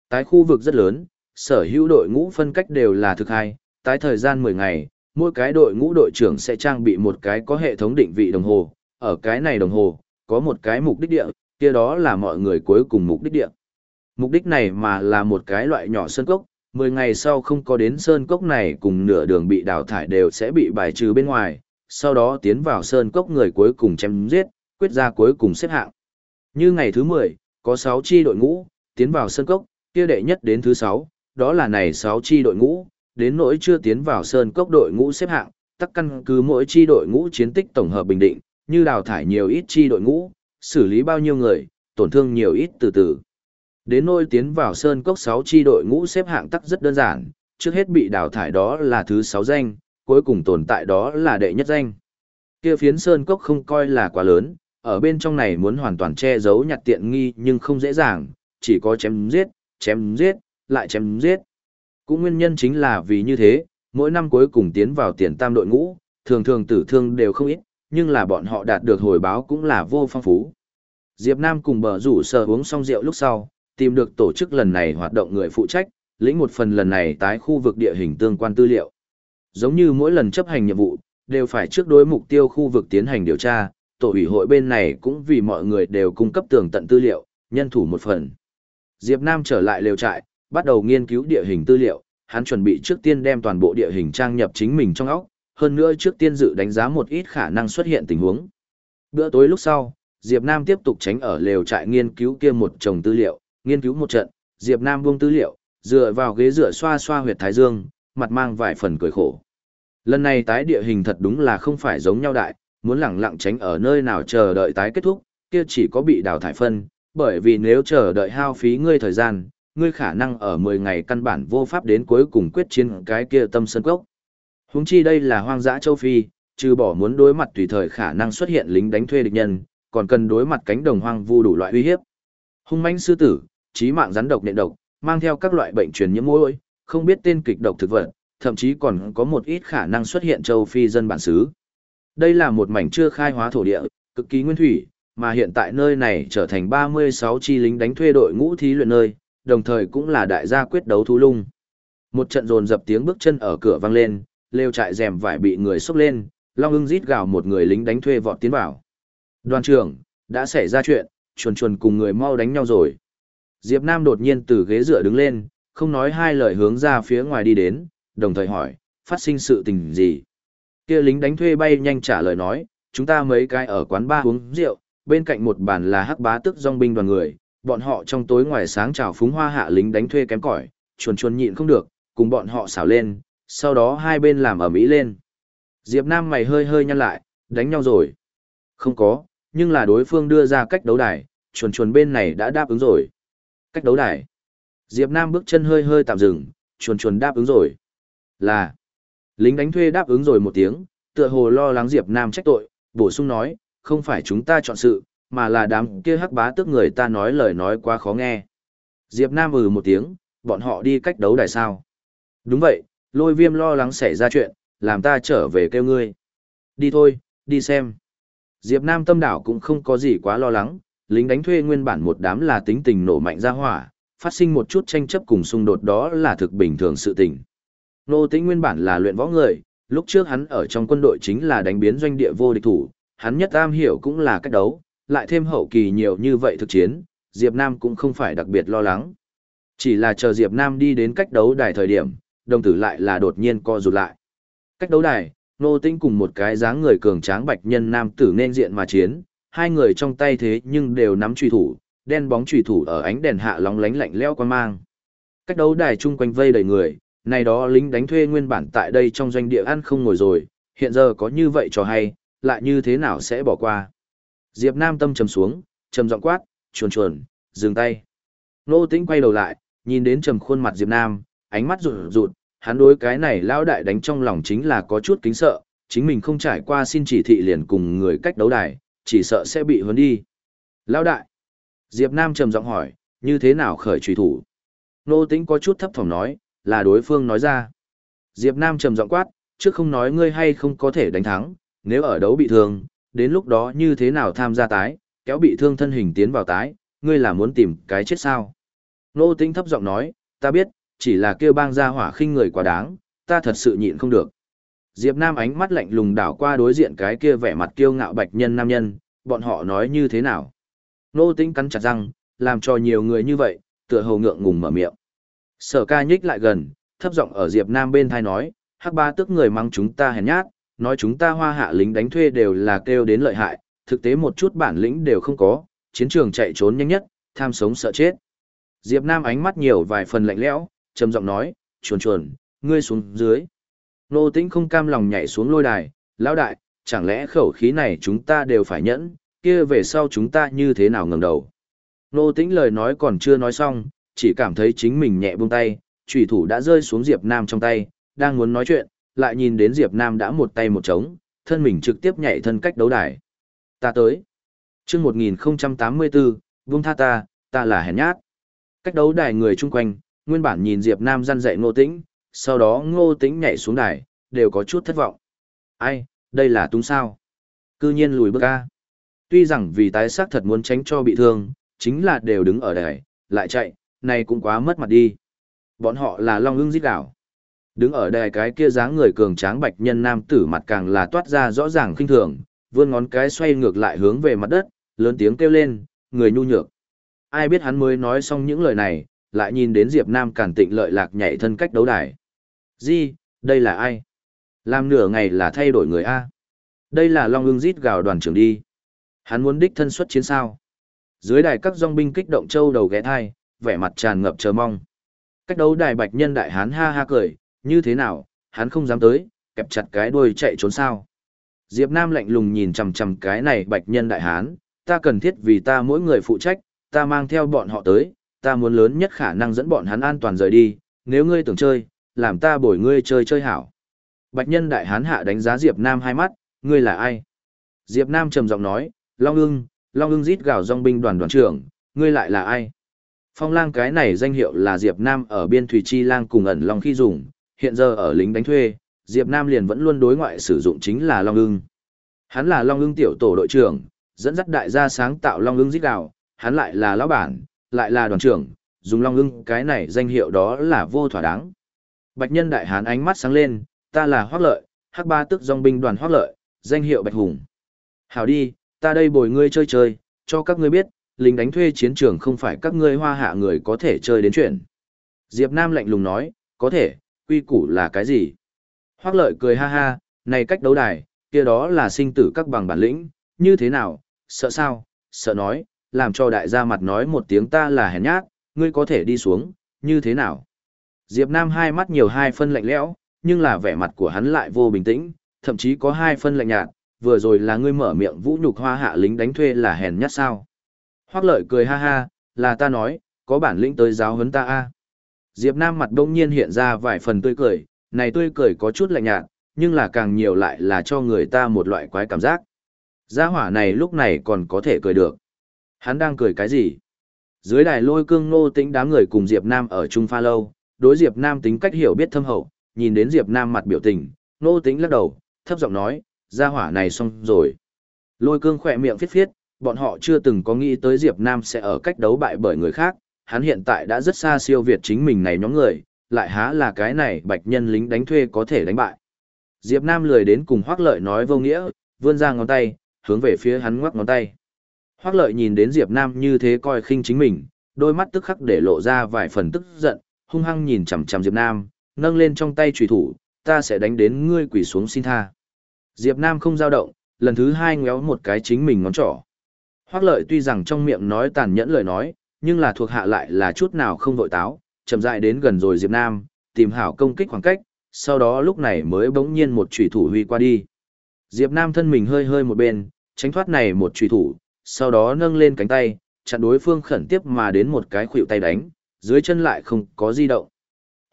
Speaker 1: Tái khu vực rất lớn, sở hữu đội ngũ phân cách đều là thực hay, tái thời gian 10 ngày, mỗi cái đội ngũ đội trưởng sẽ trang bị một cái có hệ thống định vị đồng hồ, ở cái này đồng hồ, có một cái mục đích địa, kia đó là mọi người cuối cùng mục đích địa. Mục đích này mà là một cái loại nhỏ sơn cốc, 10 ngày sau không có đến sơn cốc này cùng nửa đường bị đào thải đều sẽ bị bài trừ bên ngoài, sau đó tiến vào sơn cốc người cuối cùng chém giết, quyết ra cuối cùng xếp hạng. Như ngày thứ 10, có 6 chi đội ngũ, tiến vào sơn cốc, kia đệ nhất đến thứ 6, đó là này 6 chi đội ngũ, đến nỗi chưa tiến vào sơn cốc đội ngũ xếp hạng, tắc căn cứ mỗi chi đội ngũ chiến tích tổng hợp bình định, như đào thải nhiều ít chi đội ngũ, xử lý bao nhiêu người, tổn thương nhiều ít từ từ. Đến nôi tiến vào sơn cốc 6 chi đội ngũ xếp hạng tắc rất đơn giản, trước hết bị đào thải đó là thứ 6 danh, cuối cùng tồn tại đó là đệ nhất danh. Kia phiến sơn cốc không coi là quá lớn, ở bên trong này muốn hoàn toàn che giấu nhặt tiện nghi nhưng không dễ dàng, chỉ có chém giết, chém giết, lại chém giết. Cũng nguyên nhân chính là vì như thế, mỗi năm cuối cùng tiến vào tiền tam đội ngũ, thường thường tử thương đều không ít, nhưng là bọn họ đạt được hồi báo cũng là vô phong phú. Diệp Nam cùng bờ rủ sở uống xong rượu lúc sau, tìm được tổ chức lần này hoạt động người phụ trách, lĩnh một phần lần này tái khu vực địa hình tương quan tư liệu. Giống như mỗi lần chấp hành nhiệm vụ, đều phải trước đối mục tiêu khu vực tiến hành điều tra, tổ ủy hội bên này cũng vì mọi người đều cung cấp tường tận tư liệu, nhân thủ một phần. Diệp Nam trở lại lều trại, bắt đầu nghiên cứu địa hình tư liệu, hắn chuẩn bị trước tiên đem toàn bộ địa hình trang nhập chính mình trong óc, hơn nữa trước tiên dự đánh giá một ít khả năng xuất hiện tình huống. Bữa tối lúc sau, Diệp Nam tiếp tục tránh ở lều trại nghiên cứu kia một chồng tư liệu, nghiên cứu một trận, Diệp Nam buông tư liệu, dựa vào ghế dựa xoa xoa huyệt thái dương, mặt mang vài phần cười khổ. Lần này tái địa hình thật đúng là không phải giống nhau đại, muốn lẳng lặng tránh ở nơi nào chờ đợi tái kết thúc, kia chỉ có bị đào thải phân, bởi vì nếu chờ đợi hao phí ngươi thời gian, ngươi khả năng ở 10 ngày căn bản vô pháp đến cuối cùng quyết chiến cái kia tâm sân cốc. Huống chi đây là hoang dã châu Phi, trừ bỏ muốn đối mặt tùy thời khả năng xuất hiện lính đánh thuê địch nhân, còn cần đối mặt cánh đồng hoang vu đủ loại uy hiếp. Hung mãnh sư tử, trí mạng rắn độc nện độc, mang theo các loại bệnh truyền nhiễm mũi, không biết tên kịch độc thực vật, thậm chí còn có một ít khả năng xuất hiện châu Phi dân bản xứ. Đây là một mảnh chưa khai hóa thổ địa, cực kỳ nguyên thủy, mà hiện tại nơi này trở thành 36 chi lính đánh thuê đội ngũ thí luyện nơi, đồng thời cũng là đại gia quyết đấu thú lung. Một trận dồn dập tiếng bước chân ở cửa vang lên, lều trại rèm vải bị người xốc lên, long ưng rít gào một người lính đánh thuê vọt tiến vào. Đoàn trưởng, đã xảy ra chuyện, chuồn chuồn cùng người mau đánh nhau rồi. Diệp Nam đột nhiên từ ghế dựa đứng lên, không nói hai lời hướng ra phía ngoài đi đến, đồng thời hỏi, phát sinh sự tình gì. Kia lính đánh thuê bay nhanh trả lời nói, chúng ta mấy cái ở quán ba uống rượu, bên cạnh một bàn là hắc bá tức dòng binh đoàn người, bọn họ trong tối ngoài sáng chào phúng hoa hạ lính đánh thuê kém cỏi, chuồn chuồn nhịn không được, cùng bọn họ xảo lên, sau đó hai bên làm ở mỹ lên. Diệp Nam mày hơi hơi nhăn lại, đánh nhau rồi. Không có, nhưng là đối phương đưa ra cách đấu đài, chuồn chuồn bên này đã đáp ứng rồi. Cách đấu đài. Diệp Nam bước chân hơi hơi tạm dừng, chuồn chuồn đáp ứng rồi. Là. Lính đánh thuê đáp ứng rồi một tiếng, tựa hồ lo lắng Diệp Nam trách tội, bổ sung nói, không phải chúng ta chọn sự, mà là đám kia hắc bá tức người ta nói lời nói quá khó nghe. Diệp Nam ừ một tiếng, bọn họ đi cách đấu đài sao. Đúng vậy, lôi viêm lo lắng xảy ra chuyện, làm ta trở về kêu ngươi. Đi thôi, đi xem. Diệp Nam tâm đảo cũng không có gì quá lo lắng, lính đánh thuê nguyên bản một đám là tính tình nổ mạnh ra hỏa, phát sinh một chút tranh chấp cùng xung đột đó là thực bình thường sự tình. Nô tĩnh nguyên bản là luyện võ người, lúc trước hắn ở trong quân đội chính là đánh biến doanh địa vô địch thủ, hắn nhất am hiểu cũng là cách đấu, lại thêm hậu kỳ nhiều như vậy thực chiến, Diệp Nam cũng không phải đặc biệt lo lắng. Chỉ là chờ Diệp Nam đi đến cách đấu đài thời điểm, đồng tử lại là đột nhiên co rụt lại. Cách đấu đài, nô tĩnh cùng một cái dáng người cường tráng bạch nhân nam tử nên diện mà chiến, hai người trong tay thế nhưng đều nắm truy thủ, đen bóng truy thủ ở ánh đèn hạ lóng lánh lạnh lẽo quan mang. Cách đấu đài chung quanh vây đầy người, này đó lính đánh thuê nguyên bản tại đây trong doanh địa ăn không ngồi rồi, hiện giờ có như vậy cho hay, lại như thế nào sẽ bỏ qua. Diệp Nam tâm trầm xuống, trầm giọng quát, chuồn chuồn, dừng tay. Nô tĩnh quay đầu lại, nhìn đến trầm khuôn mặt Diệp Nam, ánh mắt rụt rụt, hắn đối cái này lão đại đánh trong lòng chính là có chút kính sợ, chính mình không trải qua xin chỉ thị liền cùng người cách đấu đài, chỉ sợ sẽ bị huấn đi. Lão đại. Diệp Nam trầm giọng hỏi, như thế nào khởi truy thủ? Nô tĩnh có chút thấp thỏm nói, là đối phương nói ra. Diệp Nam trầm giọng quát, trước không nói ngươi hay không có thể đánh thắng, nếu ở đấu bị thương, đến lúc đó như thế nào tham gia tái, kéo bị thương thân hình tiến vào tái, ngươi là muốn tìm cái chết sao? Nô Tĩnh thấp giọng nói, ta biết, chỉ là kêu bang gia hỏa khinh người quá đáng, ta thật sự nhịn không được. Diệp Nam ánh mắt lạnh lùng đảo qua đối diện cái kia vẻ mặt kiêu ngạo bạch nhân nam nhân, bọn họ nói như thế nào? Nô Tĩnh cắn chặt răng, làm cho nhiều người như vậy, tựa hồ ngượng ngùng mở miệng. Sở ca nhích lại gần, thấp giọng ở Diệp Nam bên tai nói, hắc ba tức người mang chúng ta hèn nhát, nói chúng ta hoa hạ lính đánh thuê đều là kêu đến lợi hại, thực tế một chút bản lĩnh đều không có, chiến trường chạy trốn nhanh nhất, tham sống sợ chết. Diệp Nam ánh mắt nhiều vài phần lạnh lẽo, trầm giọng nói, chuồn chuồn, ngươi xuống dưới. Nô tĩnh không cam lòng nhảy xuống lôi đài, lão đại, chẳng lẽ khẩu khí này chúng ta đều phải nhẫn, kia về sau chúng ta như thế nào ngẩng đầu. Nô tĩnh lời nói còn chưa nói xong, chỉ cảm thấy chính mình nhẹ buông tay, trùy thủ đã rơi xuống Diệp Nam trong tay, đang muốn nói chuyện, lại nhìn đến Diệp Nam đã một tay một trống, thân mình trực tiếp nhảy thân cách đấu đài. Ta tới. Chương 1084, buông tha ta, ta là hèn nhát. Cách đấu đài người chung quanh, nguyên bản nhìn Diệp Nam răn dạy Nô Tĩnh, sau đó Ngô Tĩnh nhảy xuống đài, đều có chút thất vọng. Ai, đây là túng sao? Cư nhiên lùi bước ra Tuy rằng vì tái xác thật muốn tránh cho bị thương, chính là đều đứng ở đài, lại chạy, này cũng quá mất mặt đi. Bọn họ là Long ưng giết đảo. Đứng ở đài cái kia dáng người cường tráng bạch nhân nam tử mặt càng là toát ra rõ ràng khinh thường, vươn ngón cái xoay ngược lại hướng về mặt đất, lớn tiếng kêu lên, người nhu nhược. Ai biết hắn mới nói xong những lời này, lại nhìn đến Diệp Nam cản tịnh lợi lạc nhảy thân cách đấu đài. Di, đây là ai? Làm nửa ngày là thay đổi người A. Đây là Long ưng rít gào đoàn trưởng đi. Hắn muốn đích thân xuất chiến sao. Dưới đài các dòng binh kích động châu đầu ghé thai, vẻ mặt tràn ngập chờ mong. Cách đấu đài bạch nhân đại hán ha ha cười, như thế nào, hắn không dám tới, kẹp chặt cái đuôi chạy trốn sao. Diệp Nam lạnh lùng nhìn chằm chằm cái này bạch nhân đại hán, ta cần thiết vì ta mỗi người phụ trách, ta mang theo bọn họ tới, ta muốn lớn nhất khả năng dẫn bọn hắn an toàn rời đi, nếu ngươi tưởng chơi, làm ta bồi ngươi chơi chơi hảo. Bạch nhân đại hán hạ đánh giá Diệp Nam hai mắt, ngươi là ai? Diệp Nam trầm giọng nói, Long ưng, Long ưng rít gào dòng binh đoàn đoàn trưởng, ngươi lại là ai? Phong lang cái này danh hiệu là Diệp Nam ở biên Thủy Chi lang cùng ẩn Long khi dùng, hiện giờ ở lính đánh thuê, Diệp Nam liền vẫn luôn đối ngoại sử dụng chính là Long ưng. Hắn là Long ưng tiểu tổ đội trưởng, dẫn dắt đại gia sáng tạo Long ưng giết gào, hắn lại là lão bản, lại là đoàn trưởng, dùng Long ưng cái này danh hiệu đó là vô thỏa đáng. Bạch nhân đại hán ánh mắt sáng lên, ta là Hoắc Lợi, Hắc Ba tức dòng binh đoàn Hoắc Lợi, danh hiệu Bạch Hùng. Hảo đi, ta đây bồi ngươi chơi chơi, cho các ngươi biết, lính đánh thuê chiến trường không phải các ngươi hoa hạ người có thể chơi đến chuyện. Diệp Nam lạnh lùng nói, có thể, quy củ là cái gì? Hoắc lợi cười ha ha, này cách đấu đài, kia đó là sinh tử các bằng bản lĩnh, như thế nào, sợ sao, sợ nói, làm cho đại gia mặt nói một tiếng ta là hèn nhát, ngươi có thể đi xuống, như thế nào? Diệp Nam hai mắt nhiều hai phân lạnh lẽo, nhưng là vẻ mặt của hắn lại vô bình tĩnh, thậm chí có hai phân lạnh nhạt, vừa rồi là ngươi mở miệng vũ nhục hoa hạ lính đánh thuê là hèn nhát sao? Hoắc lợi cười ha ha, là ta nói, có bản lĩnh tới giáo huấn ta a. Diệp Nam mặt đông nhiên hiện ra vài phần tươi cười, này tươi cười có chút lạnh nhạt, nhưng là càng nhiều lại là cho người ta một loại quái cảm giác. Gia hỏa này lúc này còn có thể cười được. Hắn đang cười cái gì? Dưới đài lôi cương nô tĩnh đám người cùng Diệp Nam ở Trung Pha Lâu, đối Diệp Nam tính cách hiểu biết thâm hậu, nhìn đến Diệp Nam mặt biểu tình, nô tính lắc đầu, thấp giọng nói, gia hỏa này xong rồi. Lôi cương khỏe miệng phiết phiết, bọn họ chưa từng có nghĩ tới Diệp Nam sẽ ở cách đấu bại bởi người khác, hắn hiện tại đã rất xa siêu việt chính mình này nhóm người, lại há là cái này bạch nhân lính đánh thuê có thể đánh bại. Diệp Nam lười đến cùng Hoắc Lợi nói vô nghĩa, vươn ra ngón tay, hướng về phía hắn ngoắc ngón tay. Hoắc Lợi nhìn đến Diệp Nam như thế coi khinh chính mình, đôi mắt tức khắc để lộ ra vài phần tức giận, hung hăng nhìn chằm chằm Diệp Nam, nâng lên trong tay chùy thủ, ta sẽ đánh đến ngươi quỳ xuống xin tha. Diệp Nam không dao động, lần thứ hai ngéo một cái chính mình ngón trỏ. Hoắc Lợi tuy rằng trong miệng nói tàn nhẫn lời nói, nhưng là thuộc hạ lại là chút nào không vội táo, chậm rãi đến gần rồi Diệp Nam, tìm hảo công kích khoảng cách, sau đó lúc này mới bỗng nhiên một chủy thủ huy qua đi. Diệp Nam thân mình hơi hơi một bên, tránh thoát này một chủy thủ, sau đó nâng lên cánh tay, chặn đối phương khẩn tiếp mà đến một cái khuỷu tay đánh, dưới chân lại không có di động.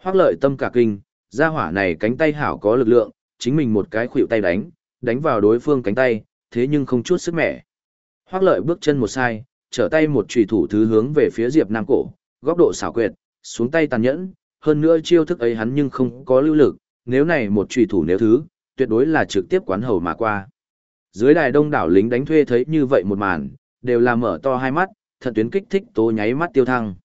Speaker 1: Hoắc lợi tâm cả kinh, gia hỏa này cánh tay hảo có lực lượng, chính mình một cái khuỷu tay đánh, đánh vào đối phương cánh tay, thế nhưng không chút sức mẻ. Hoắc lợi bước chân một sai, trở tay một trùy thủ thứ hướng về phía Diệp Nam cổ, góc độ xảo quyệt, xuống tay tàn nhẫn, hơn nữa chiêu thức ấy hắn nhưng không có lưu lực, nếu này một trùy thủ nếu thứ, tuyệt đối là trực tiếp quán hầu mà qua. Dưới đài đông đảo lính đánh thuê thấy như vậy một màn, đều là mở to hai mắt, thật tuyến kích thích tố nháy mắt tiêu thăng.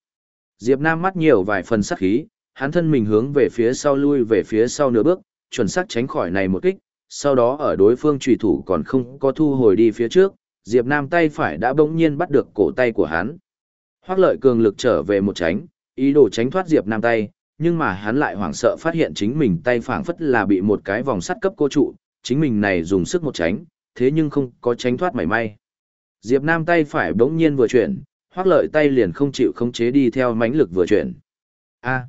Speaker 1: Diệp Nam mắt nhiều vài phần sắc khí, hắn thân mình hướng về phía sau lui về phía sau nửa bước, chuẩn xác tránh khỏi này một kích, sau đó ở đối phương trùy thủ còn không có thu hồi đi phía trước, Diệp Nam tay phải đã bỗng nhiên bắt được cổ tay của hắn. Hoắc lợi cường lực trở về một tránh, ý đồ tránh thoát Diệp Nam tay, nhưng mà hắn lại hoảng sợ phát hiện chính mình tay phảng phất là bị một cái vòng sắt cấp cô trụ, chính mình này dùng sức một tránh, thế nhưng không có tránh thoát mảy may. Diệp Nam tay phải bỗng nhiên vừa chuyển, hoác lợi tay liền không chịu khống chế đi theo mãnh lực vừa chuyển. A.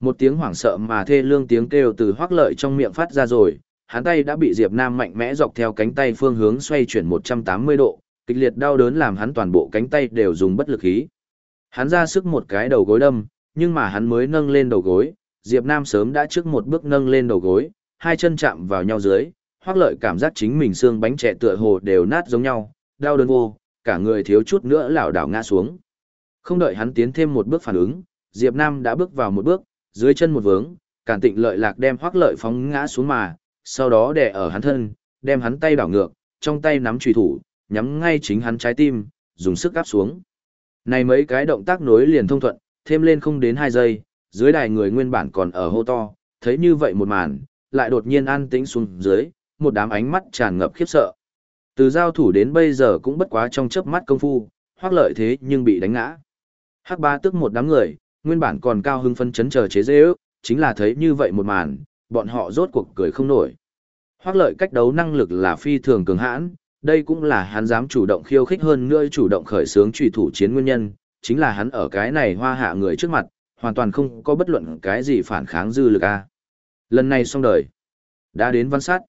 Speaker 1: một tiếng hoảng sợ mà thê lương tiếng kêu từ hoác lợi trong miệng phát ra rồi, hắn tay đã bị Diệp Nam mạnh mẽ dọc theo cánh tay phương hướng xoay chuyển 180 độ, kịch liệt đau đớn làm hắn toàn bộ cánh tay đều dùng bất lực khí. Hắn ra sức một cái đầu gối đâm, nhưng mà hắn mới nâng lên đầu gối, Diệp Nam sớm đã trước một bước nâng lên đầu gối, hai chân chạm vào nhau dưới, hoác lợi cảm giác chính mình xương bánh trẻ tựa hồ đều nát giống nhau, đau đớn vô, cả người thiếu chút nữa lảo đảo ngã xuống. Không đợi hắn tiến thêm một bước phản ứng, Diệp Nam đã bước vào một bước, dưới chân một vướng, cản tịnh lợi lạc đem hoắc lợi phóng ngã xuống mà, sau đó đè ở hắn thân, đem hắn tay đảo ngược, trong tay nắm chùy thủ, nhắm ngay chính hắn trái tim, dùng sức áp xuống. Này mấy cái động tác nối liền thông thuận, thêm lên không đến 2 giây, dưới đài người nguyên bản còn ở hô to, thấy như vậy một màn, lại đột nhiên an tĩnh xuống dưới, một đám ánh mắt tràn ngập khiếp sợ. Từ giao thủ đến bây giờ cũng bất quá trong chớp mắt công phu, hoác lợi thế nhưng bị đánh ngã. Hắc ba tức một đám người, nguyên bản còn cao hưng phân chấn chờ chế dễ ước, chính là thấy như vậy một màn, bọn họ rốt cuộc cười không nổi. Hoác lợi cách đấu năng lực là phi thường cường hãn, đây cũng là hắn dám chủ động khiêu khích hơn nữa chủ động khởi xướng trùy thủ chiến nguyên nhân, chính là hắn ở cái này hoa hạ người trước mặt, hoàn toàn không có bất luận cái gì phản kháng dư lực a. Lần này xong đời, đã đến văn sát.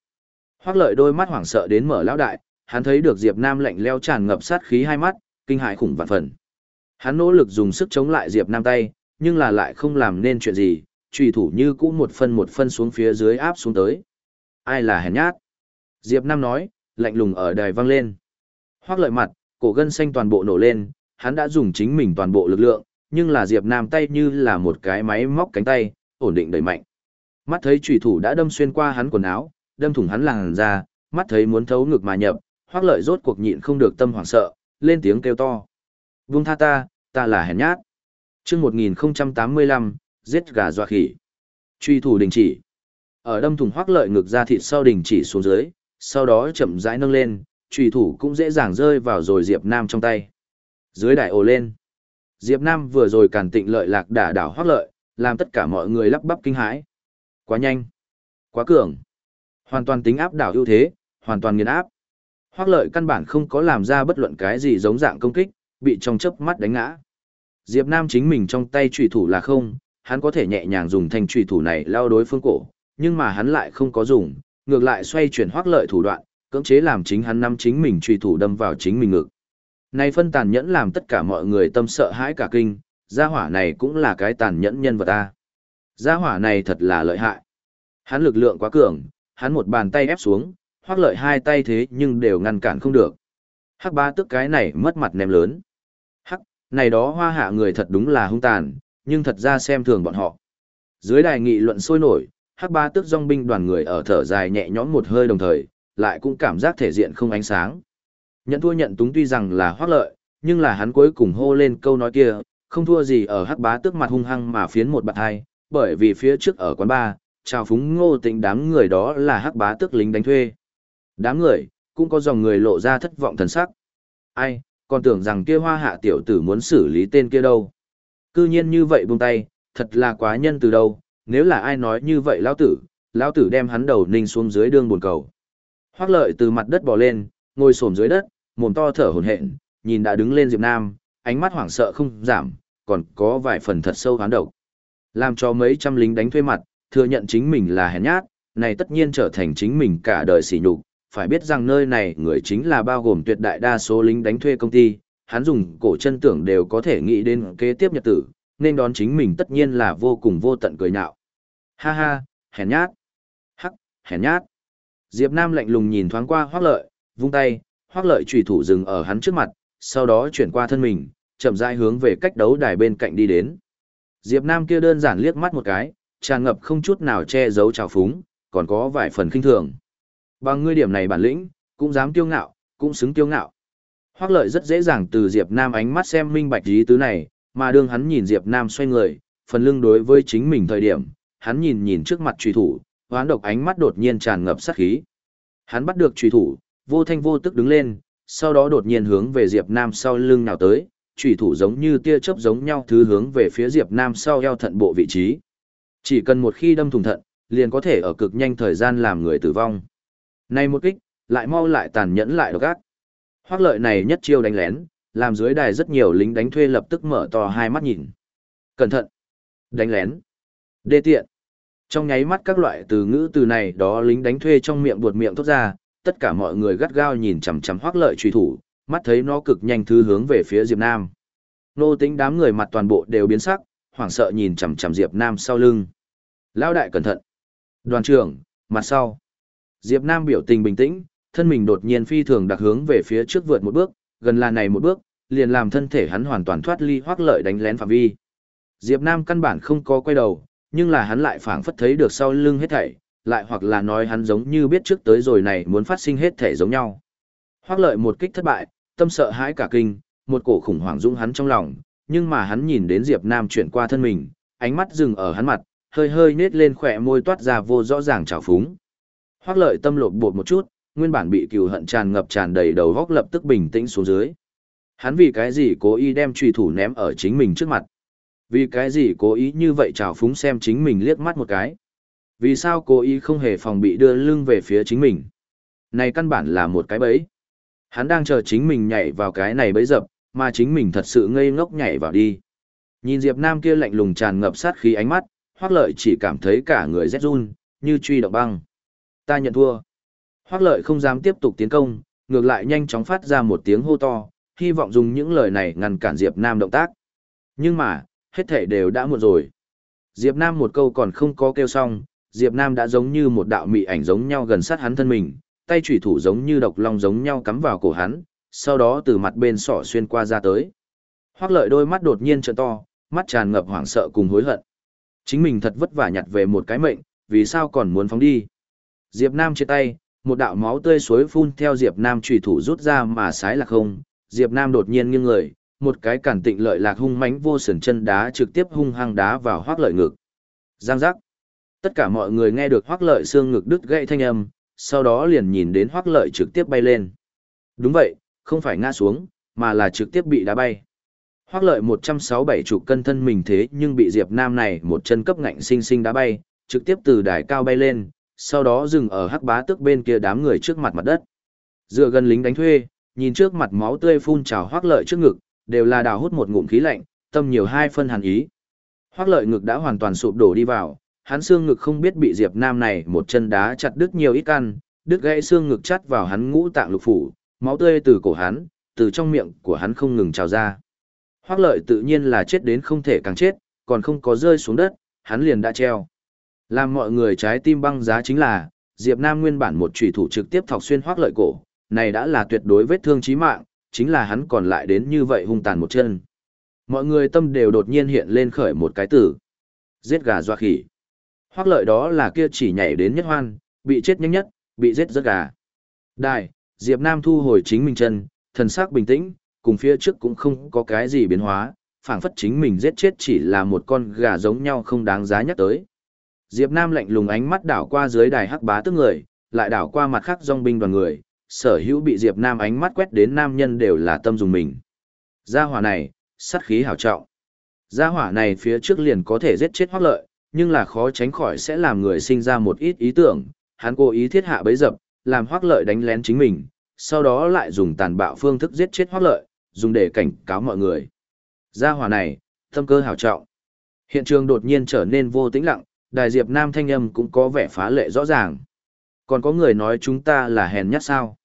Speaker 1: Hoác lợi đôi mắt hoảng sợ đến mở lão đại, hắn thấy được Diệp Nam lạnh lẽo tràn ngập sát khí hai mắt, kinh hãi khủng vạn phần. Hắn nỗ lực dùng sức chống lại Diệp Nam tay, nhưng là lại không làm nên chuyện gì, trùy thủ như cũ một phân một phân xuống phía dưới áp xuống tới. Ai là hèn nhát? Diệp Nam nói, lạnh lùng ở đài vang lên. Hoác lợi mặt, cổ gân xanh toàn bộ nổ lên, hắn đã dùng chính mình toàn bộ lực lượng, nhưng là Diệp Nam tay như là một cái máy móc cánh tay, ổn định đẩy mạnh. Mắt thấy chủy thủ đã đâm xuyên qua hắn quần áo, đâm thủng hắn làn da, mắt thấy muốn thấu ngực mà nhập, hoác Lợi rốt cuộc nhịn không được tâm hoảng sợ, lên tiếng kêu to. Vung tha ta, ta là hèn nhát." Chương 1085, giết gà dọa khỉ. Truy thủ đình chỉ. Ở đâm thủng hoác Lợi ngực ra thịt sau đình chỉ xuống dưới, sau đó chậm rãi nâng lên, truy thủ cũng dễ dàng rơi vào rồi Diệp Nam trong tay. Dưới đại ồ lên. Diệp Nam vừa rồi càn tịnh lợi lạc đả đảo hoác lợi, làm tất cả mọi người lắp bắp kinh hãi. Quá nhanh. Quá cường. Hoàn toàn tính áp đảo ưu thế, hoàn toàn nghiền áp. Hoác lợi căn bản không có làm ra bất luận cái gì giống dạng công kích, bị trong chớp mắt đánh ngã. Diệp Nam chính mình trong tay trùy thủ là không, hắn có thể nhẹ nhàng dùng thanh trùy thủ này lao đối phương cổ, nhưng mà hắn lại không có dùng, ngược lại xoay chuyển hoác lợi thủ đoạn, cưỡng chế làm chính hắn nắm chính mình trùy thủ đâm vào chính mình ngực. Này phân tàn nhẫn làm tất cả mọi người tâm sợ hãi cả kinh, gia hỏa này cũng là cái tàn nhẫn nhân vật ta. Gia hỏa này thật là lợi hại. Hắn lực lượng quá cường, hắn một bàn tay ép xuống, hoác lợi hai tay thế nhưng đều ngăn cản không được. Hắc ba tức cái này mất mặt ném lớn. Hắc, này đó hoa hạ người thật đúng là hung tàn, nhưng thật ra xem thường bọn họ. Dưới đài nghị luận sôi nổi, hắc ba tức dòng binh đoàn người ở thở dài nhẹ nhõm một hơi đồng thời, lại cũng cảm giác thể diện không ánh sáng. Nhận thua nhận túng tuy rằng là hoác lợi, nhưng là hắn cuối cùng hô lên câu nói kia, không thua gì ở hắc bá tức mặt hung hăng mà phiến một bạn hai, bởi vì phía trước ở quán bar, chào phúng ngô tịnh đám người đó là hắc bá tức lính đánh thuê. Đám người, cũng có dòng người lộ ra thất vọng thần sắc. Ai, còn tưởng rằng kia hoa hạ tiểu tử muốn xử lý tên kia đâu. Cư nhiên như vậy buông tay, thật là quá nhân từ đâu, nếu là ai nói như vậy lão tử, lão tử đem hắn đầu ninh xuống dưới đường buồn cầu. Hoác lợi từ mặt đất bò lên, ngồi xổm dưới đất, mồm to thở hổn hển, nhìn đã đứng lên Diệp Nam, ánh mắt hoảng sợ không giảm, còn có vài phần thật sâu hán độc. Làm cho mấy trăm lính đánh thuê mặt, thừa nhận chính mình là hèn nhát, này tất nhiên trở thành chính mình cả đời sỉ nhục, phải biết rằng nơi này người chính là bao gồm tuyệt đại đa số lính đánh thuê công ty, hắn dùng cổ chân tưởng đều có thể nghĩ đến kế tiếp nhật tử, nên đón chính mình tất nhiên là vô cùng vô tận cười nhạo. Ha ha, hèn nhát. Hắc, hèn nhát. Diệp Nam lạnh lùng nhìn thoáng qua Hoắc Lợi, vung tay, Hoắc Lợi chủy thủ dừng ở hắn trước mặt, sau đó chuyển qua thân mình, chậm rãi hướng về cách đấu đài bên cạnh đi đến. Diệp Nam kia đơn giản liếc mắt một cái, tràn ngập không chút nào che giấu trào phúng, còn có vài phần kinh thường. Bằng ngươi điểm này bản lĩnh, cũng dám kiêu ngạo, cũng xứng kiêu ngạo. Hoắc Lợi rất dễ dàng từ Diệp Nam ánh mắt xem minh bạch ý tứ này, mà đương hắn nhìn Diệp Nam xoay người, phần lưng đối với chính mình thời điểm, hắn nhìn nhìn trước mặt truy thủ, hoán độc ánh mắt đột nhiên tràn ngập sát khí. Hắn bắt được truy thủ, vô thanh vô tức đứng lên, sau đó đột nhiên hướng về Diệp Nam sau lưng nào tới, truy thủ giống như tia chớp giống nhau thứ hướng về phía Diệp Nam sau eo thận bộ vị trí. Chỉ cần một khi đâm thủng thận, liền có thể ở cực nhanh thời gian làm người tử vong. Này một kích, lại mau lại tàn nhẫn lại độc ác. Hoắc lợi này nhất chiêu đánh lén, làm dưới đài rất nhiều lính đánh thuê lập tức mở to hai mắt nhìn. Cẩn thận! Đánh lén! Đê tiện! Trong nháy mắt các loại từ ngữ từ này đó lính đánh thuê trong miệng buột miệng thốt ra, tất cả mọi người gắt gao nhìn chằm chằm hoác lợi truy thủ, mắt thấy nó cực nhanh thứ hướng về phía Diệp Nam. Nô tính đám người mặt toàn bộ đều biến sắc, hoảng sợ nhìn chằm chằm Diệp Nam sau lưng. Lão đại cẩn thận. Đoàn trưởng, mặt sau. Diệp Nam biểu tình bình tĩnh, thân mình đột nhiên phi thường đặc hướng về phía trước vượt một bước, gần là này một bước, liền làm thân thể hắn hoàn toàn thoát ly hoắc lợi đánh lén phạm vi. Diệp Nam căn bản không có quay đầu, nhưng là hắn lại phảng phất thấy được sau lưng hết thảy, lại hoặc là nói hắn giống như biết trước tới rồi này muốn phát sinh hết thảy giống nhau. Hoắc lợi một kích thất bại, tâm sợ hãi cả kinh, một cổ khủng hoảng dũng hắn trong lòng, nhưng mà hắn nhìn đến Diệp Nam chuyển qua thân mình, ánh mắt dừng ở hắn mặt, hơi hơi nết lên khỏe môi toát ra vô rõ ràng trào phúng. Hoác lợi tâm lột bột một chút, nguyên bản bị cừu hận tràn ngập tràn đầy đầu góc lập tức bình tĩnh xuống dưới. Hắn vì cái gì cố ý đem trùy thủ ném ở chính mình trước mặt? Vì cái gì cố ý như vậy trào phúng xem chính mình liếc mắt một cái? Vì sao cố ý không hề phòng bị đưa lưng về phía chính mình? Này căn bản là một cái bẫy. Hắn đang chờ chính mình nhảy vào cái này bẫy dập, mà chính mình thật sự ngây ngốc nhảy vào đi. Nhìn Diệp Nam kia lạnh lùng tràn ngập sát khí ánh mắt, hoác Lợi chỉ cảm thấy cả người rét run, như truy động băng. Ta nhận thua. Hoắc Lợi không dám tiếp tục tiến công, ngược lại nhanh chóng phát ra một tiếng hô to, hy vọng dùng những lời này ngăn cản Diệp Nam động tác. Nhưng mà, hết thể đều đã muộn rồi. Diệp Nam một câu còn không có kêu xong, Diệp Nam đã giống như một đạo mị ảnh giống nhau gần sát hắn thân mình, tay chủy thủ giống như độc long giống nhau cắm vào cổ hắn, sau đó từ mặt bên sỏ xuyên qua ra tới. Hoắc lợi đôi mắt đột nhiên trợn to, mắt tràn ngập hoảng sợ cùng hối hận. Chính mình thật vất vả nhặt về một cái mệnh, vì sao còn muốn phóng đi. Diệp Nam chia tay, một đạo máu tươi suối phun theo Diệp Nam chủy thủ rút ra mà sái là không, Diệp Nam đột nhiên nghiêng người, một cái cản tịnh lợi lạc hung mãnh vô sườn chân đá trực tiếp hung hăng đá vào hoác lợi ngực. Giang giác. Tất cả mọi người nghe được hoác lợi xương ngực đứt gãy thanh âm, sau đó liền nhìn đến hoác lợi trực tiếp bay lên. Đúng vậy, không phải ngã xuống, mà là trực tiếp bị đá bay. Hoác lợi 167 chục cân thân mình thế nhưng bị Diệp Nam này một chân cấp ngạnh sinh sinh đá bay, trực tiếp từ đài cao bay lên, sau đó dừng ở hắc bá tước bên kia đám người trước mặt mặt đất. Dựa gần lính đánh thuê, nhìn trước mặt máu tươi phun trào hoác lợi trước ngực, đều là đào hút một ngụm khí lạnh, tâm nhiều hai phân hàn ý. Hoác lợi ngực đã hoàn toàn sụp đổ đi vào, hắn xương ngực không biết bị Diệp Nam này một chân đá chặt đứt nhiều ít căn, đứt gãy xương ngực chắt vào hắn ngũ tạng lục phủ, máu tươi từ cổ hắn, từ trong miệng của hắn không ngừng trào ra. Hoác lợi tự nhiên là chết đến không thể càng chết, còn không có rơi xuống đất, hắn liền đã treo. Làm mọi người trái tim băng giá chính là, Diệp Nam nguyên bản một chủy thủ trực tiếp thọc xuyên hoác lợi cổ, này đã là tuyệt đối vết thương chí mạng, chính là hắn còn lại đến như vậy hung tàn một chân. Mọi người tâm đều đột nhiên hiện lên khởi một cái từ. Giết gà doa khỉ. Hoác lợi đó là kia chỉ nhảy đến nhất hoan, bị chết nhanh nhất, bị giết rất gà. Đài, Diệp Nam thu hồi chính mình chân, thần sắc bình tĩnh, cùng phía trước cũng không có cái gì biến hóa, phảng phất chính mình giết chết chỉ là một con gà giống nhau không đáng giá nhắc tới. Diệp Nam lạnh lùng ánh mắt đảo qua dưới đài hắc bá tức người, lại đảo qua mặt khác dòng binh đoàn người, sở hữu bị Diệp Nam ánh mắt quét đến nam nhân đều là tâm dùng mình. Gia hỏa này, sát khí hảo trọng. Gia hỏa này phía trước liền có thể giết chết hoác lợi, nhưng là khó tránh khỏi sẽ làm người sinh ra một ít ý tưởng, hắn cố ý thiết hạ bấy dập, làm hoác lợi đánh lén chính mình, sau đó lại dùng tàn bạo phương thức giết chết hoác lợi, dùng để cảnh cáo mọi người. Gia hỏa này, tâm cơ hảo trọng. Hiện trường đột nhiên trở nên vô tĩnh lặng, đài diệp nam thanh âm cũng có vẻ phá lệ rõ ràng. Còn có người nói chúng ta là hèn nhát sao.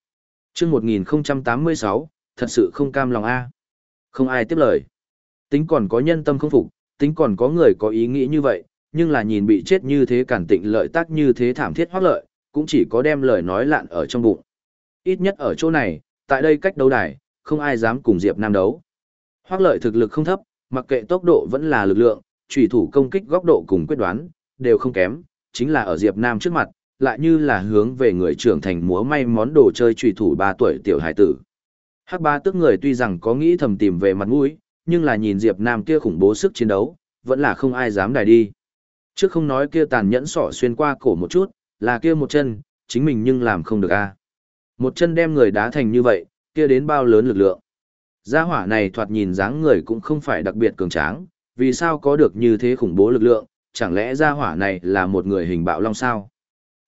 Speaker 1: chương 1086, thật sự không cam lòng a Không ai tiếp lời. Tính còn có nhân tâm không phục, tính còn có người có ý nghĩ như vậy, nhưng là nhìn bị chết như thế cản tịnh lợi tác như thế thảm thiết hoác lợi, cũng chỉ có đem lời nói lạn ở trong bụng. Ít nhất ở chỗ này, tại đây cách đấu đài, không ai dám cùng Diệp Nam đấu. Hoác lợi thực lực không thấp, mặc kệ tốc độ vẫn là lực lượng, trùy thủ công kích góc độ cùng quyết đoán, đều không kém, chính là ở Diệp Nam trước mặt, lại như là hướng về người trưởng thành múa may món đồ chơi trùy thủ 3 tuổi tiểu hải tử. Hắc ba tức người tuy rằng có nghĩ thầm tìm về mặt mũi, nhưng là nhìn Diệp Nam kia khủng bố sức chiến đấu, vẫn là không ai dám đài đi. Trước không nói kia tàn nhẫn sỏ xuyên qua cổ một chút, là kia một chân, chính mình nhưng làm không được a. Một chân đem người đá thành như vậy, kia đến bao lớn lực lượng. Gia hỏa này thoạt nhìn dáng người cũng không phải đặc biệt cường tráng, vì sao có được như thế khủng bố lực lượng, chẳng lẽ gia hỏa này là một người hình bạo long sao?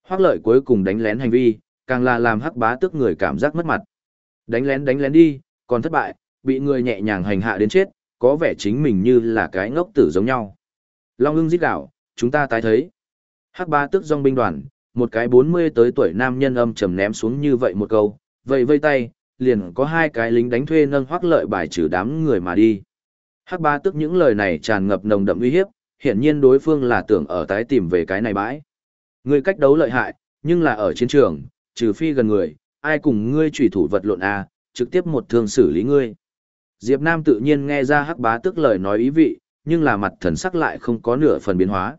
Speaker 1: Hoác lợi cuối cùng đánh lén hành vi, càng là làm hắc bá tức người cảm giác mất mặt. Đánh lén đánh lén đi, còn thất bại, bị người nhẹ nhàng hành hạ đến chết, có vẻ chính mình như là cái ngốc tử giống nhau. Long ưng giết đảo, chúng ta tái thấy. Hắc bá tức dòng binh đoàn, một cái 40 tới tuổi nam nhân âm trầm ném xuống như vậy một câu, vậy vây tay, liền có hai cái lính đánh thuê nâng hoác lợi bài trừ đám người mà đi. Hắc bá tức những lời này tràn ngập nồng đậm uy hiếp, hiển nhiên đối phương là tưởng ở tái tìm về cái này bãi. Ngươi cách đấu lợi hại, nhưng là ở chiến trường, trừ phi gần người, ai cùng ngươi chủy thủ vật lộn a, trực tiếp một thương xử lý ngươi. Diệp Nam tự nhiên nghe ra hắc bá tức lời nói ý vị, nhưng là mặt thần sắc lại không có nửa phần biến hóa.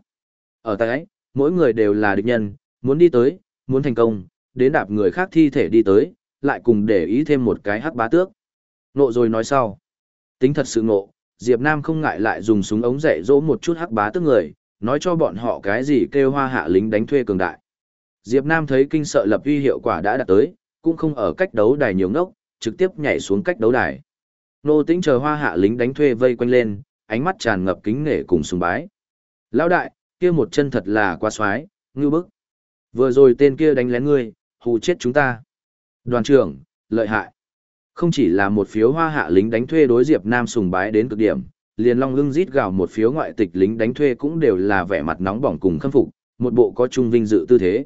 Speaker 1: Ở tái mỗi người đều là địch nhân, muốn đi tới, muốn thành công, đến đạp người khác thi thể đi tới, lại cùng để ý thêm một cái hắc bá tước. Nộ rồi nói sau. Tính thật sự ngộ, Diệp Nam không ngại lại dùng súng ống dạy dỗ một chút hắc bá tức người, nói cho bọn họ cái gì kêu hoa hạ lính đánh thuê cường đại. Diệp Nam thấy kinh sợ lập uy hiệu quả đã đạt tới, cũng không ở cách đấu đài nhiều ngốc, trực tiếp nhảy xuống cách đấu đài. Nô tĩnh chờ hoa hạ lính đánh thuê vây quanh lên, ánh mắt tràn ngập kính nể cùng sùng bái. Lão đại, kia một chân thật là quá xoái, ngưu bức. Vừa rồi tên kia đánh lén ngươi, hù chết chúng ta. Đoàn trưởng, lợi hại. Không chỉ là một phiếu hoa hạ lính đánh thuê đối Diệp Nam sùng bái đến cực điểm, liền long lưng rít gào một phiếu ngoại tịch lính đánh thuê cũng đều là vẻ mặt nóng bỏng cùng khâm phục, một bộ có trung vinh dự tư thế.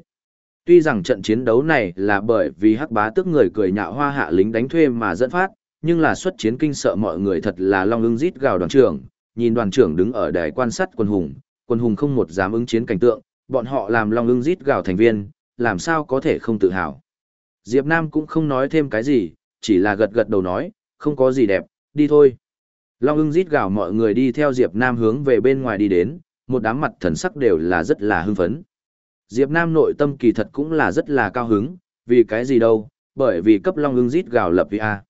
Speaker 1: Tuy rằng trận chiến đấu này là bởi vì hắc bá tức người cười nhạo hoa hạ lính đánh thuê mà dẫn phát, nhưng là xuất chiến kinh sợ mọi người thật là long lưng rít gào đoàn trưởng, nhìn đoàn trưởng đứng ở đài quan sát quân hùng, quân hùng không một dám ứng chiến cảnh tượng, bọn họ làm long lưng rít gào thành viên, làm sao có thể không tự hào. Diệp Nam cũng không nói thêm cái gì, chỉ là gật gật đầu nói, không có gì đẹp, đi thôi. Long ưng rít gào mọi người đi theo Diệp Nam hướng về bên ngoài đi đến, một đám mặt thần sắc đều là rất là hưng phấn. Diệp Nam nội tâm kỳ thật cũng là rất là cao hứng, vì cái gì đâu, bởi vì cấp Long ưng rít gào lập vì A.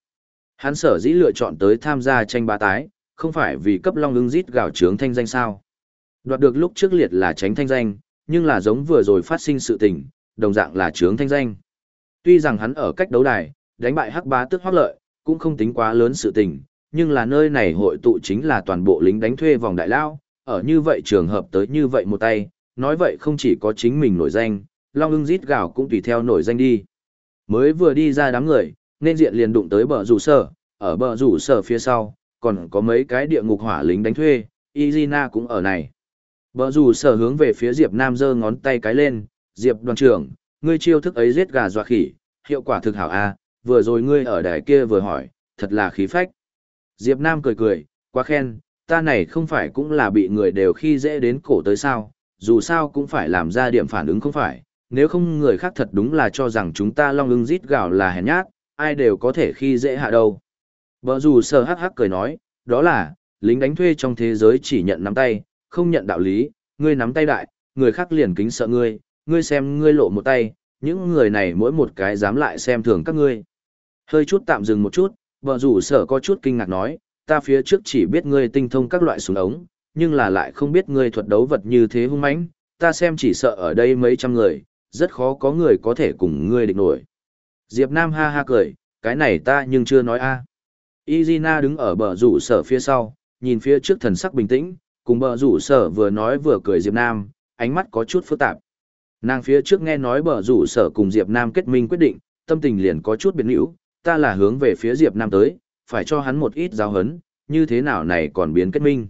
Speaker 1: Hắn sở dĩ lựa chọn tới tham gia tranh bá tái, không phải vì cấp Long ưng rít gào trướng thanh danh sao. Đoạt được lúc trước liệt là tránh thanh danh, nhưng là giống vừa rồi phát sinh sự tình, đồng dạng là trướng thanh danh. Tuy rằng hắn ở cách đấu đài, đánh bại hắc bá tức hoác lợi, cũng không tính quá lớn sự tình, nhưng là nơi này hội tụ chính là toàn bộ lính đánh thuê vòng đại lao, ở như vậy trường hợp tới như vậy một tay, nói vậy không chỉ có chính mình nổi danh, Long ưng rít gào cũng tùy theo nổi danh đi. Mới vừa đi ra đám người, nên diện liền đụng tới bờ rủ sở, ở bờ rủ sở phía sau, còn có mấy cái địa ngục hỏa lính đánh thuê, Izina cũng ở này. Bờ rủ sở hướng về phía Diệp Nam giơ ngón tay cái lên, Diệp đoàn trưởng, ngươi chiêu thức ấy giết gà dọa khỉ, hiệu quả thực hảo a, vừa rồi ngươi ở đài kia vừa hỏi, thật là khí phách. Diệp Nam cười cười, quá khen, ta này không phải cũng là bị người đều khi dễ đến cổ tới sao, dù sao cũng phải làm ra điểm phản ứng không phải, nếu không người khác thật đúng là cho rằng chúng ta long ưng rít gạo là hèn nhát, ai đều có thể khi dễ hạ đâu. Bở dù sờ hắc hắc cười nói, đó là, lính đánh thuê trong thế giới chỉ nhận nắm tay, không nhận đạo lý, ngươi nắm tay đại, người khác liền kính sợ ngươi, ngươi xem ngươi lộ một tay, những người này mỗi một cái dám lại xem thường các ngươi. Hơi chút tạm dừng một chút, vợ rủ sở có chút kinh ngạc nói, ta phía trước chỉ biết ngươi tinh thông các loại súng ống, nhưng là lại không biết ngươi thuật đấu vật như thế hung mãnh, ta xem chỉ sợ ở đây mấy trăm người, rất khó có người có thể cùng ngươi địch nổi. Diệp Nam ha ha cười, cái này ta nhưng chưa nói a. À. Izina đứng ở bờ rủ sở phía sau, nhìn phía trước thần sắc bình tĩnh, cùng bờ rủ sở vừa nói vừa cười Diệp Nam, ánh mắt có chút phức tạp. Nàng phía trước nghe nói bờ rủ sở cùng Diệp Nam kết minh quyết định, tâm tình liền có chút biến hữu, ta là hướng về phía Diệp Nam tới, phải cho hắn một ít giáo hấn, như thế nào này còn biến kết minh.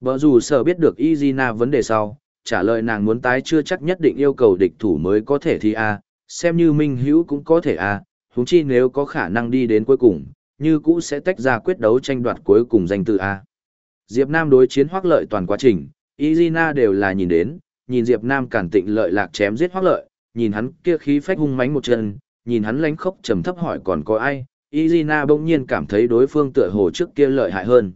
Speaker 1: Bờ dù sở biết được Izina vấn đề sau, trả lời nàng muốn tái chưa chắc nhất định yêu cầu địch thủ mới có thể thi A, xem như minh hữu cũng có thể A, húng chi nếu có khả năng đi đến cuối cùng, như cũ sẽ tách ra quyết đấu tranh đoạt cuối cùng danh tự A. Diệp Nam đối chiến hoác lợi toàn quá trình, Izina đều là nhìn đến, nhìn Diệp Nam cản tịnh lợi lạc chém giết hoác lợi, nhìn hắn kia khí phách hung mãnh một chân, nhìn hắn lánh khóc trầm thấp hỏi còn có ai, Izina bỗng nhiên cảm thấy đối phương tựa hồ trước kia lợi hại hơn.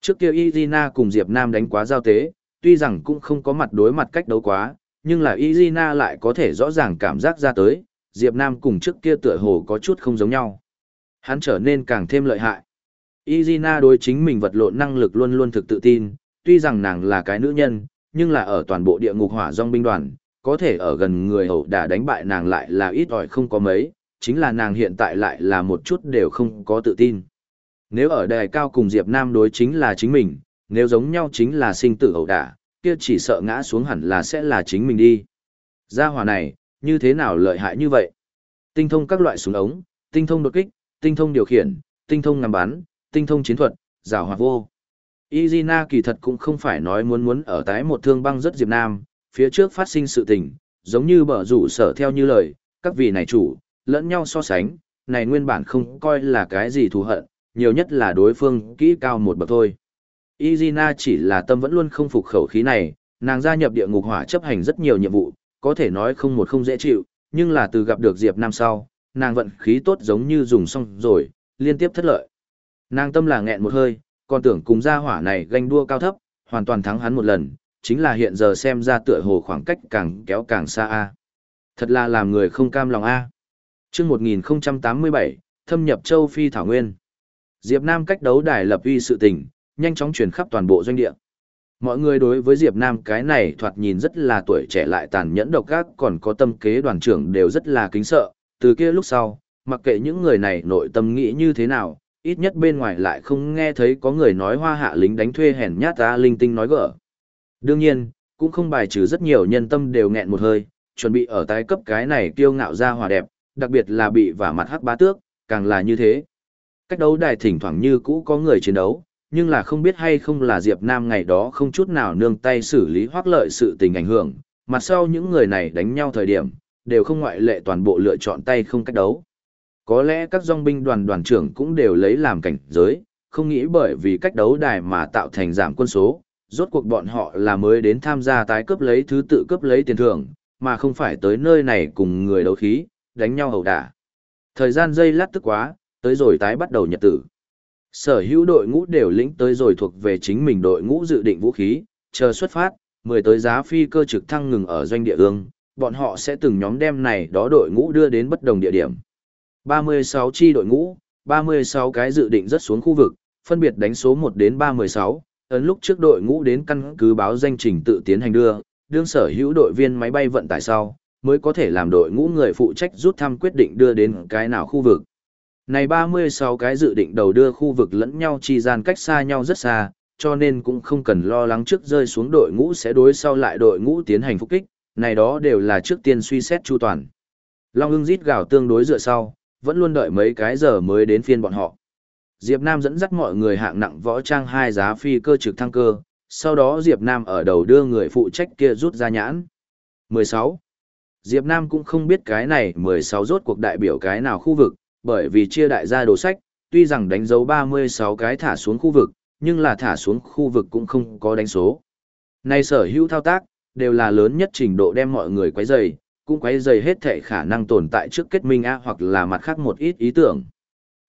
Speaker 1: Trước kia Izina cùng Diệp Nam đánh quá giao tế, tuy rằng cũng không có mặt đối mặt cách đấu quá, nhưng là Izina lại có thể rõ ràng cảm giác ra tới, Diệp Nam cùng trước kia tựa hồ có chút không giống nhau. Hắn trở nên càng thêm lợi hại. Izina đối chính mình vật lộn năng lực luôn luôn thực tự tin, tuy rằng nàng là cái nữ nhân, nhưng là ở toàn bộ địa ngục hỏa dòng binh đoàn, có thể ở gần người hậu đả đánh bại nàng lại là ít ỏi không có mấy, chính là nàng hiện tại lại là một chút đều không có tự tin. Nếu ở đài cao cùng Diệp Nam đối chính là chính mình, nếu giống nhau chính là sinh tử hậu đả, kia chỉ sợ ngã xuống hẳn là sẽ là chính mình đi. Gia hỏa này, như thế nào lợi hại như vậy? Tinh thông các loại súng ống, tinh thông đột kích, tinh thông điều khiển, tinh thông ngắm bắn, tinh thông chiến thuật, rào hoạt vô. Izina kỳ thật cũng không phải nói muốn muốn ở tái một thương băng rất Diệp Nam, phía trước phát sinh sự tình, giống như bở rủ sở theo như lời, các vị này chủ, lẫn nhau so sánh, này nguyên bản không coi là cái gì thù hận, nhiều nhất là đối phương kỹ cao một bậc thôi. Izina chỉ là tâm vẫn luôn không phục khẩu khí này, nàng gia nhập địa ngục hỏa chấp hành rất nhiều nhiệm vụ, có thể nói không một không dễ chịu, nhưng là từ gặp được Diệp Nam sau, nàng vận khí tốt giống như dùng xong rồi, liên tiếp thất lợi. Nàng tâm là nghẹn một hơi, còn tưởng cùng gia hỏa này ganh đua cao thấp, hoàn toàn thắng hắn một lần, chính là hiện giờ xem ra tựa hồ khoảng cách càng kéo càng xa a. Thật là làm người không cam lòng a. Chương 1087, thâm nhập châu Phi thảo nguyên. Diệp Nam cách đấu đài lập uy sự tình, nhanh chóng truyền khắp toàn bộ doanh địa. Mọi người đối với Diệp Nam cái này thoạt nhìn rất là tuổi trẻ lại tàn nhẫn độc ác còn có tâm kế đoàn trưởng đều rất là kính sợ, từ kia lúc sau, mặc kệ những người này nội tâm nghĩ như thế nào, ít nhất bên ngoài lại không nghe thấy có người nói hoa hạ lính đánh thuê hèn nhát ta linh tinh nói gỡ. Đương nhiên, cũng không bài trừ rất nhiều nhân tâm đều nghẹn một hơi, chuẩn bị ở tái cấp cái này kiêu ngạo ra hòa đẹp, đặc biệt là bị vả mặt hắc bá tước, càng là như thế. Cách đấu đài thỉnh thoảng như cũ có người chiến đấu, nhưng là không biết hay không là Diệp Nam ngày đó không chút nào nương tay xử lý hoác lợi sự tình ảnh hưởng, mặt sau những người này đánh nhau thời điểm, đều không ngoại lệ toàn bộ lựa chọn tay không cách đấu. Có lẽ các dòng binh đoàn đoàn trưởng cũng đều lấy làm cảnh giới, không nghĩ bởi vì cách đấu đài mà tạo thành giảm quân số, rốt cuộc bọn họ là mới đến tham gia tái cướp lấy thứ tự cướp lấy tiền thưởng, mà không phải tới nơi này cùng người đấu khí, đánh nhau hầu đả. Thời gian dây lát tức quá, tới rồi tái bắt đầu nhật tử. Sở hữu đội ngũ đều lĩnh tới rồi thuộc về chính mình đội ngũ dự định vũ khí, chờ xuất phát, mười tới giá phi cơ trực thăng ngừng ở doanh địa ương, bọn họ sẽ từng nhóm đem này đó đội ngũ đưa đến bất đồng địa điểm. 36 chi đội ngũ, 36 cái dự định rất xuống khu vực, phân biệt đánh số 1 đến 36, ấn lúc trước đội ngũ đến căn cứ báo danh trình tự tiến hành đưa, đương sở hữu đội viên máy bay vận tải sau, mới có thể làm đội ngũ người phụ trách rút thăm quyết định đưa đến cái nào khu vực. Này 36 cái dự định đầu đưa khu vực lẫn nhau chi gian cách xa nhau rất xa, cho nên cũng không cần lo lắng trước rơi xuống đội ngũ sẽ đối sau lại đội ngũ tiến hành phục kích, này đó đều là trước tiên suy xét chu toàn. Long ưng rít gào tương đối dựa sau, vẫn luôn đợi mấy cái giờ mới đến phiên bọn họ. Diệp Nam dẫn dắt mọi người hạng nặng võ trang hai giá phi cơ trực thăng cơ, sau đó Diệp Nam ở đầu đưa người phụ trách kia rút ra nhãn. 16. Diệp Nam cũng không biết cái này 16 rốt cuộc đại biểu cái nào khu vực, bởi vì chia đại gia đồ sách, tuy rằng đánh dấu 36 cái thả xuống khu vực, nhưng là thả xuống khu vực cũng không có đánh số. Này sở hữu thao tác, đều là lớn nhất trình độ đem mọi người quấy rầy, cũng quấy rầy hết thể khả năng tồn tại trước kết minh A hoặc là mặt khác một ít ý tưởng.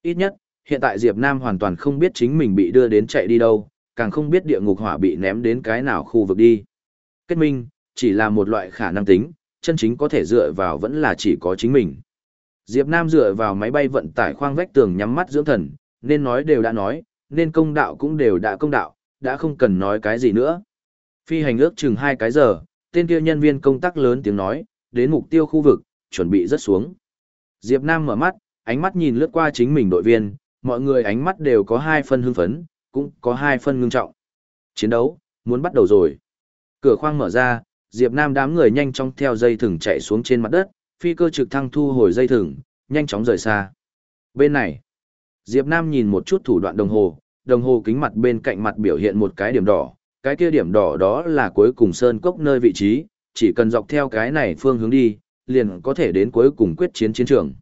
Speaker 1: Ít nhất, hiện tại Diệp Nam hoàn toàn không biết chính mình bị đưa đến chạy đi đâu, càng không biết địa ngục hỏa bị ném đến cái nào khu vực đi. Kết minh, chỉ là một loại khả năng tính, chân chính có thể dựa vào vẫn là chỉ có chính mình. Diệp Nam dựa vào máy bay vận tải khoang vách tường nhắm mắt dưỡng thần, nên nói đều đã nói, nên công đạo cũng đều đã công đạo, đã không cần nói cái gì nữa. Phi hành ước chừng hai cái giờ, tên kia nhân viên công tác lớn tiếng nói, đến mục tiêu khu vực, chuẩn bị rất xuống. Diệp Nam mở mắt, ánh mắt nhìn lướt qua chính mình đội viên, mọi người ánh mắt đều có hai phân hưng phấn, cũng có hai phân ngưng trọng. Chiến đấu, muốn bắt đầu rồi. Cửa khoang mở ra, Diệp Nam đám người nhanh chóng theo dây thừng chạy xuống trên mặt đất, phi cơ trực thăng thu hồi dây thừng, nhanh chóng rời xa. Bên này, Diệp Nam nhìn một chút thủ đoạn đồng hồ, đồng hồ kính mặt bên cạnh mặt biểu hiện một cái điểm đỏ, cái kia điểm đỏ đó là cuối cùng sơn cốc nơi vị trí, chỉ cần dọc theo cái này phương hướng đi, liền có thể đến cuối cùng quyết chiến chiến trường.